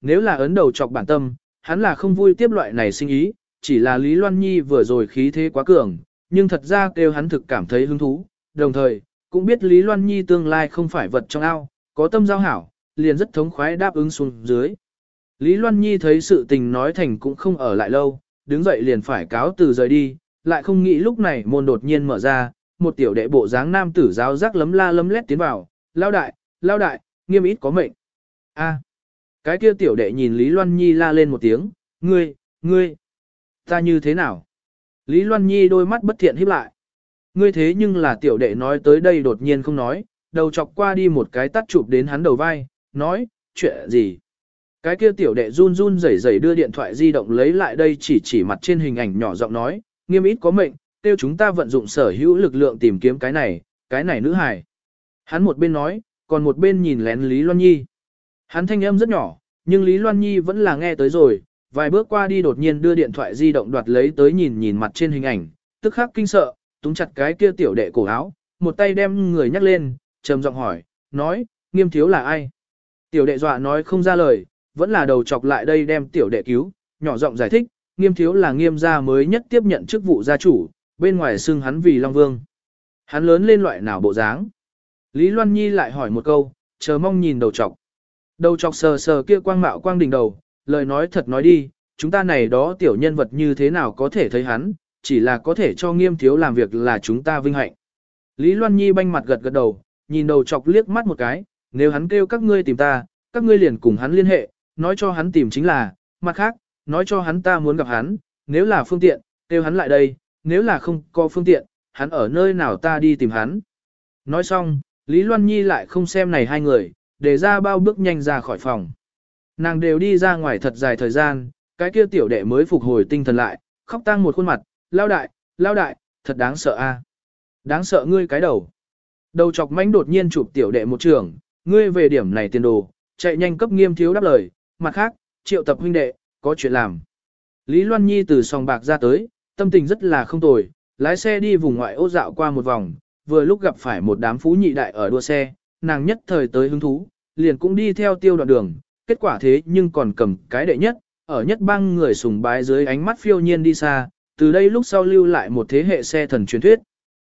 nếu là ấn đầu chọc bản tâm, hắn là không vui tiếp loại này sinh ý, chỉ là Lý Loan Nhi vừa rồi khí thế quá cường, nhưng thật ra kêu hắn thực cảm thấy hứng thú, đồng thời, cũng biết Lý Loan Nhi tương lai không phải vật trong ao, có tâm giao hảo, liền rất thống khoái đáp ứng xuống dưới. Lý Loan Nhi thấy sự tình nói thành cũng không ở lại lâu, đứng dậy liền phải cáo từ rời đi, lại không nghĩ lúc này môn đột nhiên mở ra, một tiểu đệ bộ dáng nam tử giáo giác lấm la lấm lét tiến vào, lao đại, lao đại, nghiêm ít có mệnh. a cái kia tiểu đệ nhìn Lý Loan Nhi la lên một tiếng, ngươi, ngươi, ta như thế nào? Lý Loan Nhi đôi mắt bất thiện híp lại. Ngươi thế nhưng là tiểu đệ nói tới đây đột nhiên không nói, đầu chọc qua đi một cái tắt chụp đến hắn đầu vai, nói, chuyện gì? Cái kia tiểu đệ run run rẩy rẩy đưa điện thoại di động lấy lại đây chỉ chỉ mặt trên hình ảnh nhỏ giọng nói, nghiêm ít có mệnh, tiêu chúng ta vận dụng sở hữu lực lượng tìm kiếm cái này, cái này nữ hài. Hắn một bên nói, còn một bên nhìn lén Lý Loan Nhi. Hắn thanh âm rất nhỏ, nhưng Lý Loan Nhi vẫn là nghe tới rồi, vài bước qua đi đột nhiên đưa điện thoại di động đoạt lấy tới nhìn nhìn mặt trên hình ảnh, tức khắc kinh sợ, túng chặt cái kia tiểu đệ cổ áo, một tay đem người nhắc lên, trầm giọng hỏi, nói, nghiêm thiếu là ai? Tiểu đệ dọa nói không ra lời, vẫn là đầu chọc lại đây đem tiểu đệ cứu, nhỏ giọng giải thích, nghiêm thiếu là nghiêm gia mới nhất tiếp nhận chức vụ gia chủ, bên ngoài xưng hắn vì Long Vương. Hắn lớn lên loại nào bộ dáng? Lý Loan Nhi lại hỏi một câu, chờ mong nhìn đầu chọc. Đầu chọc sờ sờ kia quang mạo quang đỉnh đầu, lời nói thật nói đi, chúng ta này đó tiểu nhân vật như thế nào có thể thấy hắn, chỉ là có thể cho nghiêm thiếu làm việc là chúng ta vinh hạnh. Lý Loan Nhi banh mặt gật gật đầu, nhìn đầu chọc liếc mắt một cái, nếu hắn kêu các ngươi tìm ta, các ngươi liền cùng hắn liên hệ, nói cho hắn tìm chính là, mặt khác, nói cho hắn ta muốn gặp hắn, nếu là phương tiện, kêu hắn lại đây, nếu là không có phương tiện, hắn ở nơi nào ta đi tìm hắn. Nói xong, Lý Loan Nhi lại không xem này hai người, để ra bao bước nhanh ra khỏi phòng. Nàng đều đi ra ngoài thật dài thời gian, cái kia tiểu đệ mới phục hồi tinh thần lại, khóc tang một khuôn mặt, lao đại, lao đại, thật đáng sợ a, Đáng sợ ngươi cái đầu. Đầu chọc mánh đột nhiên chụp tiểu đệ một trường, ngươi về điểm này tiền đồ, chạy nhanh cấp nghiêm thiếu đáp lời, mặt khác, triệu tập huynh đệ, có chuyện làm. Lý Loan Nhi từ sòng bạc ra tới, tâm tình rất là không tồi, lái xe đi vùng ngoại ô dạo qua một vòng, vừa lúc gặp phải một đám phú nhị đại ở đua xe, nàng nhất thời tới hứng thú, liền cũng đi theo tiêu đoạn đường, kết quả thế nhưng còn cầm cái đệ nhất, ở nhất bang người sùng bái dưới ánh mắt phiêu nhiên đi xa, từ đây lúc sau lưu lại một thế hệ xe thần truyền thuyết.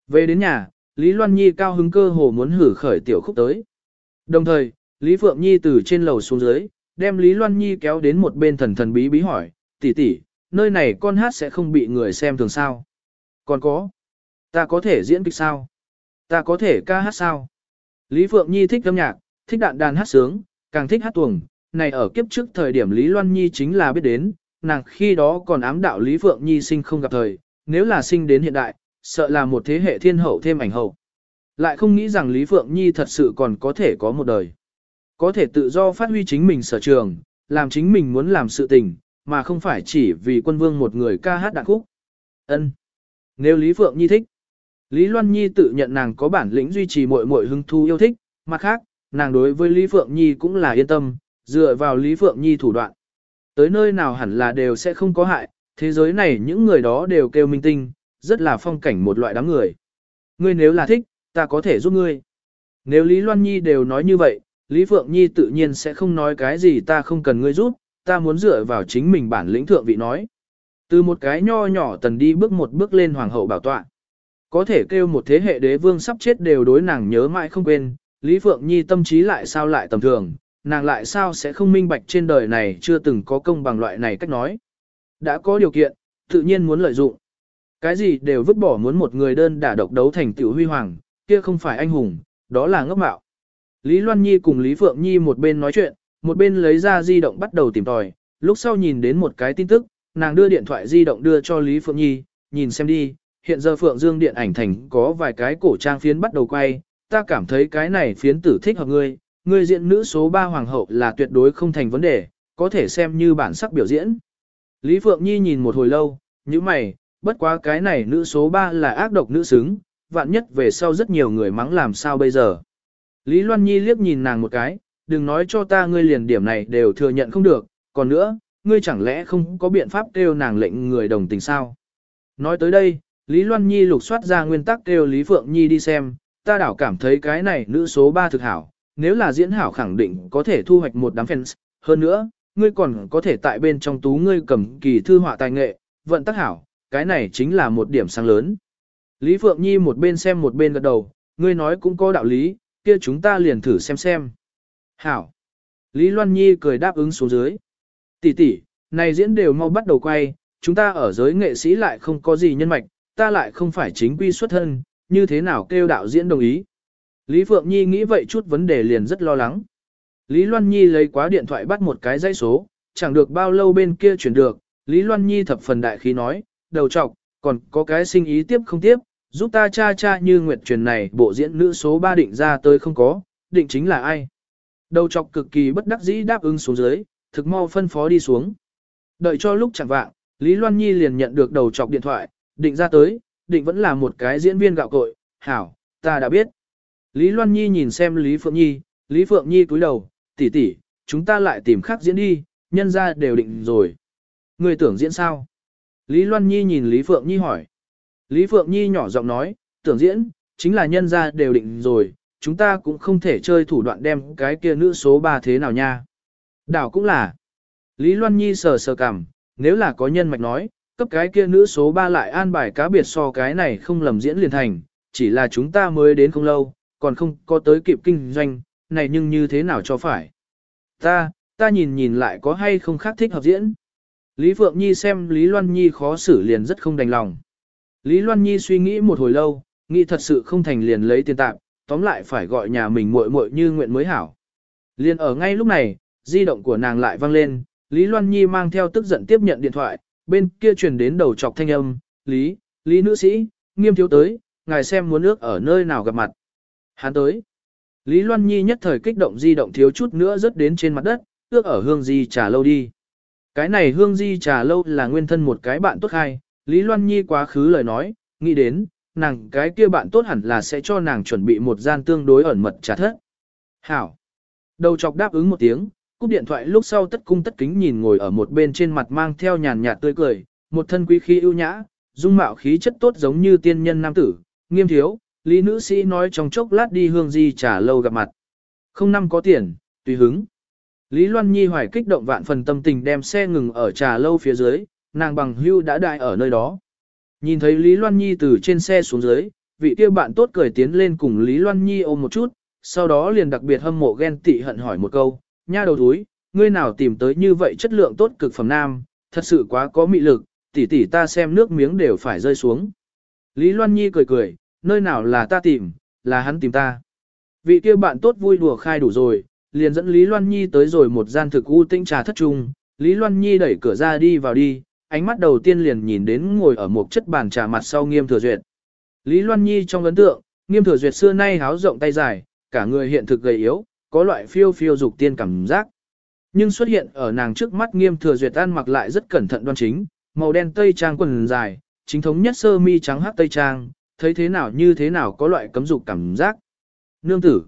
Về đến nhà, Lý Loan Nhi cao hứng cơ hồ muốn hử khởi tiểu khúc tới. Đồng thời, Lý Phượng Nhi từ trên lầu xuống dưới, đem Lý Loan Nhi kéo đến một bên thần thần bí bí hỏi, tỷ tỷ, nơi này con hát sẽ không bị người xem thường sao? Còn có, ta có thể diễn kịch sao? Ta có thể ca hát sao? Lý Phượng Nhi thích âm nhạc, thích đạn đàn hát sướng, càng thích hát tuồng, này ở kiếp trước thời điểm Lý Loan Nhi chính là biết đến, nàng khi đó còn ám đạo Lý Phượng Nhi sinh không gặp thời, nếu là sinh đến hiện đại, sợ là một thế hệ thiên hậu thêm ảnh hậu. Lại không nghĩ rằng Lý Phượng Nhi thật sự còn có thể có một đời. Có thể tự do phát huy chính mình sở trường, làm chính mình muốn làm sự tình, mà không phải chỉ vì quân vương một người ca hát đạn khúc. Ân. Nếu Lý Phượng Nhi thích, Lý Loan Nhi tự nhận nàng có bản lĩnh duy trì mọi mọi hứng thú yêu thích, mặt khác, nàng đối với Lý Phượng Nhi cũng là yên tâm, dựa vào Lý Phượng Nhi thủ đoạn. Tới nơi nào hẳn là đều sẽ không có hại, thế giới này những người đó đều kêu minh tinh, rất là phong cảnh một loại đám người. Ngươi nếu là thích, ta có thể giúp ngươi. Nếu Lý Loan Nhi đều nói như vậy, Lý Phượng Nhi tự nhiên sẽ không nói cái gì ta không cần ngươi giúp, ta muốn dựa vào chính mình bản lĩnh thượng vị nói. Từ một cái nho nhỏ tần đi bước một bước lên hoàng hậu bảo tọa. Có thể kêu một thế hệ đế vương sắp chết đều đối nàng nhớ mãi không quên, Lý Phượng Nhi tâm trí lại sao lại tầm thường, nàng lại sao sẽ không minh bạch trên đời này chưa từng có công bằng loại này cách nói. Đã có điều kiện, tự nhiên muốn lợi dụng. Cái gì đều vứt bỏ muốn một người đơn đả độc đấu thành tiểu huy hoàng, kia không phải anh hùng, đó là ngốc mạo. Lý Loan Nhi cùng Lý Phượng Nhi một bên nói chuyện, một bên lấy ra di động bắt đầu tìm tòi, lúc sau nhìn đến một cái tin tức, nàng đưa điện thoại di động đưa cho Lý Phượng Nhi, nhìn xem đi, hiện giờ Phượng Dương điện ảnh thành có vài cái cổ trang phiến bắt đầu quay, ta cảm thấy cái này phiến tử thích hợp ngươi, ngươi diện nữ số 3 hoàng hậu là tuyệt đối không thành vấn đề, có thể xem như bản sắc biểu diễn. Lý Phượng Nhi nhìn một hồi lâu, như mày, bất quá cái này nữ số 3 là ác độc nữ xứng, vạn nhất về sau rất nhiều người mắng làm sao bây giờ. Lý Loan Nhi liếc nhìn nàng một cái, đừng nói cho ta ngươi liền điểm này đều thừa nhận không được, còn nữa, ngươi chẳng lẽ không có biện pháp kêu nàng lệnh người đồng tình sao? Nói tới đây, Lý Loan Nhi lục soát ra nguyên tắc kêu Lý Phượng Nhi đi xem, ta đảo cảm thấy cái này nữ số 3 thực hảo, nếu là diễn hảo khẳng định có thể thu hoạch một đám fans, hơn nữa, ngươi còn có thể tại bên trong tú ngươi cầm kỳ thư họa tài nghệ, vận tác hảo, cái này chính là một điểm sáng lớn. Lý Phượng Nhi một bên xem một bên gật đầu, ngươi nói cũng có đạo lý, kia chúng ta liền thử xem xem. Hảo. Lý Loan Nhi cười đáp ứng xuống dưới. Tỷ tỷ, này diễn đều mau bắt đầu quay, chúng ta ở giới nghệ sĩ lại không có gì nhân mạch, ta lại không phải chính quy xuất thân, như thế nào kêu đạo diễn đồng ý. Lý Phượng Nhi nghĩ vậy chút vấn đề liền rất lo lắng. Lý Loan Nhi lấy quá điện thoại bắt một cái dây số, chẳng được bao lâu bên kia chuyển được, Lý Loan Nhi thập phần đại khí nói, đầu trọc, còn có cái sinh ý tiếp không tiếp, giúp ta cha cha như nguyệt truyền này bộ diễn nữ số 3 định ra tới không có, định chính là ai. Đầu trọc cực kỳ bất đắc dĩ đáp ứng xuống dưới, thực mau phân phó đi xuống. Đợi cho lúc chẳng vạng, Lý Loan Nhi liền nhận được đầu trọc điện thoại, định ra tới, định vẫn là một cái diễn viên gạo cội, hảo, ta đã biết. Lý Loan Nhi nhìn xem Lý Phượng Nhi, Lý Phượng Nhi cúi đầu, tỷ tỷ, chúng ta lại tìm khác diễn đi, nhân ra đều định rồi. Người tưởng diễn sao? Lý Loan Nhi nhìn Lý Phượng Nhi hỏi. Lý Phượng Nhi nhỏ giọng nói, tưởng diễn, chính là nhân ra đều định rồi, chúng ta cũng không thể chơi thủ đoạn đem cái kia nữ số 3 thế nào nha. Đảo cũng là. Lý Loan Nhi sờ sờ cằm, nếu là có nhân mạch nói, cấp cái kia nữ số 3 lại an bài cá biệt so cái này không lầm diễn liền thành, chỉ là chúng ta mới đến không lâu, còn không có tới kịp kinh doanh, này nhưng như thế nào cho phải. Ta, ta nhìn nhìn lại có hay không khác thích hợp diễn. Lý Phượng Nhi xem Lý Loan Nhi khó xử liền rất không đành lòng. Lý Loan Nhi suy nghĩ một hồi lâu, nghĩ thật sự không thành liền lấy tiền tạm, tóm lại phải gọi nhà mình muội muội như nguyện mới hảo. Liền ở ngay lúc này, di động của nàng lại vang lên, Lý Loan Nhi mang theo tức giận tiếp nhận điện thoại, bên kia truyền đến đầu chọc thanh âm, Lý, Lý nữ sĩ, nghiêm thiếu tới, ngài xem muốn nước ở nơi nào gặp mặt. Hắn tới. Lý Loan Nhi nhất thời kích động di động thiếu chút nữa rớt đến trên mặt đất, ước ở hương di trà lâu đi. Cái này hương di trà lâu là nguyên thân một cái bạn tốt hay, Lý Loan Nhi quá khứ lời nói, nghĩ đến, nàng cái kia bạn tốt hẳn là sẽ cho nàng chuẩn bị một gian tương đối ẩn mật trà thất. Hảo. Đầu chọc đáp ứng một tiếng, cúp điện thoại lúc sau tất cung tất kính nhìn ngồi ở một bên trên mặt mang theo nhàn nhạt tươi cười, một thân quý khí ưu nhã, dung mạo khí chất tốt giống như tiên nhân nam tử, nghiêm thiếu, lý nữ sĩ nói trong chốc lát đi hương di trả lâu gặp mặt. Không năm có tiền, tùy hứng. Lý Loan Nhi hoài kích động vạn phần tâm tình đem xe ngừng ở trà lâu phía dưới, nàng bằng hưu đã đại ở nơi đó. Nhìn thấy Lý Loan Nhi từ trên xe xuống dưới, vị kia bạn tốt cười tiến lên cùng Lý Loan Nhi ôm một chút, sau đó liền đặc biệt hâm mộ ghen tị hận hỏi một câu, nha đầu túi, ngươi nào tìm tới như vậy chất lượng tốt cực phẩm nam, thật sự quá có mị lực, tỷ tỷ ta xem nước miếng đều phải rơi xuống. Lý Loan Nhi cười cười, nơi nào là ta tìm, là hắn tìm ta. Vị kia bạn tốt vui đùa khai đủ rồi, liền dẫn Lý Loan Nhi tới rồi một gian thực u tinh trà thất trung, Lý Loan Nhi đẩy cửa ra đi vào đi, ánh mắt đầu tiên liền nhìn đến ngồi ở một chất bàn trà mặt sau nghiêm thừa duyệt. Lý Loan Nhi trong ấn tượng, nghiêm thừa duyệt xưa nay háo rộng tay dài, cả người hiện thực gầy yếu, có loại phiêu phiêu dục tiên cảm giác. Nhưng xuất hiện ở nàng trước mắt nghiêm thừa duyệt ăn mặc lại rất cẩn thận đoan chính, màu đen tây trang quần dài, chính thống nhất sơ mi trắng hắc tây trang, thấy thế nào như thế nào có loại cấm dục cảm giác. Nương tử.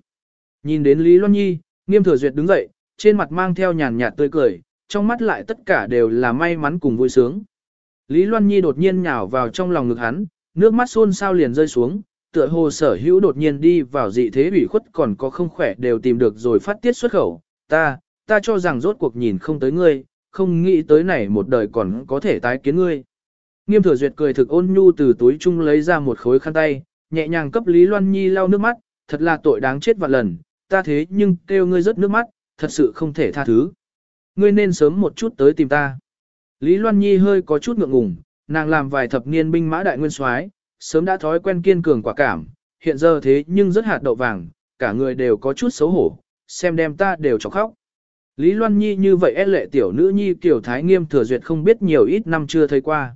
Nhìn đến Lý Loan Nhi, nghiêm thừa duyệt đứng dậy, trên mặt mang theo nhàn nhạt tươi cười, trong mắt lại tất cả đều là may mắn cùng vui sướng. Lý Loan Nhi đột nhiên nhào vào trong lòng ngực hắn, nước mắt xôn sao liền rơi xuống, tựa hồ sở hữu đột nhiên đi vào dị thế ủy khuất còn có không khỏe đều tìm được rồi phát tiết xuất khẩu. Ta, ta cho rằng rốt cuộc nhìn không tới ngươi, không nghĩ tới này một đời còn có thể tái kiến ngươi. Nghiêm thừa duyệt cười thực ôn nhu từ túi chung lấy ra một khối khăn tay, nhẹ nhàng cấp Lý Loan Nhi lau nước mắt, thật là tội đáng chết vạn lần, ta thế nhưng kêu ngươi rớt nước mắt, thật sự không thể tha thứ. Ngươi nên sớm một chút tới tìm ta. Lý Loan Nhi hơi có chút ngượng ngùng, nàng làm vài thập niên binh mã đại nguyên soái, sớm đã thói quen kiên cường quả cảm, hiện giờ thế nhưng rất hạt đậu vàng, cả người đều có chút xấu hổ, xem đem ta đều chọc khóc. Lý Loan Nhi như vậy e lệ tiểu nữ nhi tiểu thái nghiêm thừa duyệt không biết nhiều ít năm chưa thấy qua.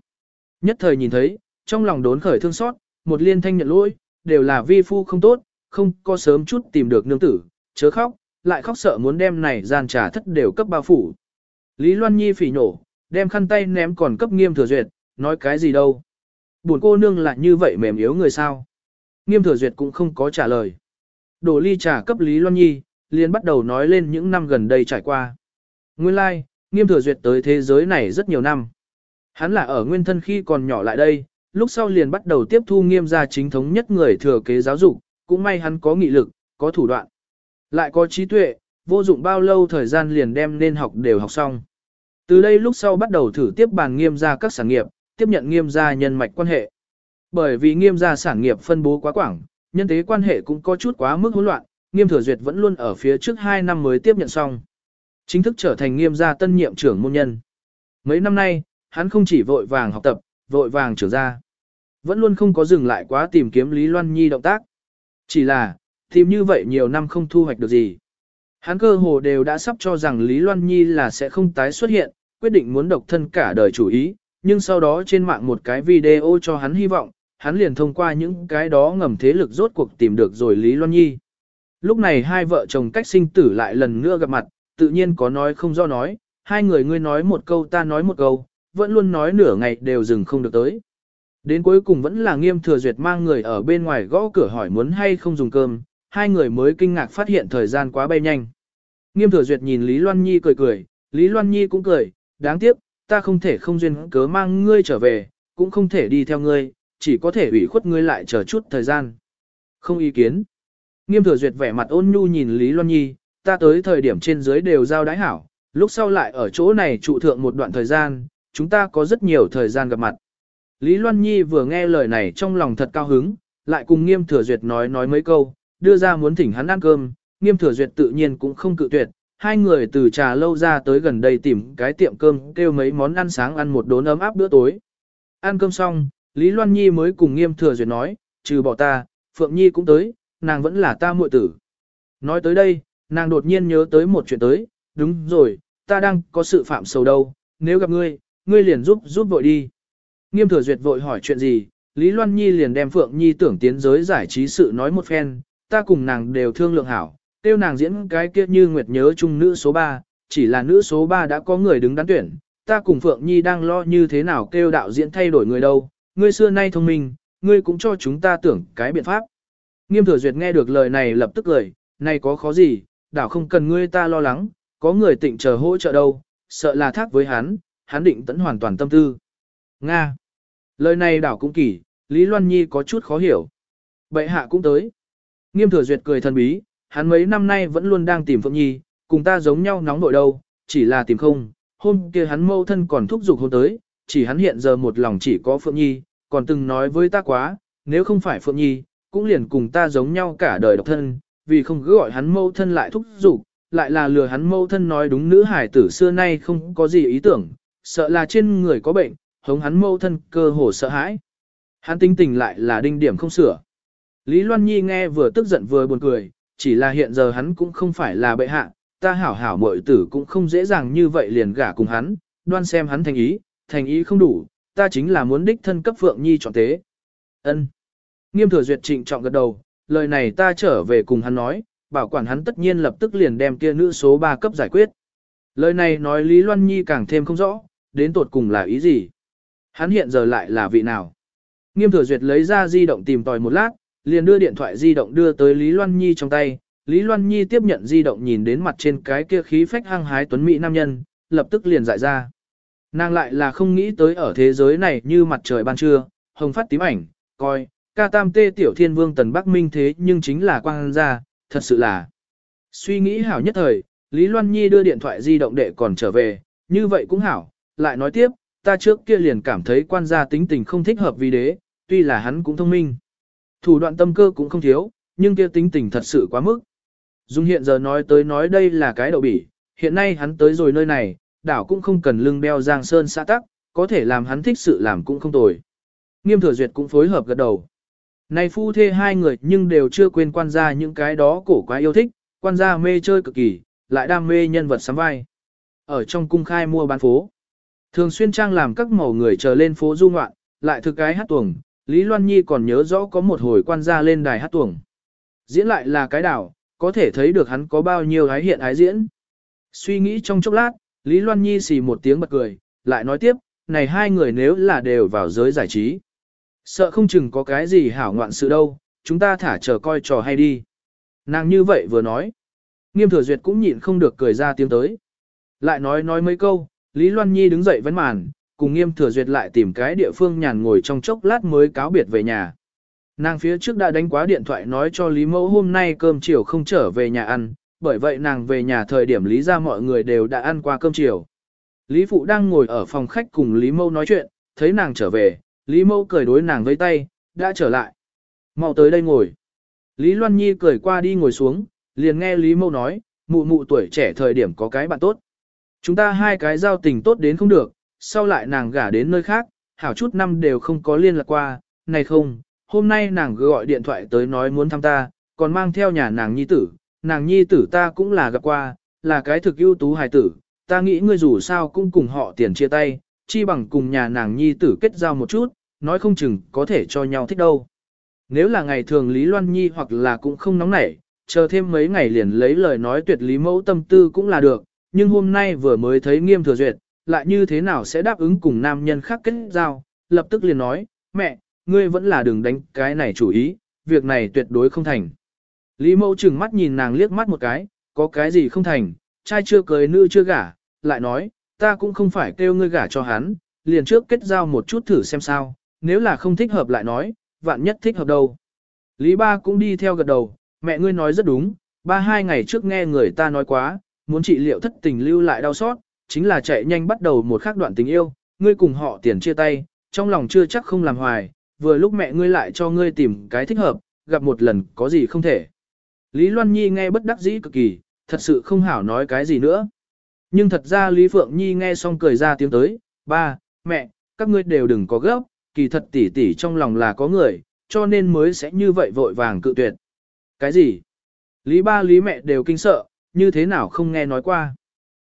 Nhất thời nhìn thấy, trong lòng đốn khởi thương xót, một liên thanh nhận lỗi, đều là vi phu không tốt, không có sớm chút tìm được nương tử, chớ khóc, lại khóc sợ muốn đem này gian trà thất đều cấp bao phủ. Lý Loan Nhi phỉ nổ, đem khăn tay ném còn cấp nghiêm thừa duyệt, nói cái gì đâu. Buồn cô nương lại như vậy mềm yếu người sao. Nghiêm thừa duyệt cũng không có trả lời. Đổ ly trà cấp Lý Loan Nhi, liền bắt đầu nói lên những năm gần đây trải qua. Nguyên lai, like, nghiêm thừa duyệt tới thế giới này rất nhiều năm. Hắn là ở nguyên thân khi còn nhỏ lại đây, lúc sau liền bắt đầu tiếp thu nghiêm gia chính thống nhất người thừa kế giáo dục, cũng may hắn có nghị lực, có thủ đoạn. Lại có trí tuệ, vô dụng bao lâu thời gian liền đem nên học đều học xong. Từ đây lúc sau bắt đầu thử tiếp bàn nghiêm gia các sản nghiệp, tiếp nhận nghiêm gia nhân mạch quan hệ. Bởi vì nghiêm gia sản nghiệp phân bố quá quảng, nhân tế quan hệ cũng có chút quá mức hỗn loạn, nghiêm thừa duyệt vẫn luôn ở phía trước 2 năm mới tiếp nhận xong. Chính thức trở thành nghiêm gia tân nhiệm trưởng môn nhân. Mấy năm nay, hắn không chỉ vội vàng học tập, vội vàng trưởng gia Vẫn luôn không có dừng lại quá tìm kiếm Lý Loan Nhi động tác. Chỉ là, tìm như vậy nhiều năm không thu hoạch được gì. Hắn cơ hồ đều đã sắp cho rằng Lý Loan Nhi là sẽ không tái xuất hiện, quyết định muốn độc thân cả đời chủ ý, nhưng sau đó trên mạng một cái video cho hắn hy vọng, hắn liền thông qua những cái đó ngầm thế lực rốt cuộc tìm được rồi Lý Loan Nhi. Lúc này hai vợ chồng cách sinh tử lại lần nữa gặp mặt, tự nhiên có nói không do nói, hai người ngươi nói một câu ta nói một câu, vẫn luôn nói nửa ngày đều dừng không được tới. Đến cuối cùng vẫn là nghiêm thừa duyệt mang người ở bên ngoài gõ cửa hỏi muốn hay không dùng cơm, hai người mới kinh ngạc phát hiện thời gian quá bay nhanh. Nghiêm thừa duyệt nhìn Lý Loan Nhi cười cười, Lý Loan Nhi cũng cười, đáng tiếc, ta không thể không duyên cớ mang ngươi trở về, cũng không thể đi theo ngươi, chỉ có thể ủy khuất ngươi lại chờ chút thời gian. Không ý kiến. Nghiêm thừa duyệt vẻ mặt ôn nhu nhìn Lý Loan Nhi, ta tới thời điểm trên dưới đều giao đái hảo, lúc sau lại ở chỗ này trụ thượng một đoạn thời gian, chúng ta có rất nhiều thời gian gặp mặt. Lý Loan Nhi vừa nghe lời này trong lòng thật cao hứng, lại cùng Nghiêm Thừa Duyệt nói nói mấy câu, đưa ra muốn thỉnh hắn ăn cơm, Nghiêm Thừa Duyệt tự nhiên cũng không cự tuyệt, hai người từ trà lâu ra tới gần đây tìm cái tiệm cơm kêu mấy món ăn sáng ăn một đốn ấm áp bữa tối. Ăn cơm xong, Lý Loan Nhi mới cùng Nghiêm Thừa Duyệt nói, trừ bỏ ta, Phượng Nhi cũng tới, nàng vẫn là ta muội tử. Nói tới đây, nàng đột nhiên nhớ tới một chuyện tới, đúng rồi, ta đang có sự phạm sầu đâu, nếu gặp ngươi, ngươi liền giúp giúp vội đi. Nghiêm thừa duyệt vội hỏi chuyện gì, Lý Loan Nhi liền đem Phượng Nhi tưởng tiến giới giải trí sự nói một phen, ta cùng nàng đều thương lượng hảo, tiêu nàng diễn cái kia như Nguyệt nhớ chung nữ số 3, chỉ là nữ số 3 đã có người đứng đắn tuyển, ta cùng Phượng Nhi đang lo như thế nào kêu đạo diễn thay đổi người đâu, ngươi xưa nay thông minh, ngươi cũng cho chúng ta tưởng cái biện pháp. Nghiêm thừa duyệt nghe được lời này lập tức cười, này có khó gì, đảo không cần ngươi ta lo lắng, có người tịnh chờ hỗ trợ đâu, sợ là thác với hắn, hắn định tẫn hoàn toàn tâm tư. Nga. Lời này đảo cũng kỳ, Lý Loan Nhi có chút khó hiểu. Bệ hạ cũng tới. Nghiêm thừa duyệt cười thần bí, hắn mấy năm nay vẫn luôn đang tìm Phượng Nhi, cùng ta giống nhau nóng nội đâu, chỉ là tìm không. Hôm kia hắn mâu thân còn thúc giục hôn tới, chỉ hắn hiện giờ một lòng chỉ có Phượng Nhi, còn từng nói với ta quá, nếu không phải Phượng Nhi, cũng liền cùng ta giống nhau cả đời độc thân, vì không cứ gọi hắn mâu thân lại thúc giục, lại là lừa hắn mâu thân nói đúng nữ hải tử xưa nay không có gì ý tưởng, sợ là trên người có bệnh, hống hắn mâu thân cơ hồ sợ hãi. Hắn tinh tình lại là đinh điểm không sửa. Lý Loan Nhi nghe vừa tức giận vừa buồn cười, chỉ là hiện giờ hắn cũng không phải là bệ hạ, ta hảo hảo muội tử cũng không dễ dàng như vậy liền gả cùng hắn, đoan xem hắn thành ý, thành ý không đủ, ta chính là muốn đích thân cấp Phượng Nhi chọn tế. Ân. Nghiêm thừa duyệt trịnh trọng gật đầu, lời này ta trở về cùng hắn nói, bảo quản hắn tất nhiên lập tức liền đem kia nữ số 3 cấp giải quyết. Lời này nói Lý Loan Nhi càng thêm không rõ, đến tột cùng là ý gì. Hắn hiện giờ lại là vị nào? Nghiêm thừa duyệt lấy ra di động tìm tòi một lát, liền đưa điện thoại di động đưa tới Lý Loan Nhi trong tay. Lý Loan Nhi tiếp nhận di động nhìn đến mặt trên cái kia khí phách hăng hái tuấn mỹ nam nhân, lập tức liền dại ra. Nàng lại là không nghĩ tới ở thế giới này như mặt trời ban trưa, hồng phát tím ảnh, coi, ca tam tê tiểu thiên vương tần bắc minh thế nhưng chính là quang gia, thật sự là. Suy nghĩ hảo nhất thời, Lý Loan Nhi đưa điện thoại di động để còn trở về, như vậy cũng hảo, lại nói tiếp, ta trước kia liền cảm thấy quan gia tính tình không thích hợp vì đế, tuy là hắn cũng thông minh. Thủ đoạn tâm cơ cũng không thiếu, nhưng kia tính tình thật sự quá mức. Dung hiện giờ nói tới nói đây là cái đậu bỉ, hiện nay hắn tới rồi nơi này, đảo cũng không cần lưng đeo giang sơn xã tắc, có thể làm hắn thích sự làm cũng không tồi. Nghiêm thừa duyệt cũng phối hợp gật đầu. Này phu thê hai người nhưng đều chưa quên quan gia những cái đó cổ quá yêu thích, quan gia mê chơi cực kỳ, lại đam mê nhân vật sắm vai. Ở trong cung khai mua bán phố, thường xuyên trang làm các màu người chờ lên phố du ngoạn, lại thực cái hát tuồng, Lý Loan Nhi còn nhớ rõ có một hồi quan gia lên đài hát tuồng. Diễn lại là cái đảo, có thể thấy được hắn có bao nhiêu ái hiện ái diễn. Suy nghĩ trong chốc lát, Lý Loan Nhi xì một tiếng bật cười, lại nói tiếp, này hai người nếu là đều vào giới giải trí. Sợ không chừng có cái gì hảo ngoạn sự đâu, chúng ta thả chờ coi trò hay đi. Nàng như vậy vừa nói. Nghiêm thừa duyệt cũng nhịn không được cười ra tiếng tới. Lại nói nói mấy câu, Lý Loan Nhi đứng dậy vấn màn, cùng nghiêm thừa duyệt lại tìm cái địa phương nhàn ngồi trong chốc lát mới cáo biệt về nhà. Nàng phía trước đã đánh quá điện thoại nói cho Lý Mẫu hôm nay cơm chiều không trở về nhà ăn, bởi vậy nàng về nhà thời điểm Lý ra mọi người đều đã ăn qua cơm chiều. Lý Phụ đang ngồi ở phòng khách cùng Lý Mẫu nói chuyện, thấy nàng trở về, Lý Mẫu cười đối nàng với tay, đã trở lại. mau tới đây ngồi. Lý Loan Nhi cười qua đi ngồi xuống, liền nghe Lý Mẫu nói, mụ mụ tuổi trẻ thời điểm có cái bạn tốt. Chúng ta hai cái giao tình tốt đến không được, sau lại nàng gả đến nơi khác, hảo chút năm đều không có liên lạc qua, này không, hôm nay nàng gọi điện thoại tới nói muốn thăm ta, còn mang theo nhà nàng nhi tử, nàng nhi tử ta cũng là gặp qua, là cái thực ưu tú hài tử, ta nghĩ ngươi dù sao cũng cùng họ tiền chia tay, chi bằng cùng nhà nàng nhi tử kết giao một chút, nói không chừng có thể cho nhau thích đâu. Nếu là ngày thường Lý Loan Nhi hoặc là cũng không nóng nảy, chờ thêm mấy ngày liền lấy lời nói tuyệt lý mẫu tâm tư cũng là được, nhưng hôm nay vừa mới thấy nghiêm thừa duyệt, lại như thế nào sẽ đáp ứng cùng nam nhân khác kết giao, lập tức liền nói, mẹ, ngươi vẫn là đừng đánh cái này chủ ý, việc này tuyệt đối không thành. Lý mẫu chừng mắt nhìn nàng liếc mắt một cái, có cái gì không thành, trai chưa cưới nữ chưa gả, lại nói, ta cũng không phải kêu ngươi gả cho hắn, liền trước kết giao một chút thử xem sao, nếu là không thích hợp lại nói, vạn nhất thích hợp đâu. Lý ba cũng đi theo gật đầu, mẹ ngươi nói rất đúng, ba hai ngày trước nghe người ta nói quá, muốn trị liệu thất tình lưu lại đau xót, chính là chạy nhanh bắt đầu một khắc đoạn tình yêu, ngươi cùng họ tiền chia tay, trong lòng chưa chắc không làm hoài, vừa lúc mẹ ngươi lại cho ngươi tìm cái thích hợp, gặp một lần có gì không thể. Lý Loan Nhi nghe bất đắc dĩ cực kỳ, thật sự không hảo nói cái gì nữa. Nhưng thật ra Lý Phượng Nhi nghe xong cười ra tiếng tới, ba, mẹ, các ngươi đều đừng có gấp, kỳ thật tỷ tỷ trong lòng là có người, cho nên mới sẽ như vậy vội vàng cự tuyệt. Cái gì? Lý ba lý mẹ đều kinh sợ, như thế nào không nghe nói qua.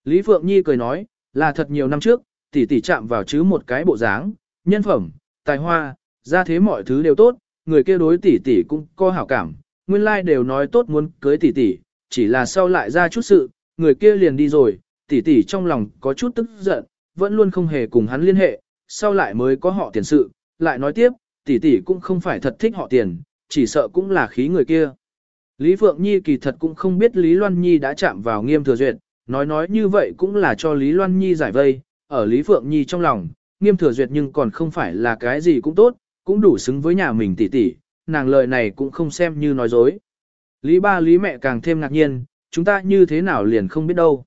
Lý Phượng Nhi cười nói, là thật nhiều năm trước, tỷ tỷ chạm vào chứ một cái bộ dáng, nhân phẩm, tài hoa, ra thế mọi thứ đều tốt, người kia đối tỷ tỷ cũng có hảo cảm, nguyên lai like đều nói tốt muốn cưới tỷ tỷ, chỉ là sau lại ra chút sự, người kia liền đi rồi, tỷ tỷ trong lòng có chút tức giận, vẫn luôn không hề cùng hắn liên hệ, sau lại mới có họ tiền sự, lại nói tiếp, tỷ tỷ cũng không phải thật thích họ tiền, chỉ sợ cũng là khí người kia. Lý Phượng Nhi kỳ thật cũng không biết Lý Loan Nhi đã chạm vào nghiêm thừa duyệt, nói nói như vậy cũng là cho Lý Loan Nhi giải vây, ở Lý Phượng Nhi trong lòng, nghiêm thừa duyệt nhưng còn không phải là cái gì cũng tốt, cũng đủ xứng với nhà mình tỷ tỷ, nàng lời này cũng không xem như nói dối. Lý ba Lý mẹ càng thêm ngạc nhiên, chúng ta như thế nào liền không biết đâu.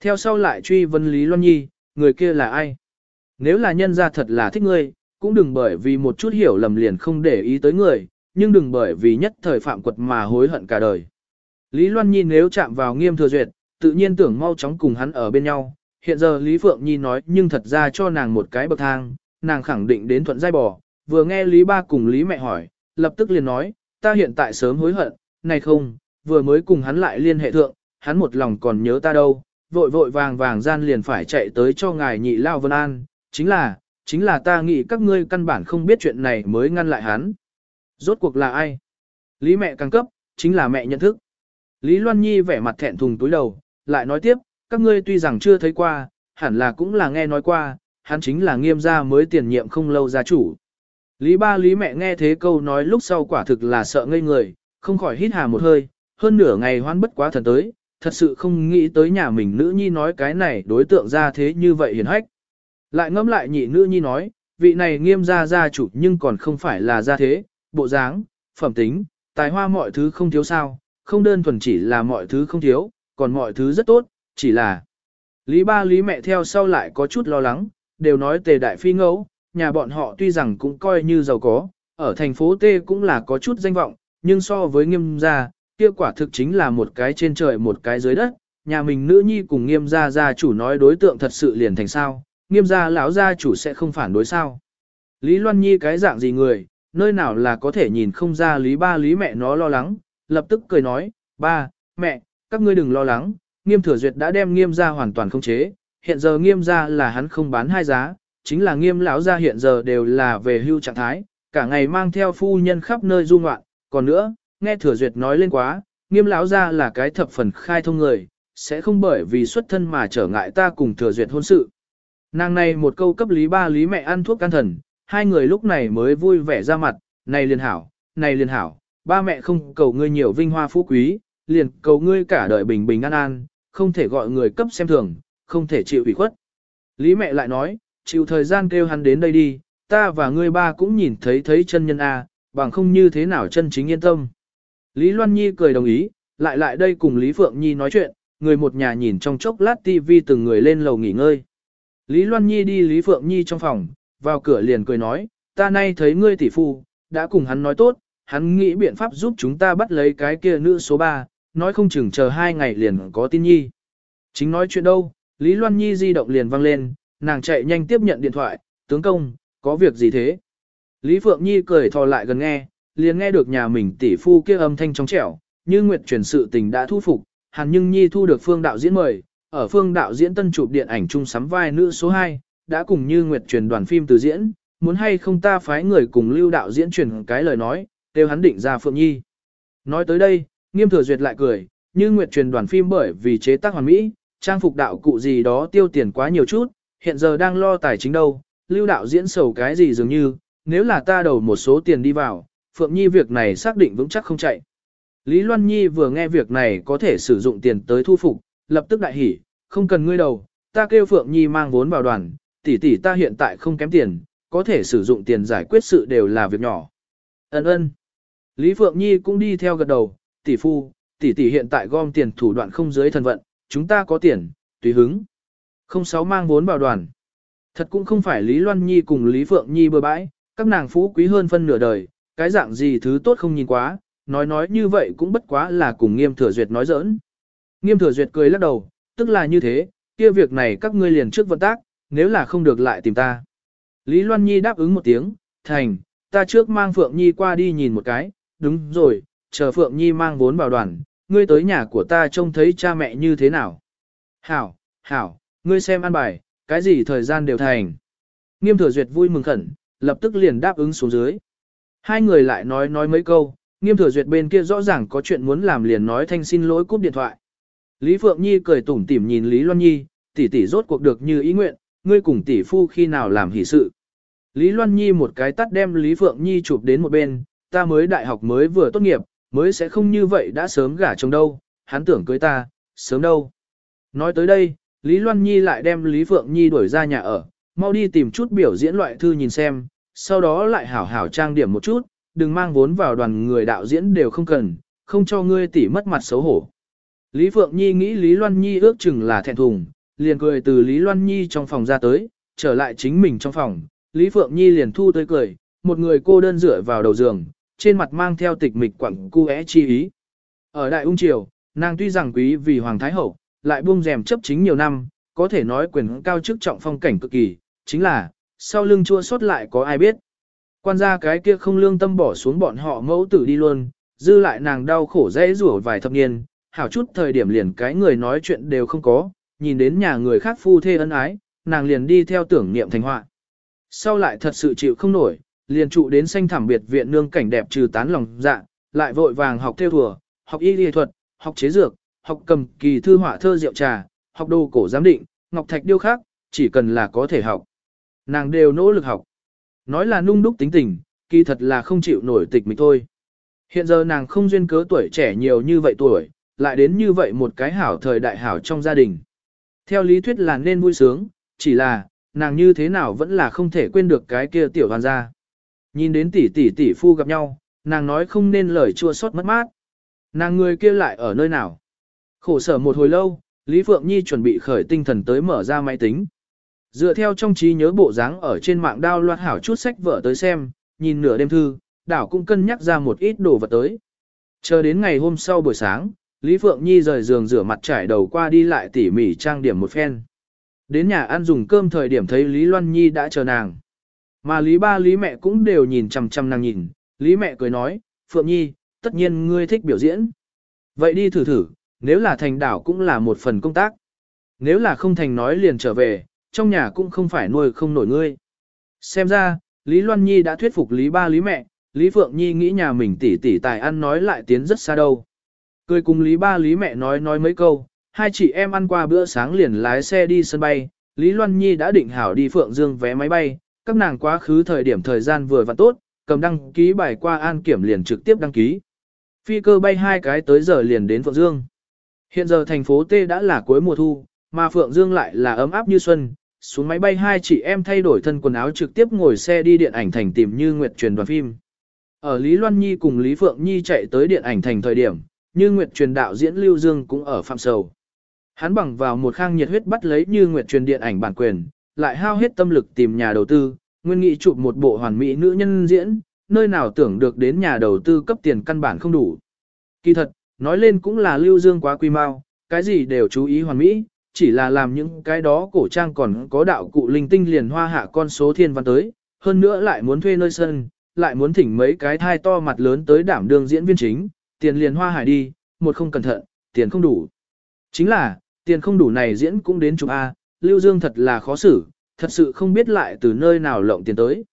Theo sau lại truy vấn Lý Loan Nhi, người kia là ai? Nếu là nhân gia thật là thích ngươi, cũng đừng bởi vì một chút hiểu lầm liền không để ý tới người, nhưng đừng bởi vì nhất thời phạm quật mà hối hận cả đời. Lý Loan Nhi nếu chạm vào nghiêm thừa duyệt, tự nhiên tưởng mau chóng cùng hắn ở bên nhau. Hiện giờ Lý Phượng Nhi nói nhưng thật ra cho nàng một cái bậc thang, nàng khẳng định đến thuận giai bỏ. Vừa nghe Lý Ba cùng Lý mẹ hỏi, lập tức liền nói, ta hiện tại sớm hối hận, này không, vừa mới cùng hắn lại liên hệ thượng, hắn một lòng còn nhớ ta đâu, vội vội vàng vàng gian liền phải chạy tới cho ngài nhị lao vân an, chính là, chính là ta nghĩ các ngươi căn bản không biết chuyện này mới ngăn lại hắn. Rốt cuộc là ai? Lý mẹ càng cấp, chính là mẹ nhận thức. Lý Loan Nhi vẻ mặt thẹn thùng túi đầu, lại nói tiếp, các ngươi tuy rằng chưa thấy qua, hẳn là cũng là nghe nói qua, hắn chính là nghiêm gia mới tiền nhiệm không lâu gia chủ. Lý ba lý mẹ nghe thế câu nói lúc sau quả thực là sợ ngây người, không khỏi hít hà một hơi, hơn nửa ngày hoan bất quá thần tới, thật sự không nghĩ tới nhà mình nữ nhi nói cái này đối tượng ra thế như vậy hiền hách. Lại ngẫm lại nhị nữ nhi nói, vị này nghiêm gia gia chủ nhưng còn không phải là gia thế, bộ dáng, phẩm tính, tài hoa mọi thứ không thiếu sao, không đơn thuần chỉ là mọi thứ không thiếu, còn mọi thứ rất tốt, chỉ là Lý ba lý mẹ theo sau lại có chút lo lắng, đều nói tề đại phi ngẫu, nhà bọn họ tuy rằng cũng coi như giàu có, ở thành phố T cũng là có chút danh vọng, nhưng so với nghiêm gia, kia quả thực chính là một cái trên trời một cái dưới đất, nhà mình nữ nhi cùng nghiêm gia gia chủ nói đối tượng thật sự liền thành sao, nghiêm gia lão gia chủ sẽ không phản đối sao. Lý Loan Nhi cái dạng gì người, nơi nào là có thể nhìn không ra lý ba lý mẹ nó lo lắng, lập tức cười nói, ba, mẹ, các ngươi đừng lo lắng, nghiêm thừa duyệt đã đem nghiêm gia hoàn toàn không chế, hiện giờ nghiêm gia là hắn không bán hai giá, chính là nghiêm lão gia hiện giờ đều là về hưu trạng thái, cả ngày mang theo phu nhân khắp nơi du ngoạn, còn nữa, nghe thừa duyệt nói lên quá, nghiêm lão gia là cái thập phần khai thông người, sẽ không bởi vì xuất thân mà trở ngại ta cùng thừa duyệt hôn sự. Nàng này một câu cấp lý ba lý mẹ ăn thuốc can thần, hai người lúc này mới vui vẻ ra mặt, này liền hảo, này liền hảo, ba mẹ không cầu ngươi nhiều vinh hoa phú quý, liền cầu ngươi cả đời bình bình an an, không thể gọi người cấp xem thường, không thể chịu ủy khuất. Lý mẹ lại nói, chịu thời gian kêu hắn đến đây đi, ta và ngươi ba cũng nhìn thấy thấy chân nhân A, bằng không như thế nào chân chính yên tâm. Lý Loan Nhi cười đồng ý, lại lại đây cùng Lý Phượng Nhi nói chuyện, người một nhà nhìn trong chốc lát TV từng người lên lầu nghỉ ngơi. Lý Loan Nhi đi Lý Phượng Nhi trong phòng, vào cửa liền cười nói, ta nay thấy ngươi tỷ phu, đã cùng hắn nói tốt, hắn nghĩ biện pháp giúp chúng ta bắt lấy cái kia nữ số 3, nói không chừng chờ hai ngày liền có tin nhi. Chính nói chuyện đâu, Lý Loan Nhi di động liền vang lên, nàng chạy nhanh tiếp nhận điện thoại, tướng công, có việc gì thế? Lý Phượng Nhi cười thò lại gần nghe, liền nghe được nhà mình tỷ phu kia âm thanh trong trẻo, như nguyệt truyền sự tình đã thu phục, Hàn Nhưng Nhi thu được phương đạo diễn mời, ở phương đạo diễn tân chụp điện ảnh chung sắm vai nữ số 2, đã cùng như nguyệt truyền đoàn phim từ diễn, muốn hay không ta phái người cùng lưu đạo diễn truyền cái lời nói, đều hắn định ra Phượng Nhi. Nói tới đây, nghiêm thừa duyệt lại cười, như nguyệt truyền đoàn phim bởi vì chế tác hoàn mỹ, trang phục đạo cụ gì đó tiêu tiền quá nhiều chút, hiện giờ đang lo tài chính đâu, lưu đạo diễn sầu cái gì dường như, nếu là ta đầu một số tiền đi vào, Phượng Nhi việc này xác định vững chắc không chạy. Lý Loan Nhi vừa nghe việc này có thể sử dụng tiền tới thu phục, lập tức đại hỉ, không cần ngươi đầu, ta kêu Phượng Nhi mang vốn vào đoàn, tỷ tỷ ta hiện tại không kém tiền, có thể sử dụng tiền giải quyết sự đều là việc nhỏ. Ấn ơn. Lý Phượng Nhi cũng đi theo gật đầu, tỷ phu, tỷ tỷ hiện tại gom tiền thủ đoạn không dưới thần vận, chúng ta có tiền, tùy hứng. Không sáu mang vốn vào đoàn. Thật cũng không phải Lý Loan Nhi cùng Lý Phượng Nhi bừa bãi, các nàng phú quý hơn phân nửa đời, cái dạng gì thứ tốt không nhìn quá, nói nói như vậy cũng bất quá là cùng nghiêm thừa duyệt nói giỡn. Nghiêm thừa duyệt cười lắc đầu, tức là như thế, kia việc này các ngươi liền trước vận tác, nếu là không được lại tìm ta. Lý Loan Nhi đáp ứng một tiếng, thành, ta trước mang Phượng Nhi qua đi nhìn một cái, đúng rồi, chờ Phượng Nhi mang vốn vào đoàn, ngươi tới nhà của ta trông thấy cha mẹ như thế nào. Hảo, hảo, ngươi xem ăn bài, cái gì thời gian đều thành. Nghiêm thừa duyệt vui mừng khẩn, lập tức liền đáp ứng xuống dưới. Hai người lại nói nói mấy câu, nghiêm thừa duyệt bên kia rõ ràng có chuyện muốn làm liền nói thanh xin lỗi cúp điện thoại. Lý Phượng Nhi cười tủm tỉm nhìn Lý Loan Nhi, tỷ tỷ rốt cuộc được như ý nguyện, ngươi cùng tỷ phu khi nào làm hỷ sự. Lý Loan Nhi một cái tắt đem Lý Phượng Nhi chụp đến một bên, ta mới đại học mới vừa tốt nghiệp, mới sẽ không như vậy đã sớm gả chồng đâu, hắn tưởng cưới ta, sớm đâu. Nói tới đây, Lý Loan Nhi lại đem Lý Phượng Nhi đuổi ra nhà ở, mau đi tìm chút biểu diễn loại thư nhìn xem, sau đó lại hảo hảo trang điểm một chút, đừng mang vốn vào đoàn người đạo diễn đều không cần, không cho ngươi tỉ mất mặt xấu hổ. Lý Phượng Nhi nghĩ Lý Loan Nhi ước chừng là thẹn thùng, liền cười từ Lý Loan Nhi trong phòng ra tới, trở lại chính mình trong phòng, Lý Phượng Nhi liền thu tới cười, một người cô đơn dựa vào đầu giường, trên mặt mang theo tịch mịch quặng cu é chi ý. Ở Đại Ung Triều, nàng tuy rằng quý vì Hoàng Thái Hậu, lại buông rèm chấp chính nhiều năm, có thể nói quyền cao chức trọng phong cảnh cực kỳ, chính là, sau lưng chua xót lại có ai biết. Quan gia cái kia không lương tâm bỏ xuống bọn họ mẫu tử đi luôn, dư lại nàng đau khổ dễ rủa vài thập niên, hảo chút thời điểm liền cái người nói chuyện đều không có, nhìn đến nhà người khác phu thê ân ái, nàng liền đi theo tưởng niệm thành họa. Sau lại thật sự chịu không nổi, liền trụ đến xanh thảm biệt viện nương cảnh đẹp trừ tán lòng dạ, lại vội vàng học theo thùa, học y y thuật, học chế dược, học cầm kỳ thư họa thơ rượu trà, học đồ cổ giám định, ngọc thạch điêu khắc, chỉ cần là có thể học. Nàng đều nỗ lực học. Nói là nung đúc tính tình, kỳ thật là không chịu nổi tịch mình thôi. Hiện giờ nàng không duyên cớ tuổi trẻ nhiều như vậy tuổi, lại đến như vậy một cái hảo thời đại hảo trong gia đình. Theo lý thuyết là nên vui sướng, chỉ là, nàng như thế nào vẫn là không thể quên được cái kia tiểu hoàn gia. Nhìn đến tỷ tỷ tỷ phu gặp nhau, nàng nói không nên lời chua xót mất mát. Nàng người kia lại ở nơi nào? Khổ sở một hồi lâu, Lý Phượng Nhi chuẩn bị khởi tinh thần tới mở ra máy tính. Dựa theo trong trí nhớ bộ dáng ở trên mạng đao loạt hảo chút sách vở tới xem, nhìn nửa đêm thư, đảo cũng cân nhắc ra một ít đồ vật tới. Chờ đến ngày hôm sau buổi sáng, Lý Phượng Nhi rời giường rửa mặt trải đầu qua đi lại tỉ mỉ trang điểm một phen. Đến nhà ăn dùng cơm thời điểm thấy Lý Loan Nhi đã chờ nàng. Mà Lý ba Lý mẹ cũng đều nhìn chằm chằm nàng nhìn, Lý mẹ cười nói, Phượng Nhi, tất nhiên ngươi thích biểu diễn. Vậy đi thử thử, nếu là thành đảo cũng là một phần công tác. Nếu là không thành nói liền trở về, trong nhà cũng không phải nuôi không nổi ngươi. Xem ra, Lý Loan Nhi đã thuyết phục Lý ba Lý mẹ, Lý Phượng Nhi nghĩ nhà mình tỉ tỉ tài ăn nói lại tiến rất xa đâu. Cười cùng Lý ba Lý mẹ nói nói mấy câu, hai chị em ăn qua bữa sáng liền lái xe đi sân bay, Lý Loan Nhi đã định hảo đi Phượng Dương vé máy bay, các nàng quá khứ thời điểm thời gian vừa và tốt, cầm đăng ký bài qua an kiểm liền trực tiếp đăng ký. Phi cơ bay hai cái tới giờ liền đến Phượng Dương. Hiện giờ thành phố T đã là cuối mùa thu, mà Phượng Dương lại là ấm áp như xuân. Xuống máy bay hai chị em thay đổi thân quần áo trực tiếp ngồi xe đi điện ảnh thành tìm Như Nguyệt truyền đoàn phim. Ở Lý Loan Nhi cùng Lý Phượng Nhi chạy tới điện ảnh thành thời điểm, như Nguyệt truyền đạo diễn Lưu Dương cũng ở phạm sầu. Hắn bằng vào một khang nhiệt huyết bắt lấy như Nguyệt truyền điện ảnh bản quyền, lại hao hết tâm lực tìm nhà đầu tư, nguyên nghị chụp một bộ hoàn mỹ nữ nhân diễn, nơi nào tưởng được đến nhà đầu tư cấp tiền căn bản không đủ. Kỳ thật, nói lên cũng là Lưu Dương quá quy mau, cái gì đều chú ý hoàn mỹ, chỉ là làm những cái đó cổ trang còn có đạo cụ linh tinh liền hoa hạ con số thiên văn tới, hơn nữa lại muốn thuê nơi sân, lại muốn thỉnh mấy cái thai to mặt lớn tới đảm đương diễn viên chính, tiền liền hoa hải đi, một không cẩn thận, tiền không đủ. Chính là, tiền không đủ này diễn cũng đến chụp A, Lưu Dương thật là khó xử, thật sự không biết lại từ nơi nào lộng tiền tới.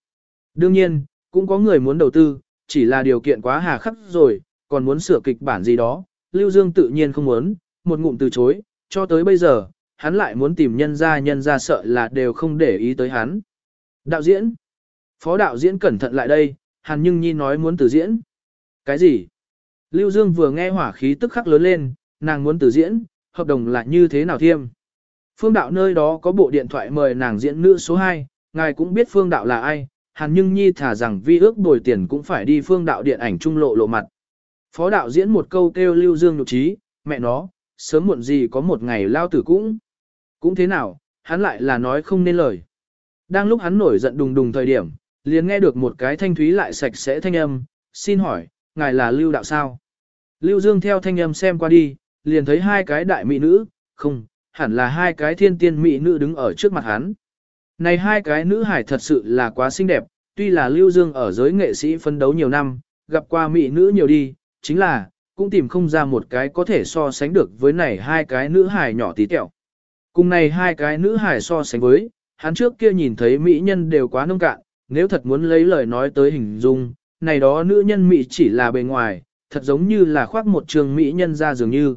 Đương nhiên, cũng có người muốn đầu tư, chỉ là điều kiện quá hà khắc rồi, còn muốn sửa kịch bản gì đó, Lưu Dương tự nhiên không muốn, một ngụm từ chối, cho tới bây giờ, hắn lại muốn tìm nhân ra nhân ra sợ là đều không để ý tới hắn. Đạo diễn, phó đạo diễn cẩn thận lại đây, Hàn Nhưng Nhi nói muốn từ diễn. Cái gì? Lưu Dương vừa nghe hỏa khí tức khắc lớn lên, nàng muốn từ diễn, hợp đồng là như thế nào thiêm. Phương đạo nơi đó có bộ điện thoại mời nàng diễn nữ số 2, ngài cũng biết phương đạo là ai, Hàn Nhưng Nhi thả rằng vi ước bồi tiền cũng phải đi phương đạo điện ảnh trung lộ lộ mặt. Phó đạo diễn một câu kêu Lưu Dương nhục trí, mẹ nó, sớm muộn gì có một ngày lao tử cũng. Cũng thế nào, hắn lại là nói không nên lời. Đang lúc hắn nổi giận đùng đùng thời điểm, liền nghe được một cái thanh thúy lại sạch sẽ thanh âm, xin hỏi, ngài là Lưu đạo sao? Lưu Dương theo thanh âm xem qua đi, liền thấy hai cái đại mỹ nữ, không, hẳn là hai cái thiên tiên mỹ nữ đứng ở trước mặt hắn. Này hai cái nữ hải thật sự là quá xinh đẹp, tuy là Lưu Dương ở giới nghệ sĩ phân đấu nhiều năm, gặp qua mỹ nữ nhiều đi, chính là, cũng tìm không ra một cái có thể so sánh được với này hai cái nữ hải nhỏ tí tẹo. Cùng này hai cái nữ hải so sánh với, hắn trước kia nhìn thấy mỹ nhân đều quá nông cạn, nếu thật muốn lấy lời nói tới hình dung, này đó nữ nhân mỹ chỉ là bề ngoài, thật giống như là khoác một trường mỹ nhân ra dường như.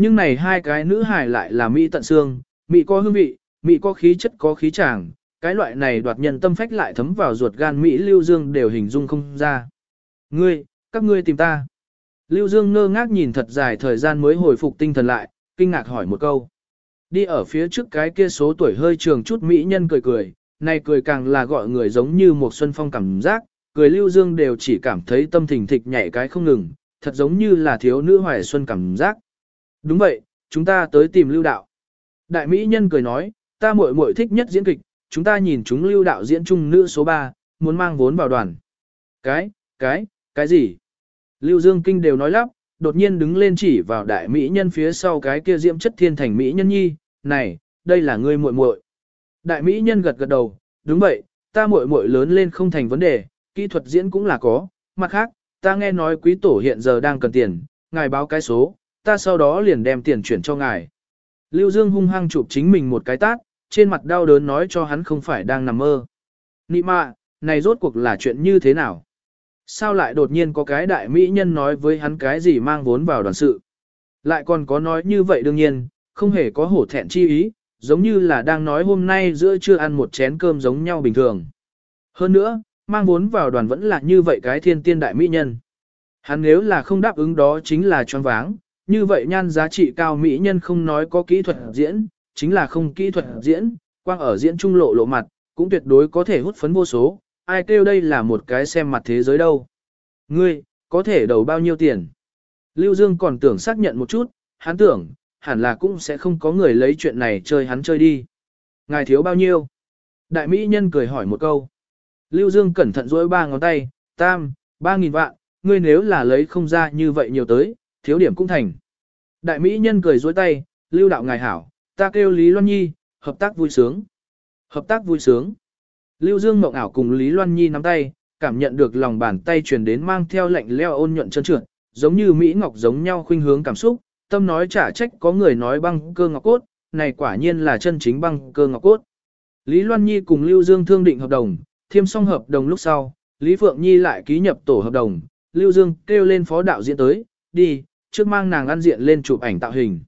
Nhưng này hai cái nữ hài lại là mỹ tận xương, mỹ có hương vị, mỹ có khí chất có khí chàng, cái loại này đoạt nhân tâm phách lại thấm vào ruột gan mỹ lưu dương đều hình dung không ra. Ngươi, các ngươi tìm ta. Lưu Dương ngơ ngác nhìn thật dài thời gian mới hồi phục tinh thần lại, kinh ngạc hỏi một câu. Đi ở phía trước cái kia số tuổi hơi trường chút mỹ nhân cười cười, này cười càng là gọi người giống như một xuân phong cảm giác, cười Lưu Dương đều chỉ cảm thấy tâm thình thịch nhảy cái không ngừng, thật giống như là thiếu nữ hoài xuân cảm giác. Đúng vậy, chúng ta tới tìm Lưu Đạo. Đại mỹ nhân cười nói, ta muội muội thích nhất diễn kịch, chúng ta nhìn chúng Lưu Đạo diễn trung nữ số 3, muốn mang vốn vào đoàn. Cái, cái, cái gì? Lưu Dương Kinh đều nói lắp, đột nhiên đứng lên chỉ vào đại mỹ nhân phía sau cái kia diễm chất thiên thành mỹ nhân nhi, này, đây là ngươi muội muội. Đại mỹ nhân gật gật đầu, đúng vậy, ta muội muội lớn lên không thành vấn đề, kỹ thuật diễn cũng là có, mặt khác, ta nghe nói quý tổ hiện giờ đang cần tiền, ngài báo cái số, ta sau đó liền đem tiền chuyển cho ngài. Lưu Dương hung hăng chụp chính mình một cái tát, trên mặt đau đớn nói cho hắn không phải đang nằm mơ. Nị mạ, này rốt cuộc là chuyện như thế nào? Sao lại đột nhiên có cái đại mỹ nhân nói với hắn cái gì mang vốn vào đoàn sự? Lại còn có nói như vậy đương nhiên, không hề có hổ thẹn chi ý, giống như là đang nói hôm nay giữa trưa ăn một chén cơm giống nhau bình thường. Hơn nữa, mang vốn vào đoàn vẫn là như vậy cái thiên tiên đại mỹ nhân. Hắn nếu là không đáp ứng đó chính là choáng váng, như vậy nhan giá trị cao mỹ nhân không nói có kỹ thuật diễn, chính là không kỹ thuật diễn, quang ở diễn trung lộ lộ mặt, cũng tuyệt đối có thể hút phấn vô số, ai kêu đây là một cái xem mặt thế giới đâu. Ngươi, có thể đầu bao nhiêu tiền? Lưu Dương còn tưởng xác nhận một chút, hắn tưởng, hẳn là cũng sẽ không có người lấy chuyện này chơi hắn chơi đi. Ngài thiếu bao nhiêu? Đại Mỹ nhân cười hỏi một câu. Lưu Dương cẩn thận duỗi ba ngón tay, tam, ba nghìn vạn, ngươi nếu là lấy không ra như vậy nhiều tới, thiếu điểm cũng thành. Đại Mỹ nhân cười dối tay, Lưu đạo ngài hảo, ta kêu Lý Loan Nhi, hợp tác vui sướng. Hợp tác vui sướng. Lưu Dương mộng ảo cùng Lý Loan Nhi nắm tay, cảm nhận được lòng bàn tay truyền đến mang theo lạnh leo ôn nhuận chân trượt, giống như Mỹ Ngọc giống nhau khuynh hướng cảm xúc, tâm nói trả trách có người nói băng cơ ngọc cốt, này quả nhiên là chân chính băng cơ ngọc cốt. Lý Loan Nhi cùng Lưu Dương thương định hợp đồng, thêm xong hợp đồng lúc sau, Lý Phượng Nhi lại ký nhập tổ hợp đồng, Lưu Dương kêu lên phó đạo diễn tới, đi, trước mang nàng ăn diện lên chụp ảnh tạo hình.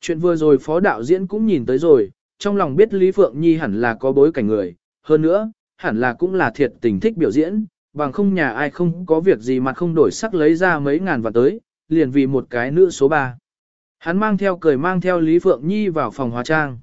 Chuyện vừa rồi phó đạo diễn cũng nhìn tới rồi, trong lòng biết Lý Phượng Nhi hẳn là có bối cảnh người, hơn nữa, hẳn là cũng là thiệt tình thích biểu diễn, bằng không nhà ai không có việc gì mà không đổi sắc lấy ra mấy ngàn vạn tới, liền vì một cái nữ số 3. Hắn mang theo cười mang theo Lý Phượng Nhi vào phòng hóa trang.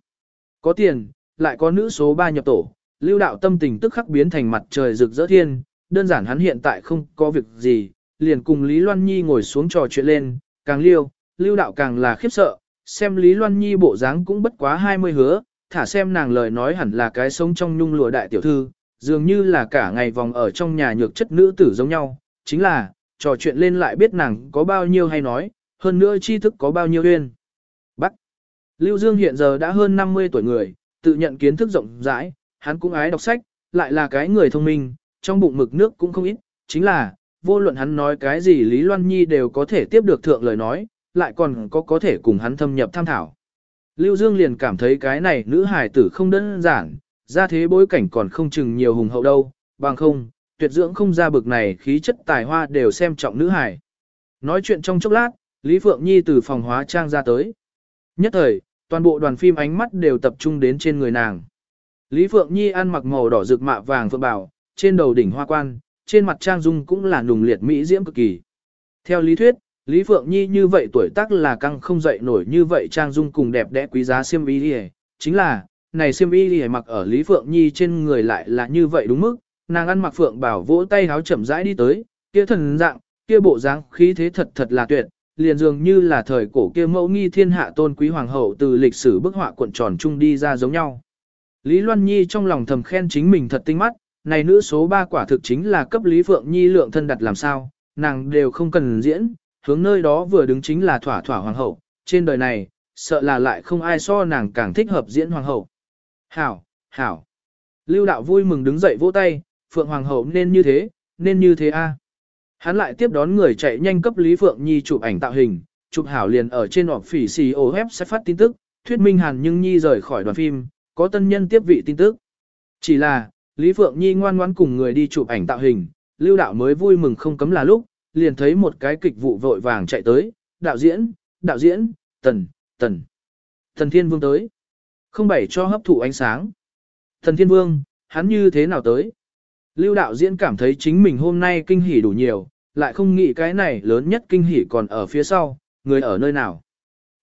Có tiền, lại có nữ số 3 nhập tổ, lưu đạo tâm tình tức khắc biến thành mặt trời rực rỡ thiên, đơn giản hắn hiện tại không có việc gì, liền cùng Lý Loan Nhi ngồi xuống trò chuyện lên, Càng liêu, lưu đạo càng là khiếp sợ, xem Lý Loan Nhi bộ dáng cũng bất quá 20 hứa, thả xem nàng lời nói hẳn là cái sống trong nhung lụa đại tiểu thư, dường như là cả ngày vòng ở trong nhà nhược chất nữ tử giống nhau, chính là, trò chuyện lên lại biết nàng có bao nhiêu hay nói, hơn nữa tri thức có bao nhiêu duyên. Bắc Lưu Dương hiện giờ đã hơn 50 tuổi người, tự nhận kiến thức rộng rãi, hắn cũng ái đọc sách, lại là cái người thông minh, trong bụng mực nước cũng không ít, chính là, vô luận hắn nói cái gì Lý Loan Nhi đều có thể tiếp được thượng lời nói, lại còn có có thể cùng hắn thâm nhập tham thảo. Lưu Dương liền cảm thấy cái này nữ hài tử không đơn giản, ra thế bối cảnh còn không chừng nhiều hùng hậu đâu, bằng không, tuyệt dưỡng không ra bực này khí chất tài hoa đều xem trọng nữ hài. Nói chuyện trong chốc lát, Lý Phượng Nhi từ phòng hóa trang ra tới. Nhất thời, toàn bộ đoàn phim ánh mắt đều tập trung đến trên người nàng. Lý Phượng Nhi ăn mặc màu đỏ rực mạ vàng phượng bảo, trên đầu đỉnh hoa quan, trên mặt trang dung cũng là nùng liệt mỹ diễm cực kỳ. Theo lý thuyết, Lý Phượng Nhi như vậy tuổi tác là căng không dậy nổi như vậy trang dung cùng đẹp đẽ quý giá xiêm y đi chính là, này xiêm y đi mặc ở Lý Phượng Nhi trên người lại là như vậy đúng mức, nàng ăn mặc phượng bảo vỗ tay háo chậm rãi đi tới, kia thần dạng, kia bộ dáng khí thế thật thật là tuyệt, liền dường như là thời cổ kia mẫu nghi thiên hạ tôn quý hoàng hậu từ lịch sử bức họa cuộn tròn chung đi ra giống nhau. Lý Loan Nhi trong lòng thầm khen chính mình thật tinh mắt, này nữ số 3 quả thực chính là cấp Lý Phượng Nhi lượng thân đặt làm sao, nàng đều không cần diễn, hướng nơi đó vừa đứng chính là thỏa thỏa hoàng hậu, trên đời này, sợ là lại không ai so nàng càng thích hợp diễn hoàng hậu. Hảo, hảo. Lưu đạo vui mừng đứng dậy vỗ tay, Phượng hoàng hậu nên như thế, nên như thế a. Hắn lại tiếp đón người chạy nhanh cấp Lý Phượng Nhi chụp ảnh tạo hình, chụp hảo liền ở trên họp phỉ xì ô web sẽ phát tin tức, thuyết minh hàn nhưng Nhi rời khỏi đoàn phim, có tân nhân tiếp vị tin tức. Chỉ là, Lý Phượng Nhi ngoan ngoãn cùng người đi chụp ảnh tạo hình, lưu đạo mới vui mừng không cấm là lúc, liền thấy một cái kịch vụ vội vàng chạy tới, đạo diễn, đạo diễn, tần, tần. Thần Thiên Vương tới. Không bảy cho hấp thụ ánh sáng. Thần Thiên Vương, hắn như thế nào tới? Lưu đạo diễn cảm thấy chính mình hôm nay kinh hỉ đủ nhiều, lại không nghĩ cái này lớn nhất kinh hỉ còn ở phía sau, người ở nơi nào.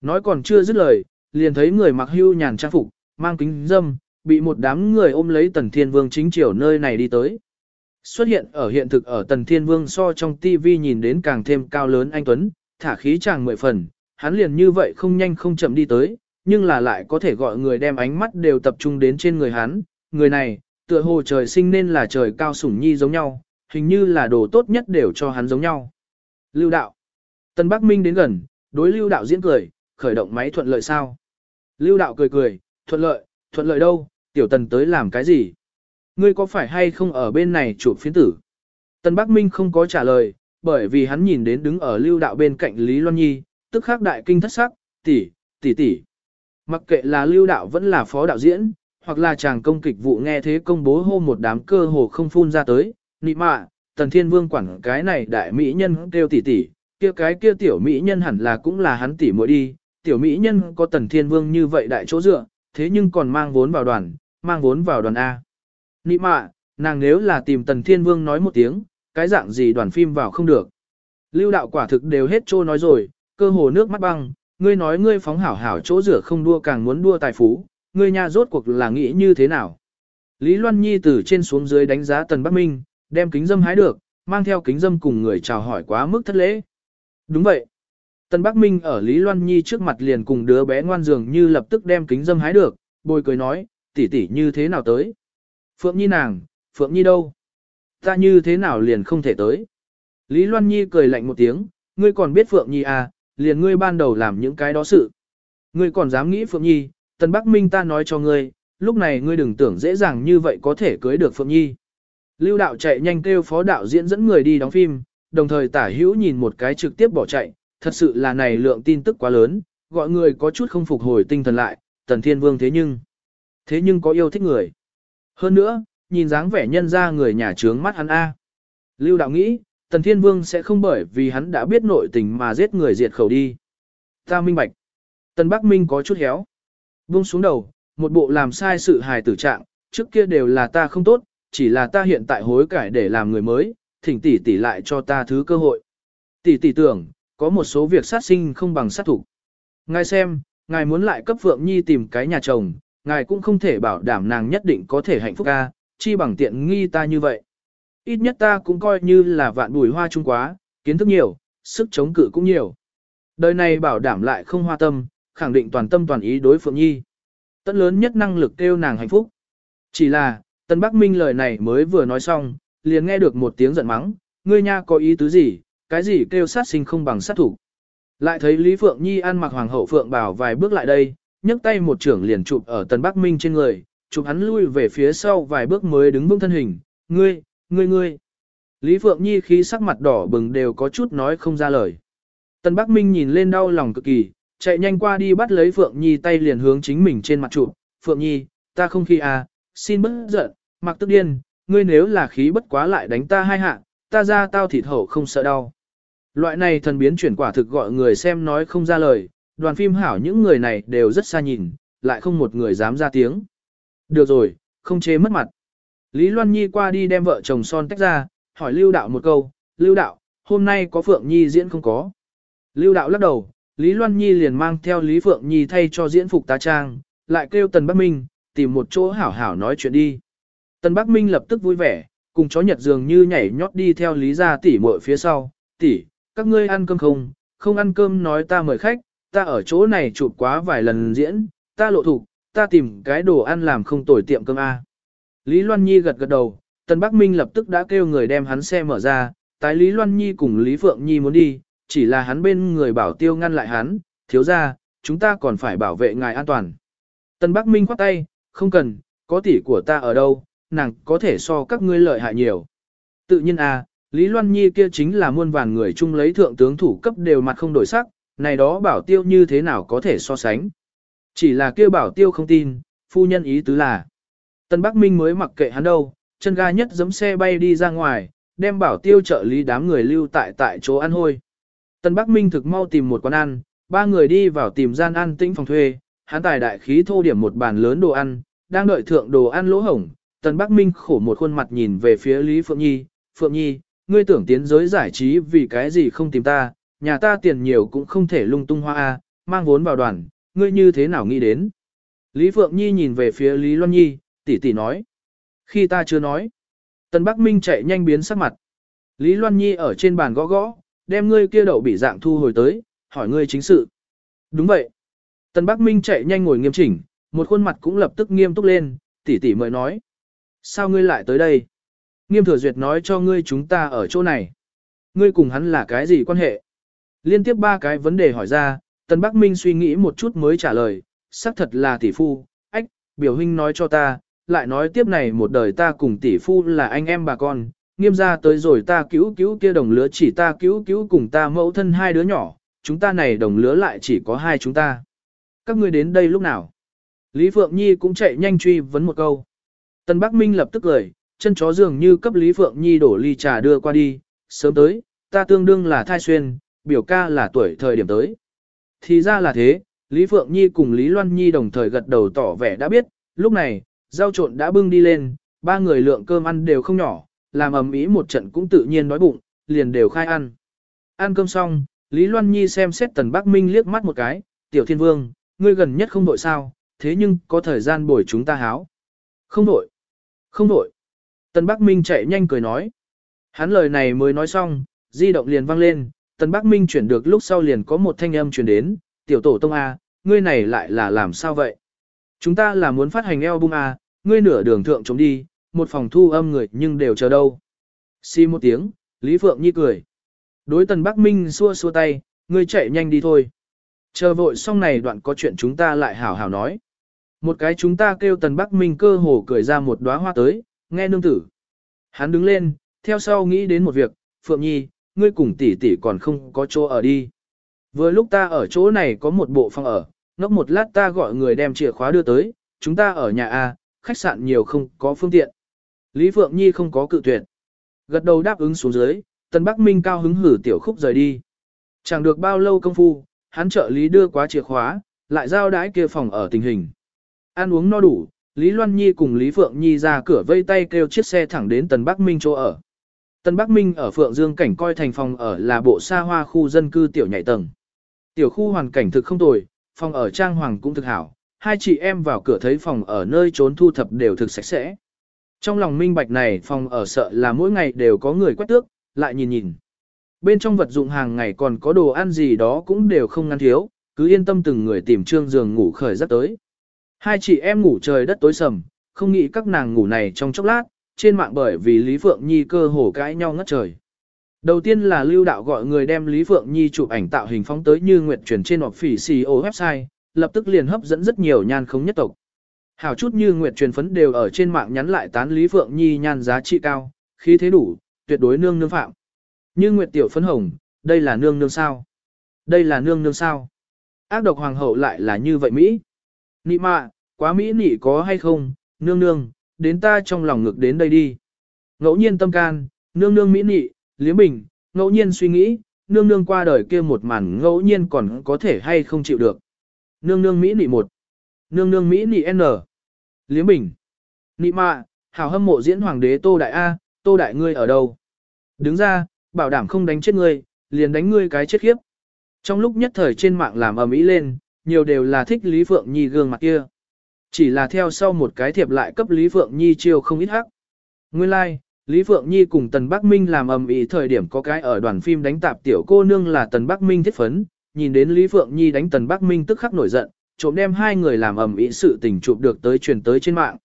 Nói còn chưa dứt lời, liền thấy người mặc hưu nhàn trang phục, mang kính dâm, bị một đám người ôm lấy Tần Thiên Vương chính chiều nơi này đi tới. Xuất hiện ở hiện thực ở Tần Thiên Vương so trong TV nhìn đến càng thêm cao lớn anh Tuấn, thả khí chàng mười phần, hắn liền như vậy không nhanh không chậm đi tới, nhưng là lại có thể gọi người đem ánh mắt đều tập trung đến trên người hắn, người này, tựa hồ trời sinh nên là trời cao sủng nhi giống nhau, hình như là đồ tốt nhất đều cho hắn giống nhau. Lưu đạo. Tần Bắc Minh đến gần, đối lưu đạo diễn cười, khởi động máy thuận lợi sao? Lưu đạo cười cười, thuận lợi, thuận lợi đâu, tiểu tần tới làm cái gì? Ngươi có phải hay không ở bên này chụp phiến tử? Tần Bắc Minh không có trả lời, bởi vì hắn nhìn đến đứng ở lưu đạo bên cạnh Lý Loan Nhi, tức khắc đại kinh thất sắc, tỷ, tỷ tỷ. Mặc kệ là lưu đạo vẫn là phó đạo diễn, hoặc là chàng công kịch vụ nghe thế công bố hô một đám cơ hồ không phun ra tới, nị mạ, tần thiên vương quản cái này đại mỹ nhân kêu tỷ tỷ, kia cái kia tiểu mỹ nhân hẳn là cũng là hắn tỷ muội đi, tiểu mỹ nhân có tần thiên vương như vậy đại chỗ dựa, thế nhưng còn mang vốn vào đoàn, mang vốn vào đoàn A. Nị mạ, nàng nếu là tìm tần thiên vương nói một tiếng, cái dạng gì đoàn phim vào không được. Lưu đạo quả thực đều hết trô nói rồi, cơ hồ nước mắt băng, ngươi nói ngươi phóng hảo hảo chỗ rửa không đua càng muốn đua tài phú, ngươi nhà rốt cuộc là nghĩ như thế nào. Lý Loan Nhi từ trên xuống dưới đánh giá Tần Bắc Minh, đem kính dâm hái được, mang theo kính dâm cùng người chào hỏi quá mức thất lễ. Đúng vậy. Tần Bắc Minh ở Lý Loan Nhi trước mặt liền cùng đứa bé ngoan dường như lập tức đem kính dâm hái được, bồi cười nói, tỷ tỷ như thế nào tới. Phượng Nhi nàng, Phượng Nhi đâu? Ta như thế nào liền không thể tới? Lý Loan Nhi cười lạnh một tiếng, ngươi còn biết Phượng Nhi à, liền ngươi ban đầu làm những cái đó sự. Ngươi còn dám nghĩ Phượng Nhi, Tần Bắc Minh ta nói cho ngươi, lúc này ngươi đừng tưởng dễ dàng như vậy có thể cưới được Phượng Nhi. Lưu đạo chạy nhanh kêu phó đạo diễn dẫn người đi đóng phim, đồng thời tả hữu nhìn một cái trực tiếp bỏ chạy, thật sự là này lượng tin tức quá lớn, gọi người có chút không phục hồi tinh thần lại, Tần Thiên Vương thế nhưng, thế nhưng có yêu thích người. Hơn nữa, nhìn dáng vẻ nhân ra người nhà trướng mắt hắn A. Lưu đạo nghĩ, Tần Thiên Vương sẽ không bởi vì hắn đã biết nội tình mà giết người diệt khẩu đi. Ta minh bạch. Tần Bắc Minh có chút héo. Vương xuống đầu, một bộ làm sai sự hài tử trạng, trước kia đều là ta không tốt, chỉ là ta hiện tại hối cải để làm người mới, thỉnh tỷ tỷ lại cho ta thứ cơ hội. Tỷ tỷ tưởng, có một số việc sát sinh không bằng sát thủ. Ngài xem, ngài muốn lại cấp Phượng Nhi tìm cái nhà chồng, ngài cũng không thể bảo đảm nàng nhất định có thể hạnh phúc ca, chi bằng tiện nghi ta như vậy. Ít nhất ta cũng coi như là vạn bùi hoa trung quá, kiến thức nhiều, sức chống cự cũng nhiều. Đời này bảo đảm lại không hoa tâm, khẳng định toàn tâm toàn ý đối Phượng Nhi. Tất lớn nhất năng lực kêu nàng hạnh phúc. Chỉ là, Tân Bắc Minh lời này mới vừa nói xong, liền nghe được một tiếng giận mắng, ngươi nha có ý tứ gì, cái gì kêu sát sinh không bằng sát thủ. Lại thấy Lý Phượng Nhi ăn mặc hoàng hậu Phượng bảo vài bước lại đây, nhấc tay một trưởng liền chụp ở tần Bắc Minh trên người, chụp hắn lui về phía sau vài bước mới đứng vững thân hình, ngươi, ngươi ngươi. Lý Phượng Nhi khí sắc mặt đỏ bừng đều có chút nói không ra lời. tần Bắc Minh nhìn lên đau lòng cực kỳ, chạy nhanh qua đi bắt lấy Phượng Nhi tay liền hướng chính mình trên mặt chụp. Phượng Nhi, ta không khi à, xin bớt giận, mặc tức điên, ngươi nếu là khí bất quá lại đánh ta hai hạ, ta ra tao thịt hậu không sợ đau. Loại này thần biến chuyển quả thực gọi người xem nói không ra lời, đoàn phim hảo những người này đều rất xa nhìn, lại không một người dám ra tiếng. Được rồi, không chế mất mặt. Lý Loan Nhi qua đi đem vợ chồng son tách ra, hỏi Lưu Đạo một câu, Lưu Đạo, hôm nay có Phượng Nhi diễn không có? Lưu Đạo lắc đầu, Lý Loan Nhi liền mang theo Lý Phượng Nhi thay cho diễn phục tá trang, lại kêu Tần Bắc Minh, tìm một chỗ hảo hảo nói chuyện đi. Tần Bắc Minh lập tức vui vẻ, cùng chó nhật dường như nhảy nhót đi theo Lý gia tỷ muội phía sau, tỷ, các ngươi ăn cơm không, không ăn cơm nói ta mời khách, ta ở chỗ này chụp quá vài lần diễn, ta lộ thủ, ta tìm cái đồ ăn làm không tồi tiệm cơm A. Lý Loan Nhi gật gật đầu, Tần Bắc Minh lập tức đã kêu người đem hắn xe mở ra, tái Lý Loan Nhi cùng Lý Phượng Nhi muốn đi, chỉ là hắn bên người bảo tiêu ngăn lại hắn, thiếu ra, chúng ta còn phải bảo vệ ngài an toàn. Tần Bắc Minh khoát tay, không cần, có tỷ của ta ở đâu, nàng có thể so các ngươi lợi hại nhiều. Tự nhiên à, Lý Loan Nhi kia chính là muôn vàn người chung lấy thượng tướng thủ cấp đều mặt không đổi sắc, này đó bảo tiêu như thế nào có thể so sánh. Chỉ là kia bảo tiêu không tin, phu nhân ý tứ là. Tân Bắc Minh mới mặc kệ hắn đâu, chân ga nhất giấm xe bay đi ra ngoài, đem bảo tiêu trợ lý đám người lưu tại tại chỗ ăn hôi. Tân Bắc Minh thực mau tìm một quán ăn, ba người đi vào tìm gian ăn tĩnh phòng thuê, hắn tài đại khí thô điểm một bàn lớn đồ ăn, đang đợi thượng đồ ăn lỗ hổng. Tân Bắc Minh khổ một khuôn mặt nhìn về phía Lý Phượng Nhi, Phượng Nhi, ngươi tưởng tiến giới giải trí vì cái gì không tìm ta, nhà ta tiền nhiều cũng không thể lung tung hoa a, mang vốn vào đoàn, ngươi như thế nào nghĩ đến. Lý Phượng Nhi nhìn về phía Lý Loan Nhi, tỷ tỷ nói. Khi ta chưa nói, Tần Bắc Minh chạy nhanh biến sắc mặt. Lý Loan Nhi ở trên bàn gõ gõ, đem ngươi kia đậu bị dạng thu hồi tới, hỏi ngươi chính sự. Đúng vậy. Tần Bắc Minh chạy nhanh ngồi nghiêm chỉnh, một khuôn mặt cũng lập tức nghiêm túc lên, tỷ tỷ mới nói. Sao ngươi lại tới đây? Nghiêm thừa duyệt nói cho ngươi chúng ta ở chỗ này. Ngươi cùng hắn là cái gì quan hệ? Liên tiếp ba cái vấn đề hỏi ra, Tần Bắc Minh suy nghĩ một chút mới trả lời, xác thật là tỷ phu, ách, biểu huynh nói cho ta, lại nói tiếp này một đời ta cùng tỷ phu là anh em bà con, nghiêm ra tới rồi ta cứu cứu kia đồng lứa chỉ ta cứu cứu cùng ta mẫu thân hai đứa nhỏ, chúng ta này đồng lứa lại chỉ có hai chúng ta. Các ngươi đến đây lúc nào? Lý Phượng Nhi cũng chạy nhanh truy vấn một câu. Tần Bắc Minh lập tức cười, chân chó dường như cấp Lý Phượng Nhi đổ ly trà đưa qua đi, sớm tới, ta tương đương là thai xuyên, biểu ca là tuổi thời điểm tới. Thì ra là thế, Lý Phượng Nhi cùng Lý Loan Nhi đồng thời gật đầu tỏ vẻ đã biết, lúc này, rau trộn đã bưng đi lên, ba người lượng cơm ăn đều không nhỏ, làm ầm ĩ một trận cũng tự nhiên đói bụng, liền đều khai ăn. Ăn cơm xong, Lý Loan Nhi xem xét Tần Bắc Minh liếc mắt một cái, tiểu thiên vương, ngươi gần nhất không đội sao, thế nhưng có thời gian bồi chúng ta háo. Không đội, không đội. Tần Bắc Minh chạy nhanh cười nói. Hắn lời này mới nói xong, di động liền vang lên, Tần Bắc Minh chuyển được lúc sau liền có một thanh âm truyền đến, tiểu tổ tông A, ngươi này lại là làm sao vậy? Chúng ta là muốn phát hành album A, ngươi nửa đường thượng chống đi, một phòng thu âm người nhưng đều chờ đâu. Xi một tiếng, Lý Phượng Nhi cười. Đối Tần Bắc Minh xua xua tay, ngươi chạy nhanh đi thôi. Chờ vội xong này đoạn có chuyện chúng ta lại hảo hảo nói. Một cái chúng ta kêu Tần Bắc Minh cơ hồ cười ra một đóa hoa tới, nghe nương tử. Hắn đứng lên, theo sau nghĩ đến một việc, Phượng Nhi, ngươi cùng tỷ tỷ còn không có chỗ ở đi. Vừa lúc ta ở chỗ này có một bộ phòng ở, ngốc một lát ta gọi người đem chìa khóa đưa tới, chúng ta ở nhà A, khách sạn nhiều không có phương tiện. Lý Phượng Nhi không có cự tuyệt. Gật đầu đáp ứng xuống dưới, Tần Bắc Minh cao hứng hử tiểu khúc rời đi. Chẳng được bao lâu công phu, hắn trợ lý đưa quá chìa khóa, lại giao đái kia phòng ở tình hình. Ăn uống no đủ, Lý Loan Nhi cùng Lý Phượng Nhi ra cửa vây tay kêu chiếc xe thẳng đến Tần Bắc Minh chỗ ở. Tân Bắc Minh ở Phượng Dương cảnh coi thành phòng ở là bộ xa hoa khu dân cư tiểu nhảy tầng. Tiểu khu hoàn cảnh thực không tồi, phòng ở trang hoàng cũng thực hảo, hai chị em vào cửa thấy phòng ở nơi trốn thu thập đều thực sạch sẽ. Trong lòng minh bạch này phòng ở sợ là mỗi ngày đều có người quét tước, lại nhìn nhìn. bên trong vật dụng hàng ngày còn có đồ ăn gì đó cũng đều không ngăn thiếu, cứ yên tâm từng người tìm trương giường ngủ khởi rất tới. Hai chị em ngủ trời đất tối sầm, không nghĩ các nàng ngủ này trong chốc lát, trên mạng bởi vì Lý Phượng Nhi cơ hồ cãi nhau ngất trời. Đầu tiên là lưu đạo gọi người đem Lý Phượng Nhi chụp ảnh tạo hình phóng tới như nguyệt truyền trên hoặc phỉ CEO website, lập tức liền hấp dẫn rất nhiều nhan không nhất tộc. Hảo chút như nguyệt truyền phấn đều ở trên mạng nhắn lại tán Lý Phượng Nhi nhan giá trị cao, khí thế đủ, tuyệt đối nương nương phạm. Như nguyệt tiểu phấn hồng, đây là nương nương sao? Đây là nương nương sao? Ác độc hoàng hậu lại là như vậy Mỹ. Nị mạ, quá Mỹ nị có hay không, nương nương, đến ta trong lòng ngực đến đây đi. Ngẫu nhiên tâm can, nương nương Mỹ nị, liếm bình, ngẫu nhiên suy nghĩ, nương nương qua đời kia một màn ngẫu nhiên còn có thể hay không chịu được. Nương nương Mỹ nị một, nương nương Mỹ nị N, liếm bình, nị mạ, hảo hâm mộ diễn hoàng đế Tô Đại A, Tô Đại ngươi ở đâu? Đứng ra, bảo đảm không đánh chết ngươi, liền đánh ngươi cái chết khiếp. Trong lúc nhất thời trên mạng làm ầm ĩ lên, nhiều đều là thích Lý Phượng Nhi gương mặt kia. Chỉ là theo sau một cái thiệp lại cấp Lý Phượng Nhi chiêu không ít hắc. Nguyên lai, like, Lý Phượng Nhi cùng Tần Bắc Minh làm ầm ĩ thời điểm có cái ở đoàn phim đánh tạp tiểu cô nương là Tần Bắc Minh thiết phấn, nhìn đến Lý Phượng Nhi đánh Tần Bắc Minh tức khắc nổi giận, trộm đem hai người làm ầm ĩ sự tình chụp được tới truyền tới trên mạng.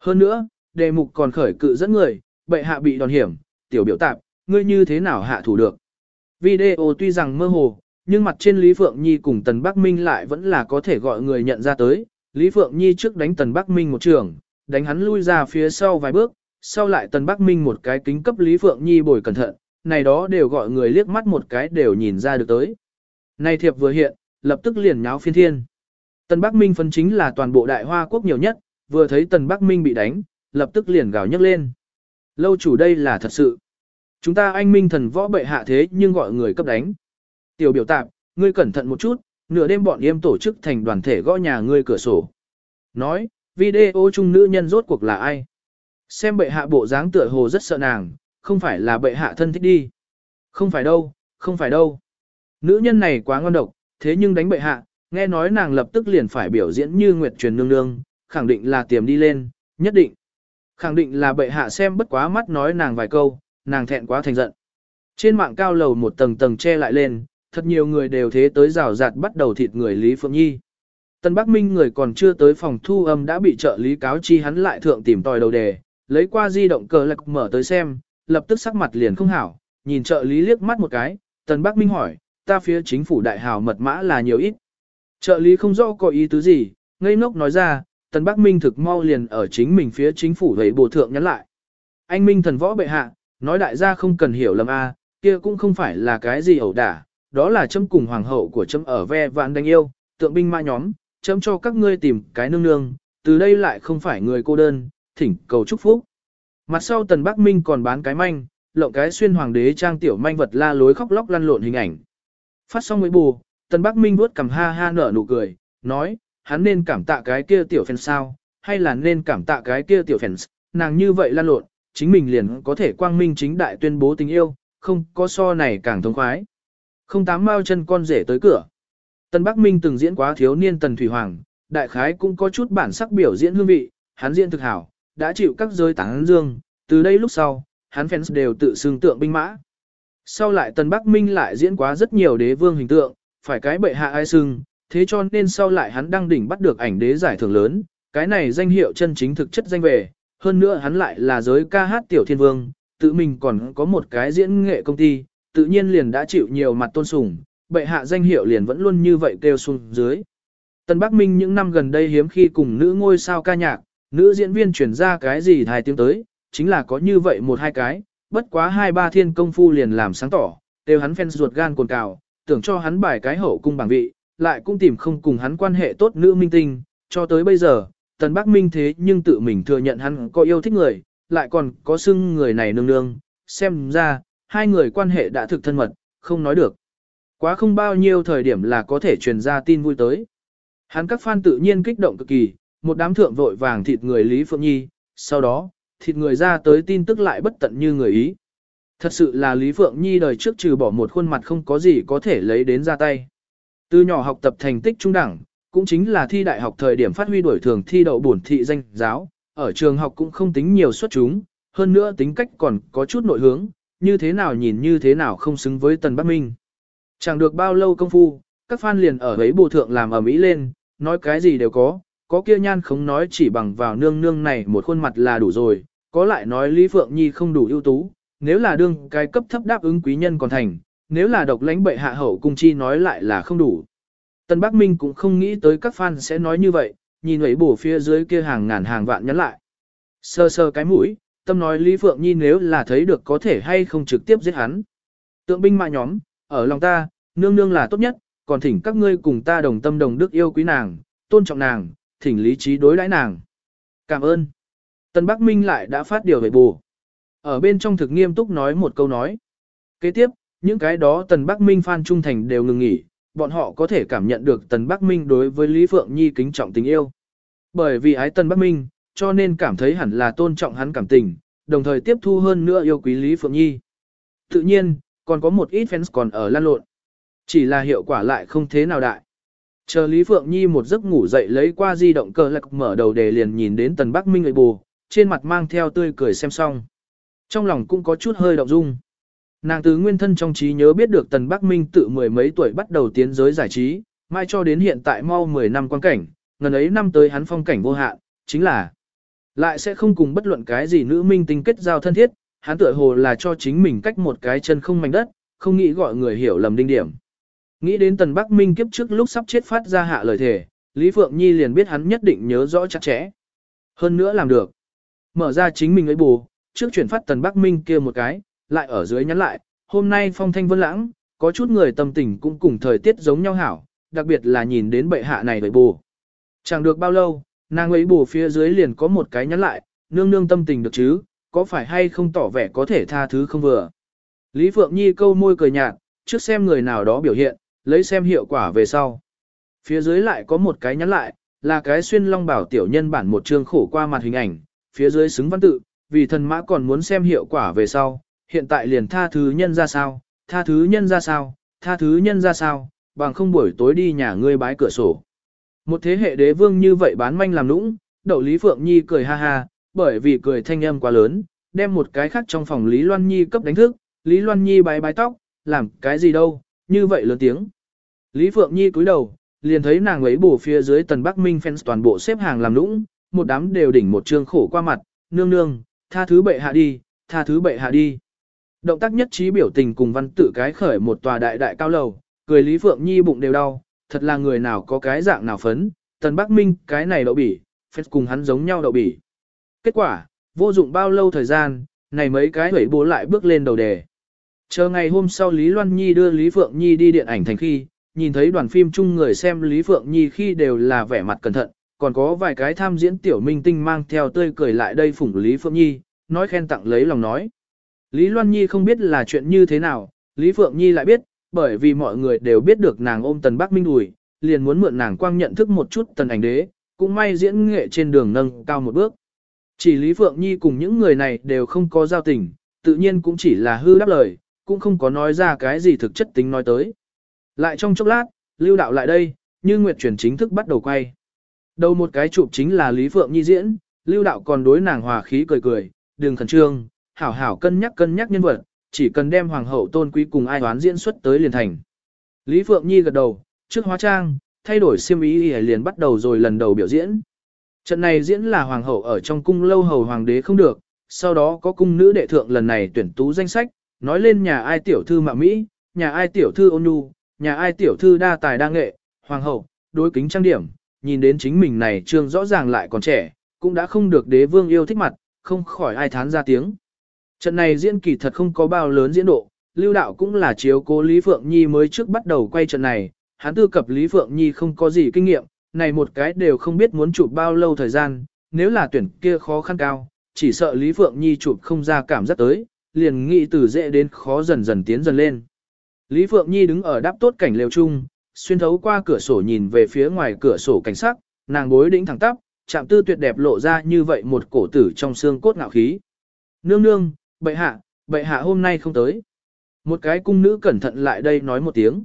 Hơn nữa, đề mục còn khởi cự dẫn người, bệ hạ bị đòn hiểm, tiểu biểu tạp, ngươi như thế nào hạ thủ được. Video tuy rằng mơ hồ, nhưng mặt trên Lý Phượng Nhi cùng Tần Bắc Minh lại vẫn là có thể gọi người nhận ra tới. Lý Phượng Nhi trước đánh Tần Bắc Minh một trường, đánh hắn lui ra phía sau vài bước, sau lại Tần Bắc Minh một cái kính cấp Lý Phượng Nhi bồi cẩn thận, này đó đều gọi người liếc mắt một cái đều nhìn ra được tới. Này thiệp vừa hiện, lập tức liền nháo phiên thiên. Tần Bắc Minh phân chính là toàn bộ đại hoa quốc nhiều nhất, vừa thấy Tần Bắc Minh bị đánh, lập tức liền gào nhấc lên. Lâu chủ đây là thật sự. Chúng ta anh minh thần võ bệ hạ thế nhưng gọi người cấp đánh. Tiểu biểu tạp, ngươi cẩn thận một chút, nửa đêm bọn em tổ chức thành đoàn thể gõ nhà ngươi cửa sổ. Nói, video chung nữ nhân rốt cuộc là ai? Xem bệ hạ bộ dáng tựa hồ rất sợ nàng, không phải là bệ hạ thân thích đi. Không phải đâu, không phải đâu. Nữ nhân này quá ngon độc, thế nhưng đánh bệ hạ, nghe nói nàng lập tức liền phải biểu diễn như Nguyệt truyền nương nương, khẳng định là tiềm đi lên, nhất định. Khẳng định là bệ hạ xem bất quá mắt nói nàng vài câu, nàng thẹn quá thành giận. Trên mạng cao lầu một tầng tầng che lại lên, thật nhiều người đều thế tới rào rạt bắt đầu thịt người Lý Phượng Nhi. Tân Bắc Minh người còn chưa tới phòng thu âm đã bị trợ lý cáo chi hắn lại thượng tìm tòi đầu đề, lấy qua di động cờ lạc mở tới xem, lập tức sắc mặt liền không hảo, nhìn trợ lý liếc mắt một cái, Tần Bắc Minh hỏi, ta phía chính phủ đại hào mật mã là nhiều ít. Trợ lý không rõ có ý tứ gì, ngây ngốc nói ra, Tần Bắc Minh thực mau liền ở chính mình phía chính phủ vậy bổ thượng nhắn lại. Anh Minh thần võ bệ hạ, nói đại gia không cần hiểu lầm a, kia cũng không phải là cái gì ẩu đả, đó là chấm cùng hoàng hậu của chấm ở ve vạn đánh yêu, tượng binh ma nhóm, chấm cho các ngươi tìm cái nương nương, từ đây lại không phải người cô đơn, thỉnh cầu chúc phúc. Mặt sau tần Bắc Minh còn bán cái manh, lộng cái xuyên hoàng đế trang tiểu manh vật la lối khóc lóc lăn lộn hình ảnh. Phát xong mới bù, tần Bắc Minh vuốt cầm ha ha nở nụ cười, nói, hắn nên cảm tạ cái kia tiểu phèn sao, hay là nên cảm tạ cái kia tiểu phèn, nàng như vậy lăn lộn, chính mình liền có thể quang minh chính đại tuyên bố tình yêu, không có so này càng thông khoái. Không tám mao chân con rể tới cửa. Tần Bắc Minh từng diễn quá thiếu niên Tần Thủy Hoàng, đại khái cũng có chút bản sắc biểu diễn hương vị, hắn diễn thực hảo, đã chịu các giới tán dương, từ đây lúc sau, hắn fans đều tự xưng tượng binh mã. Sau lại Tần Bắc Minh lại diễn quá rất nhiều đế vương hình tượng, phải cái bệ hạ ai xưng, thế cho nên sau lại hắn đăng đỉnh bắt được ảnh đế giải thưởng lớn, cái này danh hiệu chân chính thực chất danh về, hơn nữa hắn lại là giới ca hát tiểu thiên vương, tự mình còn có một cái diễn nghệ công ty, tự nhiên liền đã chịu nhiều mặt tôn sùng, bệ hạ danh hiệu liền vẫn luôn như vậy kêu xuống dưới. Tân Bắc Minh những năm gần đây hiếm khi cùng nữ ngôi sao ca nhạc, nữ diễn viên chuyển ra cái gì thai tiếng tới, chính là có như vậy một hai cái, bất quá hai ba thiên công phu liền làm sáng tỏ, đều hắn phen ruột gan cồn cào, tưởng cho hắn bài cái hậu cung bảng vị, lại cũng tìm không cùng hắn quan hệ tốt nữ minh tinh, cho tới bây giờ, Tần Bắc Minh thế nhưng tự mình thừa nhận hắn có yêu thích người, lại còn có xưng người này nương nương, xem ra, hai người quan hệ đã thực thân mật, không nói được. Quá không bao nhiêu thời điểm là có thể truyền ra tin vui tới. Hắn các fan tự nhiên kích động cực kỳ, một đám thượng vội vàng thịt người Lý Phượng Nhi, sau đó, thịt người ra tới tin tức lại bất tận như người ý. Thật sự là Lý Phượng Nhi đời trước trừ bỏ một khuôn mặt không có gì có thể lấy đến ra tay. Từ nhỏ học tập thành tích trung đẳng, cũng chính là thi đại học thời điểm phát huy đổi thường thi đậu bổn thị danh giáo, ở trường học cũng không tính nhiều xuất chúng, hơn nữa tính cách còn có chút nội hướng, như thế nào nhìn như thế nào không xứng với Tần Bắc Minh. Chẳng được bao lâu công phu, các fan liền ở ấy bộ thượng làm ở Mỹ lên, nói cái gì đều có, có kia nhan không nói chỉ bằng vào nương nương này một khuôn mặt là đủ rồi, có lại nói Lý Phượng Nhi không đủ ưu tú, nếu là đương cái cấp thấp đáp ứng quý nhân còn thành, nếu là độc lãnh bệ hạ hậu cung chi nói lại là không đủ. Tần Bắc Minh cũng không nghĩ tới các fan sẽ nói như vậy, nhìn ấy bổ phía dưới kia hàng ngàn hàng vạn nhắn lại. Sơ sơ cái mũi, tâm nói Lý Phượng Nhi nếu là thấy được có thể hay không trực tiếp giết hắn. Tượng binh mạ nhóm, ở lòng ta, nương nương là tốt nhất, còn thỉnh các ngươi cùng ta đồng tâm đồng đức yêu quý nàng, tôn trọng nàng, thỉnh lý trí đối đãi nàng. Cảm ơn. Tân Bắc Minh lại đã phát điều về bù. Ở bên trong thực nghiêm túc nói một câu nói. Kế tiếp, những cái đó Tần Bắc Minh phan trung thành đều ngừng nghỉ, bọn họ có thể cảm nhận được Tần Bắc Minh đối với Lý Phượng Nhi kính trọng tình yêu. Bởi vì ái Tần Bắc Minh, cho nên cảm thấy hẳn là tôn trọng hắn cảm tình, đồng thời tiếp thu hơn nữa yêu quý Lý Phượng Nhi. Tự nhiên, còn có một ít fans còn ở lan lộn. Chỉ là hiệu quả lại không thế nào đại. Chờ Lý Phượng Nhi một giấc ngủ dậy lấy qua di động cờ lạc mở đầu để liền nhìn đến Tần Bắc Minh người bù, trên mặt mang theo tươi cười xem xong. Trong lòng cũng có chút hơi động dung. Nàng từ nguyên thân trong trí nhớ biết được Tần Bắc Minh tự mười mấy tuổi bắt đầu tiến giới giải trí, mai cho đến hiện tại mau 10 năm quan cảnh, ngần ấy năm tới hắn phong cảnh vô hạn, chính là lại sẽ không cùng bất luận cái gì nữ minh tinh kết giao thân thiết, hắn tựa hồ là cho chính mình cách một cái chân không mảnh đất, không nghĩ gọi người hiểu lầm đinh điểm. Nghĩ đến Tần Bắc Minh kiếp trước lúc sắp chết phát ra hạ lời thề, Lý Phượng Nhi liền biết hắn nhất định nhớ rõ chặt chẽ. Hơn nữa làm được. Mở ra chính mình ấy bù, trước chuyển phát Tần Bắc Minh kia một cái, lại ở dưới nhắn lại, hôm nay phong thanh vân lãng, có chút người tâm tình cũng cùng thời tiết giống nhau hảo, đặc biệt là nhìn đến bệ hạ này với bù. Chẳng được bao lâu, nàng ấy bù phía dưới liền có một cái nhắn lại, nương nương tâm tình được chứ, có phải hay không tỏ vẻ có thể tha thứ không vừa. Lý Phượng Nhi câu môi cười nhạt, trước xem người nào đó biểu hiện, lấy xem hiệu quả về sau. Phía dưới lại có một cái nhắn lại, là cái xuyên long bảo tiểu nhân bản một chương khổ qua mặt hình ảnh, phía dưới xứng văn tự, vì thần mã còn muốn xem hiệu quả về sau, hiện tại liền tha thứ nhân ra sao, tha thứ nhân ra sao, tha thứ nhân ra sao, bằng không buổi tối đi nhà ngươi bái cửa sổ. Một thế hệ đế vương như vậy bán manh làm nũng, đậu Lý Phượng Nhi cười ha ha, bởi vì cười thanh âm quá lớn, đem một cái khác trong phòng Lý Loan Nhi cấp đánh thức, Lý Loan Nhi bái bái tóc, làm cái gì đâu, như vậy lớn tiếng. Lý Phượng Nhi cúi đầu, liền thấy nàng ấy bổ phía dưới tần Bắc Minh fans toàn bộ xếp hàng làm nũng, một đám đều đỉnh một trương khổ qua mặt, nương nương, tha thứ bệ hạ đi, tha thứ bệ hạ đi. Động tác nhất trí biểu tình cùng văn tử cái khởi một tòa đại đại cao lầu, cười Lý Phượng Nhi bụng đều đau, thật là người nào có cái dạng nào phấn, tần Bắc Minh cái này đậu bỉ, phép cùng hắn giống nhau đậu bỉ. Kết quả, vô dụng bao lâu thời gian, này mấy cái hủy bố lại bước lên đầu đề. Chờ ngày hôm sau Lý Loan Nhi đưa Lý Phượng Nhi đi điện ảnh thành khi, nhìn thấy đoàn phim chung người xem Lý Phượng Nhi khi đều là vẻ mặt cẩn thận, còn có vài cái tham diễn tiểu minh tinh mang theo tươi cười lại đây phủng Lý Phượng Nhi, nói khen tặng lấy lòng nói. Lý Loan Nhi không biết là chuyện như thế nào, Lý Phượng Nhi lại biết, bởi vì mọi người đều biết được nàng ôm Tần Bắc Minh đùi, liền muốn mượn nàng quang nhận thức một chút Tần ảnh đế, cũng may diễn nghệ trên đường nâng cao một bước. Chỉ Lý Phượng Nhi cùng những người này đều không có giao tình, tự nhiên cũng chỉ là hư đáp lời, cũng không có nói ra cái gì thực chất tính nói tới. Lại trong chốc lát, lưu đạo lại đây, như nguyệt chuyển chính thức bắt đầu quay. Đầu một cái chụp chính là Lý Phượng Nhi diễn, lưu đạo còn đối nàng hòa khí cười cười, đừng khẩn trương, hảo hảo cân nhắc cân nhắc nhân vật, chỉ cần đem hoàng hậu tôn quý cùng ai đoán diễn xuất tới liền thành. Lý Phượng Nhi gật đầu, trước hóa trang, thay đổi xiêm ý liền bắt đầu rồi lần đầu biểu diễn. Trận này diễn là hoàng hậu ở trong cung lâu hầu hoàng đế không được, sau đó có cung nữ đệ thượng lần này tuyển tú danh sách, nói lên nhà ai tiểu thư mạ Mỹ, nhà ai tiểu thư ôn nhu, nhà ai tiểu thư đa tài đa nghệ, hoàng hậu, đối kính trang điểm, nhìn đến chính mình này trương rõ ràng lại còn trẻ, cũng đã không được đế vương yêu thích mặt, không khỏi ai thán ra tiếng. Trận này diễn kỳ thật không có bao lớn diễn độ, lưu đạo cũng là chiếu cố Lý Phượng Nhi mới trước bắt đầu quay trận này, hắn tư cập Lý Phượng Nhi không có gì kinh nghiệm, này một cái đều không biết muốn chụp bao lâu thời gian, nếu là tuyển kia khó khăn cao, chỉ sợ Lý Phượng Nhi chụp không ra cảm giác tới, liền nghĩ từ dễ đến khó dần dần tiến dần lên. Lý Phượng Nhi đứng ở đáp tốt cảnh lều chung, xuyên thấu qua cửa sổ nhìn về phía ngoài cửa sổ cảnh sắc, nàng bối đỉnh thẳng tắp, chạm tư tuyệt đẹp lộ ra như vậy một cổ tử trong xương cốt ngạo khí. Nương nương, bệ hạ, bệ hạ hôm nay không tới. Một cái cung nữ cẩn thận lại đây nói một tiếng.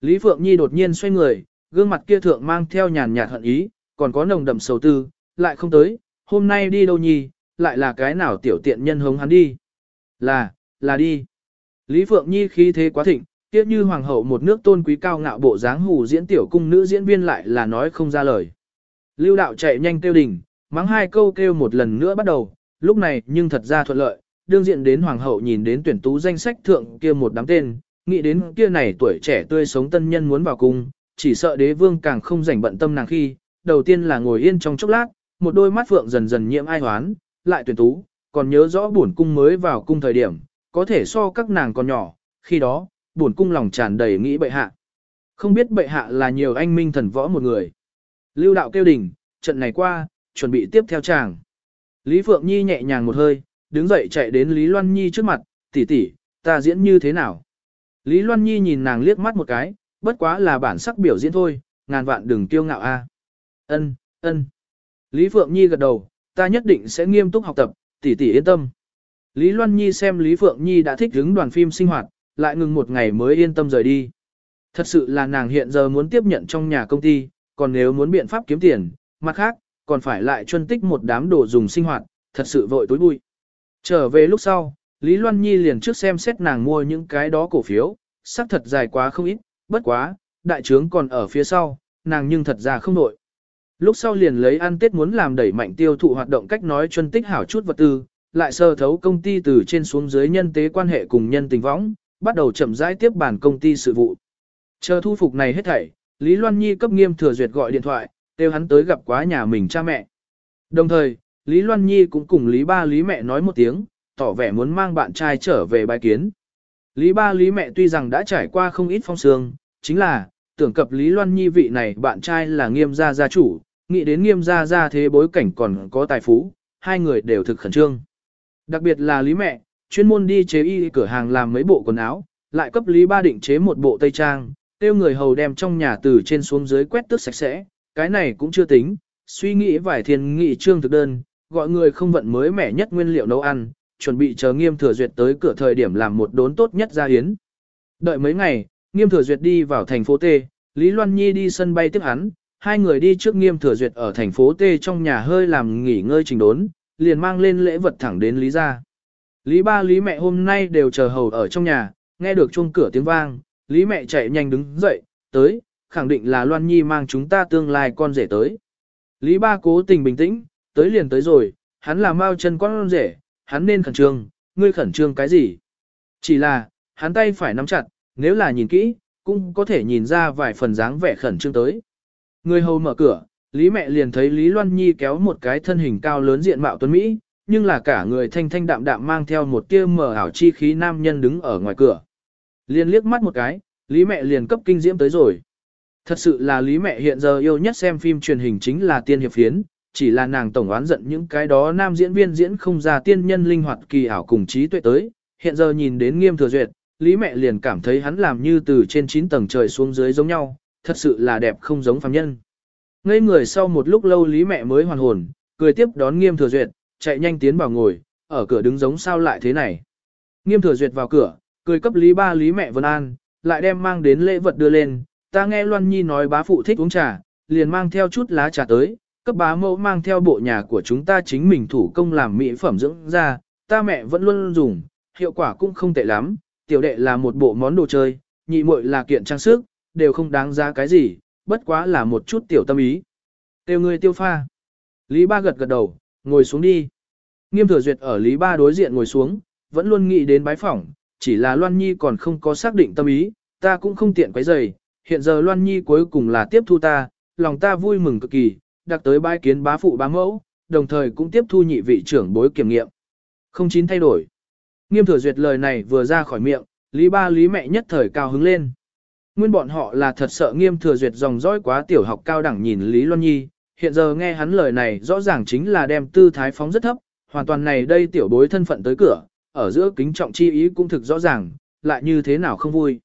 Lý Phượng Nhi đột nhiên xoay người, gương mặt kia thượng mang theo nhàn nhạt hận ý, còn có nồng đậm sầu tư, lại không tới, hôm nay đi đâu nhi, lại là cái nào tiểu tiện nhân hống hắn đi. Là, là đi. Lý Phượng Nhi khí thế quá thịnh, kia như hoàng hậu một nước tôn quý cao ngạo bộ dáng hù diễn tiểu cung nữ diễn viên lại là nói không ra lời. Lưu đạo chạy nhanh kêu đình, mắng hai câu kêu một lần nữa bắt đầu, lúc này nhưng thật ra thuận lợi, đương diện đến hoàng hậu nhìn đến tuyển tú danh sách thượng kia một đám tên, nghĩ đến kia này tuổi trẻ tươi sống tân nhân muốn vào cung, chỉ sợ đế vương càng không rảnh bận tâm nàng khi, đầu tiên là ngồi yên trong chốc lát, một đôi mắt phượng dần dần nhiễm ai hoán, lại tuyển tú, còn nhớ rõ bổn cung mới vào cung thời điểm, có thể so các nàng còn nhỏ, khi đó, bổn cung lòng tràn đầy nghĩ bệ hạ. Không biết bệ hạ là nhiều anh minh thần võ một người. Lưu đạo kêu đỉnh, trận này qua, chuẩn bị tiếp theo chàng. Lý Phượng Nhi nhẹ nhàng một hơi, đứng dậy chạy đến Lý Loan Nhi trước mặt, tỷ tỷ, ta diễn như thế nào? Lý Loan Nhi nhìn nàng liếc mắt một cái, bất quá là bản sắc biểu diễn thôi, ngàn vạn đừng kiêu ngạo a. Ân, ân. Lý Phượng Nhi gật đầu, ta nhất định sẽ nghiêm túc học tập, tỷ tỷ yên tâm. Lý Loan Nhi xem Lý Phượng Nhi đã thích hứng đoàn phim sinh hoạt, lại ngừng một ngày mới yên tâm rời đi. Thật sự là nàng hiện giờ muốn tiếp nhận trong nhà công ty, còn nếu muốn biện pháp kiếm tiền, mặt khác, còn phải lại chuân tích một đám đồ dùng sinh hoạt, thật sự vội tối bụi. Trở về lúc sau, Lý Loan Nhi liền trước xem xét nàng mua những cái đó cổ phiếu, xác thật dài quá không ít, bất quá, đại trướng còn ở phía sau, nàng nhưng thật ra không nội. Lúc sau liền lấy ăn tết muốn làm đẩy mạnh tiêu thụ hoạt động cách nói chân tích hảo chút vật tư, lại sơ thấu công ty từ trên xuống dưới nhân tế quan hệ cùng nhân tình võng, bắt đầu chậm rãi tiếp bản công ty sự vụ. Chờ thu phục này hết thảy, Lý Loan Nhi cấp nghiêm thừa duyệt gọi điện thoại, kêu hắn tới gặp quá nhà mình cha mẹ. Đồng thời, Lý Loan Nhi cũng cùng Lý Ba Lý mẹ nói một tiếng, tỏ vẻ muốn mang bạn trai trở về bài kiến. Lý Ba Lý mẹ tuy rằng đã trải qua không ít phong sương, chính là, tưởng cập Lý Loan Nhi vị này bạn trai là nghiêm gia gia chủ, nghĩ đến nghiêm gia gia thế bối cảnh còn có tài phú, hai người đều thực khẩn trương. Đặc biệt là Lý mẹ, chuyên môn đi chế y cửa hàng làm mấy bộ quần áo, lại cấp Lý Ba định chế một bộ tây trang, tiêu người hầu đem trong nhà từ trên xuống dưới quét tước sạch sẽ, cái này cũng chưa tính, suy nghĩ vài thiên nghị trương thực đơn, gọi người không vận mới mẻ nhất nguyên liệu nấu ăn, chuẩn bị chờ nghiêm thừa duyệt tới cửa thời điểm làm một đốn tốt nhất ra hiến. Đợi mấy ngày, nghiêm thừa duyệt đi vào thành phố T, Lý Loan Nhi đi sân bay tiếp hắn, hai người đi trước nghiêm thừa duyệt ở thành phố T trong nhà hơi làm nghỉ ngơi trình đốn, liền mang lên lễ vật thẳng đến Lý gia. Lý ba Lý mẹ hôm nay đều chờ hầu ở trong nhà, nghe được chuông cửa tiếng vang, Lý mẹ chạy nhanh đứng dậy, tới, khẳng định là Loan Nhi mang chúng ta tương lai con rể tới. Lý ba cố tình bình tĩnh, tới liền tới rồi, hắn là mau chân con rể, hắn nên khẩn trương, ngươi khẩn trương cái gì? Chỉ là, hắn tay phải nắm chặt, nếu là nhìn kỹ, cũng có thể nhìn ra vài phần dáng vẻ khẩn trương tới. Người hầu mở cửa, Lý mẹ liền thấy Lý Loan Nhi kéo một cái thân hình cao lớn diện mạo tuấn Mỹ, nhưng là cả người thanh thanh đạm đạm mang theo một tia mờ ảo chi khí nam nhân đứng ở ngoài cửa. Liền liếc mắt một cái, Lý mẹ liền cấp kinh diễm tới rồi. Thật sự là Lý mẹ hiện giờ yêu nhất xem phim truyền hình chính là tiên hiệp phiến, chỉ là nàng tổng oán giận những cái đó nam diễn viên diễn không ra tiên nhân linh hoạt kỳ ảo cùng trí tuệ tới, hiện giờ nhìn đến nghiêm thừa duyệt, Lý mẹ liền cảm thấy hắn làm như từ trên 9 tầng trời xuống dưới giống nhau, thật sự là đẹp không giống phàm nhân. Ngây người sau một lúc lâu Lý mẹ mới hoàn hồn, cười tiếp đón nghiêm thừa duyệt, chạy nhanh tiến vào ngồi, ở cửa đứng giống sao lại thế này. Nghiêm thừa duyệt vào cửa, cười cấp Lý ba Lý mẹ Vân An, lại đem mang đến lễ vật đưa lên, ta nghe Loan Nhi nói bá phụ thích uống trà, liền mang theo chút lá trà tới, cấp bá mẫu mang theo bộ nhà của chúng ta chính mình thủ công làm mỹ phẩm dưỡng ra, ta mẹ vẫn luôn dùng, hiệu quả cũng không tệ lắm, tiểu đệ là một bộ món đồ chơi, nhị muội là kiện trang sức, đều không đáng giá cái gì, bất quá là một chút tiểu tâm ý. Tiêu người tiêu pha. Lý ba gật gật đầu, ngồi xuống đi. Nghiêm thừa duyệt ở Lý ba đối diện ngồi xuống, vẫn luôn nghĩ đến bái phỏng, chỉ là Loan Nhi còn không có xác định tâm ý, ta cũng không tiện quấy rầy. hiện giờ Loan Nhi cuối cùng là tiếp thu ta, lòng ta vui mừng cực kỳ, đặc tới bái kiến bá phụ bá mẫu, đồng thời cũng tiếp thu nhị vị trưởng bối kiểm nghiệm. Không chín thay đổi. Nghiêm thừa duyệt lời này vừa ra khỏi miệng, Lý ba Lý mẹ nhất thời cao hứng lên. Nguyên bọn họ là thật sợ nghiêm thừa duyệt dòng dõi quá tiểu học cao đẳng nhìn Lý Loan Nhi, hiện giờ nghe hắn lời này rõ ràng chính là đem tư thái phóng rất thấp, hoàn toàn này đây tiểu bối thân phận tới cửa, ở giữa kính trọng chi ý cũng thực rõ ràng, lại như thế nào không vui.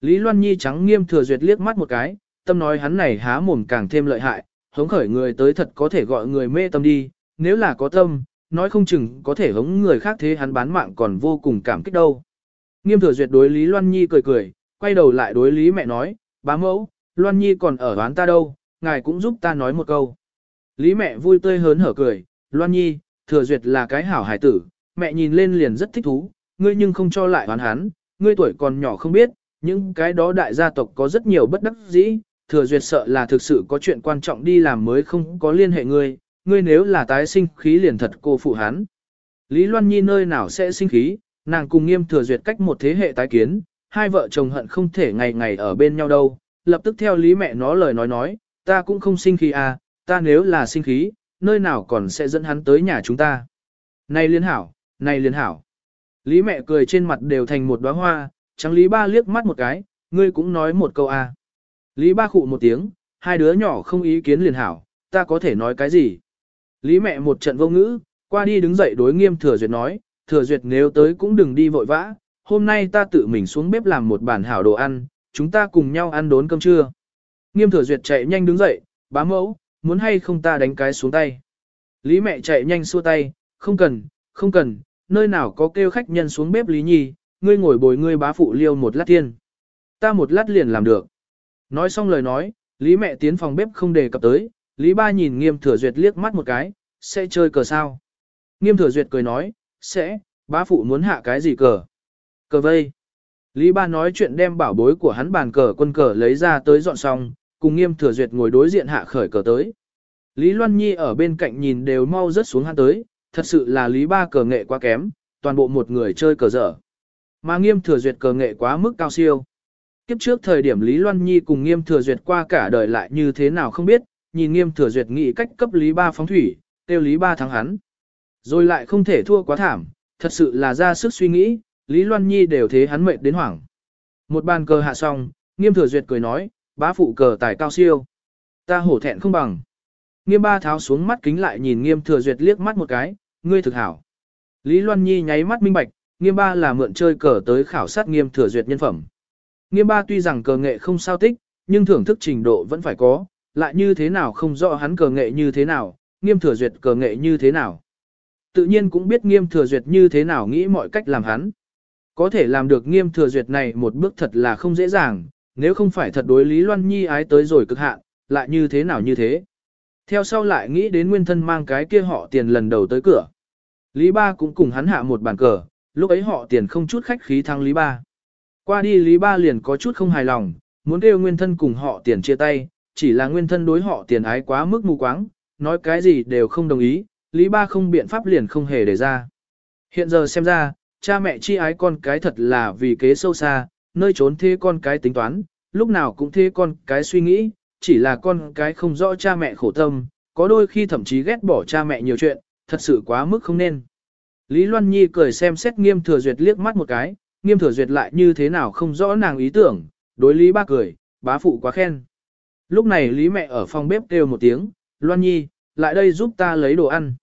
Lý Loan Nhi trắng nghiêm thừa duyệt liếc mắt một cái, tâm nói hắn này há mồm càng thêm lợi hại, hống khởi người tới thật có thể gọi người mê tâm đi, nếu là có tâm, nói không chừng có thể hống người khác thế hắn bán mạng còn vô cùng cảm kích đâu. Nghiêm thừa duyệt đối Lý Loan Nhi cười cười, quay đầu lại đối Lý mẹ nói, bá mẫu, Loan Nhi còn ở đoán ta đâu, ngài cũng giúp ta nói một câu. Lý mẹ vui tươi hớn hở cười, Loan Nhi, thừa duyệt là cái hảo hải tử, mẹ nhìn lên liền rất thích thú, ngươi nhưng không cho lại hoàn hắn, ngươi tuổi còn nhỏ không biết, những cái đó đại gia tộc có rất nhiều bất đắc dĩ, thừa duyệt sợ là thực sự có chuyện quan trọng đi làm mới không có liên hệ ngươi, ngươi nếu là tái sinh khí liền thật cô phụ hắn. Lý Loan Nhi nơi nào sẽ sinh khí, nàng cùng nghiêm thừa duyệt cách một thế hệ tái kiến, hai vợ chồng hận không thể ngày ngày ở bên nhau đâu, lập tức theo lý mẹ nó lời nói nói, ta cũng không sinh khí à, ta nếu là sinh khí, nơi nào còn sẽ dẫn hắn tới nhà chúng ta. Này liên hảo, này liên hảo. Lý mẹ cười trên mặt đều thành một đóa hoa, trắng Lý ba liếc mắt một cái, ngươi cũng nói một câu à. Lý ba khụ một tiếng, hai đứa nhỏ không ý kiến liền hảo, ta có thể nói cái gì. Lý mẹ một trận vô ngữ, qua đi đứng dậy đối nghiêm thừa duyệt nói, thừa duyệt nếu tới cũng đừng đi vội vã, hôm nay ta tự mình xuống bếp làm một bản hảo đồ ăn, chúng ta cùng nhau ăn đốn cơm trưa. Nghiêm thừa duyệt chạy nhanh đứng dậy, bá mẫu, muốn hay không ta đánh cái xuống tay. Lý mẹ chạy nhanh xua tay, không cần, không cần, nơi nào có kêu khách nhân xuống bếp Lý Nhi, ngươi ngồi bồi ngươi bá phụ liêu một lát thiên. Ta một lát liền làm được. Nói xong lời nói, Lý mẹ tiến phòng bếp không đề cập tới, Lý ba nhìn nghiêm thừa duyệt liếc mắt một cái, sẽ chơi cờ sao. Nghiêm thừa duyệt cười nói, sẽ, bá phụ muốn hạ cái gì cờ. Cờ vây. Lý ba nói chuyện đem bảo bối của hắn bàn cờ quân cờ lấy ra tới dọn xong, cùng nghiêm thừa duyệt ngồi đối diện hạ khởi cờ tới. Lý Loan Nhi ở bên cạnh nhìn đều mau rớt xuống hắn tới, thật sự là Lý ba cờ nghệ quá kém, toàn bộ một người chơi cờ dở. Mà nghiêm thừa duyệt cờ nghệ quá mức cao siêu. Kiếp trước thời điểm Lý Loan Nhi cùng nghiêm thừa duyệt qua cả đời lại như thế nào không biết, nhìn nghiêm thừa duyệt nghĩ cách cấp Lý ba phóng thủy, tiêu Lý ba thắng hắn. Rồi lại không thể thua quá thảm, thật sự là ra sức suy nghĩ, Lý Loan Nhi đều thế hắn mệt đến hoảng. Một bàn cờ hạ xong, nghiêm thừa duyệt cười nói, bá phụ cờ tài cao siêu. Ta hổ thẹn không bằng. Nghiêm ba tháo xuống mắt kính lại nhìn nghiêm thừa duyệt liếc mắt một cái, ngươi thực hảo. Lý Loan Nhi nháy mắt minh bạch, nghiêm ba là mượn chơi cờ tới khảo sát nghiêm thừa duyệt nhân phẩm. Nghiêm ba tuy rằng cờ nghệ không sao tích, nhưng thưởng thức trình độ vẫn phải có, lại như thế nào không rõ hắn cờ nghệ như thế nào, nghiêm thừa duyệt cờ nghệ như thế nào. Tự nhiên cũng biết nghiêm thừa duyệt như thế nào nghĩ mọi cách làm hắn. Có thể làm được nghiêm thừa duyệt này một bước thật là không dễ dàng, nếu không phải thật đối Lý Loan Nhi ái tới rồi cực hạn, lại như thế nào như thế. Theo sau lại nghĩ đến nguyên thân mang cái kia họ tiền lần đầu tới cửa. Lý Ba cũng cùng hắn hạ một bàn cờ, lúc ấy họ tiền không chút khách khí thăng Lý Ba. Qua đi Lý Ba liền có chút không hài lòng, muốn kêu nguyên thân cùng họ tiền chia tay, chỉ là nguyên thân đối họ tiền ái quá mức mù quáng, nói cái gì đều không đồng ý, Lý Ba không biện pháp liền không hề để ra. Hiện giờ xem ra, cha mẹ chi ái con cái thật là vì kế sâu xa, nơi trốn thế con cái tính toán, lúc nào cũng thế con cái suy nghĩ, chỉ là con cái không rõ cha mẹ khổ tâm, có đôi khi thậm chí ghét bỏ cha mẹ nhiều chuyện, thật sự quá mức không nên. Lý Loan Nhi cười xem xét nghiêm thừa duyệt liếc mắt một cái, nghiêm thừa duyệt lại như thế nào không rõ nàng ý tưởng, đối Lý ba cười, bá phụ quá khen. Lúc này Lý mẹ ở phòng bếp kêu một tiếng, Loan Nhi, lại đây giúp ta lấy đồ ăn.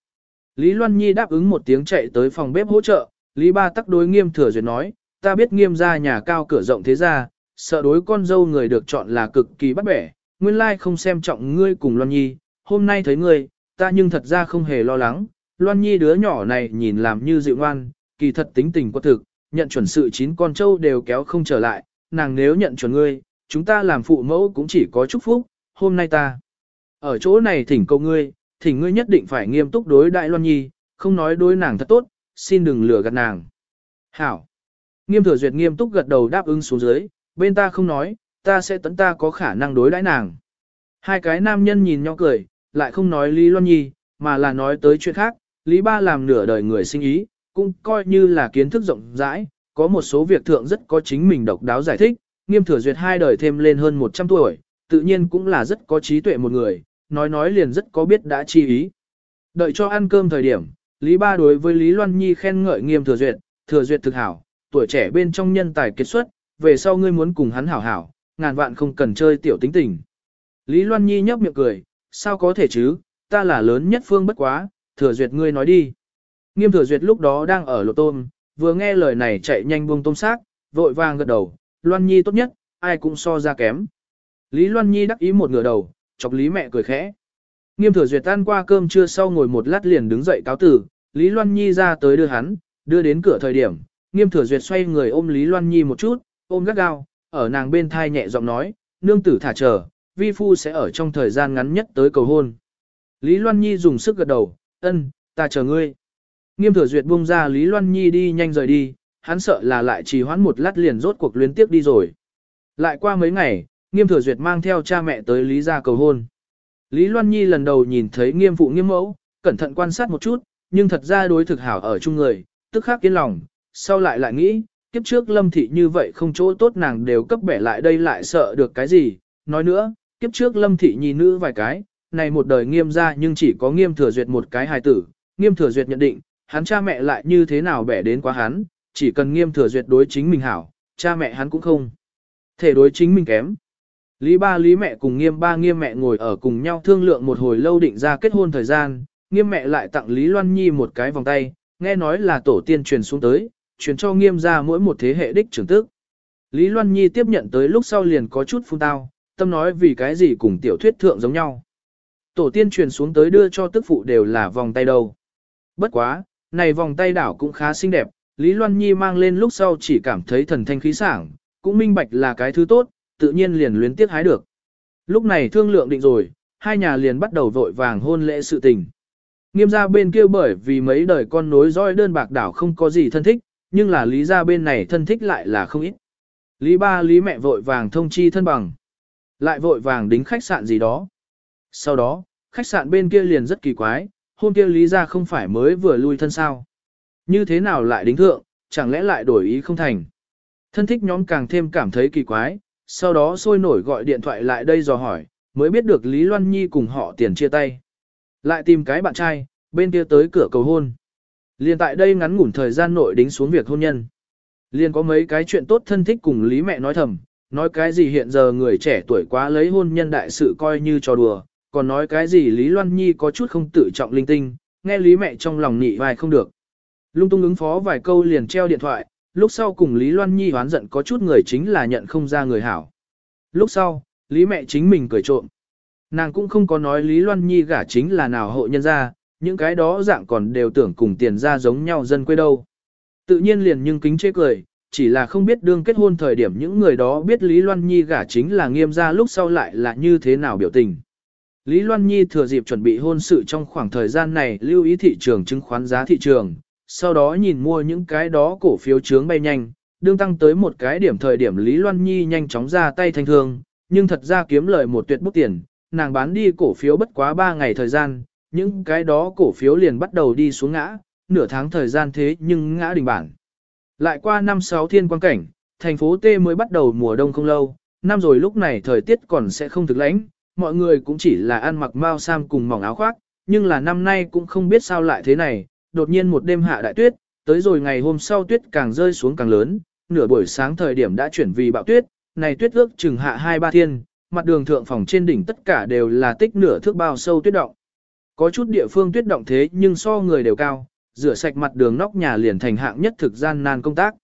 Lý Loan Nhi đáp ứng một tiếng chạy tới phòng bếp hỗ trợ, Lý ba tắc đối nghiêm thừa duyệt nói, ta biết nghiêm ra nhà cao cửa rộng thế ra, sợ đối con dâu người được chọn là cực kỳ bắt bẻ, nguyên lai không xem trọng ngươi cùng Loan Nhi, hôm nay thấy ngươi, ta nhưng thật ra không hề lo lắng, Loan Nhi đứa nhỏ này nhìn làm như dịu ngoan, kỳ thật tính tình quá thực, nhận chuẩn sự chín con trâu đều kéo không trở lại, nàng nếu nhận chuẩn ngươi, chúng ta làm phụ mẫu cũng chỉ có chúc phúc, hôm nay ta. Ở chỗ này thỉnh cầu ngươi, thỉnh ngươi nhất định phải nghiêm túc đối đại Loan Nhi, không nói đối nàng thật tốt, xin đừng lừa gạt nàng. Hảo. Nghiêm thừa duyệt nghiêm túc gật đầu đáp ứng xuống dưới, bên ta không nói, ta sẽ tấn ta có khả năng đối đãi nàng. Hai cái nam nhân nhìn nhau cười, lại không nói Lý Loan Nhi, mà là nói tới chuyện khác, Lý Ba làm nửa đời người sinh ý, cũng coi như là kiến thức rộng rãi, có một số việc thượng rất có chính mình độc đáo giải thích, nghiêm thừa duyệt hai đời thêm lên hơn 100 tuổi, tự nhiên cũng là rất có trí tuệ một người, nói nói liền rất có biết đã chi ý. Đợi cho ăn cơm thời điểm, Lý Ba đối với Lý Loan Nhi khen ngợi nghiêm thừa duyệt, thừa duyệt thực hảo, tuổi trẻ bên trong nhân tài kết xuất, về sau ngươi muốn cùng hắn hảo hảo, ngàn vạn không cần chơi tiểu tính tình. Lý Loan Nhi nhấp miệng cười, sao có thể chứ, ta là lớn nhất phương bất quá, thừa duyệt ngươi nói đi. Nghiêm thừa duyệt lúc đó đang ở lộ tôm, vừa nghe lời này chạy nhanh buông tôm xác, vội vàng gật đầu, Loan Nhi tốt nhất, ai cũng so ra kém. Lý Loan Nhi đắc ý một ngửa đầu, chọc Lý mẹ cười khẽ. Nghiêm thừa duyệt tan qua cơm trưa sau ngồi một lát liền đứng dậy cáo tử, Lý Loan Nhi ra tới đưa hắn, đưa đến cửa thời điểm, nghiêm thừa duyệt xoay người ôm Lý Loan Nhi một chút, ôm gắt gao, ở nàng bên thai nhẹ giọng nói, nương tử thả chờ, vi phu sẽ ở trong thời gian ngắn nhất tới cầu hôn. Lý Loan Nhi dùng sức gật đầu, ân, ta chờ ngươi. Nghiêm thừa duyệt buông ra Lý Loan Nhi đi nhanh rời đi, hắn sợ là lại trì hoãn một lát liền rốt cuộc luyến tiếp đi rồi. Lại qua mấy ngày, nghiêm thừa duyệt mang theo cha mẹ tới Lý gia cầu hôn. Lý Loan Nhi lần đầu nhìn thấy nghiêm phụ nghiêm mẫu, cẩn thận quan sát một chút, nhưng thật ra đối thực hảo ở chung người, tức khắc yên lòng, sau lại lại nghĩ, kiếp trước lâm thị như vậy không chỗ tốt nàng đều cấp bẻ lại đây lại sợ được cái gì, nói nữa, kiếp trước lâm thị nhi nữ vài cái, này một đời nghiêm gia nhưng chỉ có nghiêm thừa duyệt một cái hài tử, nghiêm thừa duyệt nhận định, hắn cha mẹ lại như thế nào bẻ đến quá hắn, chỉ cần nghiêm thừa duyệt đối chính mình hảo, cha mẹ hắn cũng không thể đối chính mình kém. Lý ba lý mẹ cùng nghiêm ba nghiêm mẹ ngồi ở cùng nhau thương lượng một hồi lâu định ra kết hôn thời gian, nghiêm mẹ lại tặng Lý Loan Nhi một cái vòng tay, nghe nói là tổ tiên truyền xuống tới, truyền cho nghiêm ra mỗi một thế hệ đích trưởng tức. Lý Loan Nhi tiếp nhận tới lúc sau liền có chút phun tao, tâm nói vì cái gì cùng tiểu thuyết thượng giống nhau. Tổ tiên truyền xuống tới đưa cho tức phụ đều là vòng tay đâu. Bất quá, này vòng tay đảo cũng khá xinh đẹp, Lý Loan Nhi mang lên lúc sau chỉ cảm thấy thần thanh khí sảng, cũng minh bạch là cái thứ tốt, tự nhiên liền luyến tiếc hái được. Lúc này thương lượng định rồi, hai nhà liền bắt đầu vội vàng hôn lễ sự tình. Nghiêm gia bên kia bởi vì mấy đời con nối roi đơn bạc đảo không có gì thân thích, nhưng là lý gia bên này thân thích lại là không ít. Lý ba lý mẹ vội vàng thông chi thân bằng. Lại vội vàng đính khách sạn gì đó. Sau đó, khách sạn bên kia liền rất kỳ quái, hôm kia lý gia không phải mới vừa lui thân sao. Như thế nào lại đính thượng, chẳng lẽ lại đổi ý không thành. Thân thích nhóm càng thêm cảm thấy kỳ quái, sau đó sôi nổi gọi điện thoại lại đây dò hỏi, mới biết được Lý Loan Nhi cùng họ tiền chia tay. Lại tìm cái bạn trai, bên kia tới cửa cầu hôn. Liên tại đây ngắn ngủn thời gian nội đính xuống việc hôn nhân. Liên có mấy cái chuyện tốt thân thích cùng Lý mẹ nói thầm, nói cái gì hiện giờ người trẻ tuổi quá lấy hôn nhân đại sự coi như trò đùa, còn nói cái gì Lý Loan Nhi có chút không tự trọng linh tinh, nghe Lý mẹ trong lòng nị vài không được. Lung tung ứng phó vài câu liền treo điện thoại, lúc sau cùng Lý Loan Nhi hoán giận có chút người chính là nhận không ra người hảo. Lúc sau, Lý mẹ chính mình cười trộm. Nàng cũng không có nói Lý Loan Nhi gả chính là nào hộ nhân ra, những cái đó dạng còn đều tưởng cùng tiền ra giống nhau dân quê đâu. Tự nhiên liền nhưng kính chê cười, chỉ là không biết đương kết hôn thời điểm những người đó biết Lý Loan Nhi gả chính là nghiêm gia lúc sau lại là như thế nào biểu tình. Lý Loan Nhi thừa dịp chuẩn bị hôn sự trong khoảng thời gian này lưu ý thị trường chứng khoán giá thị trường, sau đó nhìn mua những cái đó cổ phiếu trướng bay nhanh, đương tăng tới một cái điểm thời điểm Lý Loan Nhi nhanh chóng ra tay thanh thương, nhưng thật ra kiếm lời một tuyệt bút tiền, nàng bán đi cổ phiếu bất quá 3 ngày thời gian, những cái đó cổ phiếu liền bắt đầu đi xuống ngã, nửa tháng thời gian thế nhưng ngã đình bản. Lại qua năm sáu thiên quan cảnh, thành phố T mới bắt đầu mùa đông không lâu, năm rồi lúc này thời tiết còn sẽ không thực lãnh, mọi người cũng chỉ là ăn mặc mao sam cùng mỏng áo khoác, nhưng là năm nay cũng không biết sao lại thế này, đột nhiên một đêm hạ đại tuyết, tới rồi ngày hôm sau tuyết càng rơi xuống càng lớn, nửa buổi sáng thời điểm đã chuyển vì bão tuyết, này tuyết ước chừng hạ hai ba thiên, mặt đường thượng phòng trên đỉnh tất cả đều là tích nửa thước bao sâu tuyết động. Có chút địa phương tuyết động thế nhưng so người đều cao, rửa sạch mặt đường nóc nhà liền thành hạng nhất thực gian nan công tác.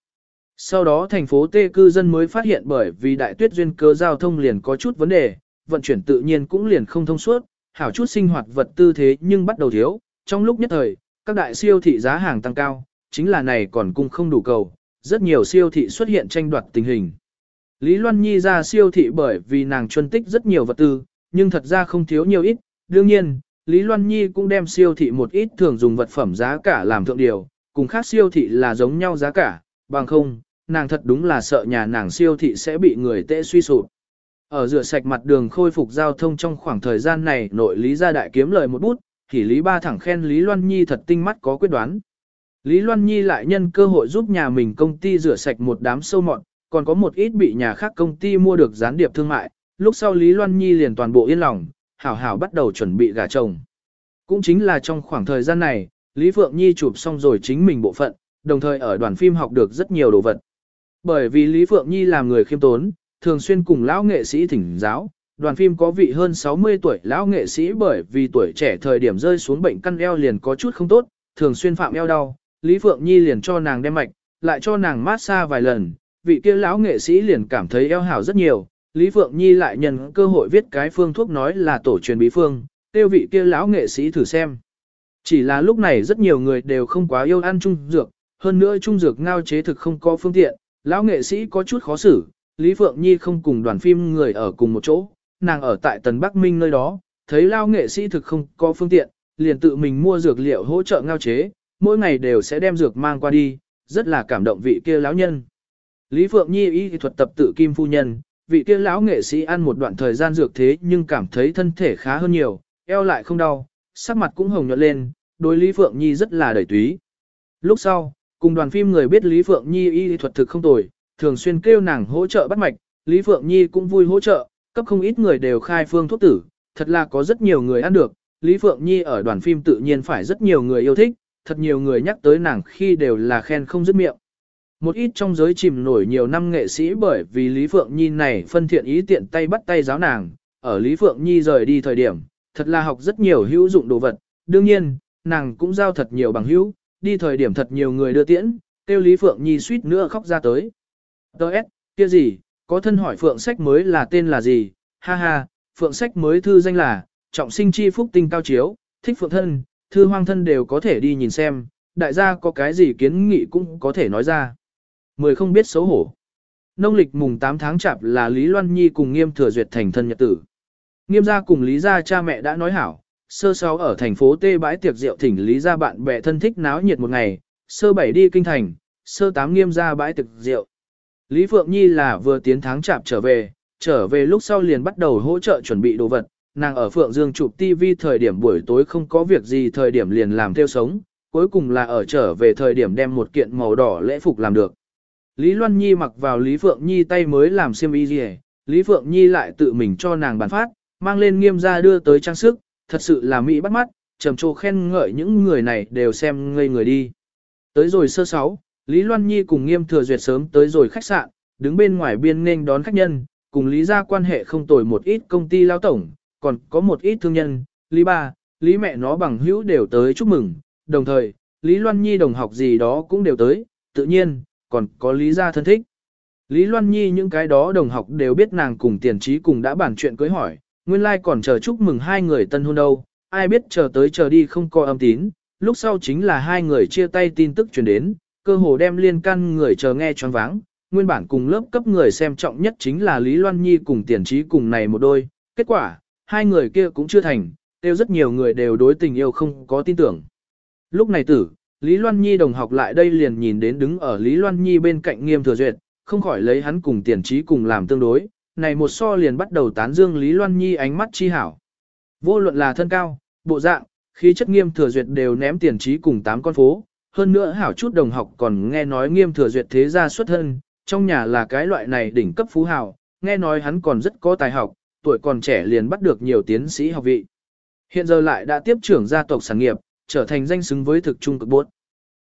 Sau đó thành phố Tê cư dân mới phát hiện bởi vì đại tuyết duyên cơ giao thông liền có chút vấn đề, vận chuyển tự nhiên cũng liền không thông suốt, hảo chút sinh hoạt vật tư thế nhưng bắt đầu thiếu, trong lúc nhất thời, các đại siêu thị giá hàng tăng cao, chính là này còn cung không đủ cầu, rất nhiều siêu thị xuất hiện tranh đoạt tình hình. Lý Loan Nhi ra siêu thị bởi vì nàng chuân tích rất nhiều vật tư, nhưng thật ra không thiếu nhiều ít, đương nhiên, Lý Loan Nhi cũng đem siêu thị một ít thường dùng vật phẩm giá cả làm thượng điều, cùng khác siêu thị là giống nhau giá cả, bằng không, nàng thật đúng là sợ nhà nàng siêu thị sẽ bị người tệ suy sụp. Ở rửa sạch mặt đường khôi phục giao thông trong khoảng thời gian này nội lý gia đại kiếm lời một bút, thì Lý Ba thẳng khen Lý Loan Nhi thật tinh mắt có quyết đoán. Lý Loan Nhi lại nhân cơ hội giúp nhà mình công ty rửa sạch một đám sâu mọn, còn có một ít bị nhà khác công ty mua được gián điệp thương mại, lúc sau Lý Loan Nhi liền toàn bộ yên lòng, hảo hảo bắt đầu chuẩn bị gả chồng. Cũng chính là trong khoảng thời gian này, Lý Phượng Nhi chụp xong rồi chính mình bộ phận, đồng thời ở đoàn phim học được rất nhiều đồ vật. Bởi vì Lý Phượng Nhi là người khiêm tốn, thường xuyên cùng lão nghệ sĩ thỉnh giáo, đoàn phim có vị hơn 60 tuổi lão nghệ sĩ bởi vì tuổi trẻ thời điểm rơi xuống bệnh căn eo liền có chút không tốt, thường xuyên phạm eo đau, Lý Phượng Nhi liền cho nàng đem mạch, lại cho nàng mát xa vài lần, vị kia lão nghệ sĩ liền cảm thấy eo hảo rất nhiều, Lý Phượng Nhi lại nhân cơ hội viết cái phương thuốc nói là tổ truyền bí phương, tiêu vị kia lão nghệ sĩ thử xem. Chỉ là lúc này rất nhiều người đều không quá yêu ăn trung dược, hơn nữa trung dược ngao chế thực không có phương tiện, lão nghệ sĩ có chút khó xử, Lý Phượng Nhi không cùng đoàn phim người ở cùng một chỗ, nàng ở tại Tần Bắc Minh nơi đó, thấy lão nghệ sĩ thực không có phương tiện, liền tự mình mua dược liệu hỗ trợ ngao chế, mỗi ngày đều sẽ đem dược mang qua đi, rất là cảm động vị kia lão nhân. Lý Phượng Nhi y thuật tập tự kim phu nhân, vị kia lão nghệ sĩ ăn một đoạn thời gian dược thế nhưng cảm thấy thân thể khá hơn nhiều, eo lại không đau, sắc mặt cũng hồng nhuận lên, đối Lý Phượng Nhi rất là đầy túy. Lúc sau, cùng đoàn phim người biết Lý Phượng Nhi y thuật thực không tồi, thường xuyên kêu nàng hỗ trợ bắt mạch, Lý Phượng Nhi cũng vui hỗ trợ, cấp không ít người đều khai phương thuốc tử, thật là có rất nhiều người ăn được, Lý Phượng Nhi ở đoàn phim tự nhiên phải rất nhiều người yêu thích, thật nhiều người nhắc tới nàng khi đều là khen không dứt miệng. Một ít trong giới chìm nổi nhiều năm nghệ sĩ bởi vì Lý Phượng Nhi này phân thiện ý tiện tay bắt tay giáo nàng, ở Lý Phượng Nhi rời đi thời điểm, thật là học rất nhiều hữu dụng đồ vật, đương nhiên, nàng cũng giao thật nhiều bằng hữu, đi thời điểm thật nhiều người đưa tiễn, tiêu Lý Phượng Nhi suýt nữa khóc ra tới. Đợt, kia gì, có thân hỏi Phượng sách mới là tên là gì, ha ha, Phượng sách mới thư danh là, trọng sinh chi phúc tinh cao chiếu, thích Phượng thân, thư hoang thân đều có thể đi nhìn xem, đại gia có cái gì kiến nghị cũng có thể nói ra. Mười không biết xấu hổ. Nông lịch mùng 8 tháng chạp là Lý Loan Nhi cùng nghiêm thừa duyệt thành thân nhật tử. Nghiêm gia cùng Lý gia cha mẹ đã nói hảo, sơ sáu ở thành phố Tê bãi tiệc rượu thỉnh Lý gia bạn bè thân thích náo nhiệt một ngày, sơ bảy đi kinh thành, sơ tám nghiêm gia bãi tiệc rượu. Lý Phượng Nhi là vừa tiến tháng chạp trở về, trở về lúc sau liền bắt đầu hỗ trợ chuẩn bị đồ vật, nàng ở Phượng Dương chụp TV thời điểm buổi tối không có việc gì thời điểm liền làm theo sống, cuối cùng là ở trở về thời điểm đem một kiện màu đỏ lễ phục làm được. Lý Loan Nhi mặc vào Lý Phượng Nhi tay mới làm xiêm y gì, Lý Phượng Nhi lại tự mình cho nàng bàn phát, mang lên nghiêm ra đưa tới trang sức, thật sự là mỹ bắt mắt, trầm trồ khen ngợi những người này đều xem ngây người đi. Tới rồi sơ sáu, Lý Loan Nhi cùng nghiêm thừa duyệt sớm tới rồi khách sạn, đứng bên ngoài biên nên đón khách nhân, cùng Lý ra quan hệ không tồi một ít công ty lao tổng, còn có một ít thương nhân, Lý ba, Lý mẹ nó bằng hữu đều tới chúc mừng, đồng thời, Lý Loan Nhi đồng học gì đó cũng đều tới, tự nhiên, còn có Lý gia thân thích. Lý Loan Nhi những cái đó đồng học đều biết nàng cùng tiền trí cùng đã bàn chuyện cưới hỏi, nguyên lai like còn chờ chúc mừng hai người tân hôn đâu, ai biết chờ tới chờ đi không có âm tín, lúc sau chính là hai người chia tay tin tức truyền đến, cơ hồ đem liên căn người chờ nghe choáng váng, nguyên bản cùng lớp cấp người xem trọng nhất chính là Lý Loan Nhi cùng tiền trí cùng này một đôi, kết quả, hai người kia cũng chưa thành, tiêu rất nhiều người đều đối tình yêu không có tin tưởng. Lúc này tử, Lý Loan Nhi đồng học lại đây liền nhìn đến đứng ở Lý Loan Nhi bên cạnh nghiêm thừa duyệt, không khỏi lấy hắn cùng tiền trí cùng làm tương đối, này một so liền bắt đầu tán dương Lý Loan Nhi ánh mắt chi hảo. Vô luận là thân cao, bộ dạng, khí chất nghiêm thừa duyệt đều ném tiền trí cùng tám con phố, hơn nữa hảo chút đồng học còn nghe nói nghiêm thừa duyệt thế gia xuất thân, trong nhà là cái loại này đỉnh cấp phú hào, nghe nói hắn còn rất có tài học, tuổi còn trẻ liền bắt được nhiều tiến sĩ học vị. Hiện giờ lại đã tiếp trưởng gia tộc sản nghiệp, trở thành danh xứng với thực trung cực bốt.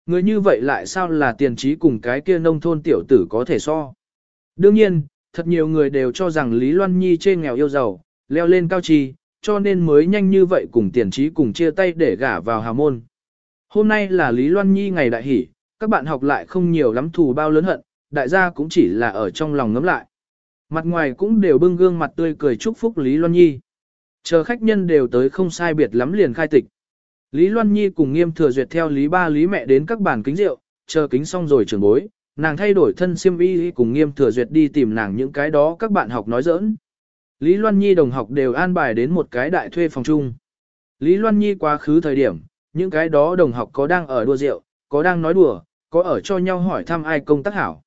Người như vậy lại sao là tiền trí cùng cái kia nông thôn tiểu tử có thể so. Đương nhiên, thật nhiều người đều cho rằng Lý Loan Nhi trên nghèo yêu giàu, leo lên cao trì, cho nên mới nhanh như vậy cùng tiền trí cùng chia tay để gả vào hào môn. Hôm nay là Lý Loan Nhi ngày đại hỷ, các bạn học lại không nhiều lắm thù bao lớn hận, đại gia cũng chỉ là ở trong lòng ngấm lại. Mặt ngoài cũng đều bưng gương mặt tươi cười chúc phúc Lý Loan Nhi. Chờ khách nhân đều tới không sai biệt lắm liền khai tịch. Lý Loan Nhi cùng nghiêm thừa duyệt theo Lý ba Lý mẹ đến các bàn kính rượu, chờ kính xong rồi trường bối, nàng thay đổi thân siêm y cùng nghiêm thừa duyệt đi tìm nàng những cái đó các bạn học nói giỡn. Lý Loan Nhi đồng học đều an bài đến một cái đại thuê phòng chung. Lý Loan Nhi quá khứ thời điểm, những cái đó đồng học có đang ở đua rượu, có đang nói đùa, có ở cho nhau hỏi thăm ai công tác hảo.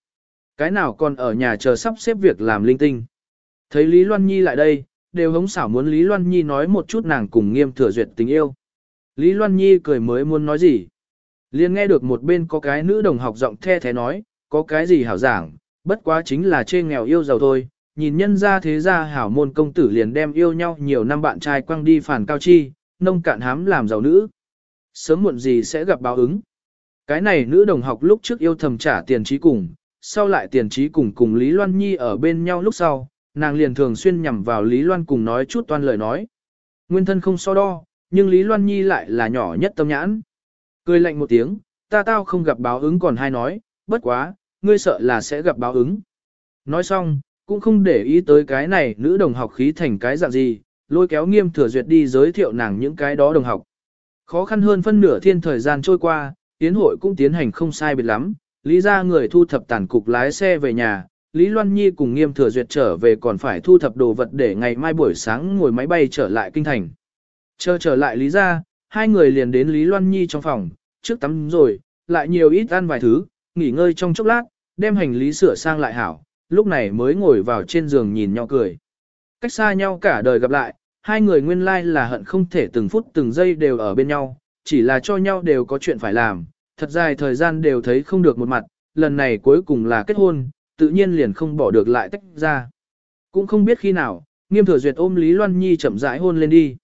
Cái nào còn ở nhà chờ sắp xếp việc làm linh tinh. Thấy Lý Loan Nhi lại đây, đều hống xảo muốn Lý Loan Nhi nói một chút nàng cùng nghiêm thừa duyệt tình yêu. Lý Loan Nhi cười mới muốn nói gì. liền nghe được một bên có cái nữ đồng học giọng the thế nói, có cái gì hảo giảng, bất quá chính là chê nghèo yêu giàu thôi. Nhìn nhân ra thế ra hảo môn công tử liền đem yêu nhau nhiều năm bạn trai quăng đi phản cao chi, nông cạn hám làm giàu nữ. Sớm muộn gì sẽ gặp báo ứng. Cái này nữ đồng học lúc trước yêu thầm trả tiền trí cùng, sau lại tiền trí cùng cùng Lý Loan Nhi ở bên nhau lúc sau, nàng liền thường xuyên nhằm vào Lý Loan cùng nói chút toan lời nói. Nguyên thân không so đo, nhưng Lý Loan Nhi lại là nhỏ nhất tâm nhãn. Cười lạnh một tiếng, ta tao không gặp báo ứng còn hay nói, bất quá, ngươi sợ là sẽ gặp báo ứng. Nói xong, cũng không để ý tới cái này nữ đồng học khí thành cái dạng gì, lôi kéo nghiêm thừa duyệt đi giới thiệu nàng những cái đó đồng học. Khó khăn hơn phân nửa thiên thời gian trôi qua, tiến hội cũng tiến hành không sai biệt lắm, lý ra người thu thập tàn cục lái xe về nhà, Lý Loan Nhi cùng nghiêm thừa duyệt trở về còn phải thu thập đồ vật để ngày mai buổi sáng ngồi máy bay trở lại kinh thành. Chờ trở lại Lý ra, hai người liền đến Lý Loan Nhi trong phòng, trước tắm rồi, lại nhiều ít ăn vài thứ, nghỉ ngơi trong chốc lát, đem hành lý sửa sang lại hảo, lúc này mới ngồi vào trên giường nhìn nhau cười. Cách xa nhau cả đời gặp lại, hai người nguyên lai là hận không thể từng phút từng giây đều ở bên nhau, chỉ là cho nhau đều có chuyện phải làm, thật dài thời gian đều thấy không được một mặt, lần này cuối cùng là kết hôn, tự nhiên liền không bỏ được lại tách ra. Cũng không biết khi nào, nghiêm thừa duyệt ôm Lý Loan Nhi chậm rãi hôn lên đi.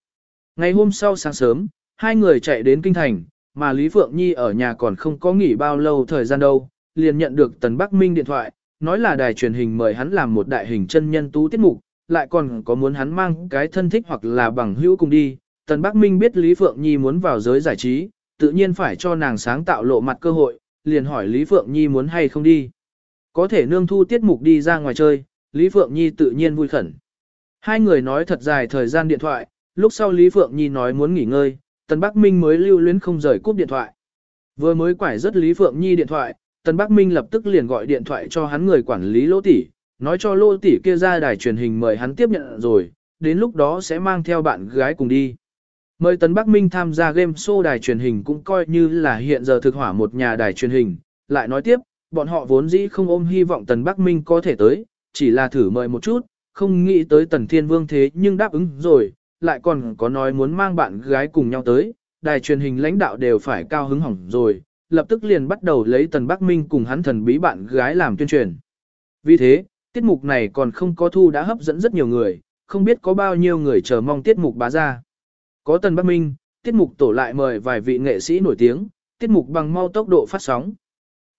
Ngày hôm sau sáng sớm, hai người chạy đến kinh thành, mà Lý Phượng Nhi ở nhà còn không có nghỉ bao lâu thời gian đâu, liền nhận được Tần Bắc Minh điện thoại, nói là đài truyền hình mời hắn làm một đại hình chân nhân tú tiết mục, lại còn có muốn hắn mang cái thân thích hoặc là bằng hữu cùng đi. Tần Bắc Minh biết Lý Phượng Nhi muốn vào giới giải trí, tự nhiên phải cho nàng sáng tạo lộ mặt cơ hội, liền hỏi Lý Phượng Nhi muốn hay không đi. Có thể nương thu tiết mục đi ra ngoài chơi, Lý Phượng Nhi tự nhiên vui khẩn. Hai người nói thật dài thời gian điện thoại, lúc sau Lý Phượng Nhi nói muốn nghỉ ngơi, Tần Bắc Minh mới lưu luyến không rời cúp điện thoại. Vừa mới quải rất Lý Phượng Nhi điện thoại, Tần Bắc Minh lập tức liền gọi điện thoại cho hắn người quản lý lỗ Tỷ, nói cho Lô Tỷ kia ra đài truyền hình mời hắn tiếp nhận rồi, đến lúc đó sẽ mang theo bạn gái cùng đi. Mời Tần Bắc Minh tham gia game show đài truyền hình cũng coi như là hiện giờ thực hỏa một nhà đài truyền hình, lại nói tiếp, bọn họ vốn dĩ không ôm hy vọng Tần Bắc Minh có thể tới, chỉ là thử mời một chút, không nghĩ tới Tần Thiên Vương thế nhưng đáp ứng rồi, lại còn có nói muốn mang bạn gái cùng nhau tới, đài truyền hình lãnh đạo đều phải cao hứng hỏng rồi, lập tức liền bắt đầu lấy Tần Bắc Minh cùng hắn thần bí bạn gái làm tuyên truyền. Vì thế, tiết mục này còn không có thu đã hấp dẫn rất nhiều người, không biết có bao nhiêu người chờ mong tiết mục bá ra. Có Tần Bắc Minh, tiết mục tổ lại mời vài vị nghệ sĩ nổi tiếng, tiết mục bằng mau tốc độ phát sóng.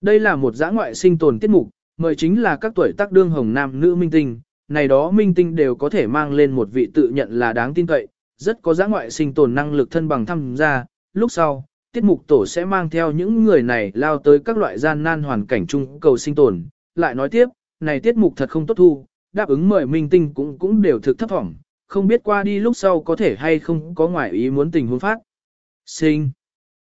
Đây là một giã ngoại sinh tồn tiết mục, mời chính là các tuổi tác đương hồng nam nữ minh tinh, này đó minh tinh đều có thể mang lên một vị tự nhận là đáng tin cậy, rất có giã ngoại sinh tồn năng lực thân bằng tham gia, lúc sau, tiết mục tổ sẽ mang theo những người này lao tới các loại gian nan hoàn cảnh chung cầu sinh tồn, lại nói tiếp, này tiết mục thật không tốt thu, đáp ứng mời minh tinh cũng cũng đều thực thấp thỏm, không biết qua đi lúc sau có thể hay không có ngoại ý muốn tình huống phát. Sinh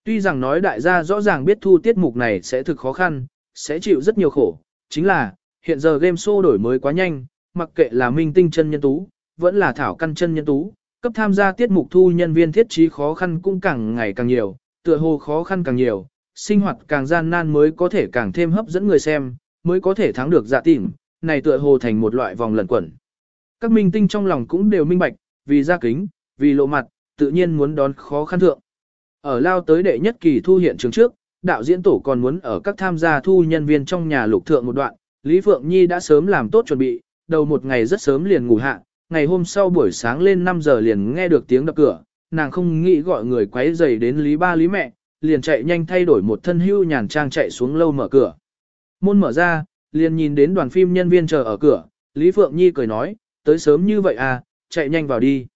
Tuy rằng nói đại gia rõ ràng biết thu tiết mục này sẽ thực khó khăn, sẽ chịu rất nhiều khổ, chính là, hiện giờ game show đổi mới quá nhanh, mặc kệ là minh tinh chân nhân tú, vẫn là thảo căn chân nhân tú, cấp tham gia tiết mục thu nhân viên thiết trí khó khăn cũng càng ngày càng nhiều, tựa hồ khó khăn càng nhiều, sinh hoạt càng gian nan mới có thể càng thêm hấp dẫn người xem, mới có thể thắng được dạ tỉnh, này tựa hồ thành một loại vòng lẩn quẩn. Các minh tinh trong lòng cũng đều minh bạch, vì ra kính, vì lộ mặt, tự nhiên muốn đón khó khăn thượng. Ở lao tới đệ nhất kỳ thu hiện trường trước, đạo diễn tổ còn muốn ở các tham gia thu nhân viên trong nhà lục thượng một đoạn, Lý Phượng Nhi đã sớm làm tốt chuẩn bị, đầu một ngày rất sớm liền ngủ hạ, ngày hôm sau buổi sáng lên 5 giờ liền nghe được tiếng đập cửa, nàng không nghĩ gọi người quấy rầy đến Lý ba Lý mẹ, liền chạy nhanh thay đổi một thân hưu nhàn trang chạy xuống lâu mở cửa. Môn mở ra, liền nhìn đến đoàn phim nhân viên chờ ở cửa, Lý Phượng Nhi cười nói, tới sớm như vậy à, chạy nhanh vào đi.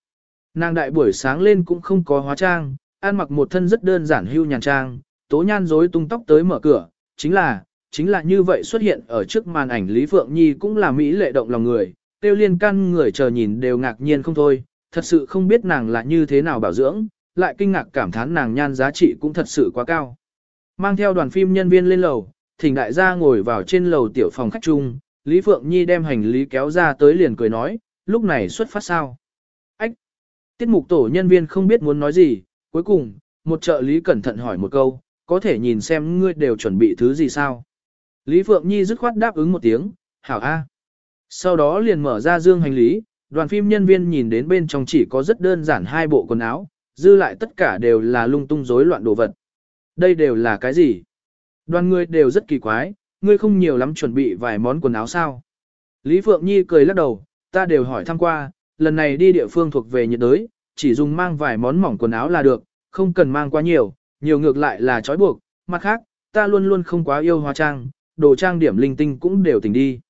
Nàng đại buổi sáng lên cũng không có hóa trang, ăn mặc một thân rất đơn giản hưu nhàn trang, tố nhan rối tung tóc tới mở cửa, chính là, chính là như vậy xuất hiện ở trước màn ảnh Lý Phượng Nhi cũng là mỹ lệ động lòng người, tiêu liên căn người chờ nhìn đều ngạc nhiên không thôi, thật sự không biết nàng là như thế nào bảo dưỡng, lại kinh ngạc cảm thán nàng nhan giá trị cũng thật sự quá cao. Mang theo đoàn phim nhân viên lên lầu, thỉnh đại gia ngồi vào trên lầu tiểu phòng khách chung, Lý Phượng Nhi đem hành lý kéo ra tới liền cười nói, lúc này xuất phát sao. Ách! Tiết mục tổ nhân viên không biết muốn nói gì, cuối cùng, một trợ lý cẩn thận hỏi một câu, có thể nhìn xem ngươi đều chuẩn bị thứ gì sao. Lý Phượng Nhi dứt khoát đáp ứng một tiếng, hảo a. Sau đó liền mở ra dương hành lý, đoàn phim nhân viên nhìn đến bên trong chỉ có rất đơn giản hai bộ quần áo, dư lại tất cả đều là lung tung rối loạn đồ vật. Đây đều là cái gì? Đoàn người đều rất kỳ quái, ngươi không nhiều lắm chuẩn bị vài món quần áo sao? Lý Phượng Nhi cười lắc đầu, ta đều hỏi thăm qua, lần này đi địa phương thuộc về nhiệt đới, chỉ dùng mang vài món mỏng quần áo là được, không cần mang quá nhiều, nhiều ngược lại là trói buộc, mặt khác, ta luôn luôn không quá yêu hóa trang, đồ trang điểm linh tinh cũng đều tỉnh đi.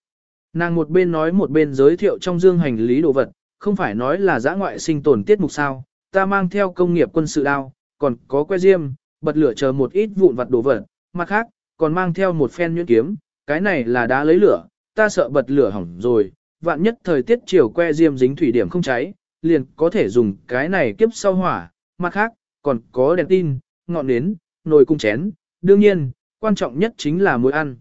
Nàng một bên nói một bên giới thiệu trong dương hành lý đồ vật, không phải nói là giã ngoại sinh tồn tiết mục sao, ta mang theo công nghiệp quân sự đao, còn có que diêm, bật lửa chờ một ít vụn vặt đồ vật, mặt khác, còn mang theo một phen nhuyễn kiếm, cái này là đá lấy lửa, ta sợ bật lửa hỏng rồi, vạn nhất thời tiết chiều que diêm dính thủy điểm không cháy, liền có thể dùng cái này kiếp sau hỏa, mặt khác, còn có đèn tin, ngọn nến, nồi cung chén, đương nhiên, quan trọng nhất chính là muối ăn.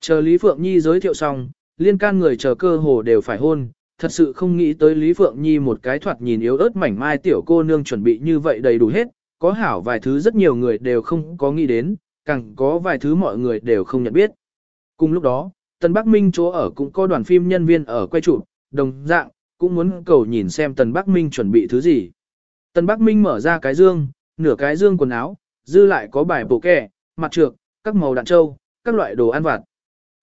Chờ Lý Phượng Nhi giới thiệu xong, liên can người chờ cơ hồ đều phải hôn, thật sự không nghĩ tới Lý Phượng Nhi một cái thoạt nhìn yếu ớt mảnh mai tiểu cô nương chuẩn bị như vậy đầy đủ hết, có hảo vài thứ rất nhiều người đều không có nghĩ đến, càng có vài thứ mọi người đều không nhận biết. Cùng lúc đó, Tần Bắc Minh chỗ ở cũng có đoàn phim nhân viên ở quay chụp, đồng dạng, cũng muốn cầu nhìn xem Tần Bắc Minh chuẩn bị thứ gì. Tần Bắc Minh mở ra cái dương, nửa cái dương quần áo, dư lại có bài bộ kẻ, mặt trược, các màu đạn trâu, các loại đồ ăn vặt.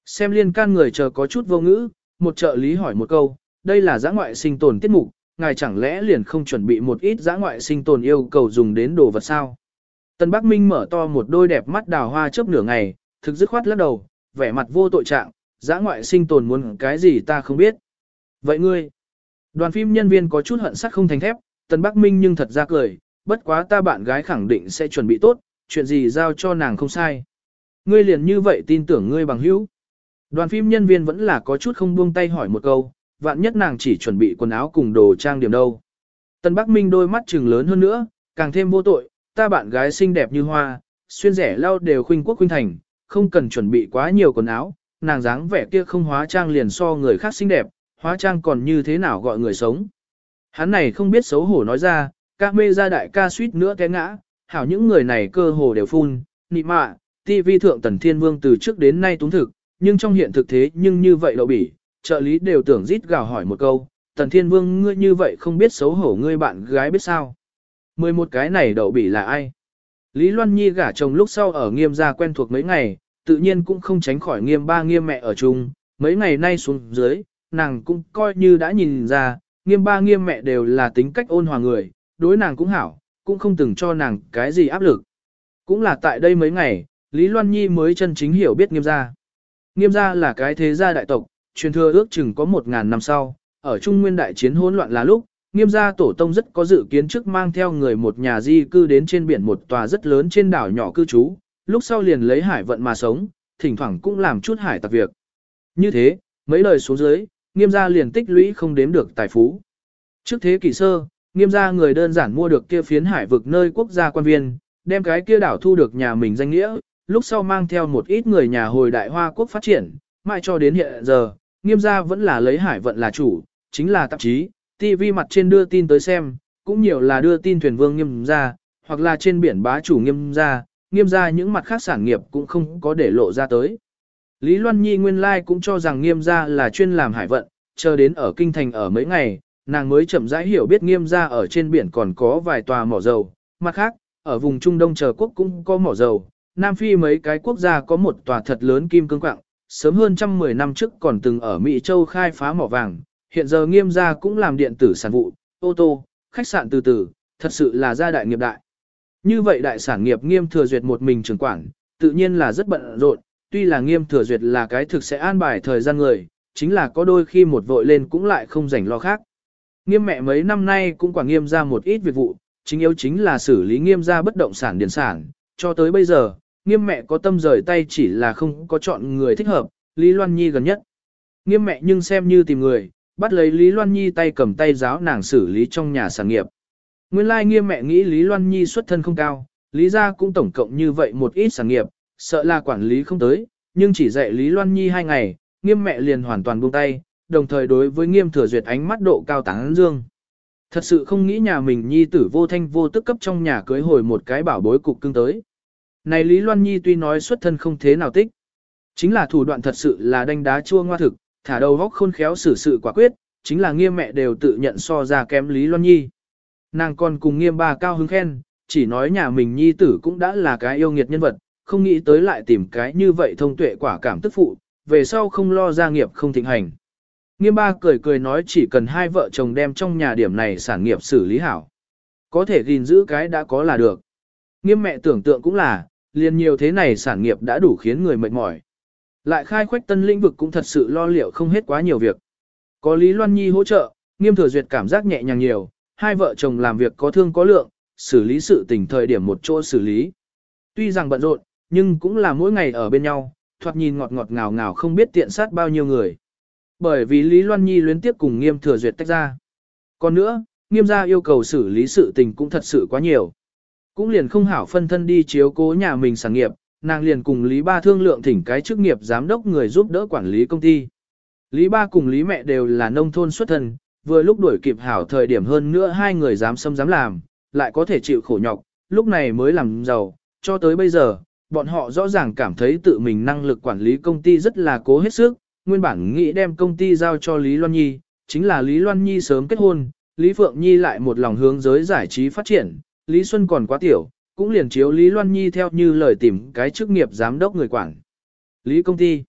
Xem liên can người chờ có chút vô ngữ, một trợ lý hỏi một câu, đây là giã ngoại sinh tồn tiết mục, ngài chẳng lẽ liền không chuẩn bị một ít giã ngoại sinh tồn yêu cầu dùng đến đồ vật sao? Tân Bắc Minh mở to một đôi đẹp mắt đào hoa chớp nửa ngày, thực dứt khoát lắc đầu, vẻ mặt vô tội trạng, giã ngoại sinh tồn muốn cái gì ta không biết. Vậy ngươi, đoàn phim nhân viên có chút hận sắc không thành thép, Tân Bắc Minh nhưng thật ra cười, bất quá ta bạn gái khẳng định sẽ chuẩn bị tốt, chuyện gì giao cho nàng không sai. Ngươi liền như vậy tin tưởng ngươi bằng hữu. Đoàn phim nhân viên vẫn là có chút không buông tay hỏi một câu, vạn nhất nàng chỉ chuẩn bị quần áo cùng đồ trang điểm đâu. Tân Bắc Minh đôi mắt trừng lớn hơn nữa, càng thêm vô tội, ta bạn gái xinh đẹp như hoa, xuyên rẻ lau đều khuynh quốc khuynh thành, không cần chuẩn bị quá nhiều quần áo, nàng dáng vẻ kia không hóa trang liền so người khác xinh đẹp, hóa trang còn như thế nào gọi người sống. Hắn này không biết xấu hổ nói ra, ca mê ra đại ca suýt nữa té ngã, hảo những người này cơ hồ đều phun, nị mạ, TV thượng tần thiên vương từ trước đến nay túng thực, nhưng trong hiện thực thế nhưng như vậy lộ bỉ, trợ lý đều tưởng rít gào hỏi một câu, tần thiên vương ngươi như vậy không biết xấu hổ ngươi bạn gái biết sao. Mười một cái này đậu bỉ là ai? Lý Loan Nhi gả chồng lúc sau ở nghiêm gia quen thuộc mấy ngày, tự nhiên cũng không tránh khỏi nghiêm ba nghiêm mẹ ở chung, mấy ngày nay xuống dưới, nàng cũng coi như đã nhìn ra, nghiêm ba nghiêm mẹ đều là tính cách ôn hòa người, đối nàng cũng hảo, cũng không từng cho nàng cái gì áp lực. Cũng là tại đây mấy ngày, Lý Loan Nhi mới chân chính hiểu biết nghiêm gia. Nghiêm gia là cái thế gia đại tộc, truyền thừa ước chừng có một ngàn năm sau, ở Trung Nguyên đại chiến hỗn loạn là lúc, nghiêm gia tổ tông rất có dự kiến trước mang theo người một nhà di cư đến trên biển một tòa rất lớn trên đảo nhỏ cư trú, lúc sau liền lấy hải vận mà sống, thỉnh thoảng cũng làm chút hải tặc việc. Như thế, mấy lời xuống dưới, nghiêm gia liền tích lũy không đếm được tài phú. Trước thế kỷ sơ, nghiêm gia người đơn giản mua được kia phiến hải vực nơi quốc gia quan viên, đem cái kia đảo thu được nhà mình danh nghĩa, lúc sau mang theo một ít người nhà hồi đại hoa quốc phát triển, mãi cho đến hiện giờ, nghiêm gia vẫn là lấy hải vận là chủ, chính là tạp chí, TV mặt trên đưa tin tới xem, cũng nhiều là đưa tin thuyền vương nghiêm gia, hoặc là trên biển bá chủ nghiêm gia, nghiêm gia những mặt khác sản nghiệp cũng không có để lộ ra tới. Lý Loan Nhi nguyên lai like cũng cho rằng nghiêm gia là chuyên làm hải vận, chờ đến ở kinh thành ở mấy ngày, nàng mới chậm rãi hiểu biết nghiêm gia ở trên biển còn có vài tòa mỏ dầu, mặt khác, ở vùng Trung Đông chờ quốc cũng có mỏ dầu, Nam Phi mấy cái quốc gia có một tòa thật lớn kim cương quạng, sớm hơn trăm mười năm trước còn từng ở Mỹ Châu khai phá mỏ vàng, hiện giờ nghiêm gia cũng làm điện tử sản vụ, ô tô, khách sạn từ từ, thật sự là gia đại nghiệp đại. Như vậy đại sản nghiệp nghiêm thừa duyệt một mình trưởng quản, tự nhiên là rất bận rộn, tuy là nghiêm thừa duyệt là cái thực sẽ an bài thời gian người, chính là có đôi khi một vội lên cũng lại không rảnh lo khác. Nghiêm mẹ mấy năm nay cũng quả nghiêm ra một ít việc vụ, chính yếu chính là xử lý nghiêm ra bất động sản điển sản, cho tới bây giờ, nghiêm mẹ có tâm rời tay chỉ là không có chọn người thích hợp, Lý Loan Nhi gần nhất. Nghiêm mẹ nhưng xem như tìm người, bắt lấy Lý Loan Nhi tay cầm tay giáo nàng xử lý trong nhà sản nghiệp. Nguyên lai nghiêm mẹ nghĩ Lý Loan Nhi xuất thân không cao, Lý Gia cũng tổng cộng như vậy một ít sản nghiệp, sợ là quản lý không tới, nhưng chỉ dạy Lý Loan Nhi hai ngày, nghiêm mẹ liền hoàn toàn buông tay, đồng thời đối với nghiêm thừa duyệt ánh mắt độ cao tán dương. Thật sự không nghĩ nhà mình nhi tử vô thanh vô tức cấp trong nhà cưới hồi một cái bảo bối cục cưng tới. Này Lý Loan Nhi tuy nói xuất thân không thế nào tích, chính là thủ đoạn thật sự là đánh đá chua ngoa thực, thả đầu góc khôn khéo xử sự quả quyết, chính là nghiêm mẹ đều tự nhận so ra kém Lý Loan Nhi. Nàng còn cùng nghiêm ba cao hứng khen, chỉ nói nhà mình nhi tử cũng đã là cái yêu nghiệt nhân vật, không nghĩ tới lại tìm cái như vậy thông tuệ quả cảm tức phụ, về sau không lo gia nghiệp không thịnh hành. Nghiêm ba cười cười nói chỉ cần hai vợ chồng đem trong nhà điểm này sản nghiệp xử lý hảo. Có thể gìn giữ cái đã có là được. Nghiêm mẹ tưởng tượng cũng là, liền nhiều thế này sản nghiệp đã đủ khiến người mệt mỏi. Lại khai khoách tân lĩnh vực cũng thật sự lo liệu không hết quá nhiều việc. Có Lý Loan Nhi hỗ trợ, nghiêm thừa duyệt cảm giác nhẹ nhàng nhiều, hai vợ chồng làm việc có thương có lượng, xử lý sự tình thời điểm một chỗ xử lý. Tuy rằng bận rộn, nhưng cũng là mỗi ngày ở bên nhau, thoạt nhìn ngọt ngọt ngào ngào không biết tiện sát bao nhiêu người. Bởi vì Lý Loan Nhi luyến tiếp cùng nghiêm thừa duyệt tách ra. Còn nữa, nghiêm gia yêu cầu xử lý sự tình cũng thật sự quá nhiều. Cũng liền không hảo phân thân đi chiếu cố nhà mình sản nghiệp, nàng liền cùng Lý Ba thương lượng thỉnh cái chức nghiệp giám đốc người giúp đỡ quản lý công ty. Lý Ba cùng Lý Mẹ đều là nông thôn xuất thân, vừa lúc đuổi kịp hảo thời điểm hơn nữa hai người dám xâm dám làm, lại có thể chịu khổ nhọc, lúc này mới làm giàu, cho tới bây giờ, bọn họ rõ ràng cảm thấy tự mình năng lực quản lý công ty rất là cố hết sức, nguyên bản nghĩ đem công ty giao cho Lý Loan Nhi, chính là Lý Loan Nhi sớm kết hôn, Lý Phượng Nhi lại một lòng hướng giới giải trí phát triển, Lý Xuân còn quá tiểu, cũng liền chiếu Lý Loan Nhi theo như lời tìm cái chức nghiệp giám đốc người quản. Lý công ty.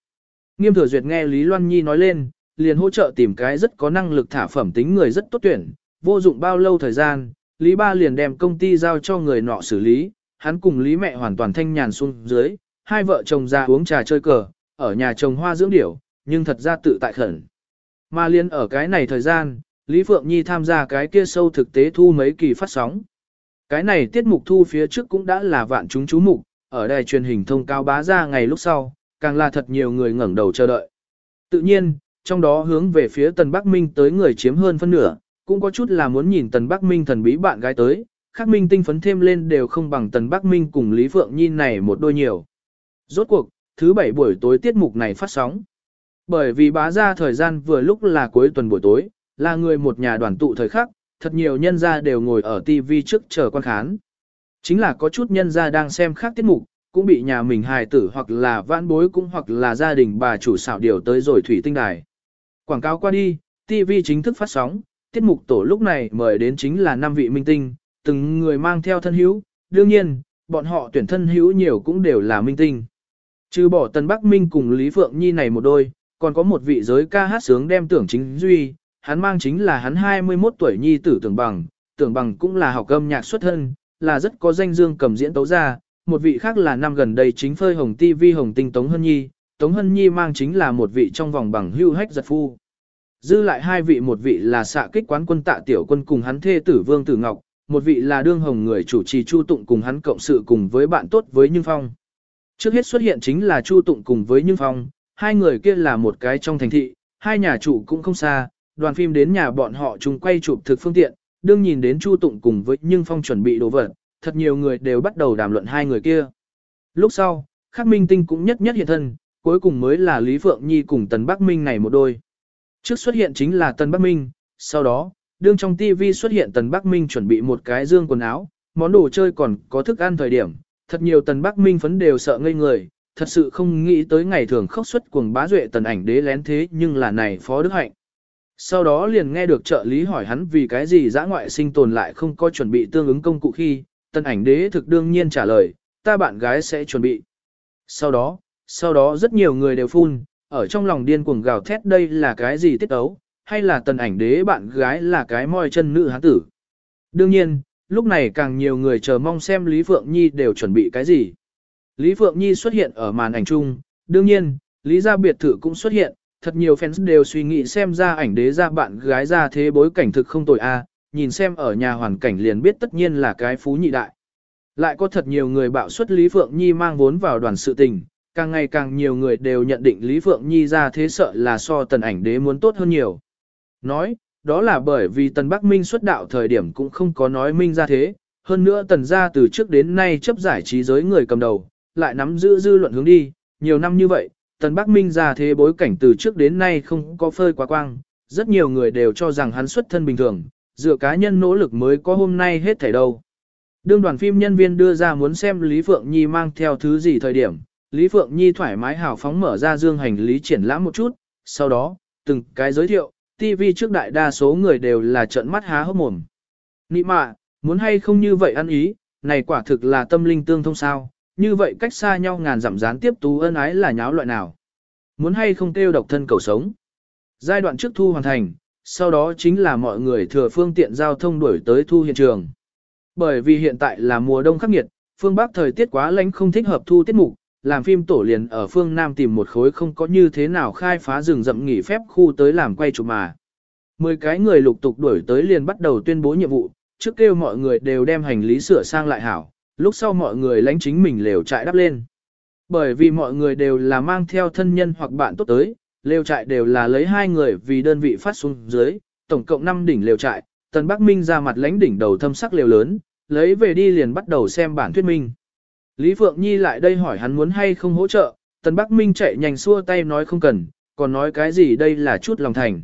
Nghiêm thừa duyệt nghe Lý Loan Nhi nói lên, liền hỗ trợ tìm cái rất có năng lực thả phẩm tính người rất tốt tuyển, vô dụng bao lâu thời gian, Lý Ba liền đem công ty giao cho người nọ xử lý, hắn cùng Lý mẹ hoàn toàn thanh nhàn xuống dưới, hai vợ chồng ra uống trà chơi cờ, ở nhà trồng hoa dưỡng điểu, nhưng thật ra tự tại khẩn. Mà liên ở cái này thời gian, Lý Phượng Nhi tham gia cái kia sâu thực tế thu mấy kỳ phát sóng. Cái này tiết mục thu phía trước cũng đã là vạn chúng chú mục, ở đài truyền hình thông cáo bá ra ngày lúc sau, càng là thật nhiều người ngẩng đầu chờ đợi. Tự nhiên, trong đó hướng về phía Tần Bắc Minh tới người chiếm hơn phân nửa, cũng có chút là muốn nhìn Tần Bắc Minh thần bí bạn gái tới, khác minh tinh phấn thêm lên đều không bằng Tần Bắc Minh cùng Lý Phượng Nhi này một đôi nhiều. Rốt cuộc, thứ bảy buổi tối tiết mục này phát sóng. Bởi vì bá ra thời gian vừa lúc là cuối tuần buổi tối, là người một nhà đoàn tụ thời khắc, thật nhiều nhân gia đều ngồi ở TV trước chờ quan khán. Chính là có chút nhân gia đang xem khác tiết mục, cũng bị nhà mình hài tử hoặc là vãn bối cũng hoặc là gia đình bà chủ xảo điều tới rồi thủy tinh đài. Quảng cáo qua đi, TV chính thức phát sóng, tiết mục tổ lúc này mời đến chính là năm vị minh tinh, từng người mang theo thân hữu, đương nhiên, bọn họ tuyển thân hữu nhiều cũng đều là minh tinh. Trừ bỏ Tân Bắc Minh cùng Lý Phượng Nhi này một đôi, còn có một vị giới ca hát sướng đem tưởng chính duy, hắn mang chính là hắn 21 tuổi nhi tử tưởng bằng, tưởng bằng cũng là học âm nhạc xuất thân, là rất có danh dương cầm diễn tấu ra, một vị khác là năm gần đây chính phơi hồng TV hồng tinh Tống Hân Nhi, Tống Hân Nhi mang chính là một vị trong vòng bằng hưu hách giật phu. Dư lại hai vị một vị là xạ kích quán quân tạ tiểu quân cùng hắn thê tử Vương Tử Ngọc, một vị là đương hồng người chủ trì Chu Tụng cùng hắn cộng sự cùng với bạn tốt với Như Phong. Trước hết xuất hiện chính là Chu Tụng cùng với Như Phong, hai người kia là một cái trong thành thị, hai nhà chủ cũng không xa, đoàn phim đến nhà bọn họ chung quay chụp thực phương tiện, đương nhìn đến Chu Tụng cùng với Nhưng Phong chuẩn bị đồ vật, thật nhiều người đều bắt đầu đàm luận hai người kia. Lúc sau, Khắc Minh Tinh cũng nhất nhất hiện thân, cuối cùng mới là Lý Phượng Nhi cùng Tần Bắc Minh này một đôi. Trước xuất hiện chính là Tần Bắc Minh, sau đó, đương trong TV xuất hiện Tần Bắc Minh chuẩn bị một cái dương quần áo, món đồ chơi còn có thức ăn thời điểm, thật nhiều Tần Bắc Minh phấn đều sợ ngây người, thật sự không nghĩ tới ngày thường khóc xuất cuồng bá duệ tần ảnh đế lén thế nhưng là này phó đức hạnh. Sau đó liền nghe được trợ lý hỏi hắn vì cái gì dã ngoại sinh tồn lại không có chuẩn bị tương ứng công cụ khi, tần ảnh đế thực đương nhiên trả lời, ta bạn gái sẽ chuẩn bị. Sau đó, sau đó rất nhiều người đều phun, ở trong lòng điên cuồng gào thét đây là cái gì tiết ấu, hay là tần ảnh đế bạn gái là cái moi chân nữ hán tử. Đương nhiên, lúc này càng nhiều người chờ mong xem Lý Phượng Nhi đều chuẩn bị cái gì. Lý Phượng Nhi xuất hiện ở màn ảnh chung, đương nhiên, Lý gia biệt thự cũng xuất hiện, thật nhiều fans đều suy nghĩ xem ra ảnh đế ra bạn gái ra thế bối cảnh thực không tồi a, nhìn xem ở nhà hoàn cảnh liền biết tất nhiên là cái phú nhị đại. Lại có thật nhiều người bạo xuất Lý Phượng Nhi mang vốn vào đoàn sự tình, càng ngày càng nhiều người đều nhận định Lý Phượng Nhi ra thế sợ là so tần ảnh đế muốn tốt hơn nhiều. Nói, đó là bởi vì tần Bắc Minh xuất đạo thời điểm cũng không có nói Minh ra thế, hơn nữa tần gia từ trước đến nay chấp giải trí giới người cầm đầu, lại nắm giữ dư luận hướng đi, nhiều năm như vậy, tần Bắc Minh ra thế bối cảnh từ trước đến nay không có phơi quá quang, rất nhiều người đều cho rằng hắn xuất thân bình thường, dựa cá nhân nỗ lực mới có hôm nay hết thảy đâu. Đương đoàn phim nhân viên đưa ra muốn xem Lý Phượng Nhi mang theo thứ gì thời điểm, Lý Phượng Nhi thoải mái hào phóng mở ra dương hành lý triển lãm một chút, sau đó, từng cái giới thiệu, TV trước đại đa số người đều là trợn mắt há hốc mồm. Nị mạ, muốn hay không như vậy ăn ý, này quả thực là tâm linh tương thông sao, như vậy cách xa nhau ngàn dặm gián tiếp tú ân ái là nháo loại nào. Muốn hay không kêu độc thân cầu sống. Giai đoạn trước thu hoàn thành, sau đó chính là mọi người thừa phương tiện giao thông đuổi tới thu hiện trường. Bởi vì hiện tại là mùa đông khắc nghiệt, phương Bắc thời tiết quá lạnh không thích hợp thu tiết mục, làm phim tổ liền ở phương Nam tìm một khối không có như thế nào khai phá rừng rậm nghỉ phép khu tới làm quay chụp mà. Mười cái người lục tục đuổi tới liền bắt đầu tuyên bố nhiệm vụ, trước kêu mọi người đều đem hành lý sửa sang lại hảo, lúc sau mọi người lãnh chính mình lều trại đắp lên. Bởi vì mọi người đều là mang theo thân nhân hoặc bạn tốt tới, lều trại đều là lấy hai người vì đơn vị phát xuống dưới, tổng cộng 5 đỉnh lều trại, Tần Bắc Minh ra mặt lãnh đỉnh đầu thâm sắc lều lớn, lấy về đi liền bắt đầu xem bản thuyết minh. Lý Phượng Nhi lại đây hỏi hắn muốn hay không hỗ trợ, Tần Bắc Minh chạy nhanh xua tay nói không cần, còn nói cái gì đây là chút lòng thành.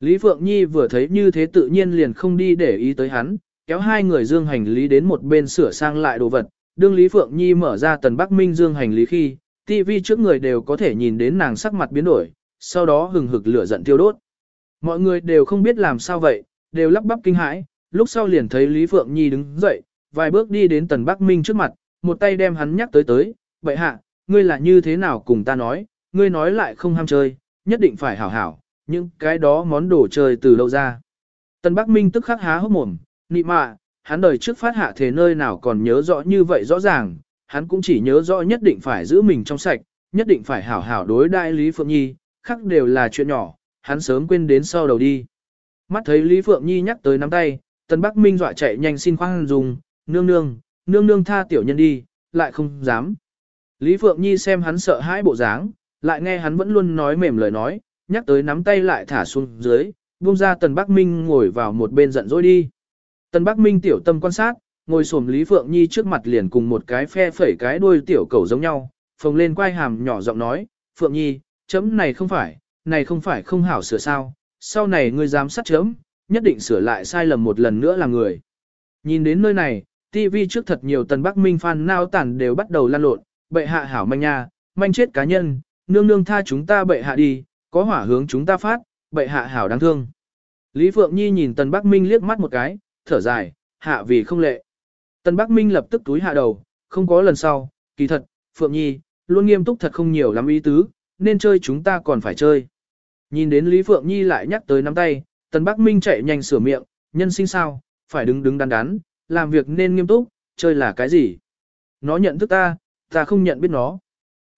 Lý Phượng Nhi vừa thấy như thế tự nhiên liền không đi để ý tới hắn, kéo hai người dương hành lý đến một bên sửa sang lại đồ vật, đương Lý Phượng Nhi mở ra tần Bắc Minh dương hành lý khi, TV trước người đều có thể nhìn đến nàng sắc mặt biến đổi, sau đó hừng hực lửa giận tiêu đốt. Mọi người đều không biết làm sao vậy, đều lắp bắp kinh hãi, lúc sau liền thấy Lý Phượng Nhi đứng dậy, vài bước đi đến tần Bắc Minh trước mặt, một tay đem hắn nhắc tới tới, vậy hạ, ngươi là như thế nào cùng ta nói, ngươi nói lại không ham chơi, nhất định phải hảo hảo, Nhưng cái đó món đồ chơi từ lâu ra. Tần Bắc Minh tức khắc há hốc mồm, nị mạ, hắn đời trước phát hạ thế nơi nào còn nhớ rõ như vậy rõ ràng, hắn cũng chỉ nhớ rõ nhất định phải giữ mình trong sạch, nhất định phải hảo hảo đối đại Lý Phượng Nhi, khác đều là chuyện nhỏ, hắn sớm quên đến sau đầu đi. Mắt thấy Lý Phượng Nhi nhắc tới nắm tay, Tần Bắc Minh dọa chạy nhanh xin khoan dùng, nương nương, nương nương tha tiểu nhân đi, lại không dám. Lý Phượng Nhi xem hắn sợ hãi bộ dáng, lại nghe hắn vẫn luôn nói mềm lời nói, nhắc tới nắm tay lại thả xuống dưới, buông ra Tần Bắc Minh ngồi vào một bên giận dỗi đi. Tần Bắc Minh tiểu tâm quan sát, ngồi xổm Lý Phượng Nhi trước mặt liền cùng một cái phe phẩy cái đuôi tiểu cầu giống nhau, phồng lên quai hàm nhỏ giọng nói, Phượng Nhi, chấm này không phải, này không phải không hảo sửa sao, sau này ngươi dám sát chấm, nhất định sửa lại sai lầm một lần nữa là người. Nhìn đến nơi này, TV trước thật nhiều Tần Bắc Minh fan nao tản đều bắt đầu lan lộn, bệ hạ hảo manh nha, manh chết cá nhân, nương nương tha chúng ta bệ hạ đi, có hỏa hướng chúng ta phát, bệ hạ hảo đáng thương. Lý Phượng Nhi nhìn Tần Bắc Minh liếc mắt một cái, thở dài, hạ vì không lệ. Tần Bắc Minh lập tức túi hạ đầu, không có lần sau, kỳ thật, Phượng Nhi, luôn nghiêm túc thật không nhiều lắm ý tứ, nên chơi chúng ta còn phải chơi. Nhìn đến Lý Phượng Nhi lại nhắc tới nắm tay, Tần Bắc Minh chạy nhanh sửa miệng, nhân sinh sao, phải đứng đứng đắn đắn, làm việc nên nghiêm túc, chơi là cái gì? Nó nhận thức ta, ta không nhận biết nó.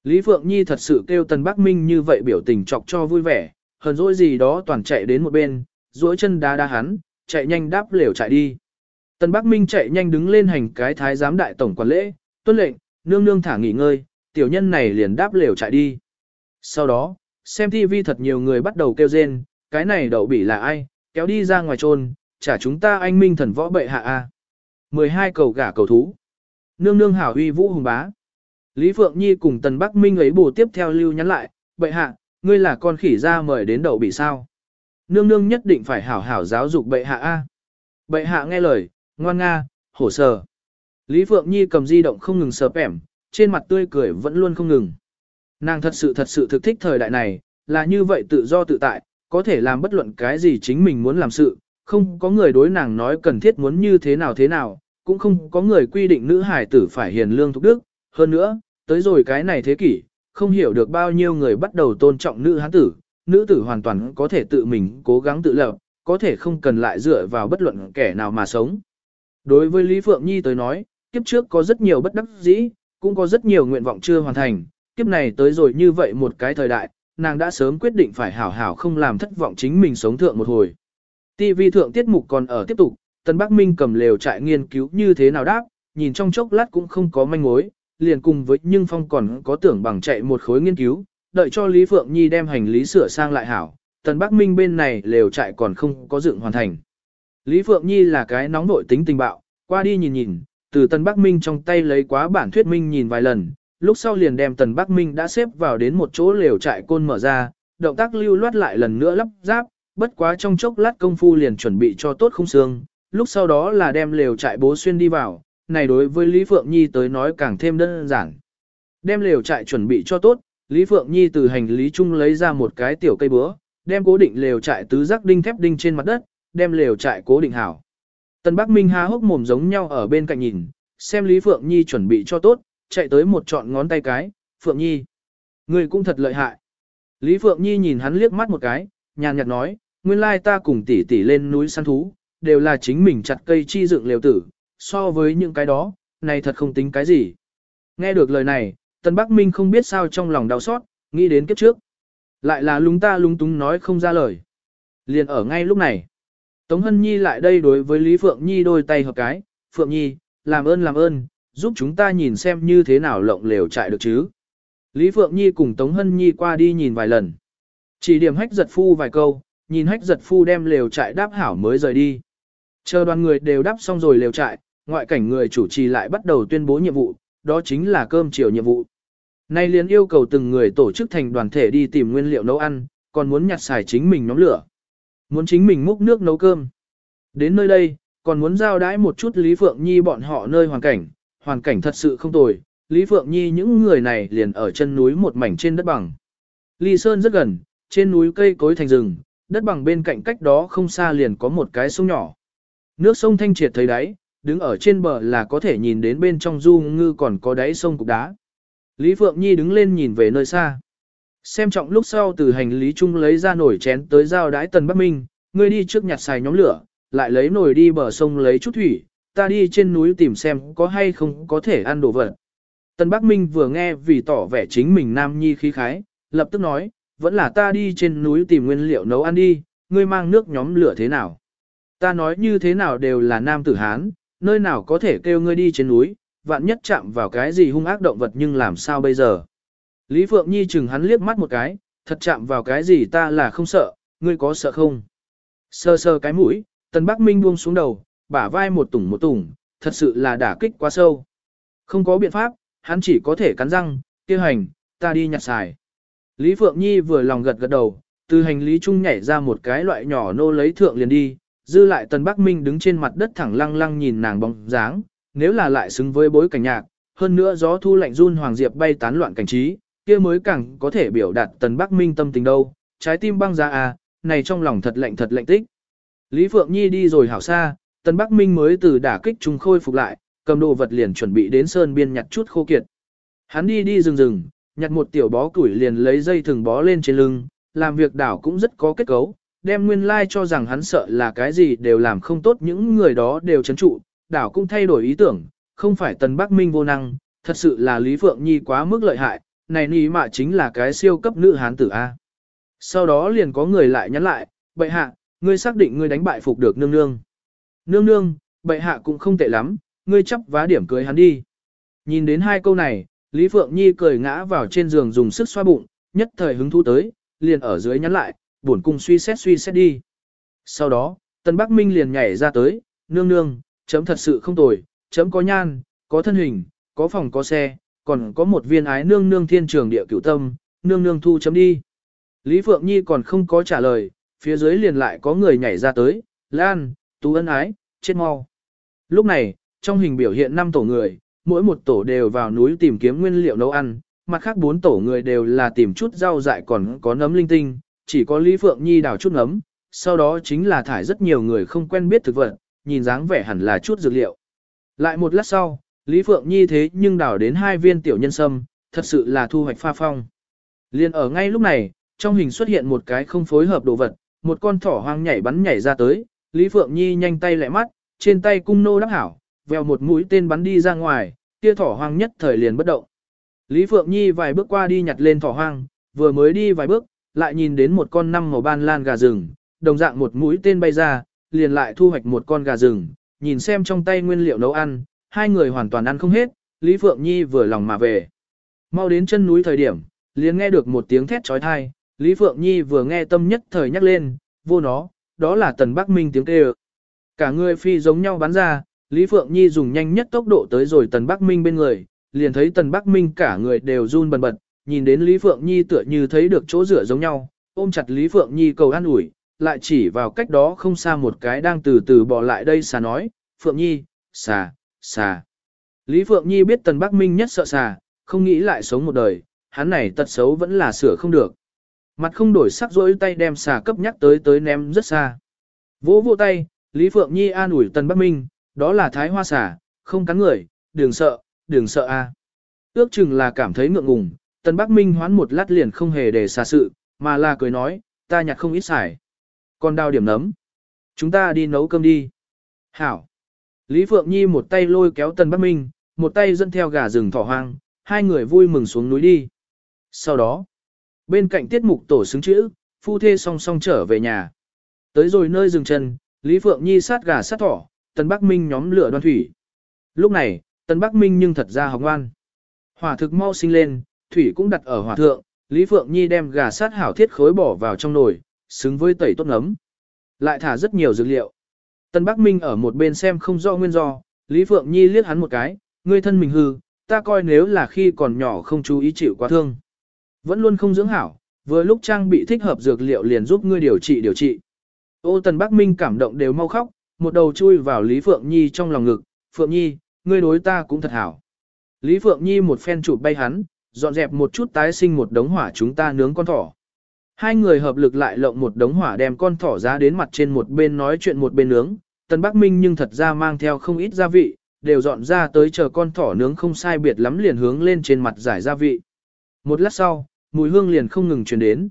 Lý Phượng Nhi thật sự kêu Tần Bắc Minh như vậy biểu tình chọc cho vui vẻ, hờn dỗi gì đó toàn chạy đến một bên, duỗi chân đá đá hắn, chạy nhanh đáp lều chạy đi. Tần Bắc Minh chạy nhanh đứng lên hành cái thái giám đại tổng quản lễ, tuân lệnh, nương nương thả nghỉ ngơi, tiểu nhân này liền đáp lều chạy đi. Sau đó, xem TV thật nhiều người bắt đầu kêu rên, cái này đậu bỉ là ai, kéo đi ra ngoài trôn, trả chúng ta anh minh thần võ bệ hạ a. 12 cầu gả cầu thú. Nương nương hảo huy vũ hùng bá. Lý Phượng Nhi cùng Tần Bắc Minh ấy bù tiếp theo lưu nhắn lại, bệ hạ, ngươi là con khỉ ra mời đến đậu bị sao. Nương nương nhất định phải hảo hảo giáo dục bệ hạ a. Bệ hạ nghe lời, ngoan nga, hổ sờ. Lý Phượng Nhi cầm di động không ngừng sờ ẻm, trên mặt tươi cười vẫn luôn không ngừng. Nàng thật sự thật sự thực thích thời đại này, là như vậy tự do tự tại, có thể làm bất luận cái gì chính mình muốn làm sự, không có người đối nàng nói cần thiết muốn như thế nào thế nào, cũng không có người quy định nữ hải tử phải hiền lương thục đức, hơn nữa, tới rồi cái này thế kỷ, không hiểu được bao nhiêu người bắt đầu tôn trọng nữ hán tử, nữ tử hoàn toàn có thể tự mình cố gắng tự lập, có thể không cần lại dựa vào bất luận kẻ nào mà sống. Đối với Lý Phượng Nhi tới nói, kiếp trước có rất nhiều bất đắc dĩ, cũng có rất nhiều nguyện vọng chưa hoàn thành, kiếp này tới rồi như vậy một cái thời đại, nàng đã sớm quyết định phải hảo hảo không làm thất vọng chính mình sống thượng một hồi. TV thượng tiết mục còn ở tiếp tục, Tân Bắc Minh cầm lều trại nghiên cứu như thế nào đáp, nhìn trong chốc lát cũng không có manh mối, liền cùng với Nhưng Phong còn có tưởng bằng chạy một khối nghiên cứu, đợi cho Lý Phượng Nhi đem hành lý sửa sang lại hảo, Tần Bắc Minh bên này lều trại còn không có dựng hoàn thành. Lý Phượng Nhi là cái nóng nội tính tình bạo, qua đi nhìn nhìn, từ Tần Bắc Minh trong tay lấy quá bản thuyết minh nhìn vài lần, lúc sau liền đem Tần Bắc Minh đã xếp vào đến một chỗ lều trại côn mở ra, động tác lưu loát lại lần nữa lắp ráp, bất quá trong chốc lát công phu liền chuẩn bị cho tốt không xương, lúc sau đó là đem lều trại bố xuyên đi vào, này đối với Lý Phượng Nhi tới nói càng thêm đơn giản. Đem lều trại chuẩn bị cho tốt, Lý Phượng Nhi từ hành lý chung lấy ra một cái tiểu cây búa, đem cố định lều trại tứ giác đinh thép đinh trên mặt đất, đem lều trại cố định hảo. Tần Bắc Minh há hốc mồm giống nhau ở bên cạnh nhìn, xem Lý Phượng Nhi chuẩn bị cho tốt, chạy tới một trọn ngón tay cái, Phượng Nhi. Người cũng thật lợi hại. Lý Phượng Nhi nhìn hắn liếc mắt một cái, nhàn nhạt nói, nguyên lai ta cùng tỷ tỷ lên núi săn thú, đều là chính mình chặt cây chi dựng lều tử, so với những cái đó, này thật không tính cái gì. Nghe được lời này, Tân Bắc Minh không biết sao trong lòng đau xót, nghĩ đến kiếp trước. Lại là lúng ta lúng túng nói không ra lời. Liền ở ngay lúc này. Tống Hân Nhi lại đây đối với Lý Phượng Nhi đôi tay hợp cái, Phượng Nhi, làm ơn làm ơn, giúp chúng ta nhìn xem như thế nào lộng lều trại được chứ. Lý Phượng Nhi cùng Tống Hân Nhi qua đi nhìn vài lần. Chỉ điểm hách giật phu vài câu, nhìn hách giật phu đem lều trại đáp hảo mới rời đi. Chờ đoàn người đều đáp xong rồi lều trại, ngoại cảnh người chủ trì lại bắt đầu tuyên bố nhiệm vụ, đó chính là cơm chiều nhiệm vụ. Nay liền yêu cầu từng người tổ chức thành đoàn thể đi tìm nguyên liệu nấu ăn, còn muốn nhặt xài chính mình nhóm lửa. Muốn chính mình múc nước nấu cơm. Đến nơi đây, còn muốn giao đãi một chút Lý Phượng Nhi bọn họ nơi hoàn cảnh, hoàn cảnh thật sự không tồi, Lý Phượng Nhi những người này liền ở chân núi một mảnh trên đất bằng. Ly Sơn rất gần, trên núi cây cối thành rừng, đất bằng bên cạnh cách đó không xa liền có một cái sông nhỏ. Nước sông thanh triệt thấy đáy, đứng ở trên bờ là có thể nhìn đến bên trong du ngư còn có đáy sông cục đá. Lý Phượng Nhi đứng lên nhìn về nơi xa. Xem trọng lúc sau từ hành lý chung lấy ra nồi chén tới giao đái Tần Bắc Minh, ngươi đi trước nhặt xài nhóm lửa, lại lấy nồi đi bờ sông lấy chút thủy, ta đi trên núi tìm xem có hay không có thể ăn đồ vật. Tần Bắc Minh vừa nghe vì tỏ vẻ chính mình nam nhi khí khái, lập tức nói, vẫn là ta đi trên núi tìm nguyên liệu nấu ăn đi, ngươi mang nước nhóm lửa thế nào. Ta nói như thế nào đều là nam tử Hán, nơi nào có thể kêu ngươi đi trên núi, vạn nhất chạm vào cái gì hung ác động vật nhưng làm sao bây giờ. Lý Phượng Nhi chừng hắn liếc mắt một cái, thật chạm vào cái gì ta là không sợ, ngươi có sợ không? Sơ sơ cái mũi, Tần Bắc Minh buông xuống đầu, bả vai một tủng một tủng, thật sự là đả kích quá sâu. Không có biện pháp, hắn chỉ có thể cắn răng, kia hành, ta đi nhặt xài. Lý Phượng Nhi vừa lòng gật gật đầu, từ hành lý chung nhảy ra một cái loại nhỏ nô lấy thượng liền đi, dư lại Tần Bắc Minh đứng trên mặt đất thẳng lăng lăng nhìn nàng bóng dáng, nếu là lại xứng với bối cảnh nhạc, hơn nữa gió thu lạnh run hoàng diệp bay tán loạn cảnh trí, kia mới càng có thể biểu đạt Tần Bắc Minh tâm tình đâu, trái tim băng ra à, này trong lòng thật lạnh thật lạnh tích. Lý Phượng Nhi đi rồi hảo xa, Tần Bắc Minh mới từ đả kích trùng khôi phục lại, cầm đồ vật liền chuẩn bị đến sơn biên nhặt chút khô kiệt. Hắn đi đi rừng rừng, nhặt một tiểu bó củi liền lấy dây thừng bó lên trên lưng, làm việc đảo cũng rất có kết cấu, đem nguyên lai like cho rằng hắn sợ là cái gì đều làm không tốt những người đó đều chấn trụ, đảo cũng thay đổi ý tưởng, không phải Tần Bắc Minh vô năng, thật sự là Lý Phượng Nhi quá mức lợi hại, này ní mạ chính là cái siêu cấp nữ hán tử A. Sau đó liền có người lại nhắn lại, bệ hạ, ngươi xác định ngươi đánh bại phục được nương nương. Nương nương, bệ hạ cũng không tệ lắm, ngươi chấp vá điểm cưới hắn đi. Nhìn đến hai câu này, Lý Phượng Nhi cười ngã vào trên giường dùng sức xoa bụng, nhất thời hứng thú tới, liền ở dưới nhắn lại, buồn cung suy xét suy xét đi. Sau đó, Tân Bắc Minh liền nhảy ra tới, nương nương, chấm thật sự không tồi, chấm có nhan, có thân hình, có phòng có xe, còn có một viên ái nương nương thiên trường địa cửu tâm, nương nương thu chấm đi. Lý Phượng Nhi còn không có trả lời, phía dưới liền lại có người nhảy ra tới, Lan, Tú ân ái, chết mau. Lúc này, trong hình biểu hiện 5 tổ người, mỗi một tổ đều vào núi tìm kiếm nguyên liệu nấu ăn, mặt khác bốn tổ người đều là tìm chút rau dại còn có nấm linh tinh, chỉ có Lý Phượng Nhi đào chút ngấm, sau đó chính là thải rất nhiều người không quen biết thực vật, nhìn dáng vẻ hẳn là chút dược liệu. Lại một lát sau, Lý Phượng Nhi thế nhưng đào đến hai viên tiểu nhân sâm, thật sự là thu hoạch pha phong. Liên ở ngay lúc này, trong hình xuất hiện một cái không phối hợp đồ vật, một con thỏ hoang nhảy bắn nhảy ra tới, Lý Phượng Nhi nhanh tay lẹ mắt, trên tay cung nô đắc hảo, vèo một mũi tên bắn đi ra ngoài, kia thỏ hoang nhất thời liền bất động. Lý Phượng Nhi vài bước qua đi nhặt lên thỏ hoang, vừa mới đi vài bước, lại nhìn đến một con năm màu ban lan gà rừng, đồng dạng một mũi tên bay ra, liền lại thu hoạch một con gà rừng, nhìn xem trong tay nguyên liệu nấu ăn, hai người hoàn toàn ăn không hết, Lý Phượng Nhi vừa lòng mà về. Mau đến chân núi thời điểm, liền nghe được một tiếng thét trói thai, Lý Phượng Nhi vừa nghe tâm nhất thời nhắc lên, vô nó, đó là Tần Bắc Minh tiếng kêu. Cả người phi giống nhau bắn ra, Lý Phượng Nhi dùng nhanh nhất tốc độ tới rồi Tần Bắc Minh bên người, liền thấy Tần Bắc Minh cả người đều run bần bật, nhìn đến Lý Phượng Nhi tựa như thấy được chỗ rửa giống nhau, ôm chặt Lý Phượng Nhi cầu an ủi, lại chỉ vào cách đó không xa một cái đang từ từ bỏ lại đây xà nói, Phượng Nhi, xà, xà. Lý Phượng Nhi biết Tần Bắc Minh nhất sợ xà, không nghĩ lại sống một đời, hắn này tật xấu vẫn là sửa không được. Mặt không đổi sắc rỗi tay đem xà cấp nhắc tới tới ném rất xa. Vỗ vỗ tay, Lý Phượng Nhi an ủi Tần Bắc Minh, đó là thái hoa xà, không cắn người, đừng sợ, đừng sợ a. Ước chừng là cảm thấy ngượng ngùng, Tần Bắc Minh hoán một lát liền không hề để xà sự, mà là cười nói, ta nhặt không ít xài. Còn đào điểm nấm. Chúng ta đi nấu cơm đi. Hảo. Lý Phượng Nhi một tay lôi kéo Tần Bắc Minh, một tay dẫn theo gà rừng thỏ hoang, hai người vui mừng xuống núi đi. Sau đó, bên cạnh tiết mục tổ xứng chữ, phu thê song song trở về nhà. Tới rồi nơi dừng chân, Lý Phượng Nhi sát gà sát thỏ, Tần Bắc Minh nhóm lửa đoan thủy. Lúc này, Tần Bắc Minh nhưng thật ra học ngoan. Hỏa thực mau sinh lên, thủy cũng đặt ở hỏa thượng, Lý Phượng Nhi đem gà sát hảo thiết khối bỏ vào trong nồi, xứng với tẩy tốt nấm. Lại thả rất nhiều dược liệu. Tần Bắc Minh ở một bên xem không rõ nguyên do, Lý Phượng Nhi liếc hắn một cái, ngươi thân mình hư, ta coi nếu là khi còn nhỏ không chú ý chịu quá thương. Vẫn luôn không dưỡng hảo, vừa lúc trang bị thích hợp dược liệu liền giúp ngươi điều trị điều trị. Ô Tần Bắc Minh cảm động đều mau khóc, một đầu chui vào Lý Phượng Nhi trong lòng ngực, Phượng Nhi, ngươi đối ta cũng thật hảo. Lý Phượng Nhi một phen chụp bay hắn, dọn dẹp một chút tái sinh một đống hỏa chúng ta nướng con thỏ. Hai người hợp lực lại lộng một đống hỏa đem con thỏ ra đến mặt trên một bên nói chuyện một bên nướng, Tân Bắc Minh nhưng thật ra mang theo không ít gia vị, đều dọn ra tới chờ con thỏ nướng không sai biệt lắm liền hướng lên trên mặt giải gia vị. Một lát sau, mùi hương liền không ngừng truyền đến.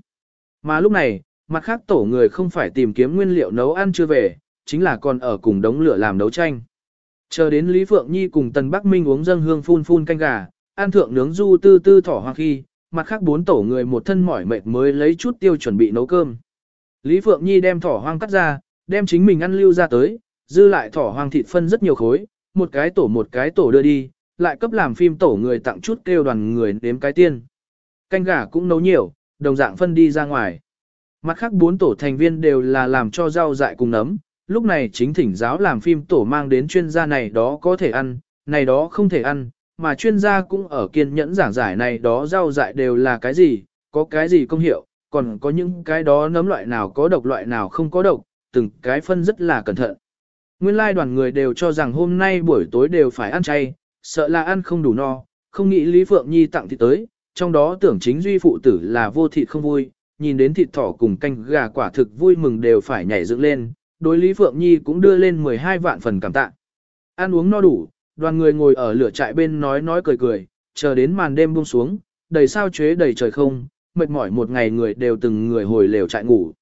Mà lúc này, mặt khác tổ người không phải tìm kiếm nguyên liệu nấu ăn chưa về, chính là còn ở cùng đống lửa làm đấu tranh. Chờ đến Lý Phượng Nhi cùng Tần Bắc Minh uống dâng hương phun phun canh gà, ăn thượng nướng du tư tư thỏ hoang khi, mặt khác bốn tổ người một thân mỏi mệt mới lấy chút tiêu chuẩn bị nấu cơm. Lý Phượng Nhi đem thỏ hoang cắt ra, đem chính mình ăn lưu ra tới, dư lại thỏ hoang thịt phân rất nhiều khối, một cái tổ một cái tổ đưa đi, lại cấp làm phim tổ người tặng chút kêu đoàn người đếm cái tiên. Canh gà cũng nấu nhiều, đồng dạng phân đi ra ngoài. Mặt khác bốn tổ thành viên đều là làm cho rau dại cùng nấm, lúc này chính thỉnh giáo làm phim tổ mang đến chuyên gia này đó có thể ăn, này đó không thể ăn, mà chuyên gia cũng ở kiên nhẫn giảng giải này đó rau dại đều là cái gì, có cái gì công hiệu, còn có những cái đó nấm loại nào có độc loại nào không có độc, từng cái phân rất là cẩn thận. Nguyên lai đoàn người đều cho rằng hôm nay buổi tối đều phải ăn chay, sợ là ăn không đủ no, không nghĩ Lý Phượng Nhi tặng thịt tới, trong đó tưởng chính duy phụ tử là vô thịt không vui, nhìn đến thịt thỏ cùng canh gà quả thực vui mừng đều phải nhảy dựng lên, đối Lý Phượng Nhi cũng đưa lên 12 vạn phần cảm tạ. Ăn uống no đủ, đoàn người ngồi ở lửa trại bên nói nói cười cười, chờ đến màn đêm buông xuống, đầy sao chế đầy trời không, mệt mỏi một ngày người đều từng người hồi lều trại ngủ.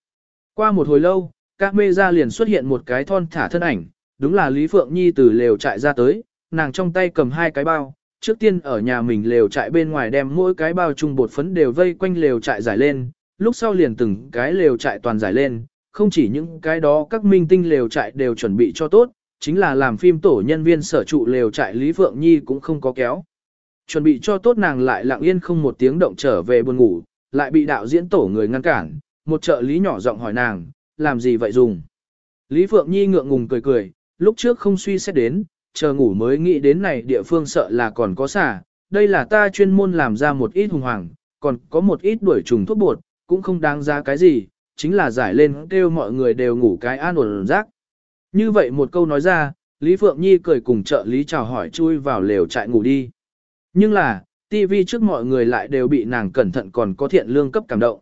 Qua một hồi lâu, các mê ra liền xuất hiện một cái thon thả thân ảnh, đúng là Lý Phượng Nhi từ lều trại ra tới, nàng trong tay cầm hai cái bao, trước tiên ở nhà mình lều trại bên ngoài đem mỗi cái bao chung bột phấn đều vây quanh lều trại giải lên, lúc sau liền từng cái lều trại toàn giải lên, không chỉ những cái đó các minh tinh lều trại đều chuẩn bị cho tốt, chính là làm phim tổ nhân viên sở trụ lều trại Lý Phượng Nhi cũng không có kéo. Chuẩn bị cho tốt nàng lại lặng yên không một tiếng động trở về buồn ngủ, lại bị đạo diễn tổ người ngăn cản, một trợ lý nhỏ giọng hỏi nàng, làm gì vậy dùng. Lý Phượng Nhi ngượng ngùng cười cười, lúc trước không suy xét đến, chờ ngủ mới nghĩ đến này địa phương sợ là còn có xả, đây là ta chuyên môn làm ra một ít hùng hoàng, còn có một ít đuổi trùng thuốc bột, cũng không đáng giá cái gì, chính là giải lên kêu mọi người đều ngủ cái an ổn rác. Như vậy một câu nói ra, Lý Phượng Nhi cười cùng trợ lý chào hỏi chui vào lều trại ngủ đi. Nhưng là, TV trước mọi người lại đều bị nàng cẩn thận còn có thiện lương cấp cảm động.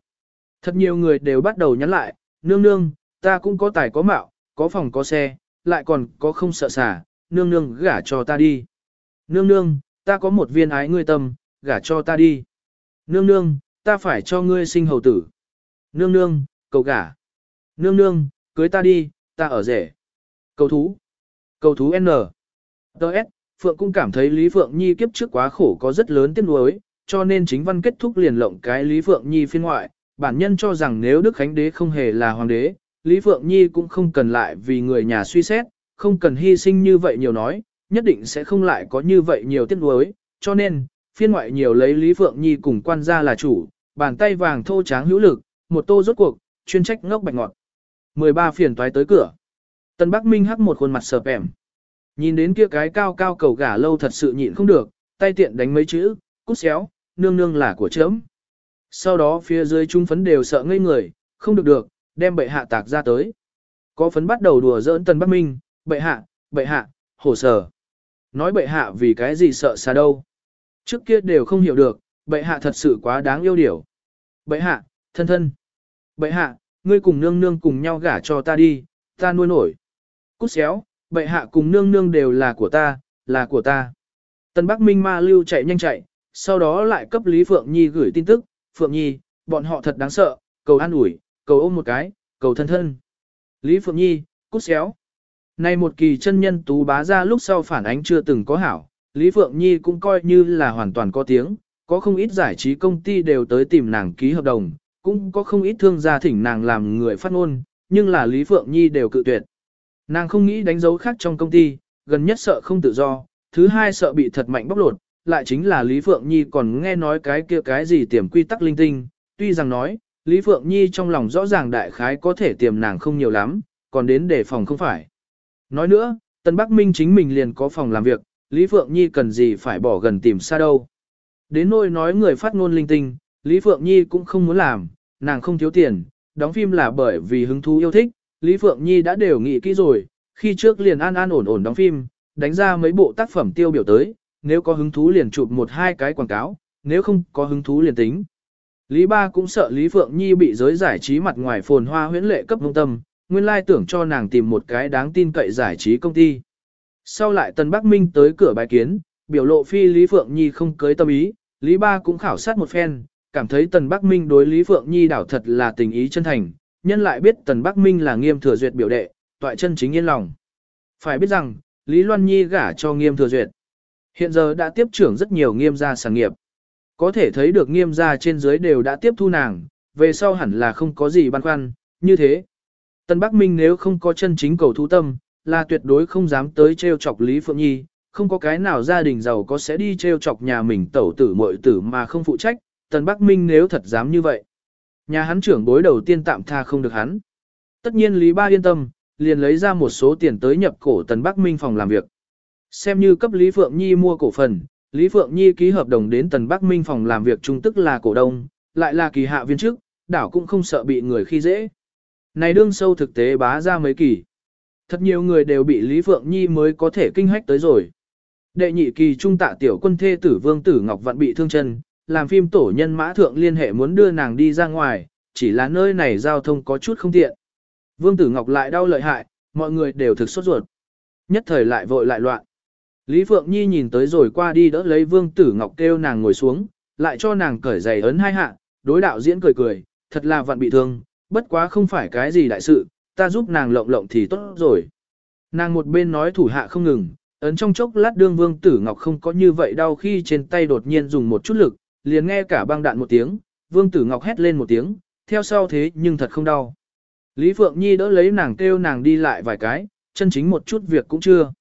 Thật nhiều người đều bắt đầu nhắn lại, nương nương, ta cũng có tài có mạo, có phòng có xe, lại còn có không sợ xả, nương nương gả cho ta đi. Nương nương, ta có một viên ái ngươi tâm, gả cho ta đi. Nương nương, ta phải cho ngươi sinh hầu tử. Nương nương, cầu gả. Nương nương, cưới ta đi, ta ở rể. Cầu thú. Cầu thú N. Đợt, Phượng cũng cảm thấy Lý Phượng Nhi kiếp trước quá khổ có rất lớn tiếc nuối, cho nên chính văn kết thúc liền lộng cái Lý Phượng Nhi phiên ngoại. Bản nhân cho rằng nếu Đức Khánh Đế không hề là hoàng đế, Lý Phượng Nhi cũng không cần lại vì người nhà suy xét, không cần hy sinh như vậy nhiều nói, nhất định sẽ không lại có như vậy nhiều tiếc nuối, cho nên, phiên ngoại nhiều lấy Lý Phượng Nhi cùng quan gia là chủ, bàn tay vàng thô tráng hữu lực, một tô rốt cuộc, chuyên trách ngốc bạch ngọt. 13 phiền toái tới cửa. Tân Bắc Minh hắc một khuôn mặt sợp ẻm. Nhìn đến kia cái cao cao cầu gà lâu thật sự nhịn không được, tay tiện đánh mấy chữ, cút xéo, nương nương là của chớm. Sau đó phía dưới trung phấn đều sợ ngây người, không được được, đem bệ hạ tạc ra tới. Có phấn bắt đầu đùa giỡn Tân Bắc Minh, bệ hạ, bệ hạ, hổ sở. Nói bệ hạ vì cái gì sợ xa đâu. Trước kia đều không hiểu được, bệ hạ thật sự quá đáng yêu điểu. Bệ hạ, thân thân. Bệ hạ, ngươi cùng nương nương cùng nhau gả cho ta đi, ta nuôi nổi. Cút xéo, bệ hạ cùng nương nương đều là của ta, là của ta. Tân Bắc Minh ma lưu chạy nhanh chạy, sau đó lại cấp Lý Phượng Nhi gửi tin tức, Phượng Nhi, bọn họ thật đáng sợ, cầu an ủi, cầu ôm một cái, cầu thân thân. Lý Phượng Nhi, cút xéo. Này một kỳ chân nhân tú bá ra lúc sau phản ánh chưa từng có hảo, Lý Phượng Nhi cũng coi như là hoàn toàn có tiếng, có không ít giải trí công ty đều tới tìm nàng ký hợp đồng, cũng có không ít thương gia thỉnh nàng làm người phát ngôn, nhưng là Lý Phượng Nhi đều cự tuyệt. Nàng không nghĩ đánh dấu khác trong công ty, gần nhất sợ không tự do, thứ hai sợ bị thật mạnh bóc lột, lại chính là Lý Phượng Nhi còn nghe nói cái kia cái gì tiềm quy tắc linh tinh, tuy rằng nói, Lý Phượng Nhi trong lòng rõ ràng đại khái có thể tiềm nàng không nhiều lắm, còn đến để phòng không phải. Nói nữa, Tân Bắc Minh chính mình liền có phòng làm việc, Lý Phượng Nhi cần gì phải bỏ gần tìm xa đâu. Đến nỗi nói người phát ngôn linh tinh, Lý Phượng Nhi cũng không muốn làm, nàng không thiếu tiền, đóng phim là bởi vì hứng thú yêu thích, Lý Phượng Nhi đã đều nghĩ kỹ rồi, khi trước liền an an ổn ổn đóng phim, đánh ra mấy bộ tác phẩm tiêu biểu tới, nếu có hứng thú liền chụp một hai cái quảng cáo, nếu không có hứng thú liền tính. Lý Ba cũng sợ Lý Phượng Nhi bị giới giải trí mặt ngoài phồn hoa huyễn lệ cấp hung tâm, nguyên lai tưởng cho nàng tìm một cái đáng tin cậy giải trí công ty. Sau lại Tần Bắc Minh tới cửa bài kiến, biểu lộ phi Lý Phượng Nhi không cưới tâm ý, Lý Ba cũng khảo sát một phen, cảm thấy Tần Bắc Minh đối Lý Phượng Nhi đảo thật là tình ý chân thành, nhân lại biết Tần Bắc Minh là nghiêm thừa duyệt biểu đệ, toại chân chính yên lòng. Phải biết rằng, Lý Loan Nhi gả cho nghiêm thừa duyệt. Hiện giờ đã tiếp trưởng rất nhiều nghiêm gia sản nghiệp. Có thể thấy được nghiêm gia trên dưới đều đã tiếp thu nàng, về sau hẳn là không có gì băn khoăn, như thế. Tần Bắc Minh nếu không có chân chính cầu thu tâm, là tuyệt đối không dám tới trêu chọc Lý Phượng Nhi, không có cái nào gia đình giàu có sẽ đi trêu chọc nhà mình tẩu tử muội tử mà không phụ trách, Tần Bắc Minh nếu thật dám như vậy. Nhà hắn trưởng bối đầu tiên tạm tha không được hắn. Tất nhiên Lý Ba yên tâm, liền lấy ra một số tiền tới nhập cổ Tần Bắc Minh phòng làm việc. Xem như cấp Lý Phượng Nhi mua cổ phần, Lý Phượng Nhi ký hợp đồng đến Tần Bắc Minh phòng làm việc trung tức là cổ đông, lại là kỳ hạ viên chức, đảo cũng không sợ bị người khi dễ. Này đương sâu thực tế bá ra mấy kỳ. Thật nhiều người đều bị Lý Phượng Nhi mới có thể kinh hách tới rồi. Đệ nhị kỳ trung tạ tiểu quân thê tử Vương Tử Ngọc Vạn bị thương chân, làm phim tổ nhân mã thượng liên hệ muốn đưa nàng đi ra ngoài, chỉ là nơi này giao thông có chút không tiện. Vương Tử Ngọc lại đau lợi hại, mọi người đều thực sốt ruột. Nhất thời lại vội lại loạn. Lý Phượng Nhi nhìn tới rồi qua đi đỡ lấy Vương Tử Ngọc kêu nàng ngồi xuống, lại cho nàng cởi giày ấn hai hạ, đối đạo diễn cười cười, thật là vạn bị thương, bất quá không phải cái gì đại sự, ta giúp nàng lộng lộng thì tốt rồi. Nàng một bên nói thủ hạ không ngừng, ấn trong chốc lát đương Vương Tử Ngọc không có như vậy đau khi trên tay đột nhiên dùng một chút lực, liền nghe cả băng đạn một tiếng, Vương Tử Ngọc hét lên một tiếng, theo sau thế nhưng thật không đau. Lý Phượng Nhi đỡ lấy nàng kêu nàng đi lại vài cái, chân chính một chút việc cũng chưa.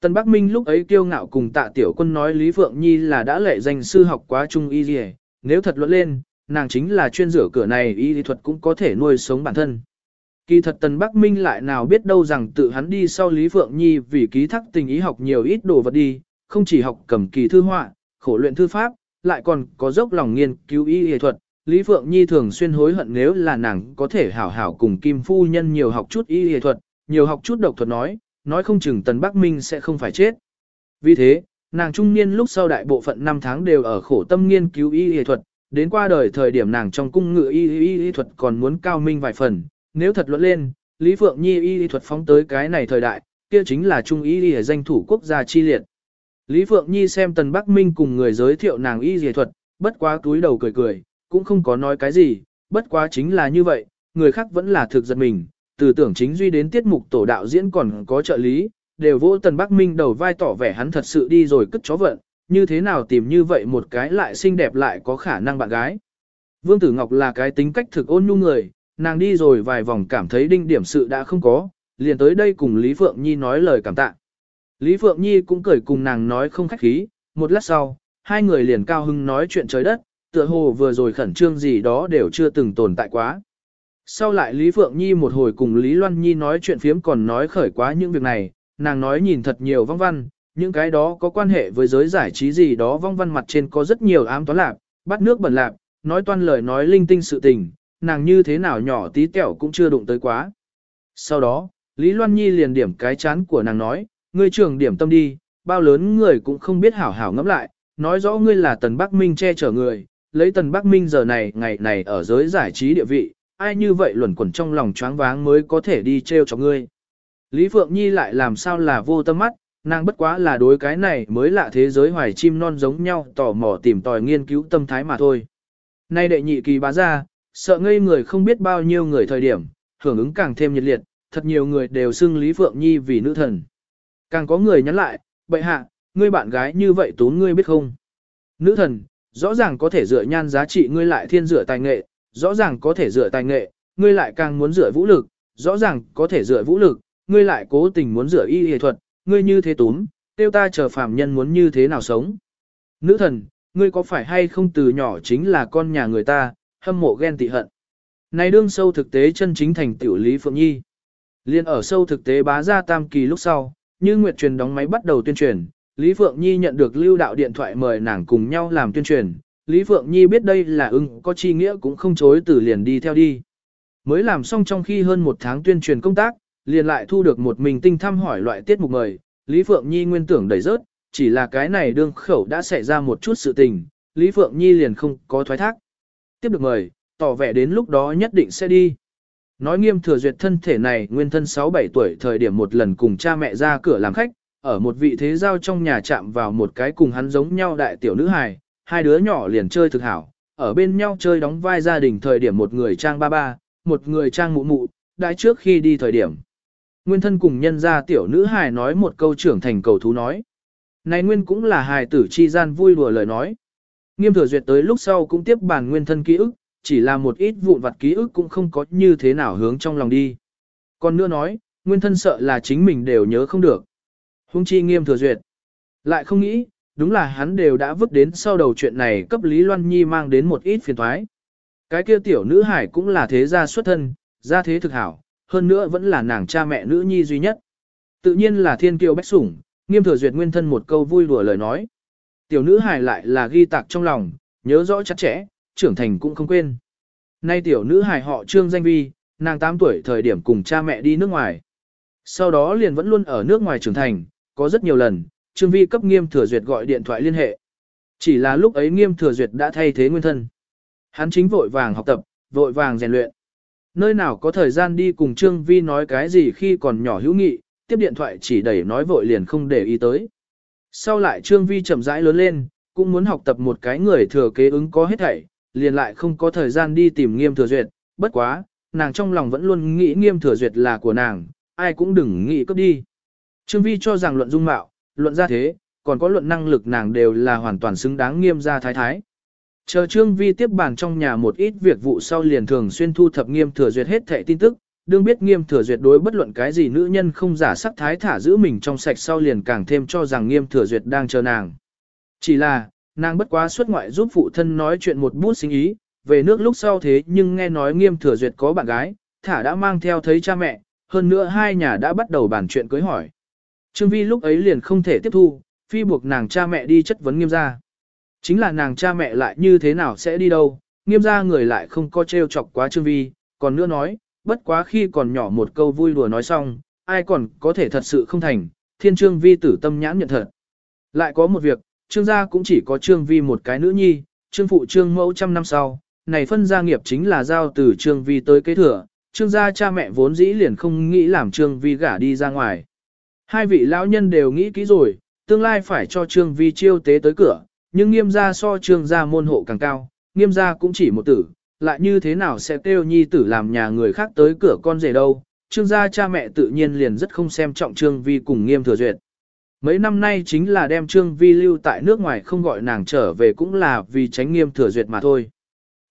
Tân Bắc Minh lúc ấy kiêu ngạo cùng tạ tiểu quân nói Lý Phượng Nhi là đã lệ danh sư học quá trung y gì nếu thật luận lên, nàng chính là chuyên rửa cửa này y lý thuật cũng có thể nuôi sống bản thân. Kỳ thật Tần Bắc Minh lại nào biết đâu rằng tự hắn đi sau Lý Phượng Nhi vì ký thác tình ý học nhiều ít đồ vật đi, không chỉ học cầm kỳ thư họa, khổ luyện thư pháp, lại còn có dốc lòng nghiên cứu y y thuật. Lý Phượng Nhi thường xuyên hối hận nếu là nàng có thể hảo hảo cùng Kim Phu Nhân nhiều học chút y y thuật, nhiều học chút độc thuật nói, nói không chừng Tần Bắc Minh sẽ không phải chết. Vì thế, nàng trung niên lúc sau đại bộ phận năm tháng đều ở khổ tâm nghiên cứu y y thuật, đến qua đời thời điểm nàng trong cung ngự y y y thuật còn muốn cao minh vài phần, nếu thật luận lên, Lý Phượng Nhi y y thuật phóng tới cái này thời đại, kia chính là trung y y danh thủ quốc gia chi liệt. Lý Phượng Nhi xem Tần Bắc Minh cùng người giới thiệu nàng y dề thuật, bất quá túi đầu cười cười, cũng không có nói cái gì, bất quá chính là như vậy, người khác vẫn là thực giật mình, từ tưởng chính duy đến tiết mục tổ đạo diễn còn có trợ lý, đều vỗ Tần Bắc Minh đầu vai tỏ vẻ hắn thật sự đi rồi cất chó vận, như thế nào tìm như vậy một cái lại xinh đẹp lại có khả năng bạn gái. Vương Tử Ngọc là cái tính cách thực ôn nhu người, nàng đi rồi vài vòng cảm thấy đinh điểm sự đã không có, liền tới đây cùng Lý Phượng Nhi nói lời cảm tạ. Lý Phượng Nhi cũng cười cùng nàng nói không khách khí, một lát sau, hai người liền cao hưng nói chuyện trời đất, tựa hồ vừa rồi khẩn trương gì đó đều chưa từng tồn tại quá. Sau lại Lý Phượng Nhi một hồi cùng Lý Loan Nhi nói chuyện phiếm còn nói khởi quá những việc này, nàng nói nhìn thật nhiều vong văn, những cái đó có quan hệ với giới giải trí gì đó vong văn mặt trên có rất nhiều ám toán lạc, bắt nước bẩn lạc, nói toan lời nói linh tinh sự tình, nàng như thế nào nhỏ tí tẹo cũng chưa đụng tới quá. Sau đó, Lý Loan Nhi liền điểm cái chán của nàng nói, ngươi trưởng điểm tâm đi, bao lớn người cũng không biết hảo hảo ngẫm lại, nói rõ ngươi là Tần Bắc Minh che chở người, lấy Tần Bắc Minh giờ này ngày này ở giới giải trí địa vị, ai như vậy luẩn quẩn trong lòng choáng váng mới có thể đi treo cho ngươi. Lý Phượng Nhi lại làm sao là vô tâm mắt, nàng bất quá là đối cái này mới lạ thế giới hoài chim non giống nhau tò mò tìm tòi nghiên cứu tâm thái mà thôi. Nay đệ nhị kỳ bá ra, sợ ngây người không biết bao nhiêu người thời điểm, hưởng ứng càng thêm nhiệt liệt, thật nhiều người đều xưng Lý Phượng Nhi vì nữ thần. Càng có người nhắn lại, bậy hạ, ngươi bạn gái như vậy tốn ngươi biết không? Nữ thần, rõ ràng có thể dựa nhan giá trị ngươi lại thiên dựa tài nghệ, rõ ràng có thể dựa tài nghệ, ngươi lại càng muốn dựa vũ lực, rõ ràng có thể dựa vũ lực, ngươi lại cố tình muốn dựa y y thuật, ngươi như thế túm, tiêu ta chờ phàm nhân muốn như thế nào sống. Nữ thần, ngươi có phải hay không từ nhỏ chính là con nhà người ta, hâm mộ ghen tị hận. Này đương sâu thực tế chân chính thành tiểu Lý Phượng Nhi. Liên ở sâu thực tế bá ra tam kỳ lúc sau, như Nguyệt truyền đóng máy bắt đầu tuyên truyền, Lý Phượng Nhi nhận được lưu đạo điện thoại mời nàng cùng nhau làm tuyên truyền. Lý Phượng Nhi biết đây là ưng có chi nghĩa cũng không chối từ liền đi theo đi. Mới làm xong trong khi hơn một tháng tuyên truyền công tác, liền lại thu được một mình tinh thăm hỏi loại tiết mục mời, Lý Phượng Nhi nguyên tưởng đẩy rớt, chỉ là cái này đương khẩu đã xảy ra một chút sự tình, Lý Phượng Nhi liền không có thoái thác. Tiếp được mời, tỏ vẻ đến lúc đó nhất định sẽ đi. Nói nghiêm thừa duyệt thân thể này nguyên thân 6-7 tuổi thời điểm một lần cùng cha mẹ ra cửa làm khách, ở một vị thế giao trong nhà chạm vào một cái cùng hắn giống nhau đại tiểu nữ hài, hai đứa nhỏ liền chơi thực hảo, ở bên nhau chơi đóng vai gia đình thời điểm một người trang ba ba, một người trang mụ mụ, đại trước khi đi thời điểm. Nguyên thân cùng nhân gia tiểu nữ hài nói một câu trưởng thành cầu thú nói. Này nguyên cũng là hài tử chi gian vui đùa lời nói. Nghiêm thừa duyệt tới lúc sau cũng tiếp bàn nguyên thân ký ức, chỉ là một ít vụn vặt ký ức cũng không có như thế nào hướng trong lòng đi. Còn nữa nói, nguyên thân sợ là chính mình đều nhớ không được. Hung chi nghiêm thừa duyệt. Lại không nghĩ, đúng là hắn đều đã vứt đến sau đầu chuyện này cấp Lý Loan Nhi mang đến một ít phiền thoái. Cái kia tiểu nữ hải cũng là thế gia xuất thân, gia thế thực hảo, hơn nữa vẫn là nàng cha mẹ nữ nhi duy nhất. Tự nhiên là thiên kiêu bách sủng, nghiêm thừa duyệt nguyên thân một câu vui đùa lời nói. Tiểu nữ hải lại là ghi tạc trong lòng, nhớ rõ chặt chẽ, trưởng thành cũng không quên. Nay tiểu nữ hải họ trương danh vi, nàng 8 tuổi thời điểm cùng cha mẹ đi nước ngoài. Sau đó liền vẫn luôn ở nước ngoài trưởng thành, có rất nhiều lần, trương vi cấp nghiêm thừa duyệt gọi điện thoại liên hệ. Chỉ là lúc ấy nghiêm thừa duyệt đã thay thế nguyên thân. Hắn chính vội vàng học tập, vội vàng rèn luyện. Nơi nào có thời gian đi cùng Trương Vi nói cái gì khi còn nhỏ hữu nghị, tiếp điện thoại chỉ đẩy nói vội liền không để ý tới. Sau lại Trương Vi chậm rãi lớn lên, cũng muốn học tập một cái người thừa kế ứng có hết thảy, liền lại không có thời gian đi tìm nghiêm thừa duyệt, bất quá, nàng trong lòng vẫn luôn nghĩ nghiêm thừa duyệt là của nàng, ai cũng đừng nghĩ cấp đi. Trương Vi cho rằng luận dung mạo, luận ra thế, còn có luận năng lực nàng đều là hoàn toàn xứng đáng nghiêm gia thái thái. Chờ Trương Vi tiếp bàn trong nhà một ít việc vụ sau liền thường xuyên thu thập nghiêm thừa duyệt hết thệ tin tức, đương biết nghiêm thừa duyệt đối bất luận cái gì nữ nhân không giả sắc thái thả giữ mình trong sạch sau liền càng thêm cho rằng nghiêm thừa duyệt đang chờ nàng. Chỉ là, nàng bất quá xuất ngoại giúp phụ thân nói chuyện một bút sinh ý, về nước lúc sau thế nhưng nghe nói nghiêm thừa duyệt có bạn gái, thả đã mang theo thấy cha mẹ, hơn nữa hai nhà đã bắt đầu bàn chuyện cưới hỏi. Trương Vi lúc ấy liền không thể tiếp thu, phi buộc nàng cha mẹ đi chất vấn nghiêm gia. Chính là nàng cha mẹ lại như thế nào sẽ đi đâu, nghiêm gia người lại không có trêu chọc quá Trương Vi, còn nữa nói, bất quá khi còn nhỏ một câu vui đùa nói xong, ai còn có thể thật sự không thành, thiên Trương Vi tử tâm nhãn nhận thật. Lại có một việc, Trương gia cũng chỉ có Trương Vi một cái nữ nhi, Trương phụ Trương mẫu trăm năm sau, này phân gia nghiệp chính là giao từ Trương Vi tới kế thừa, Trương gia cha mẹ vốn dĩ liền không nghĩ làm Trương Vi gả đi ra ngoài. Hai vị lão nhân đều nghĩ kỹ rồi, tương lai phải cho Trương Vi chiêu tế tới cửa, nhưng nghiêm gia so trương gia môn hộ càng cao, nghiêm gia cũng chỉ một tử, lại như thế nào sẽ kêu nhi tử làm nhà người khác tới cửa con rể đâu, trương gia cha mẹ tự nhiên liền rất không xem trọng trương vi cùng nghiêm thừa duyệt. Mấy năm nay chính là đem trương vi lưu tại nước ngoài không gọi nàng trở về cũng là vì tránh nghiêm thừa duyệt mà thôi.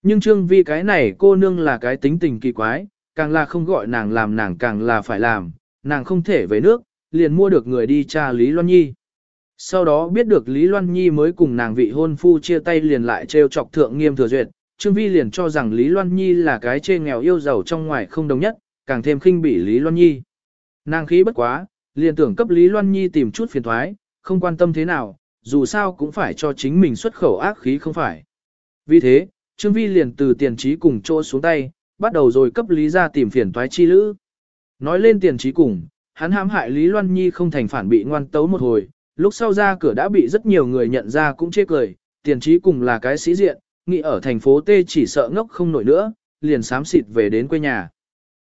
Nhưng trương vi cái này cô nương là cái tính tình kỳ quái, càng là không gọi nàng làm nàng càng là phải làm, nàng không thể về nước, liền mua được người đi cha Lý Loan Nhi. Sau đó biết được Lý Loan Nhi mới cùng nàng vị hôn phu chia tay liền lại trêu chọc thượng nghiêm thừa duyệt, Trương Vi liền cho rằng Lý Loan Nhi là cái chê nghèo yêu giàu trong ngoài không đồng nhất, càng thêm khinh bỉ Lý Loan Nhi. Nàng khí bất quá, liền tưởng cấp Lý Loan Nhi tìm chút phiền thoái, không quan tâm thế nào, dù sao cũng phải cho chính mình xuất khẩu ác khí không phải. Vì thế, Trương Vi liền từ tiền trí cùng chỗ xuống tay, bắt đầu rồi cấp Lý ra tìm phiền toái chi lữ. Nói lên tiền trí cùng, hắn hãm hại Lý Loan Nhi không thành phản bị ngoan tấu một hồi, lúc sau ra cửa đã bị rất nhiều người nhận ra cũng chê cười, tiền trí cùng là cái sĩ diện, nghĩ ở thành phố T chỉ sợ ngốc không nổi nữa, liền sám xịt về đến quê nhà.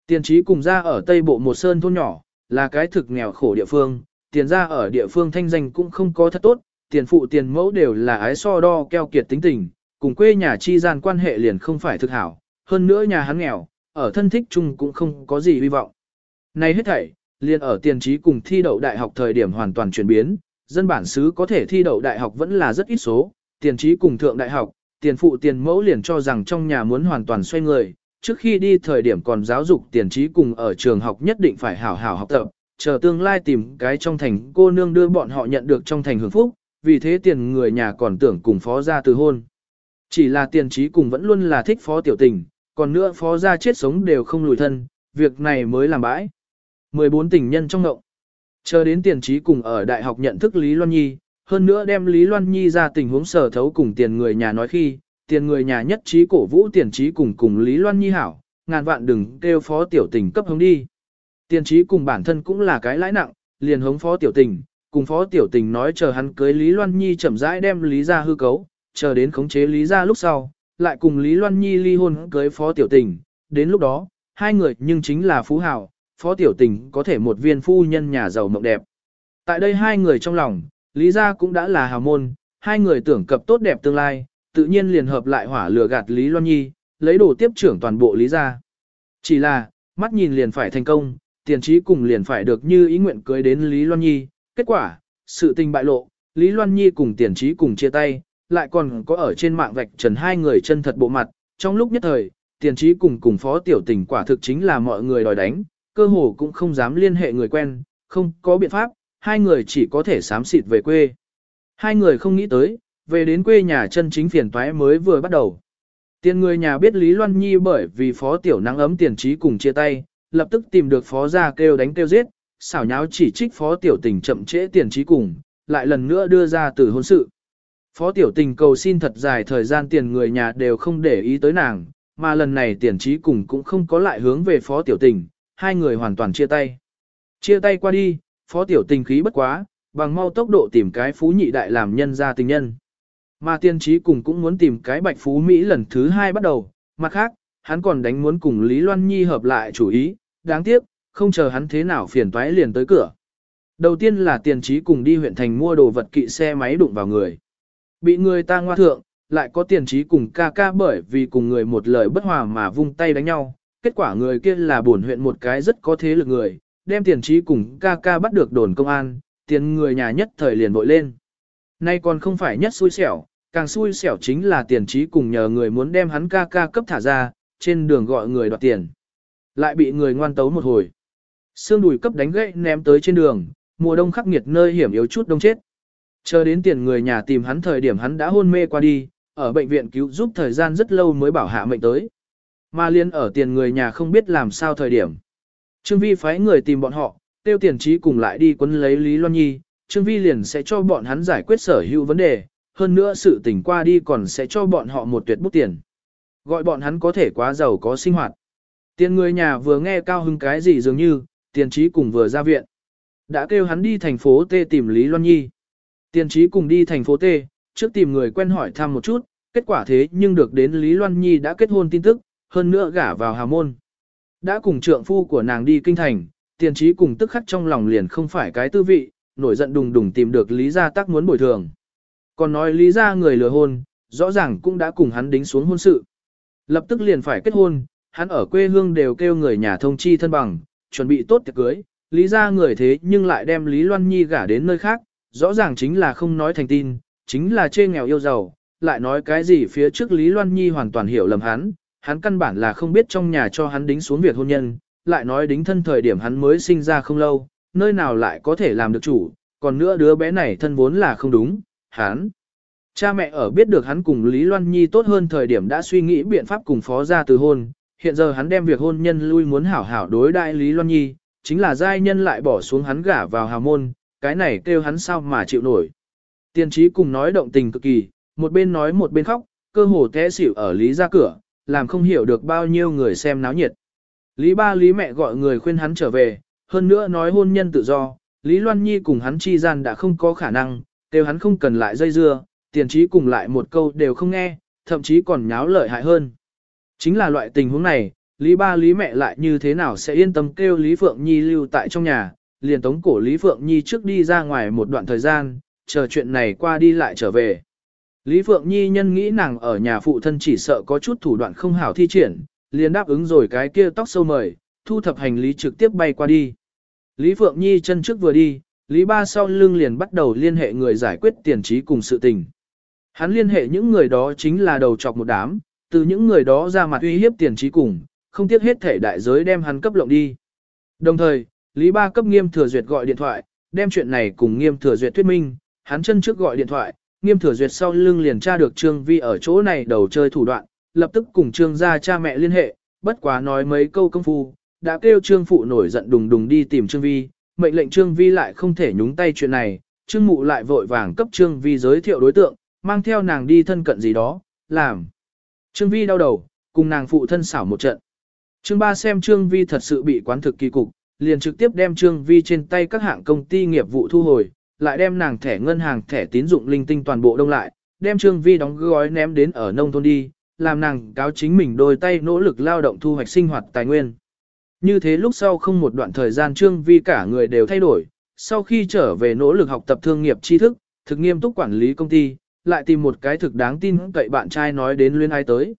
Tiền trí cùng ra ở Tây Bộ một sơn thôn nhỏ, là cái thực nghèo khổ địa phương, tiền ra ở địa phương thanh danh cũng không có thật tốt, tiền phụ tiền mẫu đều là ái so đo keo kiệt tính tình, cùng quê nhà chi gian quan hệ liền không phải thực hảo, hơn nữa nhà hắn nghèo, ở thân thích chung cũng không có gì hy vọng. Này hết thảy, liền ở tiền trí cùng thi đậu đại học thời điểm hoàn toàn chuyển biến, dân bản xứ có thể thi đậu đại học vẫn là rất ít số, tiền trí cùng thượng đại học, tiền phụ tiền mẫu liền cho rằng trong nhà muốn hoàn toàn xoay người, trước khi đi thời điểm còn giáo dục tiền trí cùng ở trường học nhất định phải hảo hảo học tập, chờ tương lai tìm cái trong thành cô nương đưa bọn họ nhận được trong thành hưởng phúc, vì thế tiền người nhà còn tưởng cùng phó gia từ hôn. Chỉ là tiền trí cùng vẫn luôn là thích phó tiểu tình, còn nữa phó gia chết sống đều không lùi thân, việc này mới làm bãi. 14 tình nhân trong ngộng. Chờ đến tiền trí cùng ở đại học nhận thức Lý Loan Nhi, hơn nữa đem Lý Loan Nhi ra tình huống sở thấu cùng tiền người nhà nói khi, tiền người nhà nhất trí cổ vũ tiền trí cùng cùng Lý Loan Nhi hảo, ngàn vạn đừng kêu phó tiểu tình cấp hống đi. Tiền trí cùng bản thân cũng là cái lãi nặng, liền hống phó tiểu tình, cùng phó tiểu tình nói chờ hắn cưới Lý Loan Nhi chậm rãi đem Lý ra hư cấu, chờ đến khống chế Lý ra lúc sau, lại cùng Lý Loan Nhi ly hôn cưới phó tiểu tình, đến lúc đó, hai người nhưng chính là phú hào, phó tiểu tình có thể một viên phu nhân nhà giàu mộng đẹp. Tại đây hai người trong lòng, Lý gia cũng đã là hào môn, hai người tưởng cập tốt đẹp tương lai, tự nhiên liền hợp lại hỏa lửa gạt Lý Loan Nhi, lấy đồ tiếp trưởng toàn bộ Lý ra Chỉ là, mắt nhìn liền phải thành công, tiền trí cùng liền phải được như ý nguyện cưới đến Lý Loan Nhi, kết quả, sự tình bại lộ, Lý Loan Nhi cùng tiền trí cùng chia tay, lại còn có ở trên mạng vạch trần hai người chân thật bộ mặt, trong lúc nhất thời, tiền trí cùng cùng phó tiểu tình quả thực chính là mọi người đòi đánh, cơ hồ cũng không dám liên hệ người quen, không có biện pháp, hai người chỉ có thể sám xịt về quê. Hai người không nghĩ tới, về đến quê nhà chân chính phiền toái mới vừa bắt đầu. Tiền người nhà biết Lý Loan Nhi bởi vì phó tiểu nắng ấm tiền trí cùng chia tay, lập tức tìm được phó ra kêu đánh kêu giết, xảo nháo chỉ trích phó tiểu tình chậm trễ tiền trí cùng, lại lần nữa đưa ra từ hôn sự. Phó tiểu tình cầu xin thật dài thời gian tiền người nhà đều không để ý tới nàng, mà lần này tiền trí cùng cũng không có lại hướng về phó tiểu tình, hai người hoàn toàn chia tay. Chia tay qua đi, phó tiểu tình khí bất quá, bằng mau tốc độ tìm cái phú nhị đại làm nhân ra tình nhân. Mà tiên trí cùng cũng muốn tìm cái bạch phú Mỹ lần thứ hai bắt đầu, mặt khác, hắn còn đánh muốn cùng Lý Loan Nhi hợp lại chủ ý, đáng tiếc, không chờ hắn thế nào phiền toái liền tới cửa. Đầu tiên là tiền trí cùng đi huyện thành mua đồ vật kỵ xe máy đụng vào người. Bị người ta ngoa thượng, lại có tiền trí cùng ca ca bởi vì cùng người một lời bất hòa mà vung tay đánh nhau. Kết quả người kia là bổn huyện một cái rất có thế lực người, đem tiền trí cùng ca ca bắt được đồn công an, tiền người nhà nhất thời liền vội lên. Nay còn không phải nhất xui xẻo, càng xui xẻo chính là tiền trí cùng nhờ người muốn đem hắn ca ca cấp thả ra, trên đường gọi người đoạt tiền. Lại bị người ngoan tấu một hồi. Xương đùi cấp đánh gãy ném tới trên đường, mùa đông khắc nghiệt nơi hiểm yếu chút đông chết. Chờ đến tiền người nhà tìm hắn thời điểm hắn đã hôn mê qua đi, ở bệnh viện cứu giúp thời gian rất lâu mới bảo hạ mệnh tới. Mà liên ở tiền người nhà không biết làm sao thời điểm. Trương Vi phái người tìm bọn họ, tiêu tiền trí cùng lại đi quấn lấy Lý Loan Nhi, Trương Vi liền sẽ cho bọn hắn giải quyết sở hữu vấn đề, hơn nữa sự tình qua đi còn sẽ cho bọn họ một tuyệt bút tiền. Gọi bọn hắn có thể quá giàu có sinh hoạt. Tiền người nhà vừa nghe cao hứng cái gì dường như, tiền trí cùng vừa ra viện. Đã kêu hắn đi thành phố T tìm Lý Loan Nhi. Tiền trí cùng đi thành phố T, trước tìm người quen hỏi thăm một chút, kết quả thế nhưng được đến Lý Loan Nhi đã kết hôn tin tức, hơn nữa gả vào hào môn. Đã cùng trượng phu của nàng đi kinh thành, tiền trí cùng tức khắc trong lòng liền không phải cái tư vị, nổi giận đùng đùng tìm được Lý Gia Tắc muốn bồi thường. Còn nói Lý Gia người lừa hôn, rõ ràng cũng đã cùng hắn đính xuống hôn sự. Lập tức liền phải kết hôn, hắn ở quê hương đều kêu người nhà thông chi thân bằng, chuẩn bị tốt tiệc cưới, Lý Gia người thế nhưng lại đem Lý Loan Nhi gả đến nơi khác, rõ ràng chính là không nói thành tin, chính là chê nghèo yêu giàu, lại nói cái gì phía trước Lý Loan Nhi hoàn toàn hiểu lầm hắn, hắn căn bản là không biết trong nhà cho hắn đính xuống việc hôn nhân, lại nói đính thân thời điểm hắn mới sinh ra không lâu, nơi nào lại có thể làm được chủ, còn nữa đứa bé này thân vốn là không đúng, hắn. Cha mẹ ở biết được hắn cùng Lý Loan Nhi tốt hơn thời điểm đã suy nghĩ biện pháp cùng phó ra từ hôn, hiện giờ hắn đem việc hôn nhân lui muốn hảo hảo đối đại Lý Loan Nhi, chính là giai nhân lại bỏ xuống hắn gả vào hào môn, cái này kêu hắn sao mà chịu nổi. Tiên trí cùng nói động tình cực kỳ, một bên nói một bên khóc, cơ hồ té xỉu ở Lý ra cửa, làm không hiểu được bao nhiêu người xem náo nhiệt. Lý ba Lý mẹ gọi người khuyên hắn trở về, hơn nữa nói hôn nhân tự do, Lý Loan Nhi cùng hắn chi gian đã không có khả năng, kêu hắn không cần lại dây dưa, tiền trí cùng lại một câu đều không nghe, thậm chí còn nháo lợi hại hơn. Chính là loại tình huống này, Lý ba Lý mẹ lại như thế nào sẽ yên tâm kêu Lý Phượng Nhi lưu tại trong nhà, liền tống cổ Lý Phượng Nhi trước đi ra ngoài một đoạn thời gian, chờ chuyện này qua đi lại trở về. Lý Phượng Nhi nhân nghĩ nàng ở nhà phụ thân chỉ sợ có chút thủ đoạn không hảo thi triển, liền đáp ứng rồi cái kia tóc sâu mời, thu thập hành lý trực tiếp bay qua đi. Lý Phượng Nhi chân trước vừa đi, Lý Ba sau lưng liền bắt đầu liên hệ người giải quyết tiền trí cùng sự tình. Hắn liên hệ những người đó chính là đầu chọc một đám, từ những người đó ra mặt uy hiếp tiền trí cùng, không tiếc hết thể đại giới đem hắn cấp lộng đi. Đồng thời, Lý Ba cấp nghiêm thừa duyệt gọi điện thoại, đem chuyện này cùng nghiêm thừa duyệt thuyết minh, hắn chân trước gọi điện thoại, nghiêm thừa duyệt sau lưng liền tra được Trương Vi ở chỗ này đầu chơi thủ đoạn, lập tức cùng Trương gia cha mẹ liên hệ, bất quá nói mấy câu công phu, đã kêu Trương phụ nổi giận đùng đùng đi tìm Trương Vi, mệnh lệnh Trương Vi lại không thể nhúng tay chuyện này, Trương mụ lại vội vàng cấp Trương Vi giới thiệu đối tượng, mang theo nàng đi thân cận gì đó, làm. Trương Vi đau đầu, cùng nàng phụ thân xảo một trận. Trương ba xem Trương Vi thật sự bị quán thực kỳ cục, liền trực tiếp đem Trương Vi trên tay các hạng công ty nghiệp vụ thu hồi, lại đem nàng thẻ ngân hàng thẻ tín dụng linh tinh toàn bộ đông lại, đem Trương Vi đóng gói ném đến ở nông thôn đi, làm nàng cáo chính mình đôi tay nỗ lực lao động thu hoạch sinh hoạt tài nguyên. Như thế lúc sau không một đoạn thời gian Trương Vi cả người đều thay đổi, sau khi trở về nỗ lực học tập thương nghiệp tri thức, thực nghiêm túc quản lý công ty, lại tìm một cái thực đáng tin cậy bạn trai nói đến luyên ai tới.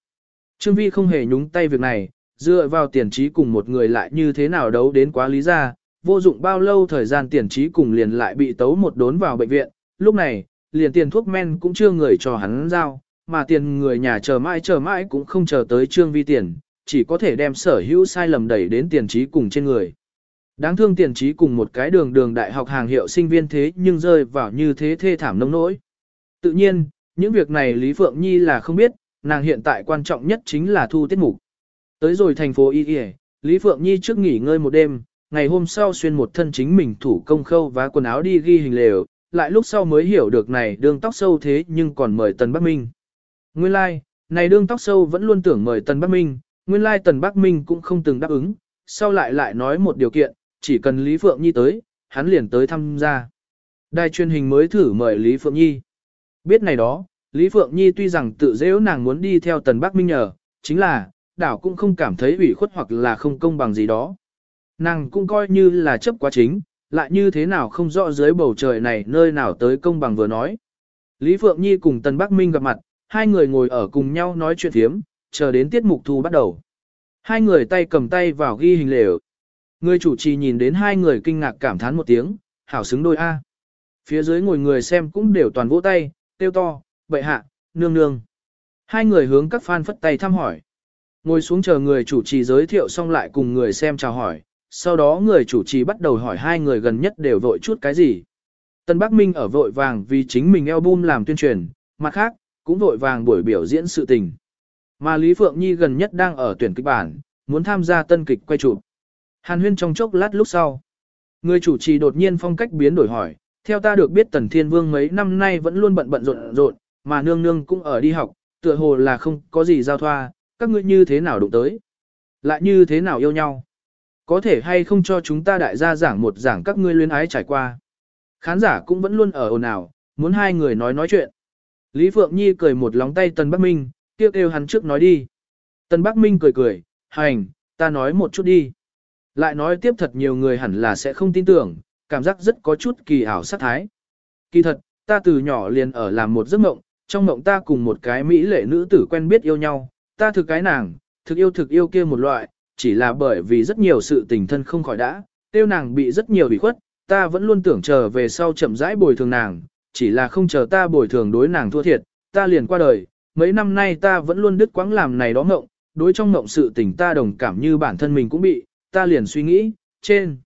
Trương Vi không hề nhúng tay việc này, dựa vào tiền trí cùng một người lại như thế nào đấu đến quá lý ra, vô dụng bao lâu thời gian tiền trí cùng liền lại bị tấu một đốn vào bệnh viện, lúc này, liền tiền thuốc men cũng chưa người cho hắn giao, mà tiền người nhà chờ mãi chờ mãi cũng không chờ tới Trương Vi tiền, chỉ có thể đem sở hữu sai lầm đẩy đến tiền trí cùng trên người. Đáng thương tiền trí cùng một cái đường đường đại học hàng hiệu sinh viên thế nhưng rơi vào như thế thê thảm nông nỗi. Tự nhiên, những việc này Lý Phượng Nhi là không biết, nàng hiện tại quan trọng nhất chính là thu tiết mục. Tới rồi thành phố Y Y, Lý Phượng Nhi trước nghỉ ngơi một đêm, ngày hôm sau xuyên một thân chính mình thủ công khâu và quần áo đi ghi hình lều, lại lúc sau mới hiểu được này đường tóc sâu thế nhưng còn mời Tần Bắc Minh. Nguyên lai, like, này đương tóc sâu vẫn luôn tưởng mời Tần Bắc Minh, nguyên lai Tần Bắc Minh cũng không từng đáp ứng, sau lại lại nói một điều kiện, chỉ cần Lý Phượng Nhi tới, hắn liền tới tham gia. Đài truyền hình mới thử mời Lý Phượng Nhi. Biết này đó, Lý Phượng Nhi tuy rằng tự dễ nàng muốn đi theo Tần Bắc Minh nhờ, chính là, đảo cũng không cảm thấy ủy khuất hoặc là không công bằng gì đó. Nàng cũng coi như là chấp quá chính, lại như thế nào không rõ dưới bầu trời này nơi nào tới công bằng vừa nói. Lý Phượng Nhi cùng Tần Bắc Minh gặp mặt, hai người ngồi ở cùng nhau nói chuyện thiếm, chờ đến tiết mục thu bắt đầu. Hai người tay cầm tay vào ghi hình lều. Người chủ trì nhìn đến hai người kinh ngạc cảm thán một tiếng, hảo xứng đôi A. Phía dưới ngồi người xem cũng đều toàn vỗ tay, tiêu to, bệ hạ, nương nương. Hai người hướng các fan phất tay thăm hỏi. Ngồi xuống chờ người chủ trì giới thiệu xong lại cùng người xem chào hỏi, sau đó người chủ trì bắt đầu hỏi hai người gần nhất đều vội chút cái gì. Tân Bắc Minh ở vội vàng vì chính mình album làm tuyên truyền, mặt khác, cũng vội vàng buổi biểu diễn sự tình. Mà Lý Phượng Nhi gần nhất đang ở tuyển kịch bản, muốn tham gia tân kịch quay chụp. Hàn huyên trong chốc lát lúc sau. Người chủ trì đột nhiên phong cách biến đổi hỏi, theo ta được biết Tần Thiên Vương mấy năm nay vẫn luôn bận bận rộn rộn, mà nương nương cũng ở đi học, tựa hồ là không có gì giao thoa, các ngươi như thế nào đụng tới? Lại như thế nào yêu nhau? Có thể hay không cho chúng ta đại gia giảng một giảng các ngươi luyến ái trải qua? Khán giả cũng vẫn luôn ở ồn ào, muốn hai người nói nói chuyện. Lý Phượng Nhi cười một lóng tay Tần Bắc Minh, kêu kêu hắn trước nói đi. Tần Bắc Minh cười cười, hành, ta nói một chút đi. Lại nói tiếp thật nhiều người hẳn là sẽ không tin tưởng, cảm giác rất có chút kỳ ảo sát thái. Kỳ thật, ta từ nhỏ liền ở làm một giấc mộng, trong mộng ta cùng một cái mỹ lệ nữ tử quen biết yêu nhau, ta thực cái nàng, thực yêu thực yêu kia một loại, chỉ là bởi vì rất nhiều sự tình thân không khỏi đã, tiêu nàng bị rất nhiều bị khuất, ta vẫn luôn tưởng chờ về sau chậm rãi bồi thường nàng, chỉ là không chờ ta bồi thường đối nàng thua thiệt, ta liền qua đời, mấy năm nay ta vẫn luôn đứt quãng làm này đó ngộng, đối trong ngộng sự tình ta đồng cảm như bản thân mình cũng bị, ta liền suy nghĩ, trên.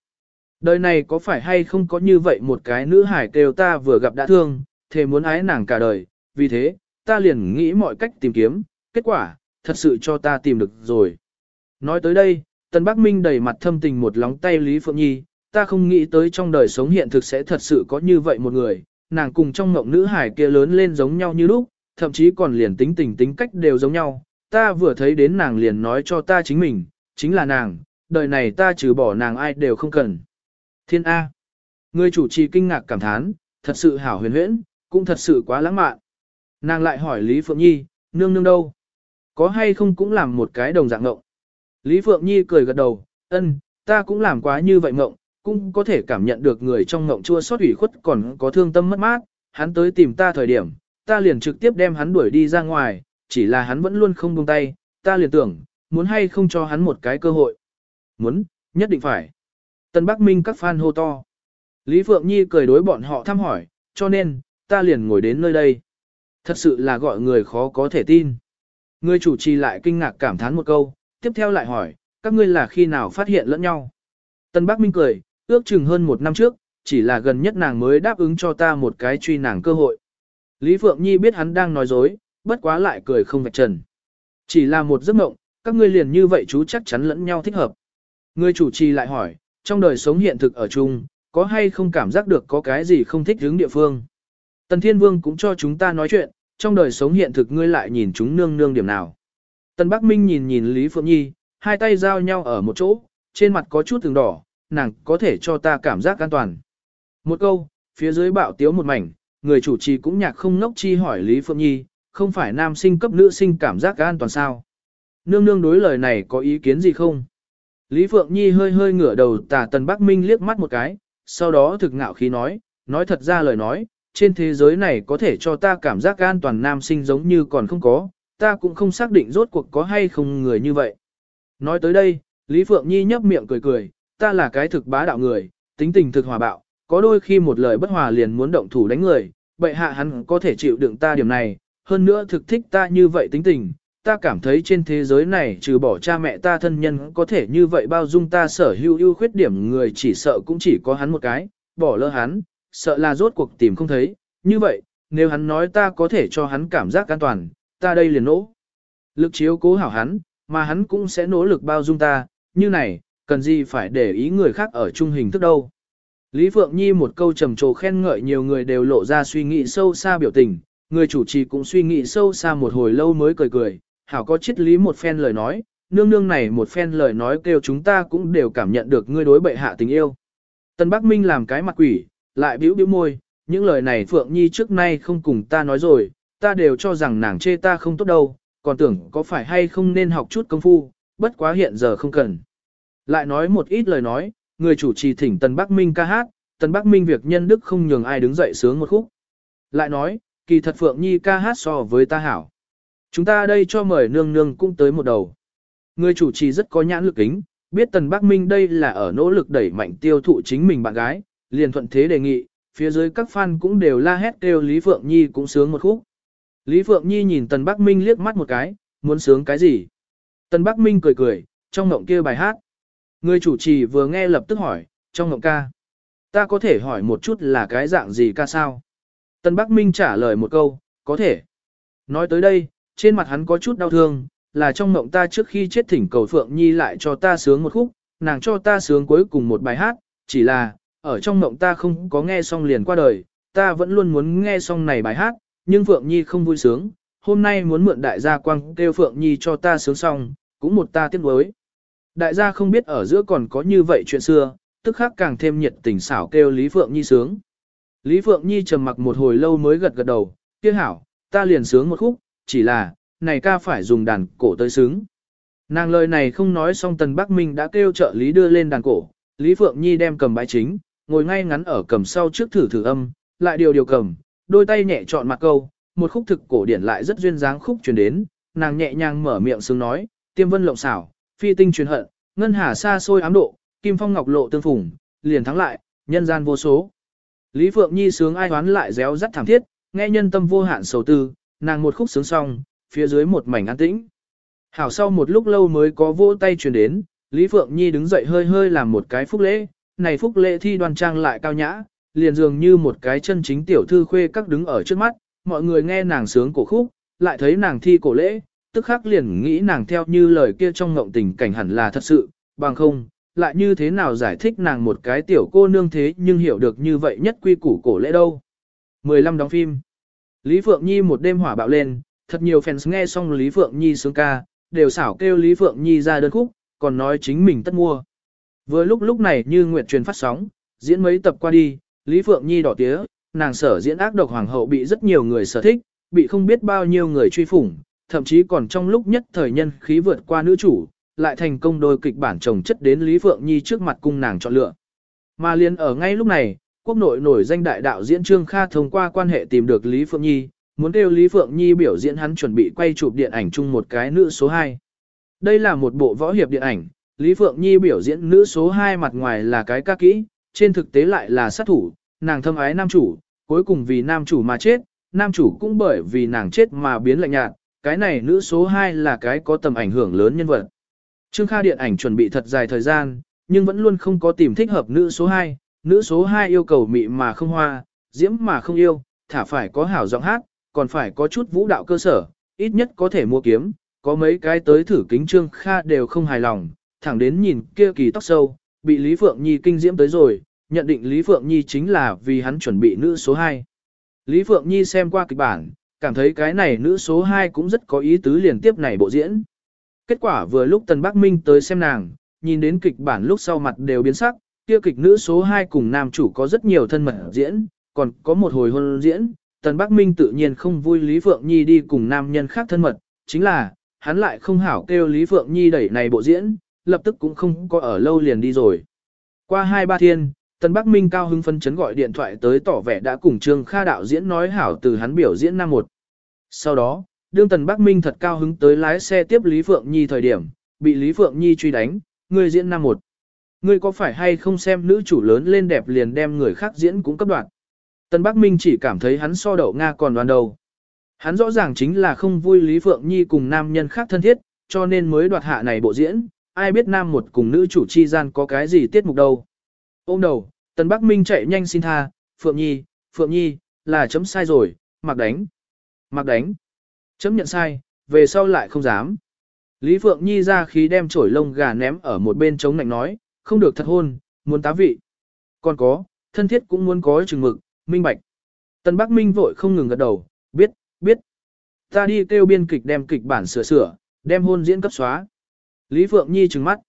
Đời này có phải hay không có như vậy một cái nữ hải kêu ta vừa gặp đã thương, thề muốn ái nàng cả đời, vì thế, ta liền nghĩ mọi cách tìm kiếm, kết quả, thật sự cho ta tìm được rồi. Nói tới đây, Tần Bắc Minh đầy mặt thâm tình một lóng tay Lý Phượng Nhi, ta không nghĩ tới trong đời sống hiện thực sẽ thật sự có như vậy một người, nàng cùng trong ngộng nữ hải kia lớn lên giống nhau như lúc, thậm chí còn liền tính tình tính cách đều giống nhau, ta vừa thấy đến nàng liền nói cho ta chính mình, chính là nàng, đời này ta trừ bỏ nàng ai đều không cần. Thiên A. Người chủ trì kinh ngạc cảm thán, thật sự hảo huyền huyễn, cũng thật sự quá lãng mạn. Nàng lại hỏi Lý Phượng Nhi, nương nương đâu? Có hay không cũng làm một cái đồng dạng ngộng? Lý Phượng Nhi cười gật đầu, ân, ta cũng làm quá như vậy ngộng, cũng có thể cảm nhận được người trong ngộng chua xót ủy khuất còn có thương tâm mất mát, hắn tới tìm ta thời điểm, ta liền trực tiếp đem hắn đuổi đi ra ngoài, chỉ là hắn vẫn luôn không buông tay, ta liền tưởng, muốn hay không cho hắn một cái cơ hội. Muốn, nhất định phải. Tân Bắc Minh các fan hô to. Lý Phượng Nhi cười đối bọn họ thăm hỏi, cho nên, ta liền ngồi đến nơi đây. Thật sự là gọi người khó có thể tin. Người chủ trì lại kinh ngạc cảm thán một câu, tiếp theo lại hỏi, các ngươi là khi nào phát hiện lẫn nhau. Tân Bắc Minh cười, ước chừng hơn một năm trước, chỉ là gần nhất nàng mới đáp ứng cho ta một cái truy nàng cơ hội. Lý Phượng Nhi biết hắn đang nói dối, bất quá lại cười không vạch trần. Chỉ là một giấc mộng, các ngươi liền như vậy chú chắc chắn lẫn nhau thích hợp. Người chủ trì lại hỏi, trong đời sống hiện thực ở chung, có hay không cảm giác được có cái gì không thích hướng địa phương. Tần Thiên Vương cũng cho chúng ta nói chuyện, trong đời sống hiện thực ngươi lại nhìn chúng nương nương điểm nào. Tần Bắc Minh nhìn nhìn Lý Phượng Nhi, hai tay giao nhau ở một chỗ, trên mặt có chút từng đỏ, nàng có thể cho ta cảm giác an toàn. Một câu, Phía dưới bạo tiếu một mảnh, người chủ trì cũng nhạc không ngốc chi hỏi Lý Phượng Nhi, không phải nam sinh cấp nữ sinh cảm giác an toàn sao. Nương nương đối lời này có ý kiến gì không? Lý Phượng Nhi hơi hơi ngửa đầu tà Tần Bắc Minh liếc mắt một cái, sau đó thực ngạo khí nói, nói thật ra lời nói, trên thế giới này có thể cho ta cảm giác an toàn nam sinh giống như còn không có, ta cũng không xác định rốt cuộc có hay không người như vậy. Nói tới đây, Lý Phượng Nhi nhấp miệng cười cười, ta là cái thực bá đạo người, tính tình thực hòa bạo, có đôi khi một lời bất hòa liền muốn động thủ đánh người, bệ hạ hắn có thể chịu đựng ta điểm này, hơn nữa thực thích ta như vậy tính tình, ta cảm thấy trên thế giới này trừ bỏ cha mẹ ta thân nhân có thể như vậy bao dung ta sở hữu ưu khuyết điểm người chỉ sợ cũng chỉ có hắn một cái, bỏ lỡ hắn, sợ là rốt cuộc tìm không thấy, như vậy, nếu hắn nói ta có thể cho hắn cảm giác an toàn, ta đây liền nỗ. Lực chiếu cố hảo hắn, mà hắn cũng sẽ nỗ lực bao dung ta, như này, cần gì phải để ý người khác ở trung hình thức đâu. Lý Phượng Nhi một câu trầm trồ khen ngợi nhiều người đều lộ ra suy nghĩ sâu xa biểu tình, người chủ trì cũng suy nghĩ sâu xa một hồi lâu mới cười cười, hảo có triết lý một phen lời nói, nương nương này một phen lời nói kêu chúng ta cũng đều cảm nhận được ngươi đối bệ hạ tình yêu. Tân Bắc Minh làm cái mặt quỷ, lại bĩu bĩu môi, những lời này Phượng Nhi trước nay không cùng ta nói rồi, ta đều cho rằng nàng chê ta không tốt đâu, còn tưởng có phải hay không nên học chút công phu, bất quá hiện giờ không cần. Lại nói một ít lời nói, người chủ trì thỉnh Tần Bắc Minh ca hát, Tần Bắc Minh việc nhân đức không nhường ai đứng dậy sướng một khúc. Lại nói, kỳ thật Phượng Nhi ca hát so với ta hảo. Chúng ta đây cho mời nương nương cũng tới một đầu. Người chủ trì rất có nhãn lực kính, biết Tần Bắc Minh đây là ở nỗ lực đẩy mạnh tiêu thụ chính mình bạn gái, liền thuận thế đề nghị, phía dưới các fan cũng đều la hét kêu Lý Phượng Nhi cũng sướng một khúc. Lý Phượng Nhi nhìn Tần Bắc Minh liếc mắt một cái, muốn sướng cái gì? Tần Bắc Minh cười cười, trong ngộng kia bài hát. Người chủ trì vừa nghe lập tức hỏi, trong ngộng ca. Ta có thể hỏi một chút là cái dạng gì ca sao? Tân Bắc Minh trả lời một câu, có thể. Nói tới đây, trên mặt hắn có chút đau thương, là trong ngộng ta trước khi chết thỉnh cầu Phượng Nhi lại cho ta sướng một khúc, nàng cho ta sướng cuối cùng một bài hát, chỉ là, ở trong ngộng ta không có nghe xong liền qua đời, ta vẫn luôn muốn nghe xong này bài hát, nhưng Phượng Nhi không vui sướng, hôm nay muốn mượn đại gia quang kêu Phượng Nhi cho ta sướng xong, cũng một ta tiếc nuối. Đại gia không biết ở giữa còn có như vậy chuyện xưa, tức khắc càng thêm nhiệt tình xảo kêu Lý Phượng Nhi sướng. Lý Phượng Nhi trầm mặc một hồi lâu mới gật gật đầu, kia hảo, ta liền sướng một khúc, chỉ là, này ca phải dùng đàn cổ tới sướng. Nàng lời này không nói xong Tần Bắc Minh đã kêu trợ lý đưa lên đàn cổ, Lý Phượng Nhi đem cầm bãi chính, ngồi ngay ngắn ở cầm sau trước thử thử âm, lại điều điều cầm, đôi tay nhẹ chọn mặt câu, một khúc thực cổ điển lại rất duyên dáng khúc truyền đến, nàng nhẹ nhàng mở miệng sướng nói, tiêm vân lộng xảo, phi tinh truyền hận, ngân hà xa xôi ám độ, kim phong ngọc lộ tương phùng, liền thắng lại, nhân gian vô số. Lý Phượng Nhi sướng ai hoán lại réo rắt thảm thiết, nghe nhân tâm vô hạn sầu tư, nàng một khúc sướng xong, phía dưới một mảnh an tĩnh. Hảo sau một lúc lâu mới có vỗ tay truyền đến, Lý Phượng Nhi đứng dậy hơi hơi làm một cái phúc lễ, này phúc lễ thi đoan trang lại cao nhã, liền dường như một cái chân chính tiểu thư khuê các đứng ở trước mắt, mọi người nghe nàng sướng cổ khúc, lại thấy nàng thi cổ lễ, tức khắc liền nghĩ nàng theo như lời kia trong ngộng tình cảnh hẳn là thật sự, bằng không, lại như thế nào giải thích nàng một cái tiểu cô nương thế nhưng hiểu được như vậy nhất quy củ cổ lễ đâu. 15 đóng phim Lý Phượng Nhi một đêm hỏa bạo lên, thật nhiều fans nghe xong Lý Phượng Nhi sướng ca, đều xảo kêu Lý Phượng Nhi ra đơn khúc, còn nói chính mình tất mua. Vừa lúc lúc này như Nguyệt truyền phát sóng, diễn mấy tập qua đi, Lý Phượng Nhi đỏ tía, nàng sở diễn ác độc hoàng hậu bị rất nhiều người sở thích, bị không biết bao nhiêu người truy phủng, thậm chí còn trong lúc nhất thời nhân khí vượt qua nữ chủ, lại thành công đôi kịch bản chồng chất đến Lý Phượng Nhi trước mặt cung nàng chọn lựa. Mà liền ở ngay lúc này, quốc nội nổi danh đại đạo diễn Trương Kha thông qua quan hệ tìm được Lý Phượng Nhi, muốn kêu Lý Phượng Nhi biểu diễn hắn chuẩn bị quay chụp điện ảnh chung một cái nữ số 2. Đây là một bộ võ hiệp điện ảnh, Lý Phượng Nhi biểu diễn nữ số 2 mặt ngoài là cái ca kỹ, trên thực tế lại là sát thủ, nàng thâm ái nam chủ, cuối cùng vì nam chủ mà chết, nam chủ cũng bởi vì nàng chết mà biến lạnh nhạt, cái này nữ số 2 là cái có tầm ảnh hưởng lớn nhân vật. Trương Kha điện ảnh chuẩn bị thật dài thời gian, nhưng vẫn luôn không có tìm thích hợp nữ số 2, nữ số 2 yêu cầu mị mà không hoa, diễm mà không yêu, thả phải có hảo giọng hát, còn phải có chút vũ đạo cơ sở, ít nhất có thể mua kiếm, có mấy cái tới thử kính Trương Kha đều không hài lòng, thẳng đến nhìn kia kỳ tóc sâu, bị Lý Phượng Nhi kinh diễm tới rồi, nhận định Lý Phượng Nhi chính là vì hắn chuẩn bị nữ số 2. Lý Phượng Nhi xem qua kịch bản, cảm thấy cái này nữ số 2 cũng rất có ý tứ liền tiếp này bộ diễn. Kết quả vừa lúc Tần Bắc Minh tới xem nàng, nhìn đến kịch bản lúc sau mặt đều biến sắc, kia kịch nữ số 2 cùng nam chủ có rất nhiều thân mật diễn, còn có một hồi hôn diễn, Tần Bắc Minh tự nhiên không vui Lý Phượng Nhi đi cùng nam nhân khác thân mật, chính là, hắn lại không hảo kêu Lý Phượng Nhi đẩy này bộ diễn, lập tức cũng không có ở lâu liền đi rồi. Qua hai ba thiên, Tần Bắc Minh cao hứng phân chấn gọi điện thoại tới tỏ vẻ đã cùng Trương Kha đạo diễn nói hảo từ hắn biểu diễn năm một. Sau đó, đương Tần Bắc Minh thật cao hứng tới lái xe tiếp Lý Phượng Nhi thời điểm, bị Lý Phượng Nhi truy đánh, người diễn năm một. Ngươi có phải hay không xem nữ chủ lớn lên đẹp liền đem người khác diễn cũng cấp đoạn. Tần Bắc Minh chỉ cảm thấy hắn so đậu Nga còn đoan đầu. Hắn rõ ràng chính là không vui Lý Phượng Nhi cùng nam nhân khác thân thiết, cho nên mới đoạt hạ này bộ diễn, ai biết nam một cùng nữ chủ chi gian có cái gì tiết mục đâu. Ôm đầu, Tần Bắc Minh chạy nhanh xin tha, Phượng Nhi, Phượng Nhi, là chấm sai rồi, mặc đánh. Mặc đánh. Chấm nhận sai, về sau lại không dám. Lý Phượng Nhi ra khí đem chổi lông gà ném ở một bên chống nạnh nói, không được thật hôn, muốn tá vị. Còn có, thân thiết cũng muốn có chừng mực, minh bạch. Tần Bắc Minh vội không ngừng gật đầu, biết, biết. Ta đi kêu biên kịch đem kịch bản sửa sửa, đem hôn diễn cấp xóa. Lý Phượng Nhi trừng mắt.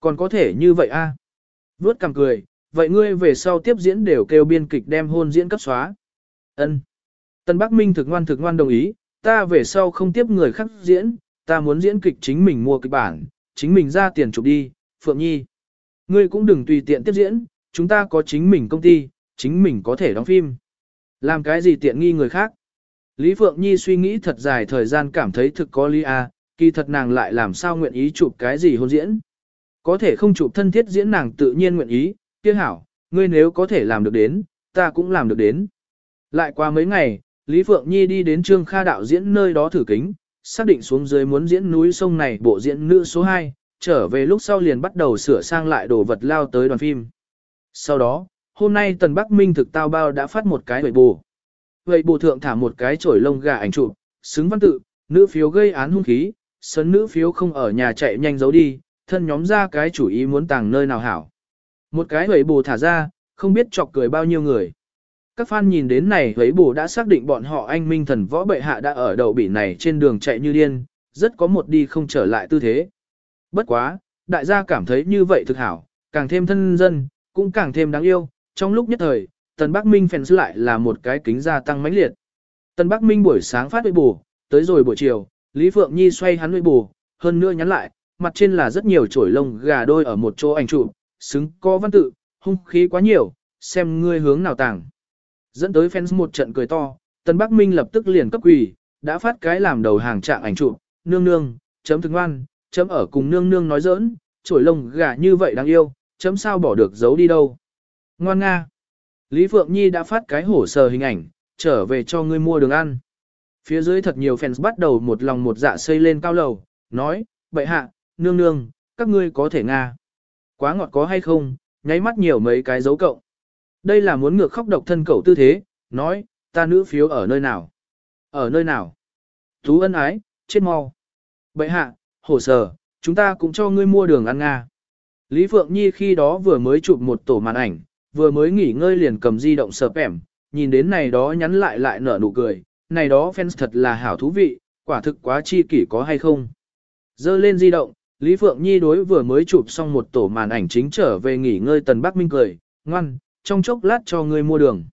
Còn có thể như vậy a? À? Vốt cằm cười, vậy ngươi về sau tiếp diễn đều kêu biên kịch đem hôn diễn cấp xóa. Ân. Tân Bắc Minh thực ngoan thực ngoan đồng ý, ta về sau không tiếp người khác diễn, ta muốn diễn kịch chính mình mua kịch bản, chính mình ra tiền chụp đi, Phượng Nhi. Ngươi cũng đừng tùy tiện tiếp diễn, chúng ta có chính mình công ty, chính mình có thể đóng phim. Làm cái gì tiện nghi người khác. Lý Phượng Nhi suy nghĩ thật dài thời gian cảm thấy thực có lý à, kỳ thật nàng lại làm sao nguyện ý chụp cái gì hôn diễn. Có thể không chụp thân thiết diễn nàng tự nhiên nguyện ý, kia hảo, ngươi nếu có thể làm được đến, ta cũng làm được đến. Lại qua mấy ngày, Lý Phượng Nhi đi đến Trương Kha đạo diễn nơi đó thử kính, xác định xuống dưới muốn diễn núi sông này bộ diễn nữ số 2, trở về lúc sau liền bắt đầu sửa sang lại đồ vật lao tới đoàn phim. Sau đó, hôm nay Tần Bắc Minh thực tao bao đã phát một cái vậy bù. Vậy bù thượng thả một cái chổi lông gà ảnh chụp, xứng văn tự, nữ phiếu gây án hung khí, sấn nữ phiếu không ở nhà chạy nhanh giấu đi, thân nhóm ra cái chủ ý muốn tàng nơi nào hảo. Một cái vậy bù thả ra, không biết chọc cười bao nhiêu người. Các fan nhìn đến này thấy bù đã xác định bọn họ anh minh thần võ bệ hạ đã ở đầu bỉ này trên đường chạy như điên, rất có một đi không trở lại tư thế. Bất quá, đại gia cảm thấy như vậy thực hảo, càng thêm thân dân, cũng càng thêm đáng yêu, trong lúc nhất thời, Tần Bắc Minh fans lại là một cái kính gia tăng mãnh liệt. Tần Bắc Minh buổi sáng phát huy bù, tới rồi buổi chiều, Lý Phượng Nhi xoay hắn huy bù, hơn nữa nhắn lại, mặt trên là rất nhiều chổi lông gà đôi ở một chỗ ảnh chụp, xứng có văn tự, hung khí quá nhiều, xem ngươi hướng nào tàng. Dẫn tới fans một trận cười to, tân Bắc Minh lập tức liền cấp quỳ, đã phát cái làm đầu hàng trạng ảnh chụp, nương nương, chấm thực ngoan, chấm ở cùng nương nương nói giỡn, chổi lông gà như vậy đáng yêu, chấm sao bỏ được giấu đi đâu. Ngoan nga. Lý Phượng Nhi đã phát cái hổ sờ hình ảnh, trở về cho ngươi mua đường ăn. Phía dưới thật nhiều fans bắt đầu một lòng một dạ xây lên cao lầu, nói, bậy hạ, nương nương, các ngươi có thể nga. Quá ngọt có hay không, nháy mắt nhiều mấy cái dấu cộng. Đây là muốn ngược khóc độc thân cậu tư thế, nói, ta nữ phiếu ở nơi nào? Ở nơi nào? Thú ân ái, chết mau. Bậy hạ, hổ sở, chúng ta cũng cho ngươi mua đường ăn nga. Lý Phượng Nhi khi đó vừa mới chụp một tổ màn ảnh, vừa mới nghỉ ngơi liền cầm di động sờ ẻm, nhìn đến này đó nhắn lại lại nở nụ cười, này đó fans thật là hảo thú vị, quả thực quá chi kỷ có hay không. Dơ lên di động, Lý Phượng Nhi đối vừa mới chụp xong một tổ màn ảnh chính trở về nghỉ ngơi Tần Bắc Minh cười, ngoan, trong chốc lát cho ngươi mua đường.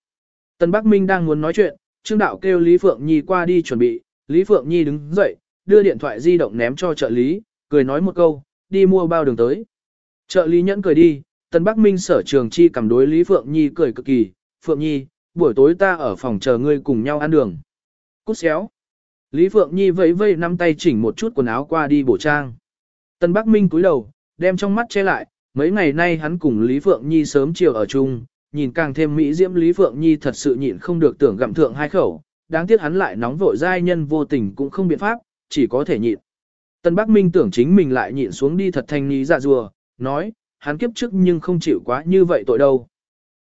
Tần Bắc Minh đang muốn nói chuyện, Trương Đạo kêu Lý Phượng Nhi qua đi chuẩn bị, Lý Phượng Nhi đứng dậy, đưa điện thoại di động ném cho trợ lý, cười nói một câu, đi mua bao đường tới. Trợ lý nhẫn cười đi, Tần Bắc Minh sở trường chi cầm đối Lý Phượng Nhi cười cực kỳ, Phượng Nhi, buổi tối ta ở phòng chờ ngươi cùng nhau ăn đường. Cút xéo. Lý Phượng Nhi vẫy vẫy nắm tay chỉnh một chút quần áo qua đi bổ trang. Tần Bắc Minh cúi đầu, đem trong mắt che lại, mấy ngày nay hắn cùng Lý Phượng Nhi sớm chiều ở chung, nhìn càng thêm mỹ diễm Lý Phượng Nhi thật sự nhịn không được tưởng gặm thượng hai khẩu, đáng tiếc hắn lại nóng vội giai nhân vô tình cũng không biện pháp, chỉ có thể nhịn. tân Bắc Minh tưởng chính mình lại nhịn xuống đi thật thanh ní dạ rùa, nói, hắn kiếp trước nhưng không chịu quá như vậy tội đâu.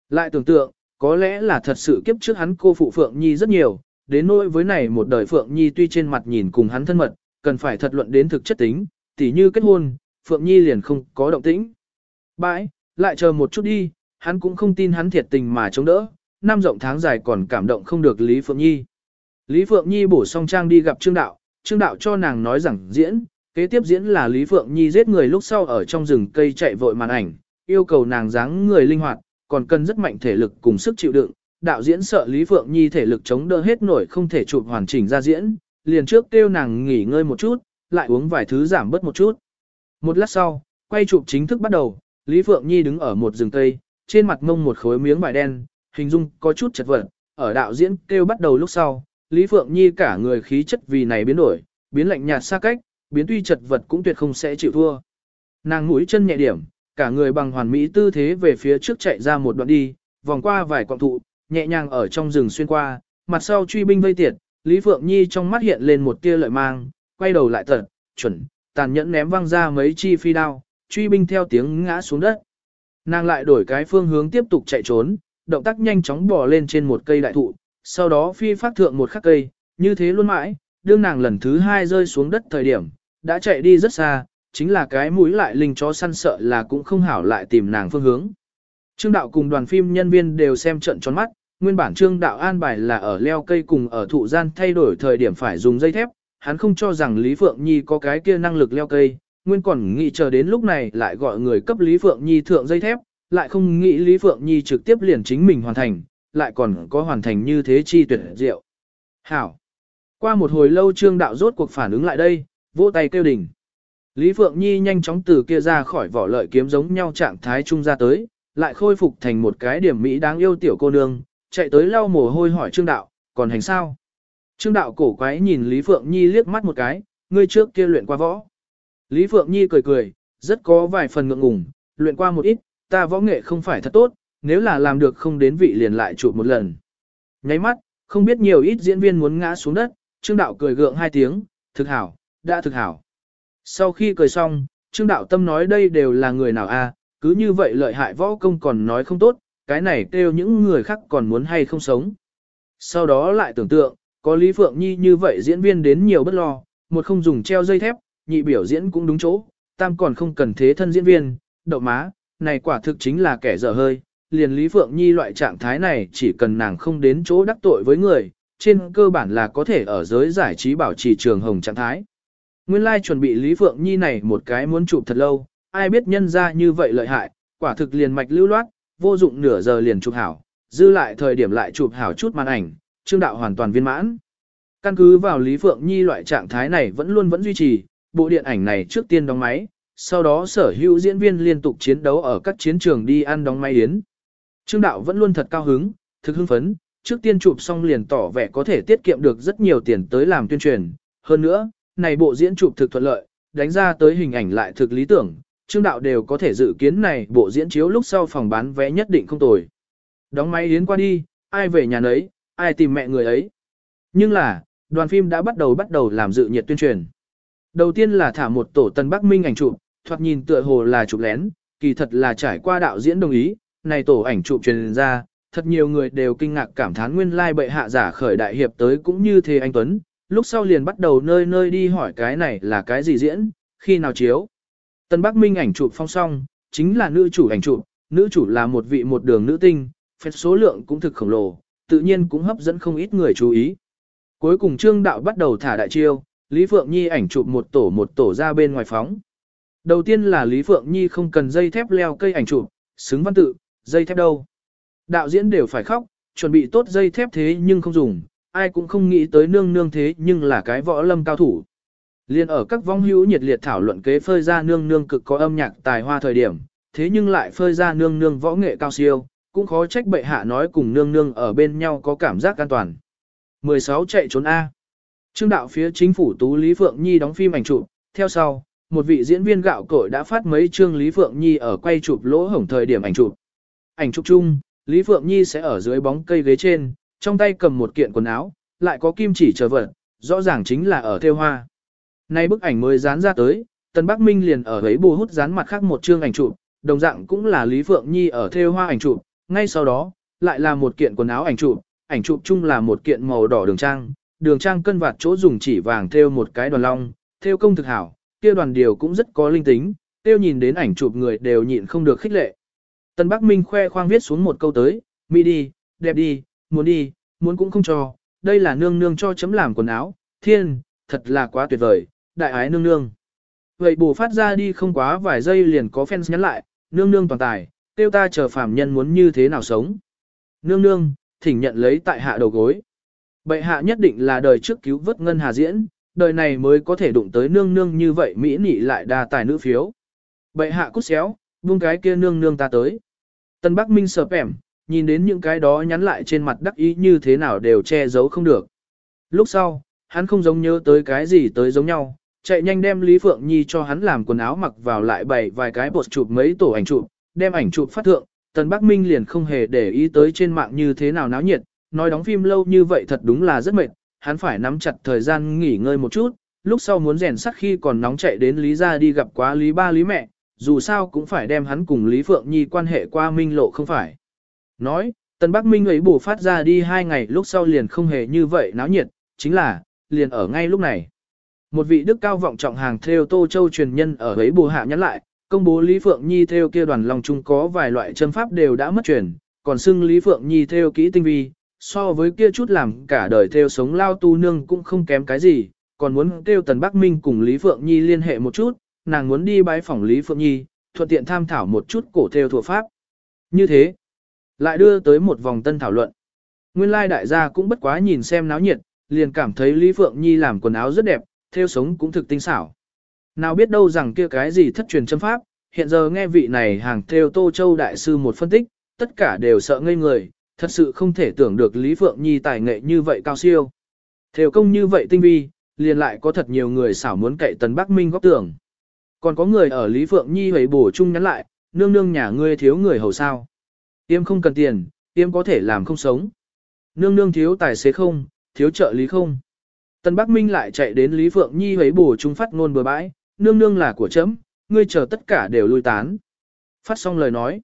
Lại tưởng tượng, có lẽ là thật sự kiếp trước hắn cô phụ Phượng Nhi rất nhiều, đến nỗi với này một đời Phượng Nhi tuy trên mặt nhìn cùng hắn thân mật, cần phải thật luận đến thực chất tính, tỉ như kết hôn, Phượng Nhi liền không có động tĩnh. Bãi, lại chờ một chút đi, hắn cũng không tin hắn thiệt tình mà chống đỡ, năm rộng tháng dài còn cảm động không được Lý Phượng Nhi. Lý Phượng Nhi bổ song trang đi gặp Trương Đạo, Trương Đạo cho nàng nói rằng diễn, kế tiếp diễn là Lý Phượng Nhi giết người lúc sau ở trong rừng cây chạy vội màn ảnh, yêu cầu nàng dáng người linh hoạt, còn cần rất mạnh thể lực cùng sức chịu đựng, đạo diễn sợ Lý Phượng Nhi thể lực chống đỡ hết nổi không thể chụp hoàn chỉnh ra diễn, liền trước kêu nàng nghỉ ngơi một chút, lại uống vài thứ giảm bớt một chút. Một lát sau, quay chụp chính thức bắt đầu, Lý Phượng Nhi đứng ở một rừng cây, trên mặt mông một khối miếng vải đen, hình dung có chút chật vật, ở đạo diễn kêu bắt đầu lúc sau, Lý Phượng Nhi cả người khí chất vì này biến đổi, biến lạnh nhạt xa cách, biến tuy chật vật cũng tuyệt không sẽ chịu thua. Nàng mũi chân nhẹ điểm, cả người bằng hoàn mỹ tư thế về phía trước chạy ra một đoạn đi, vòng qua vài quặng thụ, nhẹ nhàng ở trong rừng xuyên qua, mặt sau truy binh vây tiệt, Lý Phượng Nhi trong mắt hiện lên một tia lợi mang, quay đầu lại tật, chuẩn, tàn nhẫn ném văng ra mấy chi phi đao, truy binh theo tiếng ngã xuống đất. Nàng lại đổi cái phương hướng tiếp tục chạy trốn, động tác nhanh chóng bò lên trên một cây đại thụ, sau đó phi phát thượng một khắc cây, như thế luôn mãi, đương nàng lần thứ hai rơi xuống đất thời điểm, đã chạy đi rất xa, chính là cái mũi lại linh chó săn sợ là cũng không hảo lại tìm nàng phương hướng. Trương đạo cùng đoàn phim nhân viên đều xem trận tròn mắt, nguyên bản trương đạo an bài là ở leo cây cùng ở thụ gian thay đổi thời điểm phải dùng dây thép, hắn không cho rằng Lý Phượng Nhi có cái kia năng lực leo cây, nguyên còn nghĩ chờ đến lúc này lại gọi người cấp Lý Phượng Nhi thượng dây thép, lại không nghĩ Lý Phượng Nhi trực tiếp liền chính mình hoàn thành, lại còn có hoàn thành như thế chi tuyệt diệu. Hảo! Qua một hồi lâu trương đạo rốt cuộc phản ứng lại đây, vỗ tay kêu đỉnh. Lý Phượng Nhi nhanh chóng từ kia ra khỏi vỏ lợi kiếm giống nhau trạng thái trung ra tới, lại khôi phục thành một cái điểm mỹ đáng yêu tiểu cô nương, chạy tới lau mồ hôi hỏi Trương Đạo, còn hành sao? Trương Đạo cổ quái nhìn Lý Phượng Nhi liếc mắt một cái, ngươi trước kia luyện qua võ. Lý Phượng Nhi cười cười, rất có vài phần ngượng ngùng, luyện qua một ít, ta võ nghệ không phải thật tốt, nếu là làm được không đến vị liền lại chụp một lần. Nháy mắt, không biết nhiều ít diễn viên muốn ngã xuống đất, Trương Đạo cười gượng hai tiếng, thực hảo, đã thực hảo. Sau khi cười xong, Trương Đạo Tâm nói đây đều là người nào a? cứ như vậy lợi hại võ công còn nói không tốt, cái này kêu những người khác còn muốn hay không sống. Sau đó lại tưởng tượng, có Lý Phượng Nhi như vậy diễn viên đến nhiều bất lo, một không dùng treo dây thép, nhị biểu diễn cũng đúng chỗ, tam còn không cần thế thân diễn viên, đậu má, này quả thực chính là kẻ dở hơi. Liền Lý Phượng Nhi loại trạng thái này chỉ cần nàng không đến chỗ đắc tội với người, trên cơ bản là có thể ở giới giải trí bảo trì trường hồng trạng thái. Nguyên lai like chuẩn bị Lý Phượng Nhi này một cái muốn chụp thật lâu, ai biết nhân ra như vậy lợi hại, quả thực liền mạch lưu loát, vô dụng nửa giờ liền chụp hảo, dư lại thời điểm lại chụp hảo chút màn ảnh, trương đạo hoàn toàn viên mãn. Căn cứ vào Lý Phượng Nhi loại trạng thái này vẫn luôn vẫn duy trì, bộ điện ảnh này trước tiên đóng máy, sau đó sở hữu diễn viên liên tục chiến đấu ở các chiến trường đi ăn đóng máy yến. Trương đạo vẫn luôn thật cao hứng, thực hưng phấn, trước tiên chụp xong liền tỏ vẻ có thể tiết kiệm được rất nhiều tiền tới làm tuyên truyền. Hơn nữa, này bộ diễn chụp thực thuận lợi, đánh ra tới hình ảnh lại thực lý tưởng, Trương Đạo đều có thể dự kiến này bộ diễn chiếu lúc sau phòng bán vé nhất định không tồi. Đóng máy yến qua đi, ai về nhà nấy, ai tìm mẹ người ấy. Nhưng là, đoàn phim đã bắt đầu bắt đầu làm dự nhiệt tuyên truyền. Đầu tiên là thả một tổ Tân Bắc Minh ảnh chụp, thoạt nhìn tựa hồ là chụp lén, kỳ thật là trải qua đạo diễn đồng ý, này tổ ảnh chụp truyền ra, thật nhiều người đều kinh ngạc cảm thán nguyên lai like bệ hạ giả khởi đại hiệp tới cũng như thế anh Tuấn, lúc sau liền bắt đầu nơi nơi đi hỏi cái này là cái gì diễn, khi nào chiếu. Tân Bắc Minh ảnh chụp phong song, chính là nữ chủ ảnh chụp, nữ chủ là một vị một đường nữ tinh, phép số lượng cũng thực khổng lồ, tự nhiên cũng hấp dẫn không ít người chú ý. Cuối cùng Trương Đạo bắt đầu thả đại chiêu, Lý Phượng Nhi ảnh chụp một tổ một tổ ra bên ngoài phóng. Đầu tiên là Lý Phượng Nhi không cần dây thép leo cây ảnh chụp, xứng văn tự, dây thép đâu. Đạo diễn đều phải khóc, chuẩn bị tốt dây thép thế nhưng không dùng, ai cũng không nghĩ tới nương nương thế nhưng là cái võ lâm cao thủ. Liên ở các vong hữu nhiệt liệt thảo luận kế phơi ra nương nương cực có âm nhạc tài hoa thời điểm, thế nhưng lại phơi ra nương nương võ nghệ cao siêu, cũng khó trách bệ hạ nói cùng nương nương ở bên nhau có cảm giác an toàn. 16 chạy trốn A. Trương đạo phía chính phủ Tú Lý Phượng Nhi đóng phim ảnh chụp, theo sau, một vị diễn viên gạo cội đã phát mấy chương Lý Phượng Nhi ở quay chụp lỗ hổng thời điểm ảnh chụp. Ảnh chụp chung, Lý Phượng Nhi sẽ ở dưới bóng cây ghế trên, trong tay cầm một kiện quần áo, lại có kim chỉ chờ vật, rõ ràng chính là ở theo hoa. Nay bức ảnh mới dán ra tới, tân Bắc Minh liền ở ấy bù hút dán mặt khác một chương ảnh chụp, đồng dạng cũng là Lý Phượng Nhi ở theo hoa ảnh chụp, ngay sau đó, lại là một kiện quần áo ảnh chụp, ảnh chụp chung là một kiện màu đỏ đường trang, đường trang cân vạt chỗ dùng chỉ vàng thêu một cái đoàn long, thêu công thực hảo, kia đoàn điều cũng rất có linh tính, tiêu nhìn đến ảnh chụp người đều nhịn không được khích lệ. Tần Bắc Minh khoe khoang viết xuống một câu tới, mỹ đi, đẹp đi, muốn đi, muốn cũng không cho, đây là nương nương cho chấm làm quần áo, thiên, thật là quá tuyệt vời, đại ái nương nương. Vậy bù phát ra đi không quá vài giây liền có fans nhắn lại, nương nương toàn tài, tiêu ta chờ phàm nhân muốn như thế nào sống. Nương nương, thỉnh nhận lấy tại hạ đầu gối. Bệ hạ nhất định là đời trước cứu vớt ngân hà diễn, đời này mới có thể đụng tới nương nương như vậy Mỹ nị lại đa tài nữ phiếu. Bệ hạ cút xéo, buông cái kia nương nương ta tới. Tân Bắc Minh sờ ẻm, nhìn đến những cái đó nhắn lại trên mặt đắc ý như thế nào đều che giấu không được. Lúc sau, hắn không giống nhớ tới cái gì tới giống nhau, chạy nhanh đem Lý Phượng Nhi cho hắn làm quần áo mặc vào lại bày vài cái bột chụp mấy tổ ảnh chụp, đem ảnh chụp phát thượng, Tần Bắc Minh liền không hề để ý tới trên mạng như thế nào náo nhiệt, nói đóng phim lâu như vậy thật đúng là rất mệt, hắn phải nắm chặt thời gian nghỉ ngơi một chút, lúc sau muốn rèn sắt khi còn nóng chạy đến Lý gia đi gặp quá Lý ba Lý mẹ, dù sao cũng phải đem hắn cùng Lý Phượng Nhi quan hệ qua minh lộ không phải. Nói, Tần Bắc Minh ấy bổ phát ra đi hai ngày lúc sau liền không hề như vậy náo nhiệt, chính là, liền ở ngay lúc này. Một vị đức cao vọng trọng hàng theo Tô Châu truyền nhân ở ấy bù hạ nhắn lại, công bố Lý Phượng Nhi theo kia đoàn lòng chung có vài loại châm pháp đều đã mất truyền, còn xưng Lý Phượng Nhi theo kỹ tinh vi, so với kia chút làm cả đời theo sống lao tu nương cũng không kém cái gì, còn muốn kêu Tần Bắc Minh cùng Lý Phượng Nhi liên hệ một chút, nàng muốn đi bái phỏng Lý Phượng Nhi, thuận tiện tham thảo một chút cổ theo thuộc pháp. Như thế, lại đưa tới một vòng tân thảo luận. Nguyên lai đại gia cũng bất quá nhìn xem náo nhiệt, liền cảm thấy Lý Phượng Nhi làm quần áo rất đẹp, theo sống cũng thực tinh xảo. Nào biết đâu rằng kia cái gì thất truyền châm pháp, hiện giờ nghe vị này hàng theo Tô Châu Đại Sư một phân tích, tất cả đều sợ ngây người, thật sự không thể tưởng được Lý Phượng Nhi tài nghệ như vậy cao siêu. Theo công như vậy tinh vi, liền lại có thật nhiều người xảo muốn cậy Tần Bắc Minh góp tưởng. Còn có người ở Lý Phượng Nhi hầy bổ chung nhắn lại, nương nương nhà ngươi thiếu người hầu sao. Tiêm không cần tiền, tiêm có thể làm không sống. Nương nương thiếu tài xế không, thiếu trợ lý không. Tần Bắc Minh lại chạy đến Lý Phượng Nhi hấy bổ chung phát ngôn bừa bãi, nương nương là của chấm, ngươi chờ tất cả đều lui tán. Phát xong lời nói.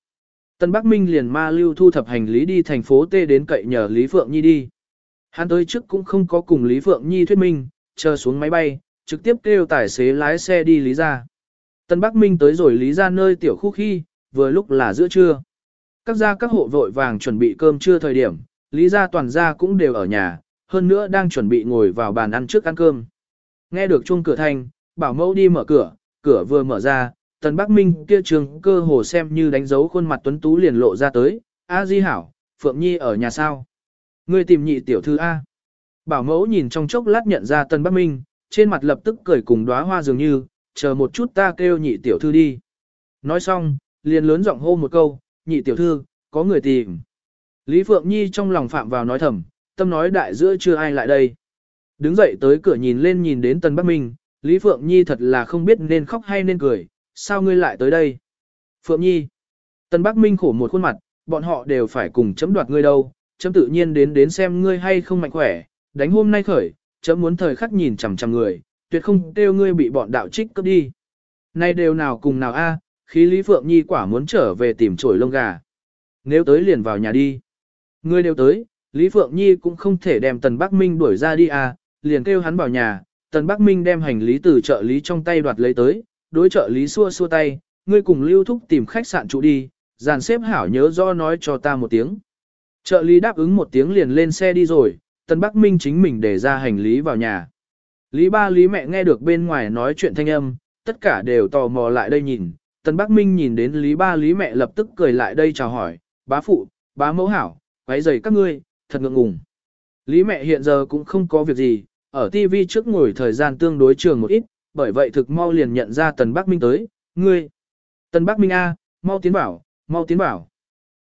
Tân Bắc Minh liền ma lưu thu thập hành lý đi thành phố T đến cậy nhờ Lý Phượng Nhi đi. Hắn tới trước cũng không có cùng Lý Phượng Nhi thuyết minh, chờ xuống máy bay, trực tiếp kêu tài xế lái xe đi Lý ra. Tân Bắc Minh tới rồi Lý ra nơi tiểu khu khi, vừa lúc là giữa trưa. Các gia các hộ vội vàng chuẩn bị cơm trưa thời điểm, Lý gia toàn gia cũng đều ở nhà, hơn nữa đang chuẩn bị ngồi vào bàn ăn trước ăn cơm. Nghe được chuông cửa thanh, bảo mẫu đi mở cửa, cửa vừa mở ra, tần Bắc Minh kia trường cơ hồ xem như đánh dấu khuôn mặt tuấn tú liền lộ ra tới, A Di Hảo, Phượng Nhi ở nhà sao? Ngươi tìm nhị tiểu thư A. Bảo mẫu nhìn trong chốc lát nhận ra tần Bắc Minh, trên mặt lập tức cười cùng đóa hoa dường như, chờ một chút ta kêu nhị tiểu thư đi. Nói xong, liền lớn giọng hô một câu, nhị tiểu thư, có người tìm. Lý Phượng Nhi trong lòng phạm vào nói thầm, tâm nói đại giữa chưa ai lại đây. Đứng dậy tới cửa nhìn lên nhìn đến tần Bắc Minh, Lý Phượng Nhi thật là không biết nên khóc hay nên cười, sao ngươi lại tới đây? Phượng Nhi. Tân Bắc Minh khổ một khuôn mặt, bọn họ đều phải cùng chấm đoạt ngươi đâu, chấm tự nhiên đến đến xem ngươi hay không mạnh khỏe, đánh hôm nay khởi, chấm muốn thời khắc nhìn chằm chằm người, tuyệt không kêu ngươi bị bọn đạo trích cướp đi. Nay đều nào cùng nào a, khí Lý Phượng Nhi quả muốn trở về tìm chổi lông gà. Nếu tới liền vào nhà đi. Ngươi đều tới, Lý Phượng Nhi cũng không thể đem Tần Bắc Minh đuổi ra đi a, liền kêu hắn vào nhà, Tần Bắc Minh đem hành lý từ trợ lý trong tay đoạt lấy tới, đối trợ lý xua xua tay, ngươi cùng lưu thúc tìm khách sạn trụ đi, dàn xếp hảo nhớ do nói cho ta một tiếng. Trợ lý đáp ứng một tiếng liền lên xe đi rồi, Tân Bắc Minh chính mình để ra hành lý vào nhà. Lý ba lý mẹ nghe được bên ngoài nói chuyện thanh âm, tất cả đều tò mò lại đây nhìn. Tân Bắc Minh nhìn đến Lý ba lý mẹ lập tức cười lại đây chào hỏi, bá phụ, bá mẫu hảo, quấy giày các ngươi, thật ngượng ngùng. Lý mẹ hiện giờ cũng không có việc gì, ở TV trước ngồi thời gian tương đối trường một ít, bởi vậy thực mau liền nhận ra Tần Bắc Minh tới, ngươi. Tần Bắc Minh A, mau tiến bảo, mau tiến bảo.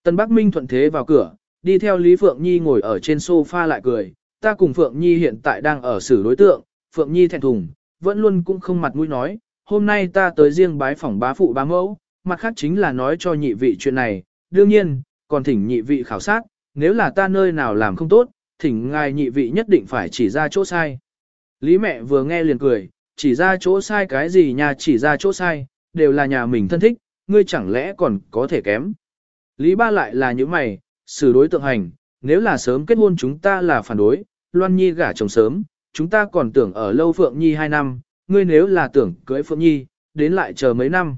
Tần Bắc Minh thuận thế vào cửa, đi theo Lý Phượng Nhi ngồi ở trên sofa lại cười, ta cùng Phượng Nhi hiện tại đang ở xử đối tượng, Phượng Nhi thẹn thùng, vẫn luôn cũng không mặt mũi nói, hôm nay ta tới riêng bái phỏng bá phụ bá mẫu, mặt khác chính là nói cho nhị vị chuyện này, đương nhiên, còn thỉnh nhị vị khảo sát, nếu là ta nơi nào làm không tốt, thỉnh ngài nhị vị nhất định phải chỉ ra chỗ sai. Lý mẹ vừa nghe liền cười, chỉ ra chỗ sai cái gì nhà chỉ ra chỗ sai, đều là nhà mình thân thích, ngươi chẳng lẽ còn có thể kém. Lý ba lại là những mày, xử đối tượng hành, nếu là sớm kết hôn chúng ta là phản đối, Loan Nhi gả chồng sớm, chúng ta còn tưởng ở lâu Phượng Nhi 2 năm, ngươi nếu là tưởng cưới Phượng Nhi, đến lại chờ mấy năm.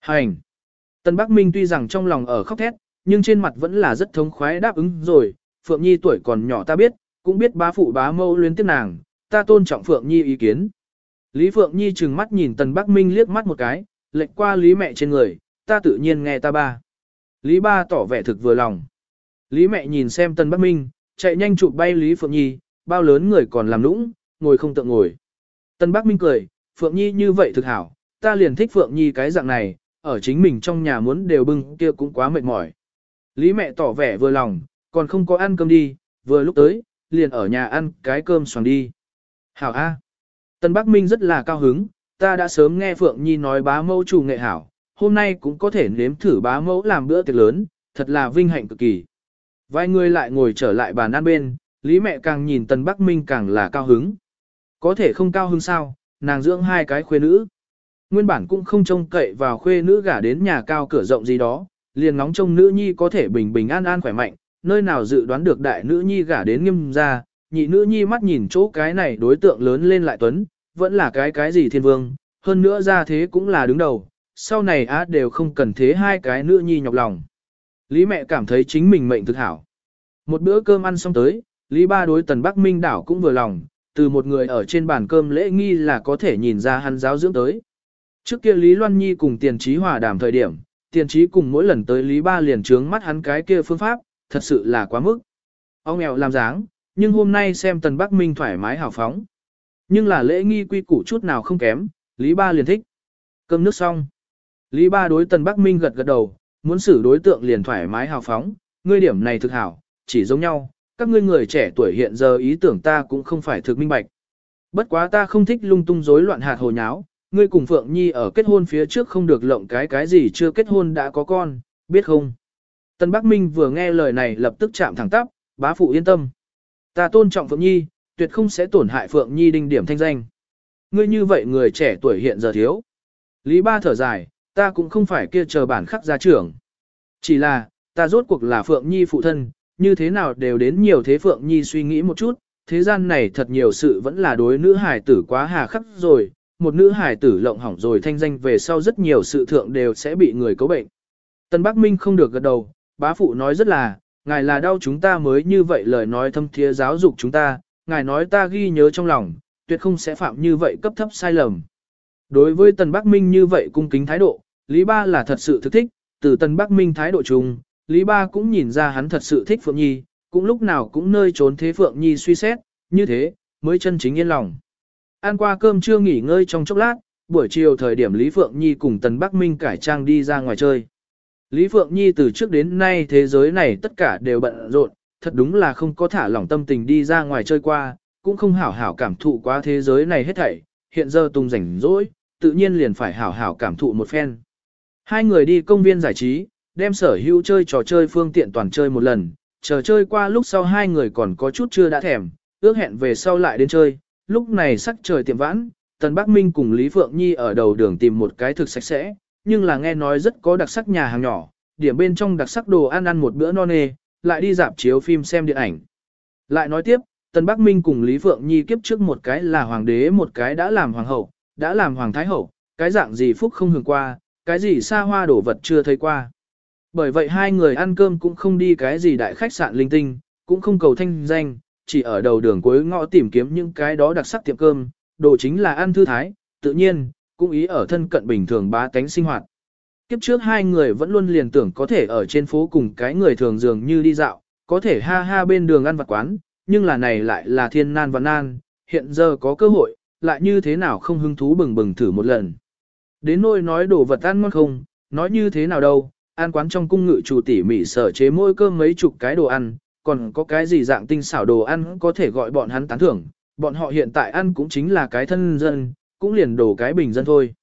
Hành! Tân Bắc Minh tuy rằng trong lòng ở khóc thét, nhưng trên mặt vẫn là rất thống khoái đáp ứng rồi, Phượng Nhi tuổi còn nhỏ ta biết, cũng biết bá phụ bá mâu luyến tiếc nàng, ta tôn trọng Phượng Nhi ý kiến. Lý Phượng Nhi trừng mắt nhìn Tần Bắc Minh liếc mắt một cái, lệnh qua Lý mẹ trên người, ta tự nhiên nghe ta ba. Lý ba tỏ vẻ thực vừa lòng. Lý mẹ nhìn xem Tần Bắc Minh, chạy nhanh chụp bay Lý Phượng Nhi, bao lớn người còn làm nũng, ngồi không tượng ngồi. Tần Bắc Minh cười, Phượng Nhi như vậy thực hảo, ta liền thích Phượng Nhi cái dạng này, ở chính mình trong nhà muốn đều bưng kia cũng quá mệt mỏi. Lý mẹ tỏ vẻ vừa lòng, còn không có ăn cơm đi, vừa lúc tới, liền ở nhà ăn cái cơm xoàng đi. Hảo A. Tân Bắc Minh rất là cao hứng, ta đã sớm nghe Phượng Nhi nói bá mẫu chủ nghệ hảo, hôm nay cũng có thể nếm thử bá mẫu làm bữa tiệc lớn, thật là vinh hạnh cực kỳ. Vài người lại ngồi trở lại bàn ăn bên, Lý mẹ càng nhìn Tân Bắc Minh càng là cao hứng. Có thể không cao hứng sao, nàng dưỡng hai cái khuê nữ. Nguyên bản cũng không trông cậy vào khuê nữ gả đến nhà cao cửa rộng gì đó, liền ngóng trông nữ nhi có thể bình bình an an khỏe mạnh, nơi nào dự đoán được đại nữ nhi gả đến nghiêm gia, nhị nữ nhi mắt nhìn chỗ cái này đối tượng lớn lên lại tuấn, vẫn là cái cái gì thiên vương, hơn nữa ra thế cũng là đứng đầu, sau này á đều không cần thế hai cái nữ nhi nhọc lòng. Lý mẹ cảm thấy chính mình mệnh thực hảo. Một bữa cơm ăn xong tới, Lý ba đối tần Bắc Minh đảo cũng vừa lòng, từ một người ở trên bàn cơm lễ nghi là có thể nhìn ra hắn giáo dưỡng tới. Trước kia Lý Loan Nhi cùng tiền trí hòa đàm thời điểm, tiền trí cùng mỗi lần tới Lý Ba liền trướng mắt hắn cái kia phương pháp, thật sự là quá mức. Ông nghèo làm dáng, nhưng hôm nay xem Tần Bắc Minh thoải mái hào phóng. Nhưng là lễ nghi quy củ chút nào không kém, Lý Ba liền thích. Cơm nước xong. Lý Ba đối Tần Bắc Minh gật gật đầu, muốn xử đối tượng liền thoải mái hào phóng, ngươi điểm này thực hảo, chỉ giống nhau, các ngươi người trẻ tuổi hiện giờ ý tưởng ta cũng không phải thực minh bạch. Bất quá ta không thích lung tung rối loạn hạt hồ nháo, ngươi cùng Phượng Nhi ở kết hôn phía trước không được lộng cái cái gì chưa kết hôn đã có con, biết không? Tân Bắc Minh vừa nghe lời này lập tức chạm thẳng tắp, bá phụ yên tâm. Ta tôn trọng Phượng Nhi, tuyệt không sẽ tổn hại Phượng Nhi đinh điểm thanh danh. Ngươi như vậy người trẻ tuổi hiện giờ thiếu. Lý Ba thở dài, ta cũng không phải kia chờ bản khắc gia trưởng. Chỉ là, ta rốt cuộc là Phượng Nhi phụ thân, như thế nào đều đến nhiều thế Phượng Nhi suy nghĩ một chút, thế gian này thật nhiều sự vẫn là đối nữ hải tử quá hà khắc rồi, một nữ hải tử lộng hỏng rồi thanh danh về sau rất nhiều sự thượng đều sẽ bị người cấu bệnh. Tân Bắc Minh không được gật đầu, bá phụ nói rất là, ngài là đau chúng ta mới như vậy lời nói thâm thiế giáo dục chúng ta, ngài nói ta ghi nhớ trong lòng, tuyệt không sẽ phạm như vậy cấp thấp sai lầm. Đối với Tần Bắc Minh như vậy cung kính thái độ, Lý Ba là thật sự thực thích, từ Tần Bắc Minh thái độ chung, Lý Ba cũng nhìn ra hắn thật sự thích Phượng Nhi, cũng lúc nào cũng nơi trốn thế Phượng Nhi suy xét, như thế, mới chân chính yên lòng. Ăn qua cơm trưa nghỉ ngơi trong chốc lát, buổi chiều thời điểm Lý Phượng Nhi cùng Tần Bắc Minh cải trang đi ra ngoài chơi. Lý Phượng Nhi từ trước đến nay thế giới này tất cả đều bận rộn, thật đúng là không có thả lỏng tâm tình đi ra ngoài chơi qua, cũng không hảo hảo cảm thụ quá thế giới này hết thảy, hiện giờ tung rảnh rỗi, tự nhiên liền phải hảo hảo cảm thụ một phen. Hai người đi công viên giải trí, đem sở hữu chơi trò chơi phương tiện toàn chơi một lần, chờ chơi qua lúc sau hai người còn có chút chưa đã thèm, ước hẹn về sau lại đến chơi, lúc này sắc trời tiệm vãn, Tần Bắc Minh cùng Lý Phượng Nhi ở đầu đường tìm một cái thực sạch sẽ, nhưng là nghe nói rất có đặc sắc nhà hàng nhỏ, điểm bên trong đặc sắc đồ ăn ăn một bữa no nê, lại đi dạp chiếu phim xem điện ảnh. Lại nói tiếp, tân Bắc Minh cùng Lý Phượng Nhi kiếp trước một cái là hoàng đế một cái đã làm hoàng hậu, đã làm hoàng thái hậu, cái dạng gì phúc không hưởng qua, cái gì xa hoa đổ vật chưa thấy qua. Bởi vậy hai người ăn cơm cũng không đi cái gì đại khách sạn linh tinh, cũng không cầu thanh danh, chỉ ở đầu đường cuối ngõ tìm kiếm những cái đó đặc sắc tiệm cơm, đồ chính là ăn thư thái, tự nhiên, cũng ý ở thân cận bình thường bá tánh sinh hoạt. Kiếp trước hai người vẫn luôn liền tưởng có thể ở trên phố cùng cái người thường dường như đi dạo, có thể ha ha bên đường ăn vặt quán, nhưng là này lại là thiên nan và nan, hiện giờ có cơ hội, lại như thế nào không hứng thú bừng bừng thử một lần. Đến nôi nói đồ vật ăn ngon không, nói như thế nào đâu, ăn quán trong cung ngự chủ tỉ mỉ sở chế mỗi cơm mấy chục cái đồ ăn, còn có cái gì dạng tinh xảo đồ ăn có thể gọi bọn hắn tán thưởng, bọn họ hiện tại ăn cũng chính là cái thân dân, cũng liền đổ cái bình dân thôi.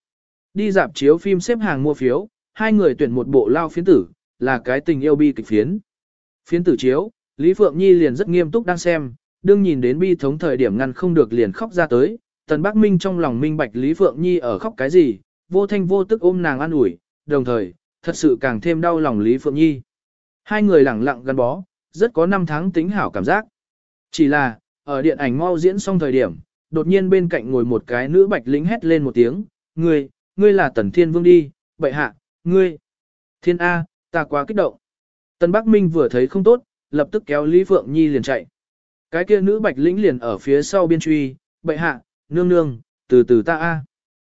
Đi dạp chiếu phim xếp hàng mua phiếu, hai người tuyển một bộ lao phiến tử, là cái tình yêu bi kịch phiến. Phiến tử chiếu, Lý Phượng Nhi liền rất nghiêm túc đang xem, đương nhìn đến bi thống thời điểm ngăn không được liền khóc ra tới, Tần Bắc Minh trong lòng minh bạch Lý Phượng Nhi ở khóc cái gì, vô thanh vô tức ôm nàng an ủi, đồng thời, thật sự càng thêm đau lòng Lý Phượng Nhi. Hai người lẳng lặng gắn bó, rất có năm tháng tính hảo cảm giác. Chỉ là, ở điện ảnh mau diễn xong thời điểm, đột nhiên bên cạnh ngồi một cái nữ bạch lính hét lên một tiếng, ngươi, ngươi là Tần Thiên Vương đi, bệ hạ, ngươi. Thiên A, ta quá kích động. Tần Bắc Minh vừa thấy không tốt, lập tức kéo Lý Phượng Nhi liền chạy. Cái kia nữ bạch lĩnh liền ở phía sau biên truy, bệ hạ, nương nương, từ từ ta A.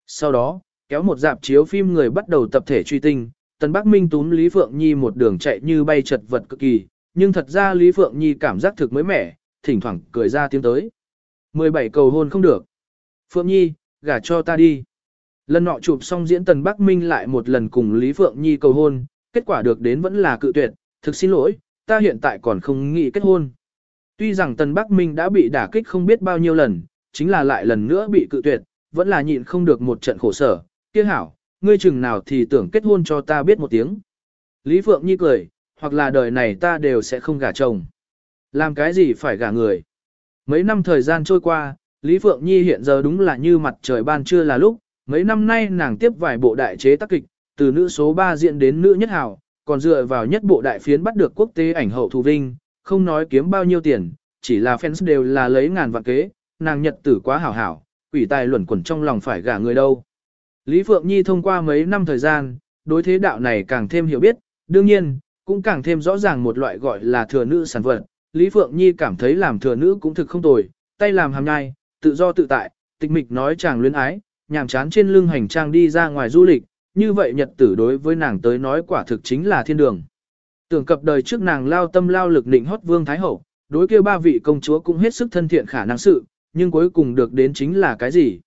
Sau đó, kéo một dạp chiếu phim người bắt đầu tập thể truy tinh, Tần Bắc Minh túm Lý Phượng Nhi một đường chạy như bay chật vật cực kỳ, nhưng thật ra Lý Phượng Nhi cảm giác thực mới mẻ, thỉnh thoảng cười ra tiếng tới. 17 cầu hôn không được. Phượng Nhi, gả cho ta đi. Lần nọ chụp xong diễn Tần Bắc Minh lại một lần cùng Lý Phượng Nhi cầu hôn, kết quả được đến vẫn là cự tuyệt, thực xin lỗi, ta hiện tại còn không nghĩ kết hôn. Tuy rằng Tần Bắc Minh đã bị đả kích không biết bao nhiêu lần, chính là lại lần nữa bị cự tuyệt, vẫn là nhịn không được một trận khổ sở, kia hảo, ngươi chừng nào thì tưởng kết hôn cho ta biết một tiếng. Lý Phượng Nhi cười, hoặc là đời này ta đều sẽ không gả chồng. Làm cái gì phải gả người. Mấy năm thời gian trôi qua, Lý Phượng Nhi hiện giờ đúng là như mặt trời ban trưa là lúc, mấy năm nay nàng tiếp vài bộ đại chế tác kịch, từ nữ số 3 diện đến nữ nhất hảo, còn dựa vào nhất bộ đại phiến bắt được quốc tế ảnh hậu thù vinh, không nói kiếm bao nhiêu tiền, chỉ là fans đều là lấy ngàn vạn kế, nàng nhật tử quá hảo hảo, quỷ tài luẩn quẩn trong lòng phải gả người đâu. Lý Phượng Nhi thông qua mấy năm thời gian, đối thế đạo này càng thêm hiểu biết, đương nhiên, cũng càng thêm rõ ràng một loại gọi là thừa nữ sản vật. Lý Phượng Nhi cảm thấy làm thừa nữ cũng thực không tồi, tay làm hàm nhai, tự do tự tại, tịch mịch nói chàng luyến ái, nhàm chán trên lưng hành trang đi ra ngoài du lịch, như vậy nhật tử đối với nàng tới nói quả thực chính là thiên đường. Tưởng cập đời trước nàng lao tâm lao lực định hót vương thái hậu, đối kia ba vị công chúa cũng hết sức thân thiện khả năng sự, nhưng cuối cùng được đến chính là cái gì?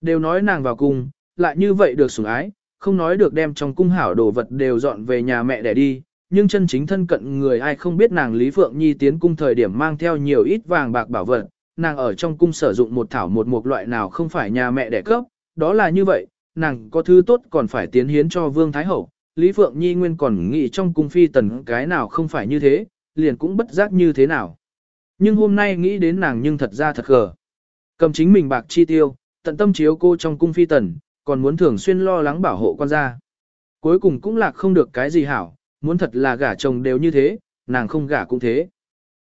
Đều nói nàng vào cung, lại như vậy được sủng ái, không nói được đem trong cung hảo đồ vật đều dọn về nhà mẹ để đi, nhưng chân chính thân cận người ai không biết nàng Lý Phượng Nhi tiến cung thời điểm mang theo nhiều ít vàng bạc bảo vật, nàng ở trong cung sử dụng một thảo một mục loại nào không phải nhà mẹ đẻ cấp, đó là như vậy, nàng có thứ tốt còn phải tiến hiến cho Vương Thái Hậu, Lý Phượng Nhi nguyên còn nghĩ trong cung phi tần cái nào không phải như thế, liền cũng bất giác như thế nào. Nhưng hôm nay nghĩ đến nàng nhưng thật ra thật gờ. Cầm chính mình bạc chi tiêu, tận tâm chiếu cô trong cung phi tần, còn muốn thường xuyên lo lắng bảo hộ quan gia. Cuối cùng cũng lạc không được cái gì hảo, muốn thật là gả chồng đều như thế, nàng không gả cũng thế.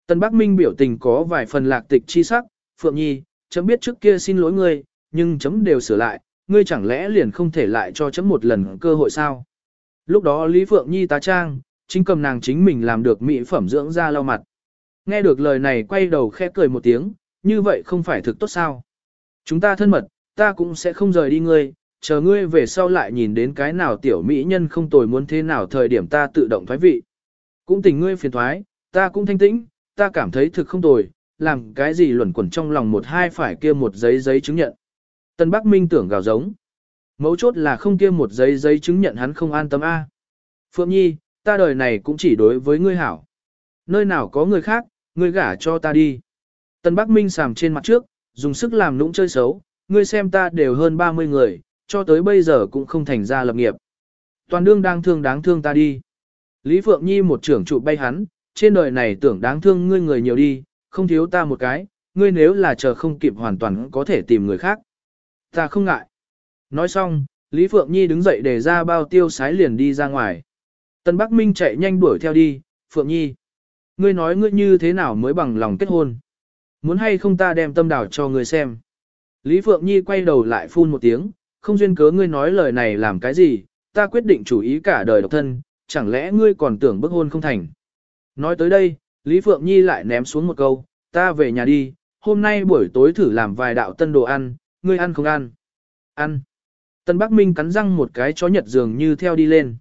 Tân Bắc Minh biểu tình có vài phần lạc tịch chi sắc, Phượng Nhi, chấm biết trước kia xin lỗi ngươi, nhưng chấm đều sửa lại, ngươi chẳng lẽ liền không thể lại cho chấm một lần cơ hội sao? Lúc đó Lý Phượng Nhi tá trang, chính cầm nàng chính mình làm được mỹ phẩm dưỡng da lau mặt. Nghe được lời này quay đầu khẽ cười một tiếng, như vậy không phải thực tốt sao? Chúng ta thân mật, ta cũng sẽ không rời đi ngươi, chờ ngươi về sau lại nhìn đến cái nào tiểu mỹ nhân không tồi muốn thế nào thời điểm ta tự động thoái vị. Cũng tình ngươi phiền thoái, ta cũng thanh tĩnh, ta cảm thấy thực không tồi, làm cái gì luẩn quẩn trong lòng một hai phải kia một giấy giấy chứng nhận. Tân Bắc Minh tưởng gào giống. Mấu chốt là không kia một giấy giấy chứng nhận hắn không an tâm a. Phượng Nhi, ta đời này cũng chỉ đối với ngươi hảo. Nơi nào có người khác, ngươi gả cho ta đi. Tân Bắc Minh sàm trên mặt trước, dùng sức làm nũng chơi xấu, ngươi xem ta đều hơn 30 người, cho tới bây giờ cũng không thành ra lập nghiệp. Toàn đương đang thương đáng thương ta đi. Lý Phượng Nhi một trưởng trụ bay hắn, trên đời này tưởng đáng thương ngươi người nhiều đi, không thiếu ta một cái, ngươi nếu là chờ không kịp hoàn toàn có thể tìm người khác. Ta không ngại. Nói xong, Lý Phượng Nhi đứng dậy để ra bao tiêu sái liền đi ra ngoài. Tân Bắc Minh chạy nhanh đuổi theo đi, Phượng Nhi. Ngươi nói ngươi như thế nào mới bằng lòng kết hôn. Muốn hay không ta đem tâm đảo cho ngươi xem. Lý Phượng Nhi quay đầu lại phun một tiếng, không duyên cớ ngươi nói lời này làm cái gì, ta quyết định chủ ý cả đời độc thân, chẳng lẽ ngươi còn tưởng bức hôn không thành. Nói tới đây, Lý Phượng Nhi lại ném xuống một câu, ta về nhà đi, hôm nay buổi tối thử làm vài đạo tân đồ ăn, ngươi ăn không ăn? Ăn. Tân Bắc Minh cắn răng một cái chó nhật dường như theo đi lên.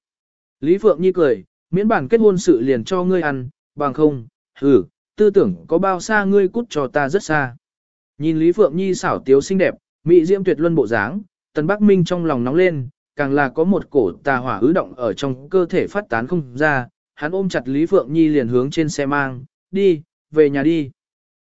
Lý Phượng Nhi cười, miễn bản kết hôn sự liền cho ngươi ăn, bằng không, hử, tư tưởng có bao xa ngươi cút cho ta rất xa. Nhìn Lý Phượng Nhi xảo tiếu xinh đẹp, mỹ diễm tuyệt luân bộ dáng, Tần Bắc Minh trong lòng nóng lên, càng là có một cổ tà hỏa ứ động ở trong cơ thể phát tán không ra, hắn ôm chặt Lý Phượng Nhi liền hướng trên xe mang, đi, về nhà đi.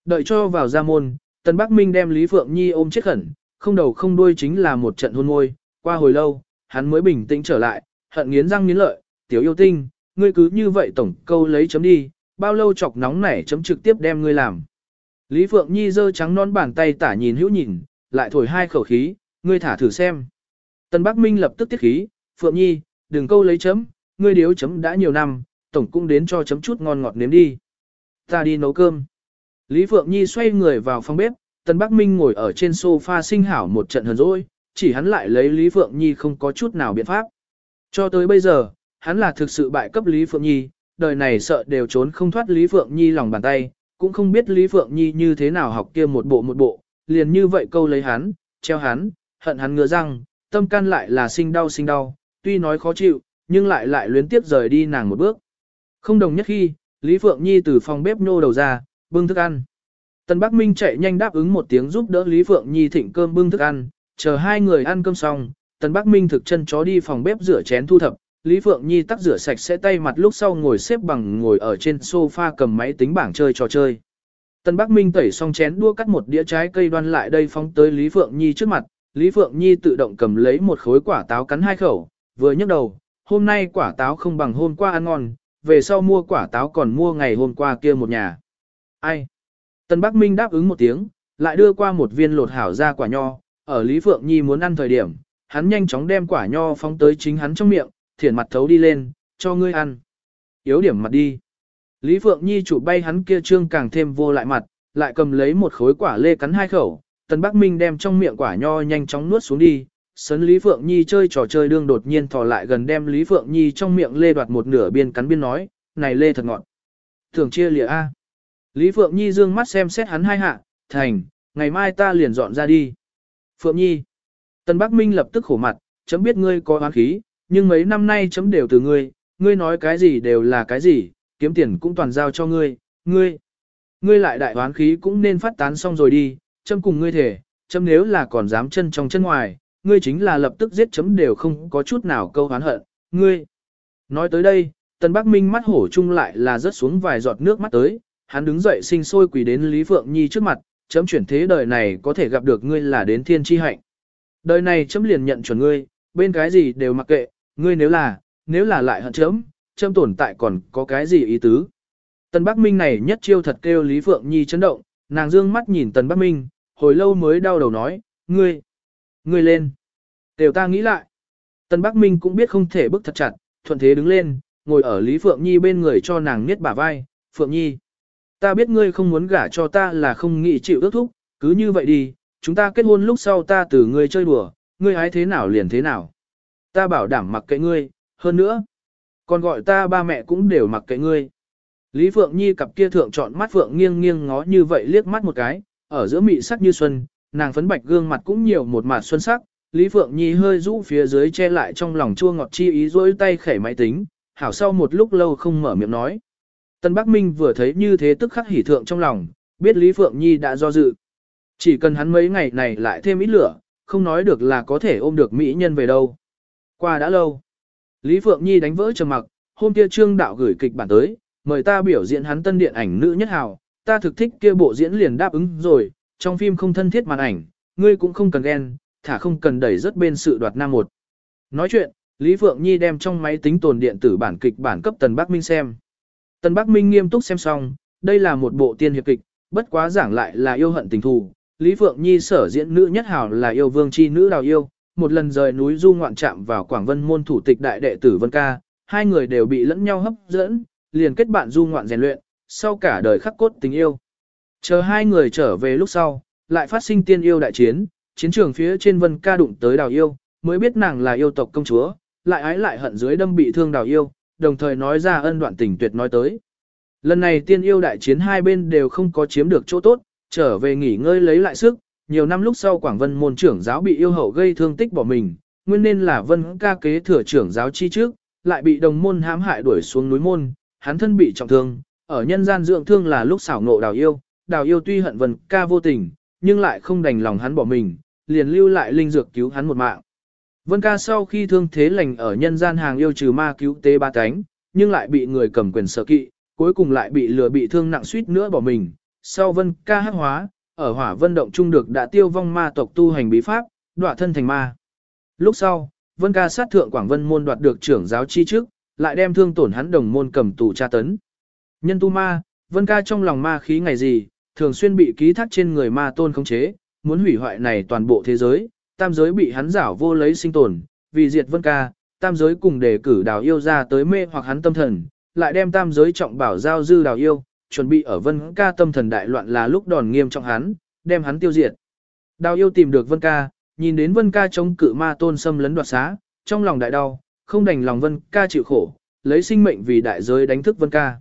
Đợi cho vào ra môn, Tần Bắc Minh đem Lý Phượng Nhi ôm chết khẩn, không đầu không đuôi chính là một trận hôn môi, qua hồi lâu, hắn mới bình tĩnh trở lại, hận nghiến răng nghiến lợi, tiểu yêu tinh, ngươi cứ như vậy tổng câu lấy chấm đi, bao lâu chọc nóng nảy chấm trực tiếp đem ngươi làm. Lý Phượng Nhi giơ trắng non bàn tay tả nhìn hữu nhìn, lại thổi hai khẩu khí, ngươi thả thử xem. Tần Bắc Minh lập tức tiết khí, Phượng Nhi, đừng câu lấy chấm, ngươi điếu chấm đã nhiều năm, tổng cũng đến cho chấm chút ngon ngọt nếm đi. Ta đi nấu cơm. Lý Phượng Nhi xoay người vào phòng bếp, Tần Bắc Minh ngồi ở trên sofa sinh hảo một trận hờn dỗi, chỉ hắn lại lấy Lý Phượng Nhi không có chút nào biện pháp. Cho tới bây giờ, hắn là thực sự bại cấp Lý Phượng Nhi, đời này sợ đều trốn không thoát Lý Phượng Nhi lòng bàn tay, cũng không biết Lý Phượng Nhi như thế nào học kia một bộ một bộ, liền như vậy câu lấy hắn, treo hắn, hận hắn ngứa răng, tâm can lại là sinh đau sinh đau, tuy nói khó chịu, nhưng lại lại luyến tiếp rời đi nàng một bước. Không đồng nhất khi, Lý Phượng Nhi từ phòng bếp nô đầu ra, bưng thức ăn. Tần Bắc Minh chạy nhanh đáp ứng một tiếng giúp đỡ Lý Phượng Nhi thịnh cơm bưng thức ăn, chờ hai người ăn cơm xong, Tần Bắc Minh thực chân chó đi phòng bếp rửa chén thu thập, Lý Phượng Nhi tắt rửa sạch sẽ tay mặt lúc sau ngồi xếp bằng ngồi ở trên sofa cầm máy tính bảng chơi trò chơi. Tần Bắc Minh tẩy xong chén đua cắt một đĩa trái cây đoan lại đây phóng tới Lý Phượng Nhi trước mặt, Lý Phượng Nhi tự động cầm lấy một khối quả táo cắn hai khẩu, vừa nhấc đầu, hôm nay quả táo không bằng hôm qua ăn ngon, về sau mua quả táo còn mua ngày hôm qua kia một nhà. Ai? Tần Bắc Minh đáp ứng một tiếng, lại đưa qua một viên lột hảo ra quả nho, ở Lý Phượng Nhi muốn ăn thời điểm, hắn nhanh chóng đem quả nho phóng tới chính hắn trong miệng, thiển mặt thấu đi lên, cho ngươi ăn. Yếu điểm mặt đi. Lý Phượng Nhi chủ bay hắn kia trương càng thêm vô lại mặt, lại cầm lấy một khối quả lê cắn hai khẩu, Tần Bắc Minh đem trong miệng quả nho nhanh chóng nuốt xuống đi. Sấn Lý Phượng Nhi chơi trò chơi đương đột nhiên thò lại gần đem Lý Phượng Nhi trong miệng lê đoạt một nửa biên cắn biên nói, này lê thật ngọt. Thường chia lìa A. Lý Phượng Nhi dương mắt xem xét hắn hai hạ, thành, ngày mai ta liền dọn ra đi. Phượng Nhi. Tần Bắc Minh lập tức khổ mặt, chấm biết ngươi có oán khí, nhưng mấy năm nay chấm đều từ ngươi, ngươi nói cái gì đều là cái gì, kiếm tiền cũng toàn giao cho ngươi, ngươi. Ngươi lại đại oán khí cũng nên phát tán xong rồi đi, chấm cùng ngươi thể, chấm nếu là còn dám chân trong chân ngoài, ngươi chính là lập tức giết chấm đều không có chút nào câu oán hận, ngươi. Nói tới đây, Tần Bắc Minh mắt hổ chung lại là rớt xuống vài giọt nước mắt tới, hắn đứng dậy sinh sôi quỳ đến Lý Phượng Nhi trước mặt, chấm chuyển thế đời này có thể gặp được ngươi là đến thiên chi hạnh. Đời này chấm liền nhận chuẩn ngươi, bên cái gì đều mặc kệ, ngươi nếu là, nếu là lại hận chấm, chấm tồn tại còn có cái gì ý tứ. Tần Bắc Minh này nhất chiêu thật kêu Lý Phượng Nhi chấn động, nàng dương mắt nhìn Tần Bắc Minh, hồi lâu mới đau đầu nói, ngươi, ngươi lên. Đều ta nghĩ lại. Tần Bắc Minh cũng biết không thể bức thật chặt, thuận thế đứng lên, ngồi ở Lý Phượng Nhi bên người cho nàng niết bả vai, Phượng Nhi. Ta biết ngươi không muốn gả cho ta là không nghĩ chịu ước thúc, cứ như vậy đi, chúng ta kết hôn lúc sau ta từ ngươi chơi đùa, ngươi hái thế nào liền thế nào. Ta bảo đảm mặc kệ ngươi, hơn nữa, còn gọi ta ba mẹ cũng đều mặc kệ ngươi. Lý Phượng Nhi cặp kia thượng chọn mắt Phượng nghiêng nghiêng ngó như vậy liếc mắt một cái, ở giữa mị sắc như xuân, nàng phấn bạch gương mặt cũng nhiều một mặt xuân sắc. Lý Phượng Nhi hơi rũ phía dưới che lại trong lòng chua ngọt chi ý rỗi tay khẩy máy tính, hảo sau một lúc lâu không mở miệng nói. Tân Bắc Minh vừa thấy như thế tức khắc hỉ thượng trong lòng, biết Lý Phượng Nhi đã do dự. Chỉ cần hắn mấy ngày này lại thêm ít lửa, không nói được là có thể ôm được mỹ nhân về đâu. Qua đã lâu. Lý Phượng Nhi đánh vỡ trầm mặc, hôm kia trương đạo gửi kịch bản tới, mời ta biểu diễn hắn tân điện ảnh nữ nhất hào, ta thực thích kia bộ diễn liền đáp ứng rồi, trong phim không thân thiết màn ảnh, ngươi cũng không cần ghen, thả không cần đẩy rất bên sự đoạt nam một. Nói chuyện, Lý Phượng Nhi đem trong máy tính tồn điện tử bản kịch bản cấp Tần Bắc Minh xem. Tân Bắc Minh nghiêm túc xem xong, đây là một bộ tiên hiệp kịch, bất quá giảng lại là yêu hận tình thù. Lý Phượng Nhi sở diễn nữ nhất hào là yêu vương chi nữ đào yêu, một lần rời núi du ngoạn chạm vào Quảng Vân môn thủ tịch đại đệ tử Vân Ca, hai người đều bị lẫn nhau hấp dẫn, liền kết bạn du ngoạn rèn luyện, sau cả đời khắc cốt tình yêu. Chờ hai người trở về lúc sau, lại phát sinh tiên yêu đại chiến, chiến trường phía trên Vân Ca đụng tới đào yêu, mới biết nàng là yêu tộc công chúa, lại ái lại hận dưới đâm bị thương đào yêu, đồng thời nói ra ân đoạn tình tuyệt nói tới. Lần này tiên yêu đại chiến hai bên đều không có chiếm được chỗ tốt, trở về nghỉ ngơi lấy lại sức, nhiều năm lúc sau Quảng Vân môn trưởng giáo bị yêu hậu gây thương tích bỏ mình, nguyên nên là Vân ca kế thừa trưởng giáo chi trước, lại bị đồng môn hãm hại đuổi xuống núi môn, hắn thân bị trọng thương, ở nhân gian dưỡng thương là lúc xảo ngộ đào yêu, đào yêu tuy hận Vân ca vô tình, nhưng lại không đành lòng hắn bỏ mình, liền lưu lại linh dược cứu hắn một mạng. Vân ca sau khi thương thế lành ở nhân gian hàng yêu trừ ma cứu tế ba cánh, nhưng lại bị người cầm quyền sợ kỵ, cuối cùng lại bị lừa bị thương nặng suýt nữa bỏ mình. Sau vân ca hắc hóa, ở hỏa vân động trung được đã tiêu vong ma tộc tu hành bí pháp, đọa thân thành ma. Lúc sau, vân ca sát thượng Quảng Vân môn đoạt được trưởng giáo chi trước, lại đem thương tổn hắn đồng môn cầm tù tra tấn. Nhân tu ma, vân ca trong lòng ma khí ngày gì, thường xuyên bị ký thác trên người ma tôn khống chế, muốn hủy hoại này toàn bộ thế giới, tam giới bị hắn giảo vô lấy sinh tồn, vì diệt vân ca, tam giới cùng đề cử đào yêu ra tới mê hoặc hắn tâm thần, lại đem tam giới trọng bảo giao dư đào yêu, chuẩn bị ở vân ca tâm thần đại loạn là lúc đòn nghiêm trọng hắn, đem hắn tiêu diệt. Đào yêu tìm được vân ca, nhìn đến vân ca chống cự ma tôn xâm lấn đoạt xá, trong lòng đại đau, không đành lòng vân ca chịu khổ, lấy sinh mệnh vì đại giới đánh thức vân ca.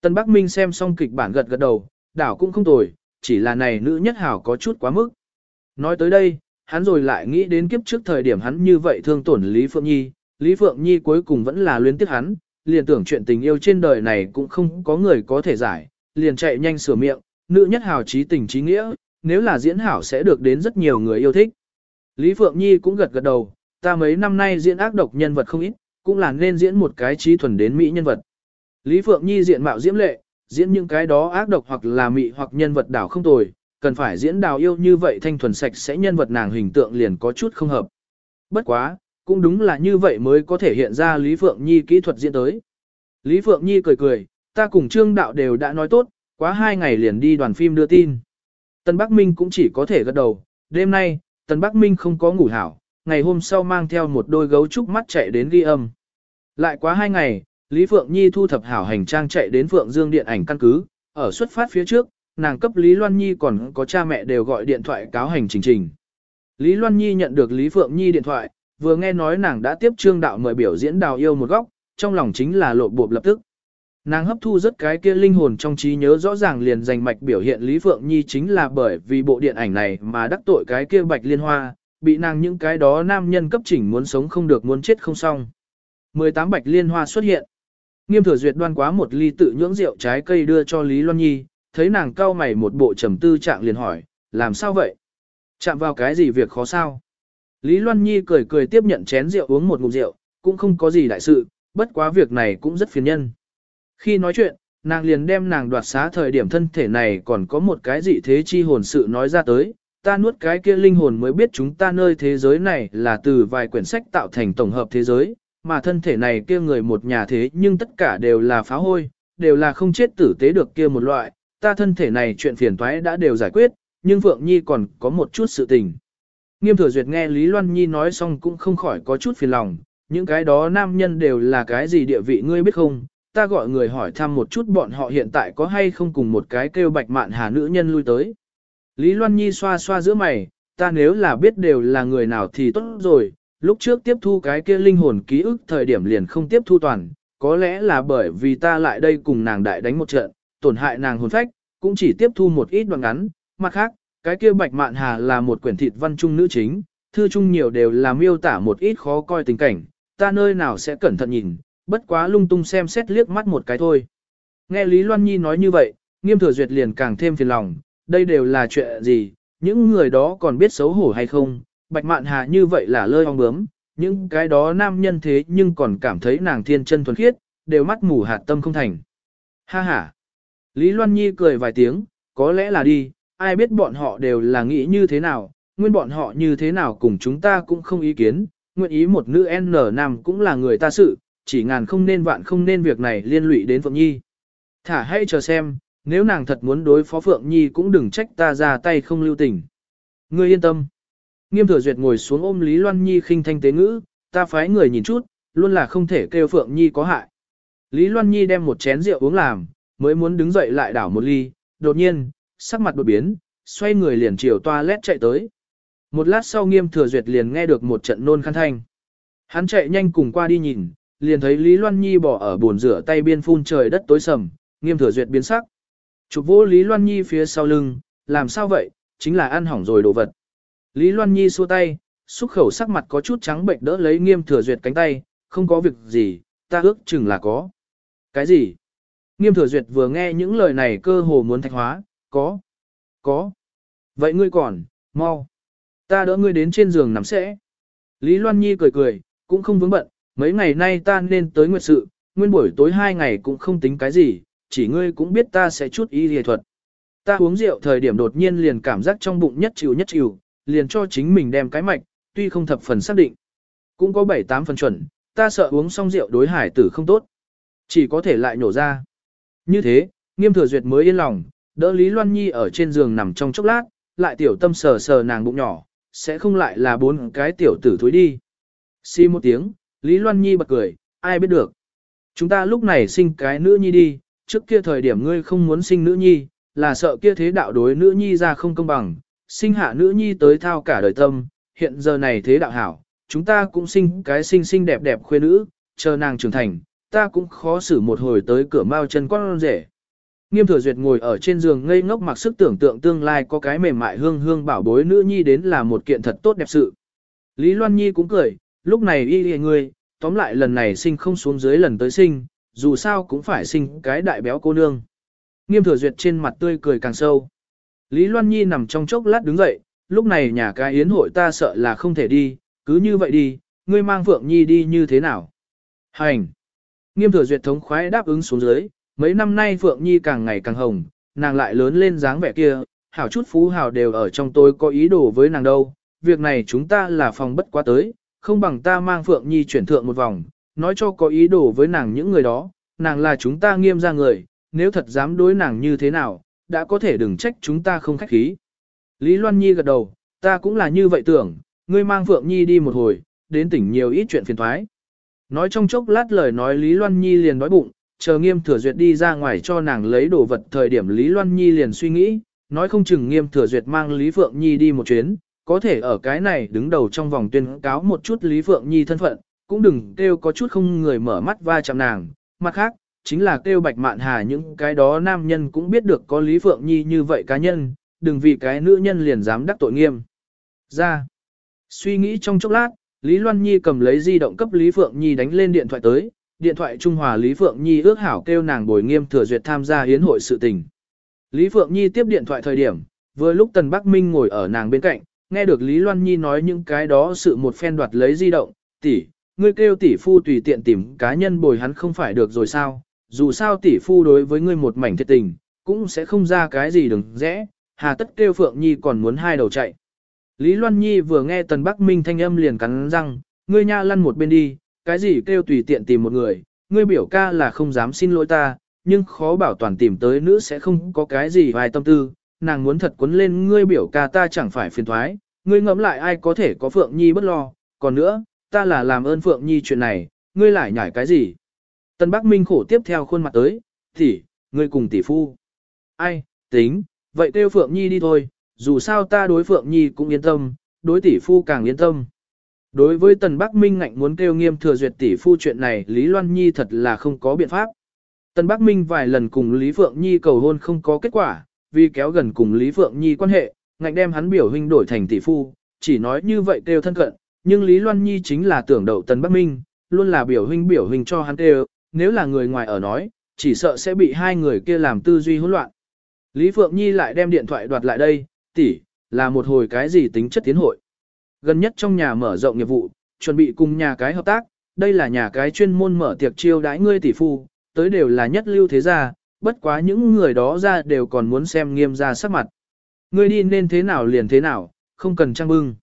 Tân Bắc Minh xem xong kịch bản gật gật đầu, đảo cũng không tồi, chỉ là này nữ nhất hảo có chút quá mức. Nói tới đây, hắn rồi lại nghĩ đến kiếp trước thời điểm hắn như vậy thương tổn Lý Phượng Nhi, Lý Phượng Nhi cuối cùng vẫn là luyến tiếc hắn, liền tưởng chuyện tình yêu trên đời này cũng không có người có thể giải, liền chạy nhanh sửa miệng, nữ nhất hào trí tình trí nghĩa, nếu là diễn hảo sẽ được đến rất nhiều người yêu thích. Lý Phượng Nhi cũng gật gật đầu, ta mấy năm nay diễn ác độc nhân vật không ít, cũng là nên diễn một cái trí thuần đến mỹ nhân vật. Lý Phượng Nhi diện mạo diễm lệ, diễn những cái đó ác độc hoặc là mị hoặc nhân vật đảo không tồi, cần phải diễn đào yêu như vậy thanh thuần sạch sẽ nhân vật nàng hình tượng liền có chút không hợp. Bất quá, cũng đúng là như vậy mới có thể hiện ra Lý Phượng Nhi kỹ thuật diễn tới. Lý Phượng Nhi cười cười, ta cùng Trương Đạo đều đã nói tốt, quá hai ngày liền đi đoàn phim đưa tin. Tân Bắc Minh cũng chỉ có thể gật đầu, đêm nay, Tân Bắc Minh không có ngủ hảo, ngày hôm sau mang theo một đôi gấu trúc mắt chạy đến ghi âm. Lại quá hai ngày, Lý Phượng Nhi thu thập hảo hành trang chạy đến Phượng Dương điện ảnh căn cứ, ở xuất phát phía trước, nàng cấp Lý Loan Nhi còn có cha mẹ đều gọi điện thoại cáo hành trình trình. Lý Loan Nhi nhận được Lý Phượng Nhi điện thoại, vừa nghe nói nàng đã tiếp trương đạo mời biểu diễn đào yêu một góc, trong lòng chính là lộ bộp lập tức. Nàng hấp thu rất cái kia linh hồn trong trí nhớ rõ ràng liền dành mạch biểu hiện Lý Phượng Nhi chính là bởi vì bộ điện ảnh này mà đắc tội cái kia bạch liên hoa, bị nàng những cái đó nam nhân cấp chỉnh muốn sống không được muốn chết không xong. 18 bạch liên hoa xuất hiện. Nghiêm thừa duyệt đoan quá một ly tự nhưỡng rượu trái cây đưa cho Lý Loan Nhi, thấy nàng cau mày một bộ trầm tư trạng liền hỏi, làm sao vậy? Chạm vào cái gì việc khó sao? Lý Loan Nhi cười cười tiếp nhận chén rượu uống một ngụm rượu, cũng không có gì đại sự, bất quá việc này cũng rất phiền nhân. Khi nói chuyện, nàng liền đem nàng đoạt xá thời điểm thân thể này còn có một cái gì thế chi hồn sự nói ra tới, ta nuốt cái kia linh hồn mới biết chúng ta nơi thế giới này là từ vài quyển sách tạo thành tổng hợp thế giới, mà thân thể này kia người một nhà thế nhưng tất cả đều là phá hôi, đều là không chết tử tế được kia một loại, ta thân thể này chuyện phiền toái đã đều giải quyết, nhưng Phượng Nhi còn có một chút sự tình. Nghiêm thừa duyệt nghe Lý Loan Nhi nói xong cũng không khỏi có chút phiền lòng, những cái đó nam nhân đều là cái gì địa vị ngươi biết không, ta gọi người hỏi thăm một chút bọn họ hiện tại có hay không cùng một cái kêu bạch mạn hà nữ nhân lui tới. Lý Loan Nhi xoa xoa giữa mày, ta nếu là biết đều là người nào thì tốt rồi, lúc trước tiếp thu cái kia linh hồn ký ức thời điểm liền không tiếp thu toàn, có lẽ là bởi vì ta lại đây cùng nàng đại đánh một trận, tổn hại nàng hồn phách, cũng chỉ tiếp thu một ít đoạn ngắn, mặt khác, cái kia Bạch Mạn Hà là một quyển thịt văn trung nữ chính, thư trung nhiều đều là miêu tả một ít khó coi tình cảnh, ta nơi nào sẽ cẩn thận nhìn, bất quá lung tung xem xét liếc mắt một cái thôi. Nghe Lý Loan Nhi nói như vậy, nghiêm thừa duyệt liền càng thêm phiền lòng, đây đều là chuyện gì, những người đó còn biết xấu hổ hay không, Bạch Mạn Hà như vậy là lơi ong bướm, những cái đó nam nhân thế nhưng còn cảm thấy nàng thiên chân thuần khiết, đều mắt mù hạt tâm không thành. Ha ha! Lý Loan Nhi cười vài tiếng, có lẽ là đi, ai biết bọn họ đều là nghĩ như thế nào, nguyên bọn họ như thế nào cùng chúng ta cũng không ý kiến, nguyện ý một nữ N nam cũng là người ta sự, chỉ ngàn không nên vạn không nên việc này liên lụy đến Phượng Nhi. Thả hay chờ xem, nếu nàng thật muốn đối phó Phượng Nhi cũng đừng trách ta ra tay không lưu tình. Ngươi yên tâm. Nghiêm thừa duyệt ngồi xuống ôm Lý Loan Nhi khinh thanh tế ngữ, ta phái người nhìn chút, luôn là không thể kêu Phượng Nhi có hại. Lý Loan Nhi đem một chén rượu uống làm, mới muốn đứng dậy lại đảo một ly, đột nhiên, sắc mặt đột biến, xoay người liền chiều toilet chạy tới. Một lát sau nghiêm thừa duyệt liền nghe được một trận nôn khăn thanh. Hắn chạy nhanh cùng qua đi nhìn, liền thấy Lý Loan Nhi bỏ ở bồn rửa tay biên phun trời đất tối sầm, nghiêm thừa duyệt biến sắc. Chụp vô Lý Loan Nhi phía sau lưng, làm sao vậy, chính là ăn hỏng rồi đồ vật. Lý Loan Nhi xua tay, xúc khẩu sắc mặt có chút trắng bệnh đỡ lấy nghiêm thừa duyệt cánh tay, không có việc gì, ta ước chừng là có. Cái gì? Nghiêm thừa duyệt vừa nghe những lời này cơ hồ muốn thạch hóa, có, có. Vậy ngươi còn, mau. Ta đỡ ngươi đến trên giường nằm sẽ. Lý Loan Nhi cười cười, cũng không vướng bận, mấy ngày nay ta nên tới nguyệt sự, nguyên buổi tối hai ngày cũng không tính cái gì, chỉ ngươi cũng biết ta sẽ chút y y thuật. Ta uống rượu thời điểm đột nhiên liền cảm giác trong bụng nhất chịu nhất chịu, liền cho chính mình đem cái mạch, tuy không thập phần xác định. Cũng có 7-8 phần chuẩn, ta sợ uống xong rượu đối hải tử không tốt. Chỉ có thể lại nổ ra. Như thế, nghiêm thừa duyệt mới yên lòng, đỡ Lý Loan Nhi ở trên giường nằm trong chốc lát, lại tiểu tâm sờ sờ nàng bụng nhỏ, sẽ không lại là bốn cái tiểu tử thối đi. Xi một tiếng, Lý Loan Nhi bật cười, ai biết được. Chúng ta lúc này sinh cái nữ nhi đi, trước kia thời điểm ngươi không muốn sinh nữ nhi, là sợ kia thế đạo đối nữ nhi ra không công bằng, sinh hạ nữ nhi tới thao cả đời tâm, hiện giờ này thế đạo hảo, chúng ta cũng sinh cái sinh xinh đẹp đẹp khuê nữ, chờ nàng trưởng thành, ta cũng khó xử một hồi tới cửa mao chân con rể. Nghiêm thừa duyệt ngồi ở trên giường ngây ngốc mặc sức tưởng tượng tương lai có cái mềm mại hương hương bảo bối nữ nhi đến là một kiện thật tốt đẹp sự. Lý Loan Nhi cũng cười, lúc này y y người, tóm lại lần này sinh không xuống dưới lần tới sinh, dù sao cũng phải sinh cái đại béo cô nương. Nghiêm thừa duyệt trên mặt tươi cười càng sâu. Lý Loan Nhi nằm trong chốc lát đứng dậy, lúc này nhà cái yến hội ta sợ là không thể đi, cứ như vậy đi, ngươi mang Phượng Nhi đi như thế nào? Hành! Nghiêm thừa duyệt thống khoái đáp ứng xuống dưới, mấy năm nay Phượng Nhi càng ngày càng hồng, nàng lại lớn lên dáng vẻ kia, hảo chút phú hảo đều ở trong tôi có ý đồ với nàng đâu, việc này chúng ta là phòng bất quá tới, không bằng ta mang Phượng Nhi chuyển thượng một vòng, nói cho có ý đồ với nàng những người đó, nàng là chúng ta nghiêm ra người, nếu thật dám đối nàng như thế nào, đã có thể đừng trách chúng ta không khách khí. Lý Loan Nhi gật đầu, ta cũng là như vậy tưởng, ngươi mang Phượng Nhi đi một hồi, đến tỉnh nhiều ít chuyện phiền thoái. Nói trong chốc lát lời nói Lý Loan Nhi liền đói bụng, chờ nghiêm thừa duyệt đi ra ngoài cho nàng lấy đồ vật thời điểm Lý Loan Nhi liền suy nghĩ, nói không chừng nghiêm thừa duyệt mang Lý Phượng Nhi đi một chuyến, có thể ở cái này đứng đầu trong vòng tuyên cáo một chút Lý Phượng Nhi thân phận, cũng đừng kêu có chút không người mở mắt va chạm nàng, mặt khác, chính là kêu bạch mạn hà những cái đó nam nhân cũng biết được có Lý Phượng Nhi như vậy cá nhân, đừng vì cái nữ nhân liền dám đắc tội nghiêm. Ra, suy nghĩ trong chốc lát, Lý Loan Nhi cầm lấy di động cấp Lý Phượng Nhi đánh lên điện thoại tới, điện thoại Trung Hòa Lý Phượng Nhi ước hảo kêu nàng bồi nghiêm thừa duyệt tham gia hiến hội sự tình. Lý Phượng Nhi tiếp điện thoại thời điểm, vừa lúc Tần Bắc Minh ngồi ở nàng bên cạnh, nghe được Lý Loan Nhi nói những cái đó sự một phen đoạt lấy di động, tỷ, ngươi kêu tỷ phu tùy tiện tìm cá nhân bồi hắn không phải được rồi sao, dù sao tỷ phu đối với ngươi một mảnh thiệt tình, cũng sẽ không ra cái gì đừng rẽ, hà tất kêu Phượng Nhi còn muốn hai đầu chạy. Lý Loan Nhi vừa nghe Tần Bắc Minh thanh âm liền cắn răng, ngươi nha lăn một bên đi, cái gì kêu tùy tiện tìm một người, ngươi biểu ca là không dám xin lỗi ta, nhưng khó bảo toàn tìm tới nữ sẽ không có cái gì vài tâm tư, nàng muốn thật quấn lên ngươi biểu ca ta chẳng phải phiền thoái, ngươi ngẫm lại ai có thể có Phượng Nhi bất lo, còn nữa, ta là làm ơn Phượng Nhi chuyện này, ngươi lại nhảy cái gì? Tần Bắc Minh khổ tiếp theo khuôn mặt tới, tỷ, ngươi cùng tỷ phu. Ai, tính, vậy kêu Phượng Nhi đi thôi, dù sao ta đối Phượng Nhi cũng yên tâm, đối tỷ phu càng yên tâm. Đối với Tần Bắc Minh ngạnh muốn kêu nghiêm thừa duyệt tỷ phu chuyện này Lý Loan Nhi thật là không có biện pháp. Tần Bắc Minh vài lần cùng Lý Phượng Nhi cầu hôn không có kết quả, vì kéo gần cùng Lý Phượng Nhi quan hệ, ngạnh đem hắn biểu huynh đổi thành tỷ phu, chỉ nói như vậy kêu thân cận, nhưng Lý Loan Nhi chính là tưởng đậu Tần Bắc Minh, luôn là biểu huynh biểu huynh cho hắn kêu, nếu là người ngoài ở nói, chỉ sợ sẽ bị hai người kia làm tư duy hỗn loạn. Lý Phượng Nhi lại đem điện thoại đoạt lại đây, tỷ, là một hồi cái gì tính chất tiến hội. Gần nhất trong nhà mở rộng nghiệp vụ, chuẩn bị cùng nhà cái hợp tác, đây là nhà cái chuyên môn mở tiệc chiêu đãi ngươi tỷ phu, tới đều là nhất lưu thế gia, bất quá những người đó ra đều còn muốn xem nghiêm ra sắc mặt. Ngươi đi nên thế nào liền thế nào, không cần trang bưng.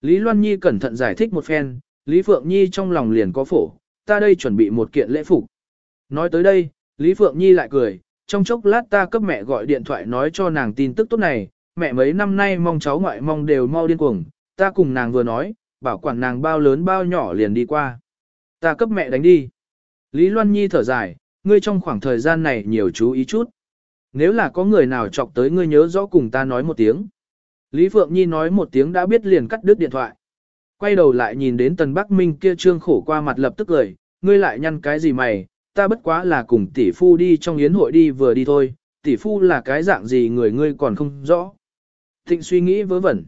Lý Loan Nhi cẩn thận giải thích một phen, Lý Phượng Nhi trong lòng liền có phổ, ta đây chuẩn bị một kiện lễ phục. Nói tới đây, Lý Phượng Nhi lại cười, trong chốc lát ta cấp mẹ gọi điện thoại nói cho nàng tin tức tốt này, mẹ mấy năm nay mong cháu ngoại mong đều mau điên cuồng, ta cùng nàng vừa nói, bảo quản nàng bao lớn bao nhỏ liền đi qua. Ta cấp mẹ đánh đi. Lý Loan Nhi thở dài, ngươi trong khoảng thời gian này nhiều chú ý chút. Nếu là có người nào chọc tới ngươi nhớ rõ cùng ta nói một tiếng. Lý Phượng Nhi nói một tiếng đã biết liền cắt đứt điện thoại. Quay đầu lại nhìn đến Tần Bắc Minh kia trương khổ qua mặt lập tức cười, ngươi lại nhăn cái gì mày, ta bất quá là cùng tỷ phu đi trong yến hội đi vừa đi thôi, tỷ phu là cái dạng gì người ngươi còn không rõ. Thịnh suy nghĩ vớ vẩn.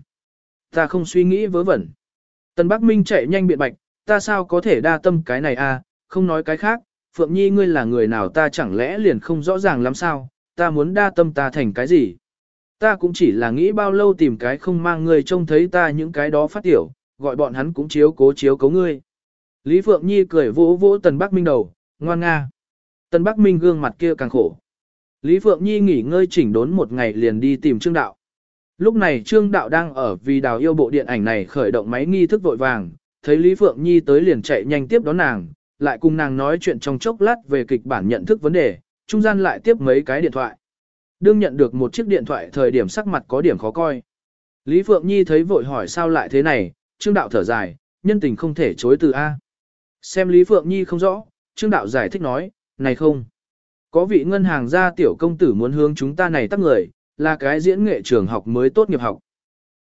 Ta không suy nghĩ vớ vẩn. Tần Bắc Minh chạy nhanh biện bạch, ta sao có thể đa tâm cái này à, không nói cái khác, Phượng Nhi ngươi là người nào ta chẳng lẽ liền không rõ ràng lắm sao, ta muốn đa tâm ta thành cái gì. Ta cũng chỉ là nghĩ bao lâu tìm cái không mang ngươi trông thấy ta những cái đó phát tiểu, gọi bọn hắn cũng chiếu cố chiếu cố ngươi. Lý Phượng Nhi cười vỗ vỗ Tần Bắc Minh đầu, ngoan nga. Tần Bắc Minh gương mặt kia càng khổ. Lý Phượng Nhi nghỉ ngơi chỉnh đốn một ngày liền đi tìm Trương Đạo. Lúc này Trương Đạo đang ở vì đào yêu bộ điện ảnh này khởi động máy nghi thức vội vàng, thấy Lý Phượng Nhi tới liền chạy nhanh tiếp đón nàng, lại cùng nàng nói chuyện trong chốc lát về kịch bản nhận thức vấn đề, trung gian lại tiếp mấy cái điện thoại. Đương nhận được một chiếc điện thoại thời điểm sắc mặt có điểm khó coi. Lý Phượng Nhi thấy vội hỏi sao lại thế này, Trương Đạo thở dài, nhân tình không thể chối từ A. Xem Lý Phượng Nhi không rõ, Trương Đạo giải thích nói, này không. Có vị ngân hàng gia tiểu công tử muốn hướng chúng ta này tắc người, là cái diễn nghệ trường học mới tốt nghiệp học.